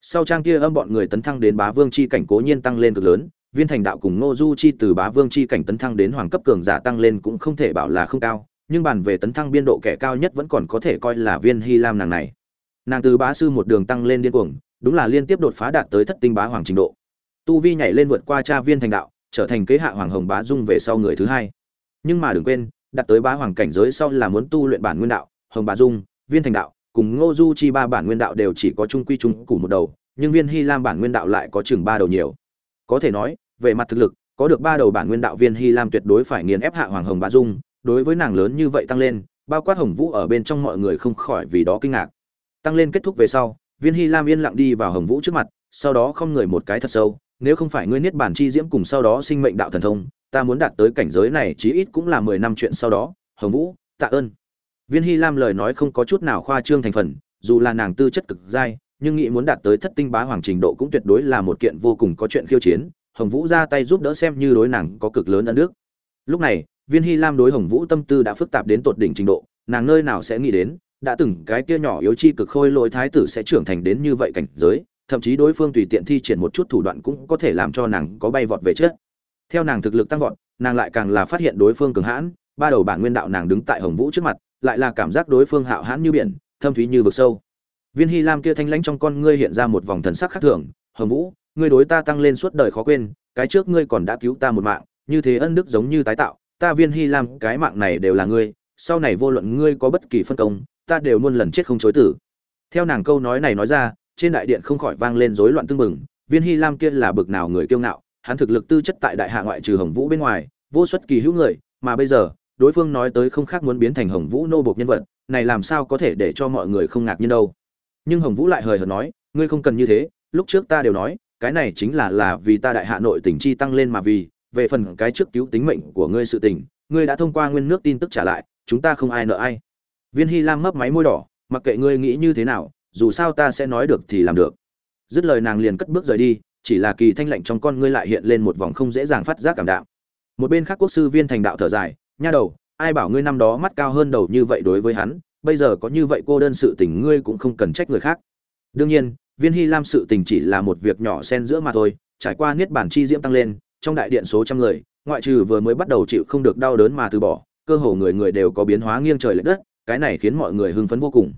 Sau trang tia âm bọn người tấn thăng đến bá vương chi cảnh cố nhiên tăng lên cực lớn, viên thành đạo cùng nô du chi từ bá vương chi cảnh tấn thăng đến hoàng cấp cường giả tăng lên cũng không thể bảo là không cao, nhưng bàn về tấn thăng biên độ kẻ cao nhất vẫn còn có thể coi là viên hy lam nàng này. Nàng từ bá sư một đường tăng lên điên cuồng, đúng là liên tiếp đột phá đạt tới thất tinh bá hoàng trình độ tu vi nhảy lên vượt qua cha viên thành đạo, trở thành kế hạ hoàng hồng bá dung về sau người thứ hai. Nhưng mà đừng quên, đặt tới bá hoàng cảnh giới sau là muốn tu luyện bản nguyên đạo, hồng bá dung, viên thành đạo, cùng ngô du chi ba bản nguyên đạo đều chỉ có trung quy trung củ một đầu, nhưng viên hy lam bản nguyên đạo lại có chừng ba đầu nhiều. Có thể nói, về mặt thực lực, có được ba đầu bản nguyên đạo viên hy lam tuyệt đối phải nghiền ép hạ hoàng hồng bá dung, đối với nàng lớn như vậy tăng lên, bao quát hồng vũ ở bên trong mọi người không khỏi vì đó kinh ngạc. Tăng lên kết thúc về sau, viên hy lam yên lặng đi vào hồng vũ trước mặt, sau đó không người một cái thật sâu nếu không phải ngươi niết bản chi diễm cùng sau đó sinh mệnh đạo thần thông, ta muốn đạt tới cảnh giới này chí ít cũng là mười năm chuyện sau đó. Hồng vũ, tạ ơn. Viên hy lam lời nói không có chút nào khoa trương thành phần, dù là nàng tư chất cực dai, nhưng nghĩ muốn đạt tới thất tinh bá hoàng trình độ cũng tuyệt đối là một kiện vô cùng có chuyện khiêu chiến. Hồng vũ ra tay giúp đỡ xem như đối nàng có cực lớn ân đức. Lúc này, viên hy lam đối hồng vũ tâm tư đã phức tạp đến tột đỉnh trình độ, nàng nơi nào sẽ nghĩ đến, đã từng cái kia nhỏ yếu chi cực khôi lỗi thái tử sẽ trưởng thành đến như vậy cảnh giới thậm chí đối phương tùy tiện thi triển một chút thủ đoạn cũng có thể làm cho nàng có bay vọt về trước. Theo nàng thực lực tăng vọt, nàng lại càng là phát hiện đối phương cường hãn, ba đầu bản nguyên đạo nàng đứng tại hồng vũ trước mặt, lại là cảm giác đối phương hạo hãn như biển, thâm thúy như vực sâu. Viên hy lam kia thanh lãnh trong con ngươi hiện ra một vòng thần sắc khác thường, hồng vũ, ngươi đối ta tăng lên suốt đời khó quên, cái trước ngươi còn đã cứu ta một mạng, như thế ân đức giống như tái tạo, ta viên hy lam, cái mạng này đều là ngươi, sau này vô luận ngươi có bất kỳ phân công, ta đều luôn lần chết không chối tử. Theo nàng câu nói này nói ra trên đại điện không khỏi vang lên rối loạn tương mừng viên hy lam kia là bực nào người kiêu ngạo, hắn thực lực tư chất tại đại hạ ngoại trừ hồng vũ bên ngoài, vô xuất kỳ hữu người, mà bây giờ, đối phương nói tới không khác muốn biến thành hồng vũ nô bộc nhân vật, này làm sao có thể để cho mọi người không ngạc nhiên đâu. Nhưng hồng vũ lại hời hợt nói, ngươi không cần như thế, lúc trước ta đều nói, cái này chính là là vì ta đại hạ nội tình chi tăng lên mà vì, về phần cái trước cứu tính mệnh của ngươi sự tình, ngươi đã thông qua nguyên nước tin tức trả lại, chúng ta không ai nợ ai. Viên hy lam mấp máy môi đỏ, mặc kệ ngươi nghĩ như thế nào dù sao ta sẽ nói được thì làm được. Dứt lời nàng liền cất bước rời đi, chỉ là kỳ thanh lạnh trong con ngươi lại hiện lên một vòng không dễ dàng phát giác cảm đạo một bên khác quốc sư viên thành đạo thở dài, nha đầu, ai bảo ngươi năm đó mắt cao hơn đầu như vậy đối với hắn, bây giờ có như vậy cô đơn sự tình ngươi cũng không cần trách người khác. Đương nhiên, viên hy lam sự tình chỉ là một việc nhỏ xen giữa mà thôi, trải qua niết bản chi diễm tăng lên, trong đại điện số trăm người, ngoại trừ vừa mới bắt đầu chịu không được đau đớn mà từ bỏ, cơ hồ người người đều có biến hóa nghiêng trời lệch đất, cái này khiến mọi người hưng phấn vô cùng.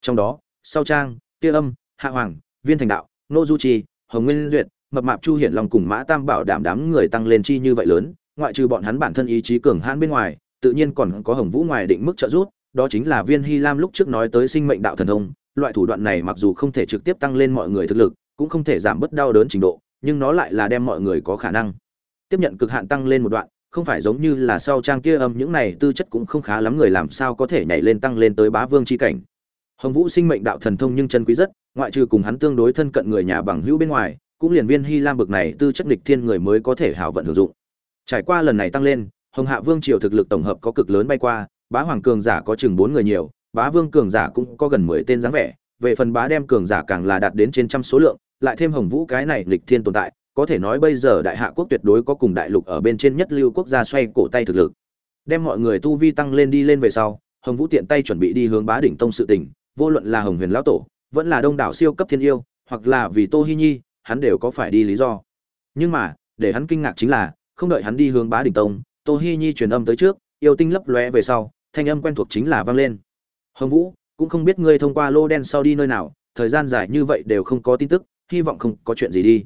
Trong đó sau trang kia âm, hạ hoàng, viên thành đạo, nô du chi hồng nguyên duyệt, mập mạp chu hiển long cùng mã tam bảo đảm đám người tăng lên chi như vậy lớn, ngoại trừ bọn hắn bản thân ý chí cường hãn bên ngoài, tự nhiên còn có hồng vũ ngoài định mức trợ giúp, đó chính là viên hy lam lúc trước nói tới sinh mệnh đạo thần thông, loại thủ đoạn này mặc dù không thể trực tiếp tăng lên mọi người thực lực, cũng không thể giảm bớt đau đớn trình độ, nhưng nó lại là đem mọi người có khả năng. Tiếp nhận cực hạn tăng lên một đoạn, không phải giống như là sau trang kia âm những này tư chất cũng không khá lắm người làm sao có thể nhảy lên tăng lên tới bá vương chi cảnh hồng vũ sinh mệnh đạo thần thông nhưng chân quý rất, ngoại trừ cùng hắn tương đối thân cận người nhà bằng hữu bên ngoài, cũng liền viên hy lam bực này tư chất nghịch thiên người mới có thể hảo vận hưởng dụng. Trải qua lần này tăng lên, hồng hạ vương triều thực lực tổng hợp có cực lớn bay qua, bá hoàng cường giả có chừng bốn người nhiều, bá vương cường giả cũng có gần mười tên dáng vẻ, về phần bá đem cường giả càng là đạt đến trên trăm số lượng, lại thêm hồng vũ cái này nghịch thiên tồn tại, có thể nói bây giờ đại hạ quốc tuyệt đối có cùng đại lục ở bên trên nhất lưu quốc gia xoay cổ tay thực lực. Đem mọi người tu vi tăng lên đi lên về sau, hồng vũ tiện tay chuẩn bị đi hướng bá đỉnh tông sự tình vô luận là hồng huyền lão tổ, vẫn là đông đảo siêu cấp thiên yêu, hoặc là vì tô hi nhi, hắn đều có phải đi lý do. Nhưng mà, để hắn kinh ngạc chính là, không đợi hắn đi hướng bá đỉnh tông, tô hi nhi truyền âm tới trước, yêu tinh lấp lóe về sau, thanh âm quen thuộc chính là vang lên. Hồng vũ, cũng không biết ngươi thông qua lô đen sau đi nơi nào, thời gian dài như vậy đều không có tin tức, hy vọng không có chuyện gì đi.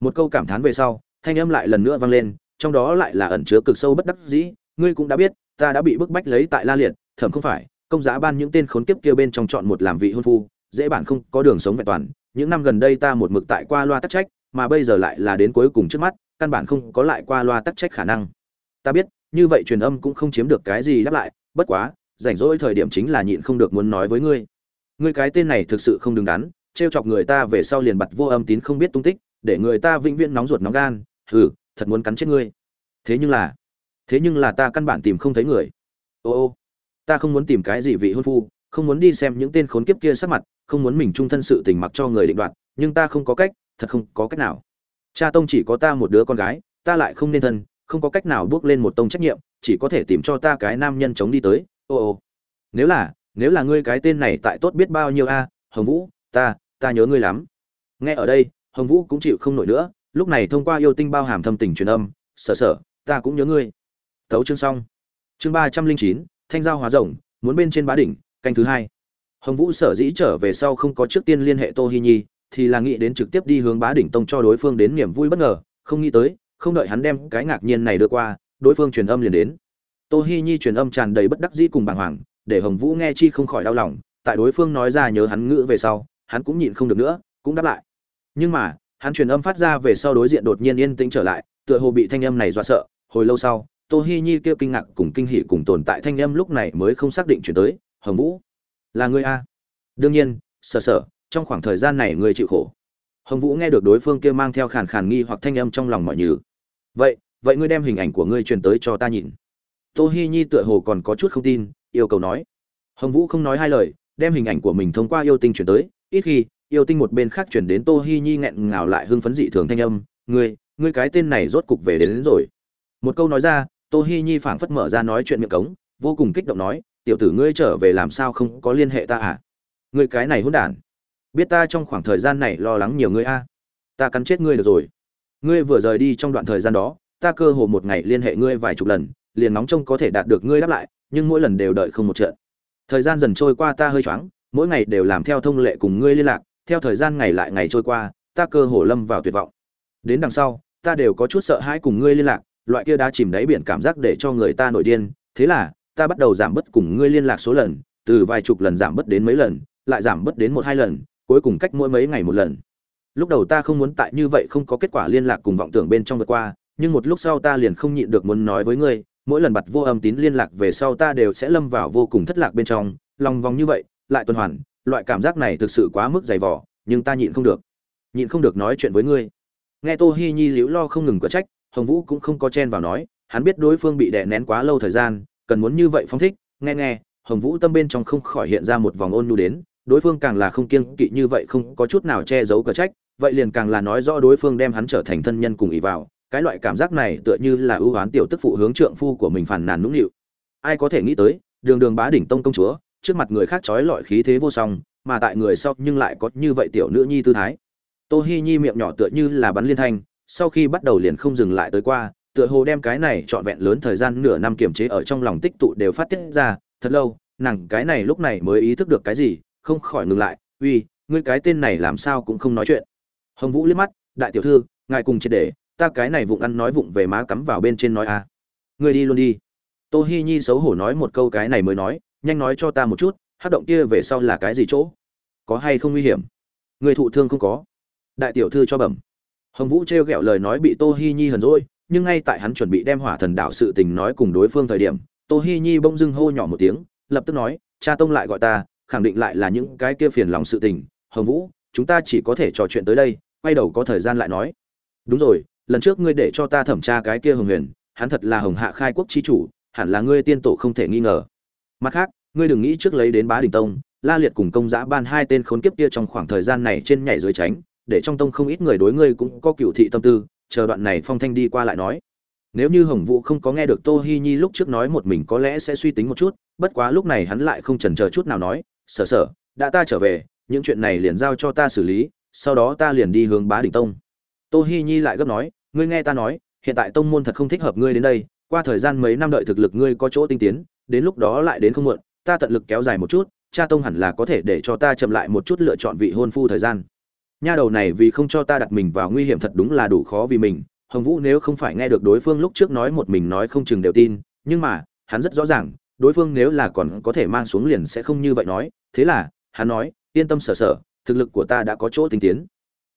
Một câu cảm thán về sau, thanh âm lại lần nữa vang lên, trong đó lại là ẩn chứa cực sâu bất đắc dĩ, ngươi cũng đã biết, ta đã bị bức bách lấy tại la liệt thẩm không phải công giá ban những tên khốn kiếp kia bên trong chọn một làm vị hôn phu, dễ bản không có đường sống vẹn toàn. Những năm gần đây ta một mực tại qua loa tắc trách, mà bây giờ lại là đến cuối cùng trước mắt, căn bản không có lại qua loa tắc trách khả năng. Ta biết, như vậy truyền âm cũng không chiếm được cái gì đáp lại, bất quá, rảnh rỗi thời điểm chính là nhịn không được muốn nói với ngươi. Ngươi cái tên này thực sự không đứng đắn, trêu chọc người ta về sau liền bật vô âm tín không biết tung tích, để người ta vĩnh viễn nóng ruột nóng gan, hừ, thật muốn cắn chết ngươi. Thế nhưng là, thế nhưng là ta căn bản tìm không thấy người. Ô ô ta không muốn tìm cái gì vị hôn phu, không muốn đi xem những tên khốn kiếp kia sắp mặt, không muốn mình trung thân sự tình mặc cho người định đoạt, nhưng ta không có cách, thật không có cách nào. Cha tông chỉ có ta một đứa con gái, ta lại không nên thân, không có cách nào bước lên một tông trách nhiệm, chỉ có thể tìm cho ta cái nam nhân chống đi tới. Ô ô. Nếu là nếu là ngươi cái tên này tại tốt biết bao nhiêu a, hồng vũ, ta ta nhớ ngươi lắm. Nghe ở đây, hồng vũ cũng chịu không nổi nữa, lúc này thông qua yêu tinh bao hàm thâm tình truyền âm, sở sở, ta cũng nhớ ngươi. Tấu chương xong. Chương ba trăm linh chín thanh giao hóa rồng, muốn bên trên bá đỉnh, canh thứ hai. Hồng vũ sở dĩ trở về sau không có trước tiên liên hệ tô hi nhi, thì là nghĩ đến trực tiếp đi hướng bá đỉnh tông cho đối phương đến niềm vui bất ngờ, không nghĩ tới, không đợi hắn đem cái ngạc nhiên này đưa qua, đối phương truyền âm liền đến. Tô hi nhi truyền âm tràn đầy bất đắc dĩ cùng bàng hoàng, để hồng vũ nghe chi không khỏi đau lòng, tại đối phương nói ra nhớ hắn ngữ về sau, hắn cũng nhịn không được nữa, cũng đáp lại. Nhưng mà, hắn truyền âm phát ra về sau đối diện đột nhiên yên tĩnh trở lại, tựa hồ bị thanh âm này dọa sợ, hồi lâu sau tô hi nhi kêu kinh ngạc cùng kinh hỉ cùng tồn tại thanh âm lúc này mới không xác định chuyển tới hồng vũ là ngươi a? Đương nhiên sợ sợ trong khoảng thời gian này ngươi chịu khổ. Hồng vũ nghe được đối phương kia mang theo khàn khàn nghi hoặc thanh âm trong lòng mọi nhừ. Vậy vậy ngươi đem hình ảnh của ngươi truyền tới cho ta nhìn. Tô hi nhi tựa hồ còn có chút không tin yêu cầu nói. Hồng vũ không nói hai lời đem hình ảnh của mình thông qua yêu tinh truyền tới. Ít khi yêu tinh một bên khác chuyển đến tô hi nhi nghẹn ngào lại hưng phấn dị thường thanh âm. Ngươi ngươi cái tên này rốt cục về đến, đến rồi. Một câu nói ra tô hi nhi phảng phất mở ra nói chuyện miệng cống, vô cùng kích động nói, tiểu tử ngươi trở về làm sao không có liên hệ ta à? Ngươi cái này hỗn đản. Biết ta trong khoảng thời gian này lo lắng nhiều ngươi a. À? ta cắn chết ngươi được rồi. Ngươi vừa rời đi trong đoạn thời gian đó, ta cơ hồ một ngày liên hệ ngươi vài chục lần, liền nóng trông có thể đạt được ngươi đáp lại, nhưng mỗi lần đều đợi không một trận. Thời gian dần trôi qua ta hơi choáng, mỗi ngày đều làm theo thông lệ cùng ngươi liên lạc, theo thời gian ngày lại ngày trôi qua, ta cơ hồ lâm vào tuyệt vọng. Đến đằng sau, ta đều có chút sợ hãi cùng ngươi liên lạc loại kia đã chìm đáy biển cảm giác để cho người ta nổi điên, thế là, ta bắt đầu giảm bớt cùng ngươi liên lạc số lần, từ vài chục lần giảm bớt đến mấy lần, lại giảm bớt đến một hai lần, cuối cùng cách mỗi mấy ngày một lần. Lúc đầu ta không muốn tại như vậy không có kết quả liên lạc cùng vọng tưởng bên trong vượt qua, nhưng một lúc sau ta liền không nhịn được muốn nói với ngươi, mỗi lần bật vô âm tín liên lạc về sau ta đều sẽ lâm vào vô cùng thất lạc bên trong, lòng vòng như vậy, lại tuần hoàn, loại cảm giác này thực sự quá mức dày vỏ nhưng ta nhịn không được. Nhịn không được nói chuyện với ngươi. Nghe tô hi nhi liễu lo không ngừng có trách hồng vũ cũng không có chen vào nói, hắn biết đối phương bị đè nén quá lâu thời gian, cần muốn như vậy phóng thích, nghe nghe, hồng vũ tâm bên trong không khỏi hiện ra một vòng ôn nhu đến, đối phương càng là không kiêng kỵ như vậy, không có chút nào che giấu cờ trách, vậy liền càng là nói rõ đối phương đem hắn trở thành thân nhân cùng ý vào, cái loại cảm giác này tựa như là ưu oán tiểu tức phụ hướng trượng phu của mình phản nàn nũng nịu. Ai có thể nghĩ tới, đường đường bá đỉnh tông công chúa, trước mặt người khác trói lọi khí thế vô song, mà tại người sau nhưng lại có như vậy tiểu nữ nhi tư thái. Tô hi nhi miệng nhỏ tựa như là bắn liên thanh sau khi bắt đầu liền không dừng lại tới qua, tựa hồ đem cái này trọn vẹn lớn thời gian nửa năm kiềm chế ở trong lòng tích tụ đều phát tiết ra, thật lâu, nàng cái này lúc này mới ý thức được cái gì, không khỏi ngừng lại, uy, ngươi cái tên này làm sao cũng không nói chuyện. Hồng vũ liếc mắt, đại tiểu thư, ngài cùng triệt để, ta cái này vụng ăn nói vụng về má cắm vào bên trên nói a à. ngươi đi luôn đi. Tô hi nhi xấu hổ nói một câu cái này mới nói, nhanh nói cho ta một chút, hát động kia về sau là cái gì chỗ? Có hay không nguy hiểm? Người thụ thương không có. Đại tiểu thư cho bẩm hồng vũ treo gẹo lời nói bị tô hi nhi hờn dỗi, nhưng ngay tại hắn chuẩn bị đem hỏa thần đạo sự tình nói cùng đối phương thời điểm, tô hi nhi bỗng dưng hô nhỏ một tiếng, lập tức nói, cha tông lại gọi ta, khẳng định lại là những cái kia phiền lòng sự tình. Hồng vũ, chúng ta chỉ có thể trò chuyện tới đây, quay đầu có thời gian lại nói. Đúng rồi, lần trước ngươi để cho ta thẩm tra cái kia hồng huyền, hắn thật là hồng hạ khai quốc chi chủ, hẳn là ngươi tiên tổ không thể nghi ngờ. Mặt khác, ngươi đừng nghĩ trước lấy đến bá đình tông, la liệt cùng công giã ban hai tên khốn kiếp kia trong khoảng thời gian này trên nhảy dưới tránh để trong tông không ít người đối ngươi cũng có cựu thị tâm tư, chờ đoạn này phong thanh đi qua lại nói. Nếu như hồng vũ không có nghe được tô hi nhi lúc trước nói một mình có lẽ sẽ suy tính một chút, bất quá lúc này hắn lại không chần chờ chút nào nói, sở sở, đã ta trở về, những chuyện này liền giao cho ta xử lý, sau đó ta liền đi hướng bá đỉnh tông. Tô hi nhi lại gấp nói, ngươi nghe ta nói, hiện tại tông môn thật không thích hợp ngươi đến đây, qua thời gian mấy năm đợi thực lực ngươi có chỗ tinh tiến, đến lúc đó lại đến không muộn, ta tận lực kéo dài một chút, cha tông hẳn là có thể để cho ta chậm lại một chút lựa chọn vị hôn phu thời gian nha đầu này vì không cho ta đặt mình vào nguy hiểm thật đúng là đủ khó vì mình. Hồng vũ nếu không phải nghe được đối phương lúc trước nói một mình nói không chừng đều tin, nhưng mà, hắn rất rõ ràng, đối phương nếu là còn có thể mang xuống liền sẽ không như vậy nói. Thế là, hắn nói, yên tâm sở sở, thực lực của ta đã có chỗ tinh tiến.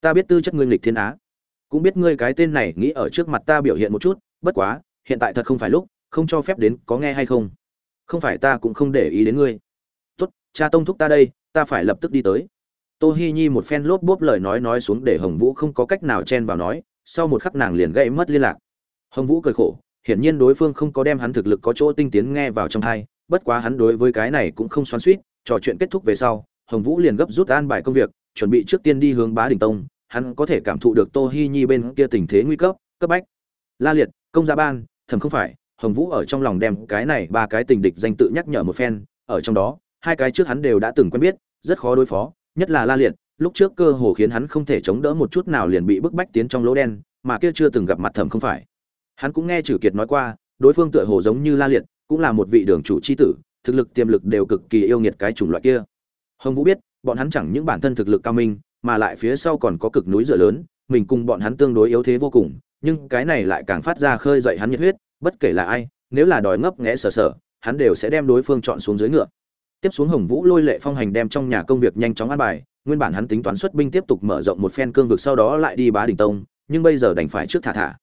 Ta biết tư chất ngươi nghịch thiên á. Cũng biết ngươi cái tên này nghĩ ở trước mặt ta biểu hiện một chút, bất quá, hiện tại thật không phải lúc, không cho phép đến, có nghe hay không? Không phải ta cũng không để ý đến ngươi. Tốt, cha tông thúc ta đây, ta phải lập tức đi tới tô hi nhi một phen lốp bốp lời nói nói xuống để hồng vũ không có cách nào chen vào nói sau một khắc nàng liền gây mất liên lạc hồng vũ cười khổ hiển nhiên đối phương không có đem hắn thực lực có chỗ tinh tiến nghe vào trong tai. bất quá hắn đối với cái này cũng không xoắn xuýt, trò chuyện kết thúc về sau hồng vũ liền gấp rút an bài công việc chuẩn bị trước tiên đi hướng bá đình tông hắn có thể cảm thụ được tô hi nhi bên kia tình thế nguy cấp cấp bách la liệt công gia ban thầm không phải hồng vũ ở trong lòng đem cái này ba cái tình địch danh tự nhắc nhở một phen ở trong đó hai cái trước hắn đều đã từng quen biết rất khó đối phó nhất là la liệt, lúc trước cơ hồ khiến hắn không thể chống đỡ một chút nào liền bị bức bách tiến trong lỗ đen, mà kia chưa từng gặp mặt thẩm không phải. Hắn cũng nghe trừ kiệt nói qua, đối phương tựa hồ giống như la liệt, cũng là một vị đường chủ c h i tử, thực lực tiềm lực đều cực kỳ yêu nghiệt cái chủng loại kia. Hồng vũ biết, bọn hắn chẳng những bản thân thực lực cao minh, mà lại phía sau còn có cực núi rửa lớn, mình cùng bọn hắn tương đối yếu thế vô cùng, nhưng cái này lại càng phát ra khơi dậy hắn nhiệt huyết, bất kể là ai, nếu là đòi ngấp nghẽ sờ sờ, hắn đều sẽ đem đối phương chọn xuống dưới ngựa tiếp xuống hồng vũ lôi lệ phong hành đem trong nhà công việc nhanh chóng an bài, nguyên bản hắn tính toán xuất binh tiếp tục mở rộng một phen cương vực sau đó lại đi bá đỉnh tông, nhưng bây giờ đành phải trước thả thả.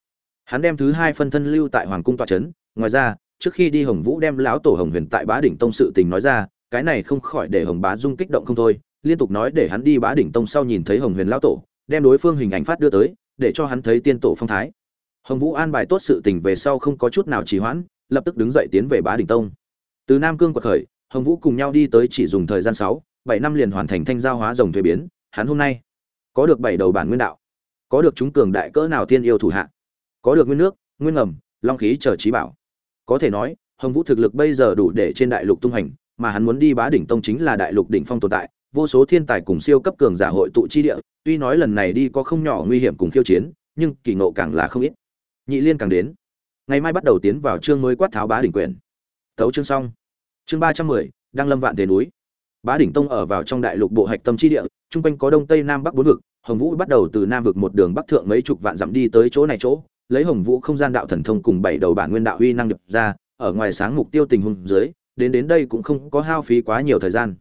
Hắn đem thứ hai phân thân lưu tại hoàng cung tọa trấn, ngoài ra, trước khi đi hồng vũ đem lão tổ hồng huyền tại bá đỉnh tông sự tình nói ra, cái này không khỏi để hồng bá dung kích động không thôi, liên tục nói để hắn đi bá đỉnh tông sau nhìn thấy hồng huyền lão tổ, đem đối phương hình ảnh phát đưa tới, để cho hắn thấy tiên tổ phong thái. Hồng vũ an bài tốt sự tình về sau không có chút nào trì hoãn, lập tức đứng dậy tiến về bá đỉnh tông. Từ nam cương quật khởi hồng vũ cùng nhau đi tới chỉ dùng thời gian sáu, bảy năm liền hoàn thành thanh giao hóa rồng thuế biến, hắn hôm nay có được bảy đầu bản nguyên đạo, có được chúng cường đại cỡ nào tiên yêu thủ hạ, có được nguyên nước, nguyên ngầm, long khí chờ trí bảo. Có thể nói, hồng vũ thực lực bây giờ đủ để trên đại lục tung hành mà hắn muốn đi bá đỉnh tông chính là đại lục đỉnh phong tồn tại, vô số thiên tài cùng siêu cấp cường giả hội tụ chi địa, tuy nói lần này đi có không nhỏ nguy hiểm cùng khiêu chiến, nhưng kỳ ngộ càng là không ít. Nhị liên càng đến. Ngày mai bắt đầu tiến vào chương mới quát tháo bá đỉnh quyền thấu chương xong chương ba trăm mười đang lâm vạn thế núi. Bá đỉnh tông ở vào trong đại lục bộ hạch tâm chi địa trung quanh có đông tây nam bắc bốn vực, hồng vũ bắt đầu từ nam vực một đường bắc thượng mấy chục vạn dặm đi tới chỗ này chỗ, lấy hồng vũ không gian đạo thần thông cùng bảy đầu bản nguyên đạo uy năng nhập ra, ở ngoài sáng mục tiêu tình huống dưới, đến đến đây cũng không có hao phí quá nhiều thời gian.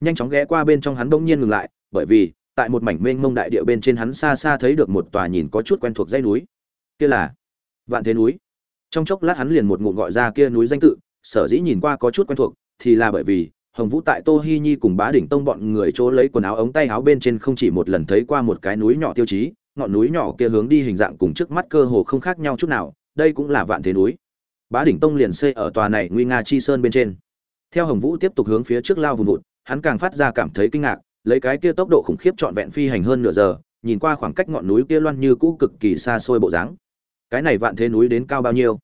Nhanh chóng ghé qua bên trong hắn bỗng nhiên ngừng lại, bởi vì, tại một mảnh mênh mông đại địa bên trên hắn xa xa thấy được một tòa nhìn có chút quen thuộc dãy núi. Kia là vạn thế núi. Trong chốc lát hắn liền một ngụm gọi ra kia núi danh tự sở dĩ nhìn qua có chút quen thuộc, thì là bởi vì, hồng vũ tại tô hi nhi cùng bá đỉnh tông bọn người chỗ lấy quần áo ống tay áo bên trên không chỉ một lần thấy qua một cái núi nhỏ tiêu chí, ngọn núi nhỏ kia hướng đi hình dạng cùng trước mắt cơ hồ không khác nhau chút nào, đây cũng là vạn thế núi. Bá đỉnh tông liền xây ở tòa này nguy nga chi sơn bên trên. Theo hồng vũ tiếp tục hướng phía trước lao vùng vụt, hắn càng phát ra cảm thấy kinh ngạc, lấy cái kia tốc độ khủng khiếp trọn vẹn phi hành hơn nửa giờ, nhìn qua khoảng cách ngọn núi kia loan như cũ cực kỳ xa xôi bộ dáng. Cái này vạn thế núi đến cao bao nhiêu?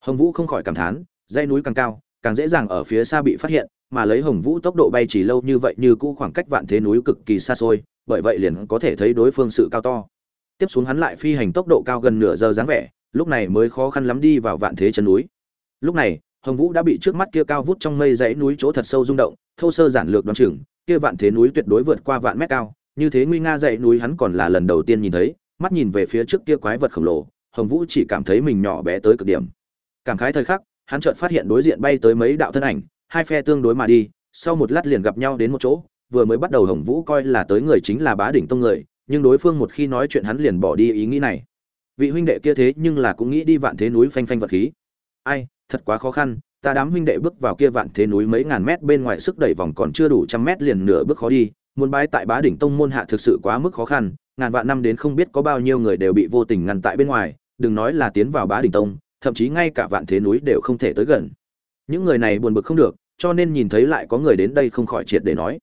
Hồng vũ không khỏi cảm thán dãy núi càng cao, càng dễ dàng ở phía xa bị phát hiện, mà lấy hồng vũ tốc độ bay chỉ lâu như vậy như cũ khoảng cách vạn thế núi cực kỳ xa xôi, bởi vậy liền có thể thấy đối phương sự cao to. Tiếp xuống hắn lại phi hành tốc độ cao gần nửa giờ dáng vẻ, lúc này mới khó khăn lắm đi vào vạn thế chân núi. Lúc này, hồng vũ đã bị trước mắt kia cao vút trong mây dãy núi chỗ thật sâu rung động, thô sơ giản lược đoán chừng, kia vạn thế núi tuyệt đối vượt qua vạn mét cao, như thế nguy nga dãy núi hắn còn là lần đầu tiên nhìn thấy, mắt nhìn về phía trước kia quái vật khổng lồ, hồng vũ chỉ cảm thấy mình nhỏ bé tới cực điểm. Cảm khái thời khắc hắn chợt phát hiện đối diện bay tới mấy đạo thân ảnh, hai phe tương đối mà đi, sau một lát liền gặp nhau đến một chỗ, vừa mới bắt đầu hồng vũ coi là tới người chính là bá đỉnh tông người, nhưng đối phương một khi nói chuyện hắn liền bỏ đi ý nghĩ này. Vị huynh đệ kia thế nhưng là cũng nghĩ đi vạn thế núi phanh phanh vật khí. Ai, thật quá khó khăn, ta đám huynh đệ bước vào kia vạn thế núi mấy ngàn mét bên ngoài sức đẩy vòng còn chưa đủ trăm mét liền nửa bước khó đi, muốn bái tại bá đỉnh tông môn hạ thực sự quá mức khó khăn, ngàn vạn năm đến không biết có bao nhiêu người đều bị vô tình ngăn tại bên ngoài, đừng nói là tiến vào bá đỉnh tông thậm chí ngay cả vạn thế núi đều không thể tới gần. Những người này buồn bực không được, cho nên nhìn thấy lại có người đến đây không khỏi triệt để nói.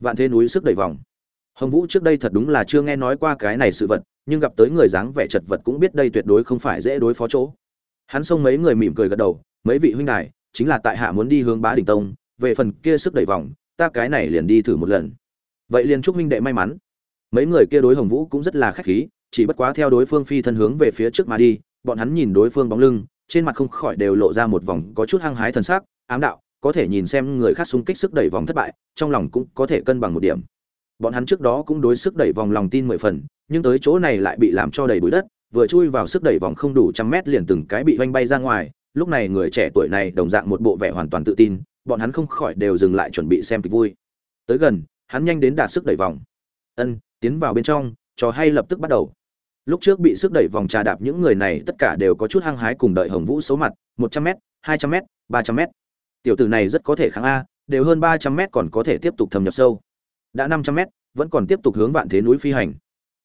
Vạn thế núi sức đẩy vòng. Hồng vũ trước đây thật đúng là chưa nghe nói qua cái này sự vật, nhưng gặp tới người dáng vẻ chật vật cũng biết đây tuyệt đối không phải dễ đối phó chỗ. Hắn xông mấy người mỉm cười gật đầu, mấy vị huynh đài, chính là tại hạ muốn đi hướng bá đỉnh tông, về phần kia sức đẩy vòng, ta cái này liền đi thử một lần. Vậy liền chúc huynh đệ may mắn. Mấy người kia đối hồng vũ cũng rất là khách khí, chỉ bất quá theo đối phương phi thân hướng về phía trước mà đi bọn hắn nhìn đối phương bóng lưng, trên mặt không khỏi đều lộ ra một vòng có chút hăng hái thần sắc, ám đạo, có thể nhìn xem người khác xung kích sức đẩy vòng thất bại, trong lòng cũng có thể cân bằng một điểm. Bọn hắn trước đó cũng đối sức đẩy vòng lòng tin mười phần, nhưng tới chỗ này lại bị làm cho đầy bụi đất, vừa chui vào sức đẩy vòng không đủ trăm mét liền từng cái bị vanh bay ra ngoài, lúc này người trẻ tuổi này đồng dạng một bộ vẻ hoàn toàn tự tin, bọn hắn không khỏi đều dừng lại chuẩn bị xem kịch vui. Tới gần, hắn nhanh đến đạt sức đẩy vòng. Ân, tiến vào bên trong, trò hay lập tức bắt đầu lúc trước bị sức đẩy vòng trà đạp những người này tất cả đều có chút hăng hái cùng đợi hồng vũ xấu mặt, một trăm m hai trăm m ba trăm m tiểu tử này rất có thể kháng a, đều hơn ba trăm m còn có thể tiếp tục thâm nhập sâu. Đã năm trăm m vẫn còn tiếp tục hướng vạn thế núi phi hành.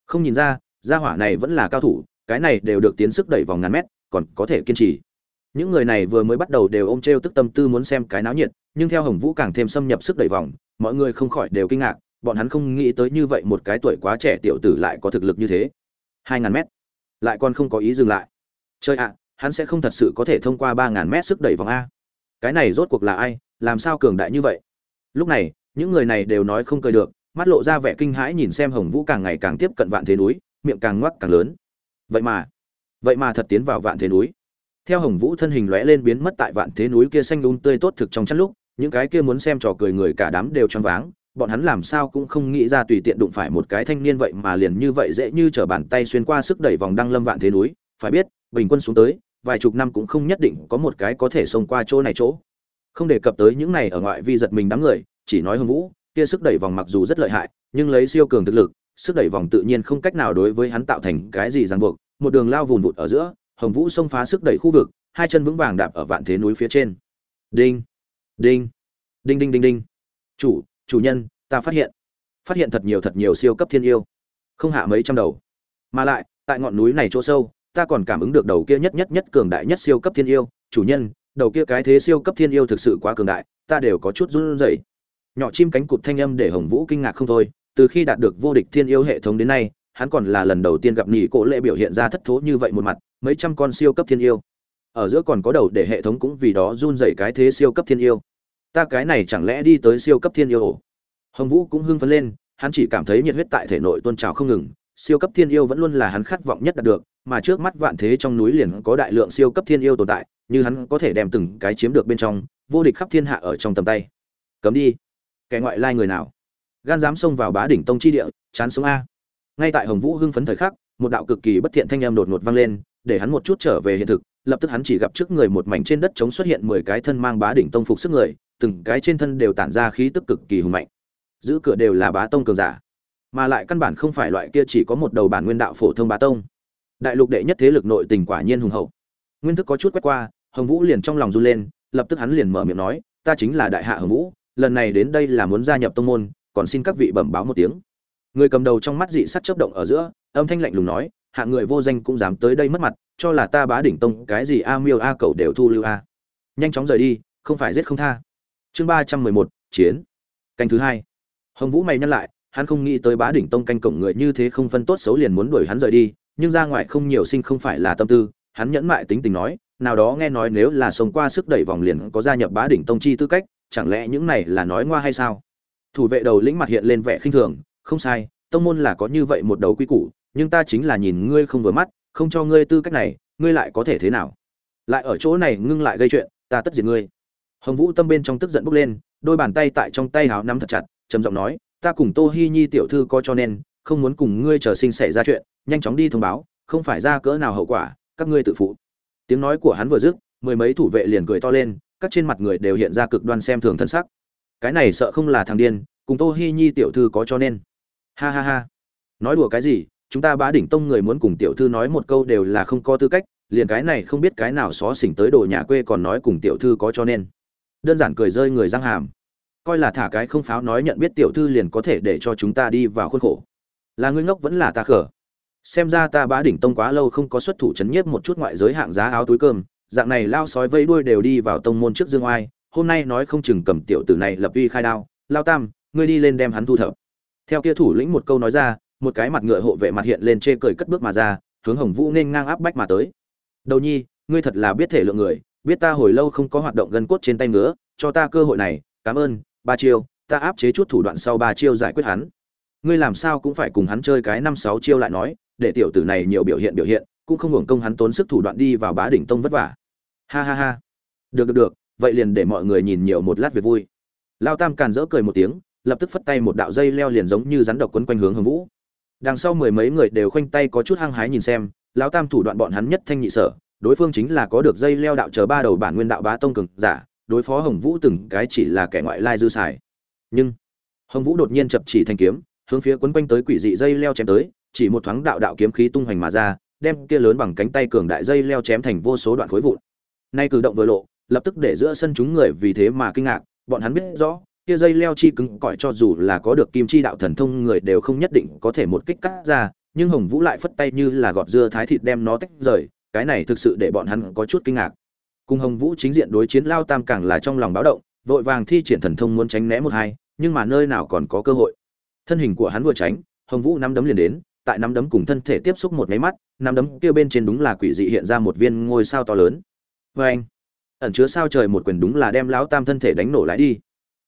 Không nhìn ra, gia hỏa này vẫn là cao thủ, cái này đều được tiến sức đẩy vòng ngàn mét, còn có thể kiên trì. Những người này vừa mới bắt đầu đều ôm t r e o tức tâm tư muốn xem cái náo nhiệt, nhưng theo hồng vũ càng thêm xâm nhập sức đẩy vòng, mọi người không khỏi đều kinh ngạc, bọn hắn không nghĩ tới như vậy một cái tuổi quá trẻ tiểu tử lại có thực lực như thế hai ngàn mét. Lại còn không có ý dừng lại. Chơi ạ, hắn sẽ không thật sự có thể thông qua ba ngàn mét sức đẩy vòng a. Cái này rốt cuộc là ai, làm sao cường đại như vậy? Lúc này, những người này đều nói không cười được, mắt lộ ra vẻ kinh hãi nhìn xem hồng vũ càng ngày càng tiếp cận vạn thế núi, miệng càng ngoắc càng lớn. Vậy mà vậy mà thật tiến vào vạn thế núi. Theo hồng vũ thân hình lóe lên biến mất tại vạn thế núi kia xanh đun tươi tốt thực trong chăn lúc, những cái kia muốn xem trò cười người cả đám đều choáng váng bọn hắn làm sao cũng không nghĩ ra tùy tiện đụng phải một cái thanh niên vậy mà liền như vậy dễ như trở bàn tay xuyên qua sức đẩy vòng đăng lâm vạn thế núi. Phải biết, bình quân xuống tới, vài chục năm cũng không nhất định có một cái có thể xông qua chỗ này chỗ. Không đề cập tới những này ở ngoại vi giật mình đám người, chỉ nói hồng vũ, kia sức đẩy vòng mặc dù rất lợi hại, nhưng lấy siêu cường thực lực, sức đẩy vòng tự nhiên không cách nào đối với hắn tạo thành cái gì ràng buộc. Một đường lao vùn vụt ở giữa hồng vũ xông phá sức đẩy khu vực, hai chân vững vàng đạp ở vạn thế núi phía trên. Đinh đinh đinh đinh đinh đinh. Chủ chủ nhân, ta phát hiện phát hiện thật nhiều thật nhiều siêu cấp thiên yêu, không hạ mấy trăm đầu. Mà lại, tại ngọn núi này chỗ sâu, ta còn cảm ứng được đầu kia nhất nhất nhất cường đại nhất siêu cấp thiên yêu. Chủ nhân, đầu kia cái thế siêu cấp thiên yêu thực sự quá cường đại, ta đều có chút run rẩy. Nhỏ chim cánh cụt thanh âm để hồng vũ kinh ngạc không thôi. Từ khi đạt được vô địch thiên yêu hệ thống đến nay, hắn còn là lần đầu tiên gặp nhị cổ lệ biểu hiện ra thất thố như vậy một mặt, mấy trăm con siêu cấp thiên yêu. Ở giữa còn có đầu để hệ thống cũng vì đó run rẩy cái thế siêu cấp thiên yêu ta cái này chẳng lẽ đi tới siêu cấp thiên yêu ổ? Hồng vũ cũng hưng phấn lên, hắn chỉ cảm thấy nhiệt huyết tại thể nội tôn trào không ngừng, siêu cấp thiên yêu vẫn luôn là hắn khát vọng nhất đạt được, mà trước mắt vạn thế trong núi liền có đại lượng siêu cấp thiên yêu tồn tại, như hắn có thể đem từng cái chiếm được bên trong, vô địch khắp thiên hạ ở trong tầm tay. Cấm đi. Kẻ ngoại lai người nào? Gan dám xông vào bá đỉnh tông chi địa, chán sống a. Ngay tại hồng vũ hưng phấn thời khắc, một đạo cực kỳ bất thiện thanh âm đột ngột vang lên, để hắn một chút trở về hiện thực, lập tức hắn chỉ gặp trước người một mảnh trên đất trống xuất hiện mười cái thân mang bá đỉnh tông phục sức người từng cái trên thân đều tản ra khí tức cực kỳ hùng mạnh. Giữ cửa đều là bá tông cường giả, mà lại căn bản không phải loại kia chỉ có một đầu bản nguyên đạo phổ thông bá tông. Đại lục đệ nhất thế lực nội tình quả nhiên hùng hậu. Nguyên thức có chút quét qua, hồng vũ liền trong lòng run lên, lập tức hắn liền mở miệng nói, ta chính là đại hạ hồng vũ, lần này đến đây là muốn gia nhập tông môn, còn xin các vị bẩm báo một tiếng. Người cầm đầu trong mắt dị sắc chớp động ở giữa, âm thanh lạnh lùng nói, hạ người vô danh cũng dám tới đây mất mặt, cho là ta bá đỉnh tông cái gì a miêu a cầu đều thu lưu a. Nhanh chóng rời đi, không phải giết không tha chương ba trăm mười một, chiến. Canh thứ hai. Hồng vũ mày nhắc lại, hắn không nghĩ tới bá đỉnh tông canh cổng người như thế không phân tốt xấu liền muốn đuổi hắn rời đi, nhưng ra ngoài không nhiều sinh không phải là tâm tư, hắn nhẫn mại tính tình nói, nào đó nghe nói nếu là sống qua sức đẩy vòng liền có gia nhập bá đỉnh tông chi tư cách, chẳng lẽ những này là nói ngoa hay sao? Thủ vệ đầu lĩnh mặt hiện lên vẻ khinh thường, không sai, tông môn là có như vậy một đầu quy củ, nhưng ta chính là nhìn ngươi không vừa mắt, không cho ngươi tư cách này, ngươi lại có thể thế nào? Lại ở chỗ này ngưng lại gây chuyện, ta tất diệt ngươi hồng vũ tâm bên trong tức giận bốc lên, đôi bàn tay tại trong tay háo nắm thật chặt, trầm giọng nói, ta cùng tô hi nhi tiểu thư có cho nên, không muốn cùng ngươi chờ sinh xảy ra chuyện, nhanh chóng đi thông báo, không phải ra cỡ nào hậu quả, các ngươi tự phụ. Tiếng nói của hắn vừa dứt, mười mấy thủ vệ liền cười to lên, các trên mặt người đều hiện ra cực đoan xem thường thân sắc. Cái này sợ không là thằng điên, cùng tô hi nhi tiểu thư có cho nên. Ha ha ha. Nói đùa cái gì, chúng ta bá đỉnh tông người muốn cùng tiểu thư nói một câu đều là không có tư cách, liền cái này không biết cái nào xó xỉnh tới đồ nhà quê còn nói cùng tiểu thư có cho nên đơn giản cười rơi người răng hàm. Coi là thả cái không pháo nói nhận biết tiểu thư liền có thể để cho chúng ta đi vào khuôn khổ. Là ngươi ngốc vẫn là ta khở xem ra ta bá đỉnh tông quá lâu không có xuất thủ chấn nhiếp một chút ngoại giới hạng giá áo túi cơm, dạng này lao sói vây đuôi đều đi vào tông môn trước dương oai, hôm nay nói không chừng cầm tiểu tử này lập uy khai đao, lao tam, ngươi đi lên đem hắn thu thập. Theo kia thủ lĩnh một câu nói ra, một cái mặt ngựa hộ vệ mặt hiện lên chê cười cất bước mà ra, hướng hồng vũ nên ngang áp bách mà tới. Đầu nhi, ngươi thật là biết thể lượng người biết ta hồi lâu không có hoạt động gân cốt trên tay nữa cho ta cơ hội này, cảm ơn, ba chiêu, ta áp chế chút thủ đoạn sau ba chiêu giải quyết hắn. Ngươi làm sao cũng phải cùng hắn chơi cái năm sáu chiêu lại nói, để tiểu tử này nhiều biểu hiện biểu hiện, cũng không hưởng công hắn tốn sức thủ đoạn đi vào bá đỉnh tông vất vả. Ha ha ha. Được được được, vậy liền để mọi người nhìn nhiều một lát về vui. Lao tam càn rỡ cười một tiếng, lập tức phất tay một đạo dây leo liền giống như rắn độc quấn quanh hướng hồng vũ. Đằng sau mười mấy người đều khoanh tay có chút hăng hái nhìn xem lão tam thủ đoạn bọn hắn nhất thanh nhị sở đối phương chính là có được dây leo đạo chờ ba đầu bản nguyên đạo bá tông cường giả, đối phó hồng vũ từng cái chỉ là kẻ ngoại lai dư xài. Nhưng, hồng vũ đột nhiên chập chỉ thanh kiếm, hướng phía quấn quanh tới quỷ dị dây leo chém tới, chỉ một thoáng đạo đạo kiếm khí tung hoành mà ra, đem kia lớn bằng cánh tay cường đại dây leo chém thành vô số đoạn khối vụn. Nay cử động vừa lộ, lập tức để giữa sân chúng người vì thế mà kinh ngạc, bọn hắn biết rõ, kia dây leo chi cứng cỏi cho dù là có được kim chi đạo thần thông người đều không nhất định có thể một kích cắt ra, nhưng hồng vũ lại phất tay như là gọt dưa thái thịt đem nó tách rời cái này thực sự để bọn hắn có chút kinh ngạc. Cùng hồng vũ chính diện đối chiến lao tam càng là trong lòng báo động, vội vàng thi triển thần thông muốn tránh né một hai, nhưng mà nơi nào còn có cơ hội. Thân hình của hắn vừa tránh, hồng vũ nắm đấm liền đến, tại nắm đấm cùng thân thể tiếp xúc một máy mắt, nắm đấm kia bên trên đúng là quỷ dị hiện ra một viên ngôi sao to lớn. Vê anh, ẩn chứa sao trời một quyền đúng là đem lão tam thân thể đánh nổ lại đi.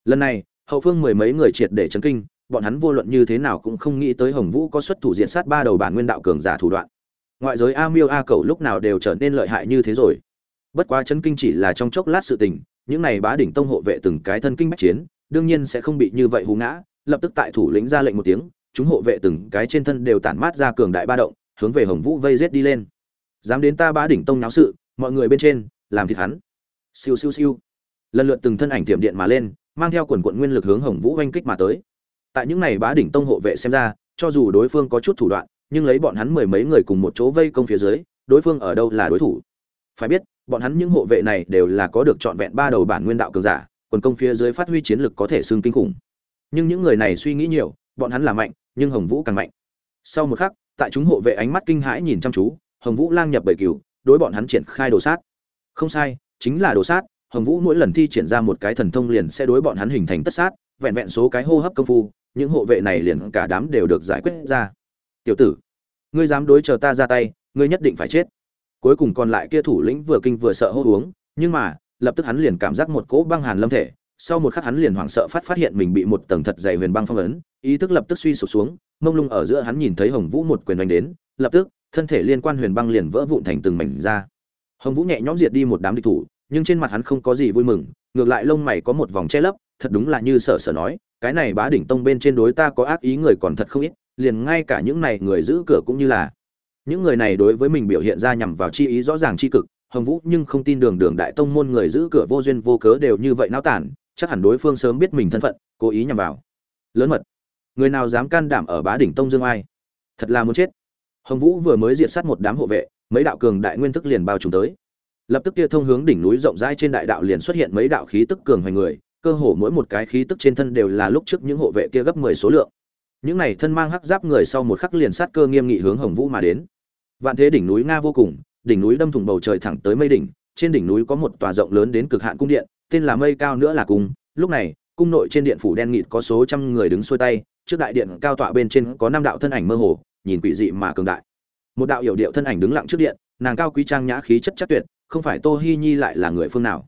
Lần này, hậu phương mười mấy người triệt để chấn kinh, bọn hắn vô luận như thế nào cũng không nghĩ tới hồng vũ có xuất thủ diện sát ba đầu bản nguyên đạo cường giả thủ đoạn ngoại giới a miêu a cầu lúc nào đều trở nên lợi hại như thế rồi. Bất quá chấn kinh chỉ là trong chốc lát sự tình, những này bá đỉnh tông hộ vệ từng cái thân kinh bách chiến, đương nhiên sẽ không bị như vậy hú ngã, lập tức tại thủ lĩnh ra lệnh một tiếng, chúng hộ vệ từng cái trên thân đều tản mát ra cường đại ba động, hướng về hồng vũ vây rết đi lên. Dám đến ta bá đỉnh tông náo sự, mọi người bên trên, làm thịt hắn. Siêu siêu siêu. Lần lượt từng thân ảnh tiệm điện mà lên, mang theo quần quận nguyên lực hướng hồng vũ oanh kích mà tới. Tại những này bá đỉnh tông hộ vệ xem ra, cho dù đối phương có chút thủ đoạn nhưng lấy bọn hắn mười mấy người cùng một chỗ vây công phía dưới, đối phương ở đâu là đối thủ? Phải biết, bọn hắn những hộ vệ này đều là có được trọn vẹn ba đầu bản nguyên đạo cường giả, quần công phía dưới phát huy chiến lực có thể xương kinh khủng. Nhưng những người này suy nghĩ nhiều, bọn hắn là mạnh, nhưng hồng vũ càng mạnh. Sau một khắc, tại chúng hộ vệ ánh mắt kinh hãi nhìn chăm chú, hồng vũ lang nhập bảy cửu, đối bọn hắn triển khai đồ sát. Không sai, chính là đồ sát, hồng vũ mỗi lần thi triển ra một cái thần thông liền sẽ đối bọn hắn hình thành tất sát, vẹn vẹn số cái hô hấp công phu, những hộ vệ này liền cả đám đều được giải quyết ra tiểu tử, ngươi dám đối chờ ta ra tay, ngươi nhất định phải chết. Cuối cùng còn lại kia thủ lĩnh vừa kinh vừa sợ hô uống, nhưng mà, lập tức hắn liền cảm giác một cỗ băng hàn lâm thể, sau một khắc hắn liền hoảng sợ phát phát hiện mình bị một tầng thật dày huyền băng phong ấn, ý thức lập tức suy sụp xuống, mông lung ở giữa hắn nhìn thấy hồng vũ một quyền đánh đến, lập tức, thân thể liên quan huyền băng liền vỡ vụn thành từng mảnh ra. Hồng vũ nhẹ nhõm diệt đi một đám địch thủ, nhưng trên mặt hắn không có gì vui mừng, ngược lại lông mày có một vòng che lấp, thật đúng là như sở sở nói, cái này bá đỉnh tông bên trên đối ta có ác ý người còn thật không ít liền ngay cả những này người giữ cửa cũng như là. Những người này đối với mình biểu hiện ra nhằm vào chi ý rõ ràng chi cực, hồng vũ nhưng không tin đường đường đại tông môn người giữ cửa vô duyên vô cớ đều như vậy náo tản, chắc hẳn đối phương sớm biết mình thân phận, cố ý nhằm vào. Lớn mật. Người nào dám can đảm ở bá đỉnh tông dương ai? Thật là muốn chết. Hồng vũ vừa mới diệt sát một đám hộ vệ, mấy đạo cường đại nguyên thức liền bao trùm tới. Lập tức kia thông hướng đỉnh núi rộng rãi trên đại đạo liền xuất hiện mấy đạo khí tức cường hoành người, cơ hồ mỗi một cái khí tức trên thân đều là lúc trước những hộ vệ kia gấp mười số lượng những này thân mang hắc giáp người sau một khắc liền sát cơ nghiêm nghị hướng hồng vũ mà đến. Vạn thế đỉnh núi nga vô cùng, đỉnh núi đâm thủng bầu trời thẳng tới mây đỉnh, trên đỉnh núi có một tòa rộng lớn đến cực hạn cung điện, tên là mây cao nữa là cung. Lúc này, cung nội trên điện phủ đen nghịt có số trăm người đứng xuôi tay, trước đại điện cao tọa bên trên có năm đạo thân ảnh mơ hồ, nhìn quỷ dị mà cường đại. Một đạo hiểu điệu thân ảnh đứng lặng trước điện, nàng cao quý trang nhã khí chất chắc tuyệt, không phải tô hi nhi lại là người phương nào.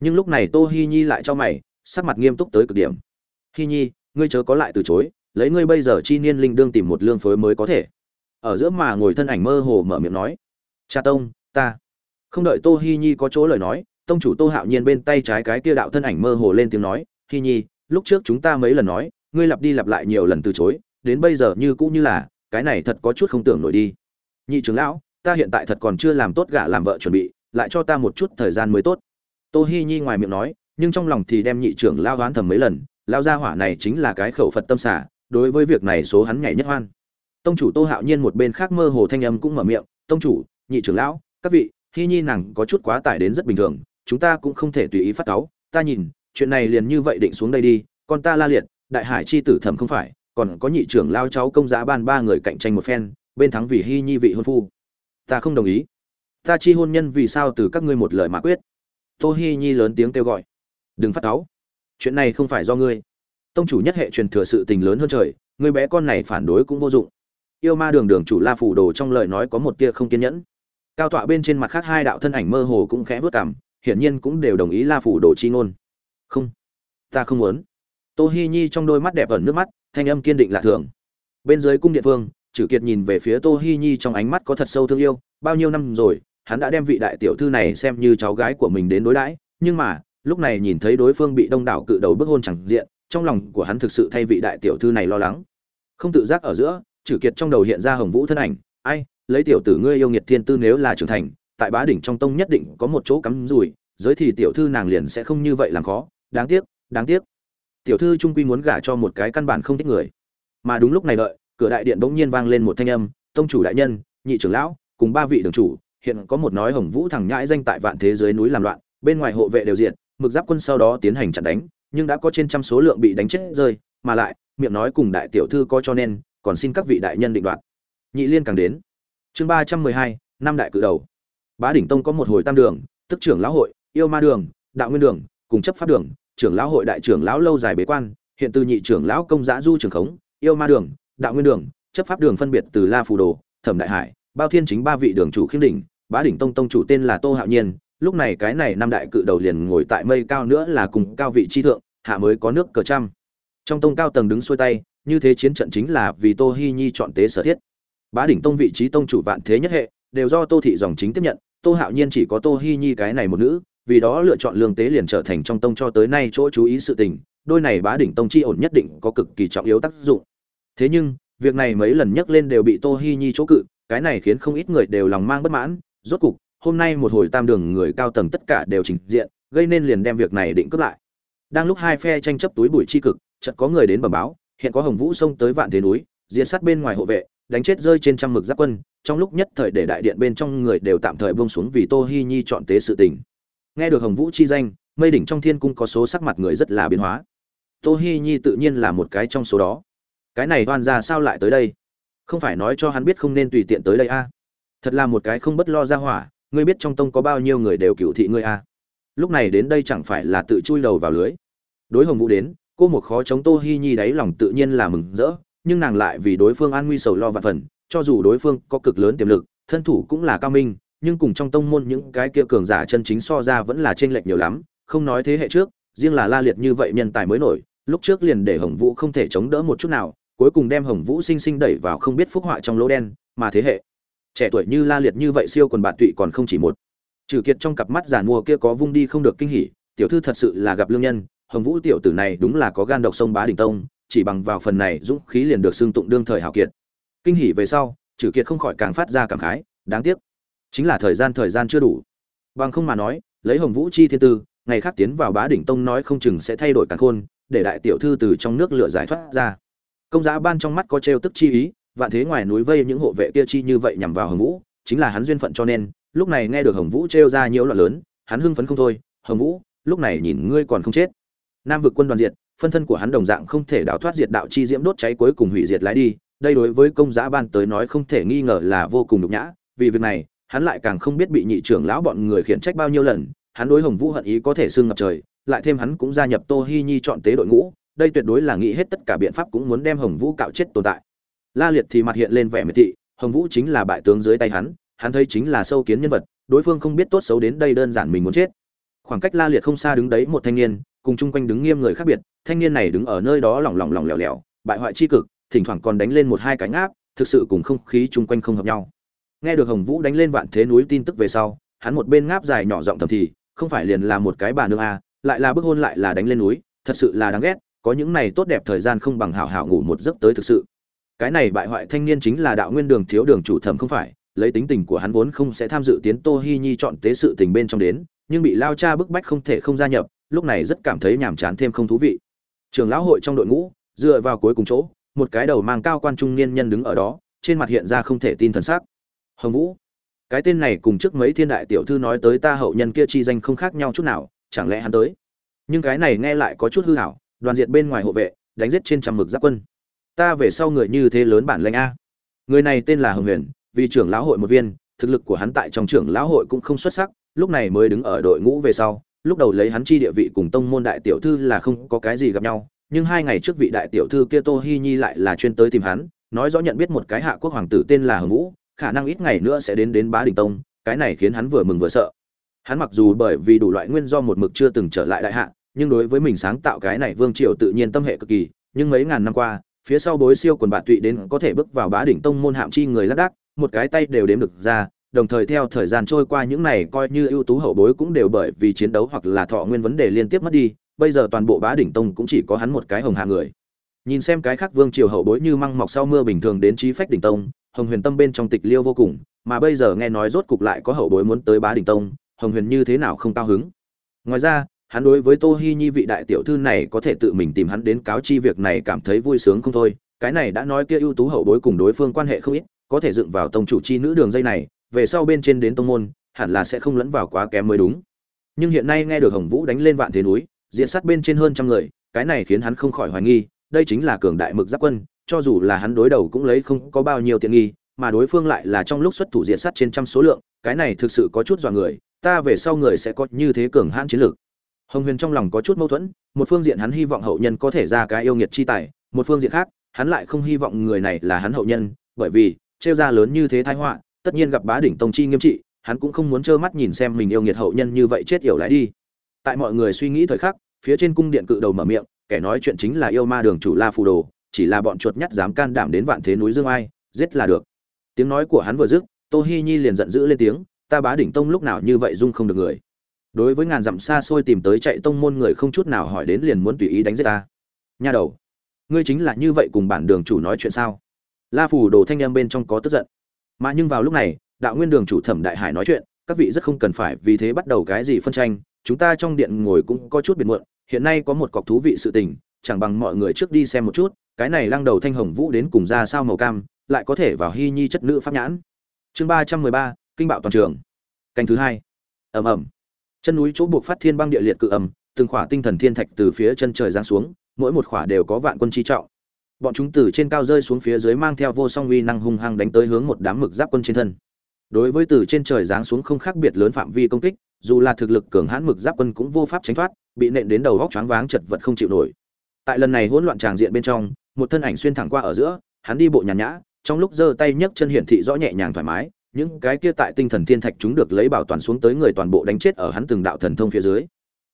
Nhưng lúc này tô hi nhi lại cho mày, sắc mặt nghiêm túc tới cực điểm. Hi nhi, ngươi chớ có lại từ chối lấy ngươi bây giờ chi niên linh đương tìm một lương phối mới có thể. Ở giữa mà ngồi thân ảnh mơ hồ mở miệng nói, cha tông, ta. Không đợi tô hi nhi có chỗ lời nói, tông chủ tô hạo nhiên bên tay trái cái kia đạo thân ảnh mơ hồ lên tiếng nói, hi nhi, lúc trước chúng ta mấy lần nói, ngươi lặp đi lặp lại nhiều lần từ chối, đến bây giờ như cũ như là, cái này thật có chút không tưởng nổi đi. Nhị trưởng lão, ta hiện tại thật còn chưa làm tốt gả làm vợ chuẩn bị, lại cho ta một chút thời gian mới tốt. Tô hi nhi ngoài miệng nói, nhưng trong lòng thì đem nhị trưởng lao đoán thầm mấy lần lao gia hỏa này chính là cái khẩu phật tâm xả đối với việc này số hắn nhảy nhất hoan. Tông chủ tô hạo nhiên một bên khác mơ hồ thanh âm cũng mở miệng, tông chủ, nhị trưởng lão, các vị, hi nhi nàng có chút quá tải đến rất bình thường, chúng ta cũng không thể tùy ý phát cáu, ta nhìn, chuyện này liền như vậy định xuống đây đi còn ta la liệt, đại hải chi tử thẩm không phải, còn có nhị trưởng lao cháu công giá ban ba người cạnh tranh một phen, bên thắng vì hy nhi vị hôn phu. Ta không đồng ý. Ta chi hôn nhân vì sao từ các ngươi một lời mà quyết? Tô hi nhi lớn tiếng kêu gọi. Đừng phát cáu. Chuyện này không phải do ngươi tông chủ nhất hệ truyền thừa sự tình lớn hơn trời người bé con này phản đối cũng vô dụng. Yêu ma đường đường chủ la phủ đồ trong lời nói có một tia không kiên nhẫn. Cao tọa bên trên mặt khác hai đạo thân ảnh mơ hồ cũng khẽ vớt cảm hiển nhiên cũng đều đồng ý la phủ đồ chi ngôn. Không ta không muốn. Tô hi nhi trong đôi mắt đẹp ẩn nước mắt thanh âm kiên định lạ thường. Bên dưới cung điện phương Chử Kiệt nhìn về phía Tô Hi Nhi trong ánh mắt có thật sâu thương yêu, bao nhiêu năm rồi, hắn đã đem vị đại tiểu thư này xem như cháu gái của mình đến đối đãi, nhưng mà, lúc này nhìn thấy đối phương bị đông đảo cự đầu bức hôn chẳng diện, trong lòng của hắn thực sự thay vị đại tiểu thư này lo lắng. Không tự giác ở giữa, Trử Kiệt trong đầu hiện ra Hồng Vũ thân ảnh, ai, lấy tiểu tử ngươi yêu nghiệt thiên tư nếu là trưởng thành, tại bá đỉnh trong tông nhất định có một chỗ cắm rủi, giới thì tiểu thư nàng liền sẽ không như vậy làm khó, đáng tiếc, đáng tiếc. Tiểu thư trung quy muốn gả cho một cái căn bản không thích người. Mà đúng lúc này đợi, cửa đại điện bỗng nhiên vang lên một thanh âm tông chủ đại nhân nhị trưởng lão cùng ba vị đường chủ hiện có một nói hồng vũ thẳng nhãi danh tại vạn thế giới núi làm loạn bên ngoài hộ vệ đều diện mực giáp quân sau đó tiến hành chặn đánh nhưng đã có trên trăm số lượng bị đánh chết rơi, mà lại, miệng nói cùng đại tiểu thư có cho nên, còn xin các vị đại nhân định đoạt. Nhị liên càng đến. Chương ba trăm mười hai, năm đại cử đầu. Bá đỉnh tông có một hồi tam đường, tức trưởng lão hội, yêu ma đường, đạo nguyên đường, cùng chấp pháp đường, trưởng lão hội đại trưởng lão lâu dài bế quan, hiện từ nhị trưởng lão công giã du trường khống, yêu ma đường, đạo nguyên đường, chấp pháp đường phân biệt từ la phù đồ, thẩm đại hải, bao thiên chính ba vị đường chủ khiêm đỉnh, bá đỉnh tông tông chủ tên là tô hạo nhiên lúc này cái này năm đại cự đầu liền ngồi tại mây cao nữa là cùng cao vị chi thượng, hạ mới có nước cờ trăm. Trong tông cao tầng đứng xuôi tay, như thế chiến trận chính là vì tô hi nhi chọn tế sở thiết. Bá đỉnh tông vị trí tông chủ vạn thế nhất hệ, đều do tô thị dòng chính tiếp nhận, tô hạo nhiên chỉ có tô hi nhi cái này một nữ, vì đó lựa chọn lương tế liền trở thành trong tông cho tới nay chỗ chú ý sự tình, đôi này bá đỉnh tông chi ổn nhất định có cực kỳ trọng yếu tác dụng. Thế nhưng, việc này mấy lần nhắc lên đều bị tô hi nhi chỗ cự, cái này khiến không ít người đều lòng mang bất mãn, rốt cục hôm nay một hồi tam đường người cao tầng tất cả đều trình diện, gây nên liền đem việc này định cướp lại. Đang lúc hai phe tranh chấp túi bụi chi cực, chợt có người đến bẩm báo, hiện có hồng vũ xông tới vạn thế núi diện sát bên ngoài hộ vệ, đánh chết rơi trên trăm mực giáp quân, trong lúc nhất thời để đại điện bên trong người đều tạm thời buông xuống vì tô hi nhi chọn tế sự tình. Nghe được hồng vũ chi danh, mây đỉnh trong thiên cung có số sắc mặt người rất là biến hóa. Tô hi nhi tự nhiên là một cái trong số đó. Cái này đoan ra sao lại tới đây? Không phải nói cho hắn biết không nên tùy tiện tới đây a? À? thật là một cái không bất lo ra hỏa ngươi biết trong tông có bao nhiêu người đều cựu thị ngươi a à? lúc này đến đây chẳng phải là tự chui đầu vào lưới đối hồng vũ đến cô một khó chống tô hi nhi đáy lòng tự nhiên là mừng rỡ nhưng nàng lại vì đối phương an nguy sầu lo và phần cho dù đối phương có cực lớn tiềm lực thân thủ cũng là cao minh nhưng cùng trong tông môn những cái kia cường giả chân chính so ra vẫn là chênh lệch nhiều lắm không nói thế hệ trước riêng là la liệt như vậy nhân tài mới nổi lúc trước liền để hồng vũ không thể chống đỡ một chút nào cuối cùng đem Hồng Vũ sinh sinh đẩy vào không biết phúc họa trong lỗ đen, mà thế hệ trẻ tuổi như La Liệt như vậy siêu quần bạn tụy còn không chỉ một. Trừ Kiệt trong cặp mắt giàn mua kia có vung đi không được kinh hỉ, tiểu thư thật sự là gặp lương nhân, Hồng Vũ tiểu tử này đúng là có gan độc sông bá đỉnh tông, chỉ bằng vào phần này dũng khí liền được xưng tụng đương thời hào kiệt. Kinh hỉ về sau, Trừ Kiệt không khỏi càng phát ra cảm khái, đáng tiếc, chính là thời gian thời gian chưa đủ. Bằng không mà nói, lấy Hồng Vũ chi thiên tư, ngày khác tiến vào bá đỉnh tông nói không chừng sẽ thay đổi càn khôn, để đại tiểu thư từ trong nước lửa giải thoát ra công giá ban trong mắt có trêu tức chi ý vạn thế ngoài núi vây những hộ vệ kia chi như vậy nhằm vào hồng vũ, chính là hắn duyên phận cho nên, lúc này nghe được hồng vũ trêu ra nhiều loạn lớn, hắn hưng phấn không thôi, hồng vũ, lúc này nhìn ngươi còn không chết. Nam vực quân đoàn diệt, phân thân của hắn đồng dạng không thể đào thoát diệt đạo chi diễm đốt cháy cuối cùng hủy diệt lái đi, đây đối với công giá ban tới nói không thể nghi ngờ là vô cùng nhục nhã, vì việc này, hắn lại càng không biết bị nhị trưởng lão bọn người khiển trách bao nhiêu lần, hắn đối hồng vũ hận ý có thể sương ngập trời, lại thêm hắn cũng gia nhập tô hi nhi chọn tế đội ngũ, đây tuyệt đối là nghĩ hết tất cả biện pháp cũng muốn đem hồng vũ cạo chết tồn tại la liệt thì mặt hiện lên vẻ miệt thị, hồng vũ chính là bại tướng dưới tay hắn hắn thấy chính là sâu kiến nhân vật, đối phương không biết tốt xấu đến đây đơn giản mình muốn chết. Khoảng cách la liệt không xa đứng đấy một thanh niên, cùng chung quanh đứng nghiêm người khác biệt, thanh niên này đứng ở nơi đó lỏng lỏng lỏng lẻo lẻo, bại hoại chi cực, thỉnh thoảng còn đánh lên một hai cánh áp thực sự cùng không khí chung quanh không hợp nhau. Nghe được hồng vũ đánh lên vạn thế núi tin tức về sau, hắn một bên ngáp dài nhỏ giọng thầm thì, không phải liền là một cái bà nương a lại là bức hôn lại là đánh lên núi, thật sự là đáng ghét, có những này tốt đẹp thời gian không bằng hảo hảo ngủ một giấc tới thực sự cái này bại hoại thanh niên chính là đạo nguyên đường thiếu đường chủ thẩm không phải, lấy tính tình của hắn vốn không sẽ tham dự tiến tô hi nhi chọn tế sự tình bên trong đến, nhưng bị lao cha bức bách không thể không gia nhập, lúc này rất cảm thấy nhàm chán thêm không thú vị. Trường lão hội trong đội ngũ, dựa vào cuối cùng chỗ, một cái đầu mang cao quan trung niên nhân đứng ở đó, trên mặt hiện ra không thể tin thần sắc. Hồng vũ, cái tên này cùng trước mấy thiên đại tiểu thư nói tới ta hậu nhân kia chi danh không khác nhau chút nào, chẳng lẽ hắn tới? Nhưng cái này nghe lại có chút hư hảo đoàn diệt bên ngoài hộ vệ, đánh giết trên trăm mực giáp quân ta về sau người như thế lớn bản lãnh a. Người này tên là hồng huyền, vì trưởng lão hội một viên, thực lực của hắn tại trong trưởng lão hội cũng không xuất sắc, lúc này mới đứng ở đội ngũ về sau, lúc đầu lấy hắn chi địa vị cùng tông môn đại tiểu thư là không có cái gì gặp nhau, nhưng hai ngày trước vị đại tiểu thư kia tô hi nhi lại là chuyên tới tìm hắn, nói rõ nhận biết một cái hạ quốc hoàng tử tên là hồng vũ, khả năng ít ngày nữa sẽ đến đến bá đình tông, cái này khiến hắn vừa mừng vừa sợ. Hắn mặc dù bởi vì đủ loại nguyên do một mực chưa từng trở lại đại hạ, nhưng đối với mình sáng tạo cái này vương triều tự nhiên tâm hệ cực kỳ, nhưng mấy ngàn năm qua phía sau bối siêu quần bạn tụy đến có thể bước vào bá đỉnh tông môn hạm chi người lác đác, một cái tay đều đếm được ra, đồng thời theo thời gian trôi qua những này coi như ưu tú hậu bối cũng đều bởi vì chiến đấu hoặc là thọ nguyên vấn đề liên tiếp mất đi, bây giờ toàn bộ bá đỉnh tông cũng chỉ có hắn một cái hồng hạ người. Nhìn xem cái khác vương triều hậu bối như măng mọc sau mưa bình thường đến trí phách đỉnh tông, hồng huyền tâm bên trong tịch liêu vô cùng, mà bây giờ nghe nói rốt cục lại có hậu bối muốn tới bá đỉnh tông, hồng huyền như thế nào không cao hứng. Ngoài ra hắn đối với tô hi nhi vị đại tiểu thư này có thể tự mình tìm hắn đến cáo chi việc này cảm thấy vui sướng không thôi. Cái này đã nói kia ưu tú hậu bối cùng đối phương quan hệ không ít, có thể dựng vào tông chủ chi nữ đường dây này, về sau bên trên đến tông môn, hẳn là sẽ không lẫn vào quá kém mới đúng. Nhưng hiện nay nghe được hồng vũ đánh lên vạn thế núi, diện sát bên trên hơn trăm người, cái này khiến hắn không khỏi hoài nghi, đây chính là cường đại mực giáp quân, cho dù là hắn đối đầu cũng lấy không có bao nhiêu tiện nghi, mà đối phương lại là trong lúc xuất thủ diện sát trên trăm số lượng, cái này thực sự có chút dọa người, ta về sau người sẽ có như thế cường hãn chiến lược hồng huyền trong lòng có chút mâu thuẫn, một phương diện hắn hy vọng hậu nhân có thể ra cái yêu nghiệt chi tài, một phương diện khác, hắn lại không hy vọng người này là hắn hậu nhân, bởi vì, trêu ra lớn như thế thái họa, tất nhiên gặp bá đỉnh tông chi nghiêm trị, hắn cũng không muốn trơ mắt nhìn xem mình yêu nghiệt hậu nhân như vậy chết yểu lại đi. Tại mọi người suy nghĩ thời khắc, phía trên cung điện cự đầu mở miệng, kẻ nói chuyện chính là yêu ma đường chủ la phù đồ, chỉ là bọn chuột nhắt dám can đảm đến vạn thế núi dương ai, giết là được. Tiếng nói của hắn vừa dứt, tô hi nhi liền giận dữ lên tiếng, ta bá đỉnh tông lúc nào như vậy dung không được người? Đối với ngàn dặm xa xôi tìm tới chạy tông môn người không chút nào hỏi đến liền muốn tùy ý đánh giết ta. Nha đầu, ngươi chính là như vậy cùng bản đường chủ nói chuyện sao? La phủ đồ thanh em bên trong có tức giận. Mà nhưng vào lúc này, đạo nguyên đường chủ thẩm đại hải nói chuyện, các vị rất không cần phải vì thế bắt đầu cái gì phân tranh, chúng ta trong điện ngồi cũng có chút biệt muộn, hiện nay có một cọc thú vị sự tình, chẳng bằng mọi người trước đi xem một chút, cái này lăng đầu thanh hồng vũ đến cùng ra sao màu cam, lại có thể vào hy nhi chất nữ pháp nhãn. Chương ba trăm mười ba, kinh bạo toàn trường. Canh thứ hai. Ẩm ẩm chân núi chỗ buộc phát thiên băng địa liệt cự âm từng khỏa tinh thần thiên thạch từ phía chân trời giáng xuống, mỗi một khỏa đều có vạn quân chi trọng. Bọn chúng từ trên cao rơi xuống phía dưới mang theo vô song uy năng hung hăng đánh tới hướng một đám mực giáp quân trên thân. Đối với từ trên trời giáng xuống không khác biệt lớn phạm vi công kích, dù là thực lực cường hãn mực giáp quân cũng vô pháp tránh thoát, bị nện đến đầu góc choáng váng chật vật không chịu nổi. Tại lần này hỗn loạn tràng diện bên trong, một thân ảnh xuyên thẳng qua ở giữa, hắn đi bộ nhàn nhã, trong lúc giơ tay nhấc chân hiển thị rõ nhẹ nhàng thoải mái những cái kia tại tinh thần thiên thạch chúng được lấy bảo toàn xuống tới người toàn bộ đánh chết ở hắn từng đạo thần thông phía dưới.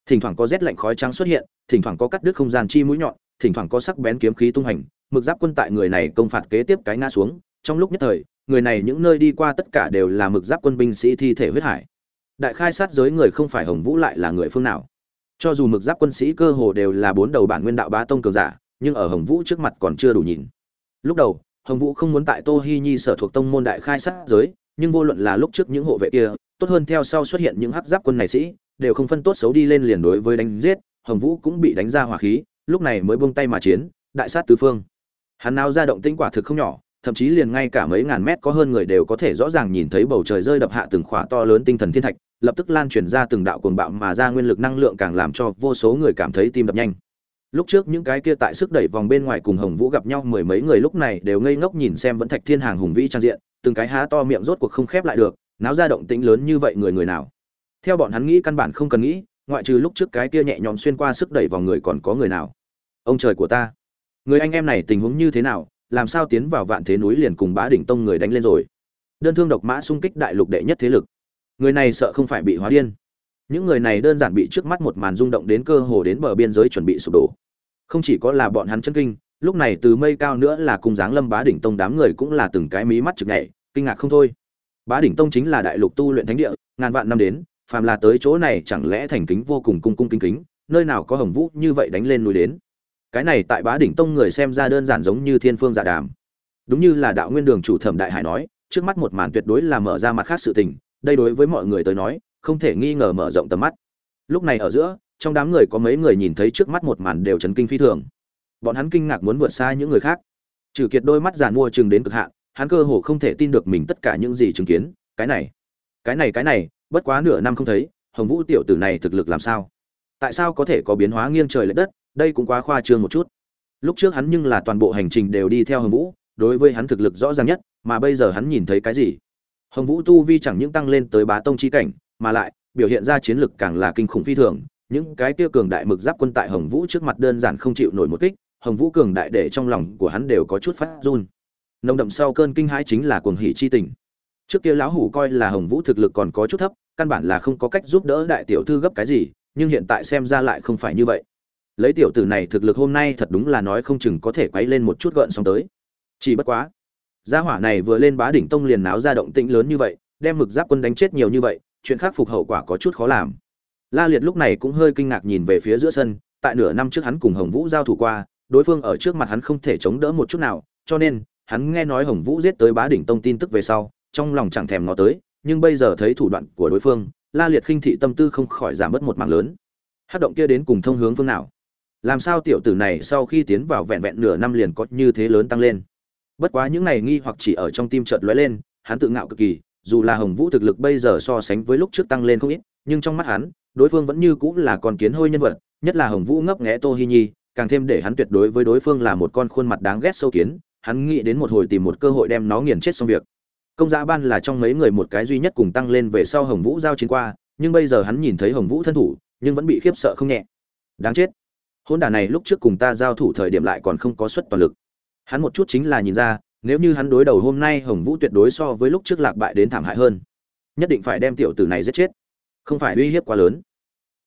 Thỉnh thoảng có rét lạnh khói trắng xuất hiện, thỉnh thoảng có cắt đứt không gian chi mũi nhọn, thỉnh thoảng có sắc bén kiếm khí tung hành, mực giáp quân tại người này công phạt kế tiếp cái ngã xuống. Trong lúc nhất thời, người này những nơi đi qua tất cả đều là mực giáp quân binh sĩ thi thể huyết hải. Đại khai sát giới người không phải hồng vũ lại là người phương nào? Cho dù mực giáp quân sĩ cơ hồ đều là bốn đầu bản nguyên đạo bá tông cường giả, nhưng ở hồng vũ trước mặt còn chưa đủ nhìn. Lúc đầu, hồng vũ không muốn tại tô hi nhi sở thuộc tông môn đại khai sát giới nhưng vô luận là lúc trước những hộ vệ kia, tốt hơn theo sau xuất hiện những hắc giáp quân này sĩ, đều không phân tốt xấu đi lên liền đối với đánh giết, hồng vũ cũng bị đánh ra hỏa khí, lúc này mới buông tay mà chiến, đại sát tứ phương. Hắn nào ra động tĩnh quả thực không nhỏ, thậm chí liền ngay cả mấy ngàn mét có hơn người đều có thể rõ ràng nhìn thấy bầu trời rơi đập hạ từng khỏa to lớn tinh thần thiên thạch, lập tức lan truyền ra từng đạo cuồng bạo mà ra nguyên lực năng lượng càng làm cho vô số người cảm thấy tim đập nhanh. Lúc trước những cái kia tại sức đẩy vòng bên ngoài cùng hồng vũ gặp nhau mười mấy người lúc này đều ngây ngốc nhìn xem vẫn thạch thiên hàng hùng vĩ trang diện từng cái há to miệng rốt cuộc không khép lại được, náo ra động tĩnh lớn như vậy người người nào. Theo bọn hắn nghĩ căn bản không cần nghĩ, ngoại trừ lúc trước cái kia nhẹ nhõm xuyên qua sức đẩy vào người còn có người nào. Ông trời của ta, người anh em này tình huống như thế nào, làm sao tiến vào vạn thế núi liền cùng bá đỉnh tông người đánh lên rồi. Đơn thương độc mã xung kích đại lục đệ nhất thế lực. Người này sợ không phải bị hóa điên. Những người này đơn giản bị trước mắt một màn rung động đến cơ hồ đến bờ biên giới chuẩn bị sụp đổ. Không chỉ có là bọn hắn chân kinh lúc này từ mây cao nữa là cung dáng lâm bá đỉnh tông đám người cũng là từng cái mí mắt chực nhảy, kinh ngạc không thôi. Bá đỉnh tông chính là đại lục tu luyện thánh địa, ngàn vạn năm đến, phàm là tới chỗ này chẳng lẽ thành kính vô cùng cung cung kính kính, nơi nào có hồng vũ như vậy đánh lên núi đến. Cái này tại bá đỉnh tông người xem ra đơn giản giống như thiên phương dạ đàm. Đúng như là đạo nguyên đường chủ thẩm đại hải nói, trước mắt một màn tuyệt đối là mở ra mặt khác sự tình, đây đối với mọi người tới nói, không thể nghi ngờ mở rộng tầm mắt. Lúc này ở giữa, trong đám người có mấy người nhìn thấy trước mắt một màn đều chấn kinh phi thường bọn hắn kinh ngạc muốn vượt xa những người khác. Trừ kiệt đôi mắt giàn mua chừng đến cực hạn, hắn cơ hồ không thể tin được mình tất cả những gì chứng kiến. Cái này cái này cái này, bất quá nửa năm không thấy, hồng vũ tiểu tử này thực lực làm sao? Tại sao có thể có biến hóa nghiêng trời lệch đất? Đây cũng quá khoa trương một chút. Lúc trước hắn nhưng là toàn bộ hành trình đều đi theo hồng vũ, đối với hắn thực lực rõ ràng nhất, mà bây giờ hắn nhìn thấy cái gì? Hồng vũ tu vi chẳng những tăng lên tới bá tông chi cảnh, mà lại biểu hiện ra chiến lực càng là kinh khủng phi thường. Những cái tiêu cường đại mực giáp quân tại hồng vũ trước mặt đơn giản không chịu nổi một kích hồng vũ cường đại để trong lòng của hắn đều có chút phát run. Nồng đậm sau cơn kinh hãi chính là cuồng hỉ chi tình. Trước kia lão hủ coi là hồng vũ thực lực còn có chút thấp, căn bản là không có cách giúp đỡ đại tiểu thư gấp cái gì, nhưng hiện tại xem ra lại không phải như vậy. Lấy tiểu tử này thực lực hôm nay thật đúng là nói không chừng có thể quấy lên một chút gợn xong tới. Chỉ bất quá, gia hỏa này vừa lên bá đỉnh tông liền náo ra động tĩnh lớn như vậy, đem mực giáp quân đánh chết nhiều như vậy, chuyện khắc phục hậu quả có chút khó làm. La liệt lúc này cũng hơi kinh ngạc nhìn về phía giữa sân, tại nửa năm trước hắn cùng hồng vũ giao thủ qua đối phương ở trước mặt hắn không thể chống đỡ một chút nào, cho nên, hắn nghe nói hồng vũ giết tới bá đỉnh tông tin tức về sau, trong lòng chẳng thèm ngó tới, nhưng bây giờ thấy thủ đoạn của đối phương, la liệt khinh thị tâm tư không khỏi giảm bớt một mảng lớn. Hát động kia đến cùng thông hướng phương nào? Làm sao tiểu tử này sau khi tiến vào vẹn vẹn nửa năm liền có như thế lớn tăng lên? Bất quá những này nghi hoặc chỉ ở trong tim chợt lóe lên, hắn tự ngạo cực kỳ, dù là hồng vũ thực lực bây giờ so sánh với lúc trước tăng lên không ít, nhưng trong mắt hắn, đối phương vẫn như cũng là con kiến hôi nhân vật, nhất là hồng vũ ngấp nghé tô hi nhi càng thêm để hắn tuyệt đối với đối phương là một con khuôn mặt đáng ghét sâu kiến, hắn nghĩ đến một hồi tìm một cơ hội đem nó nghiền chết xong việc. Công Giá ban là trong mấy người một cái duy nhất cùng tăng lên về sau hồng vũ giao chiến qua, nhưng bây giờ hắn nhìn thấy hồng vũ thân thủ, nhưng vẫn bị khiếp sợ không nhẹ. Đáng chết. Hôn đà này lúc trước cùng ta giao thủ thời điểm lại còn không có suất toàn lực. Hắn một chút chính là nhìn ra, nếu như hắn đối đầu hôm nay hồng vũ tuyệt đối so với lúc trước lạc bại đến thảm hại hơn, nhất định phải đem tiểu tử này giết chết. Không phải uy hiếp quá lớn.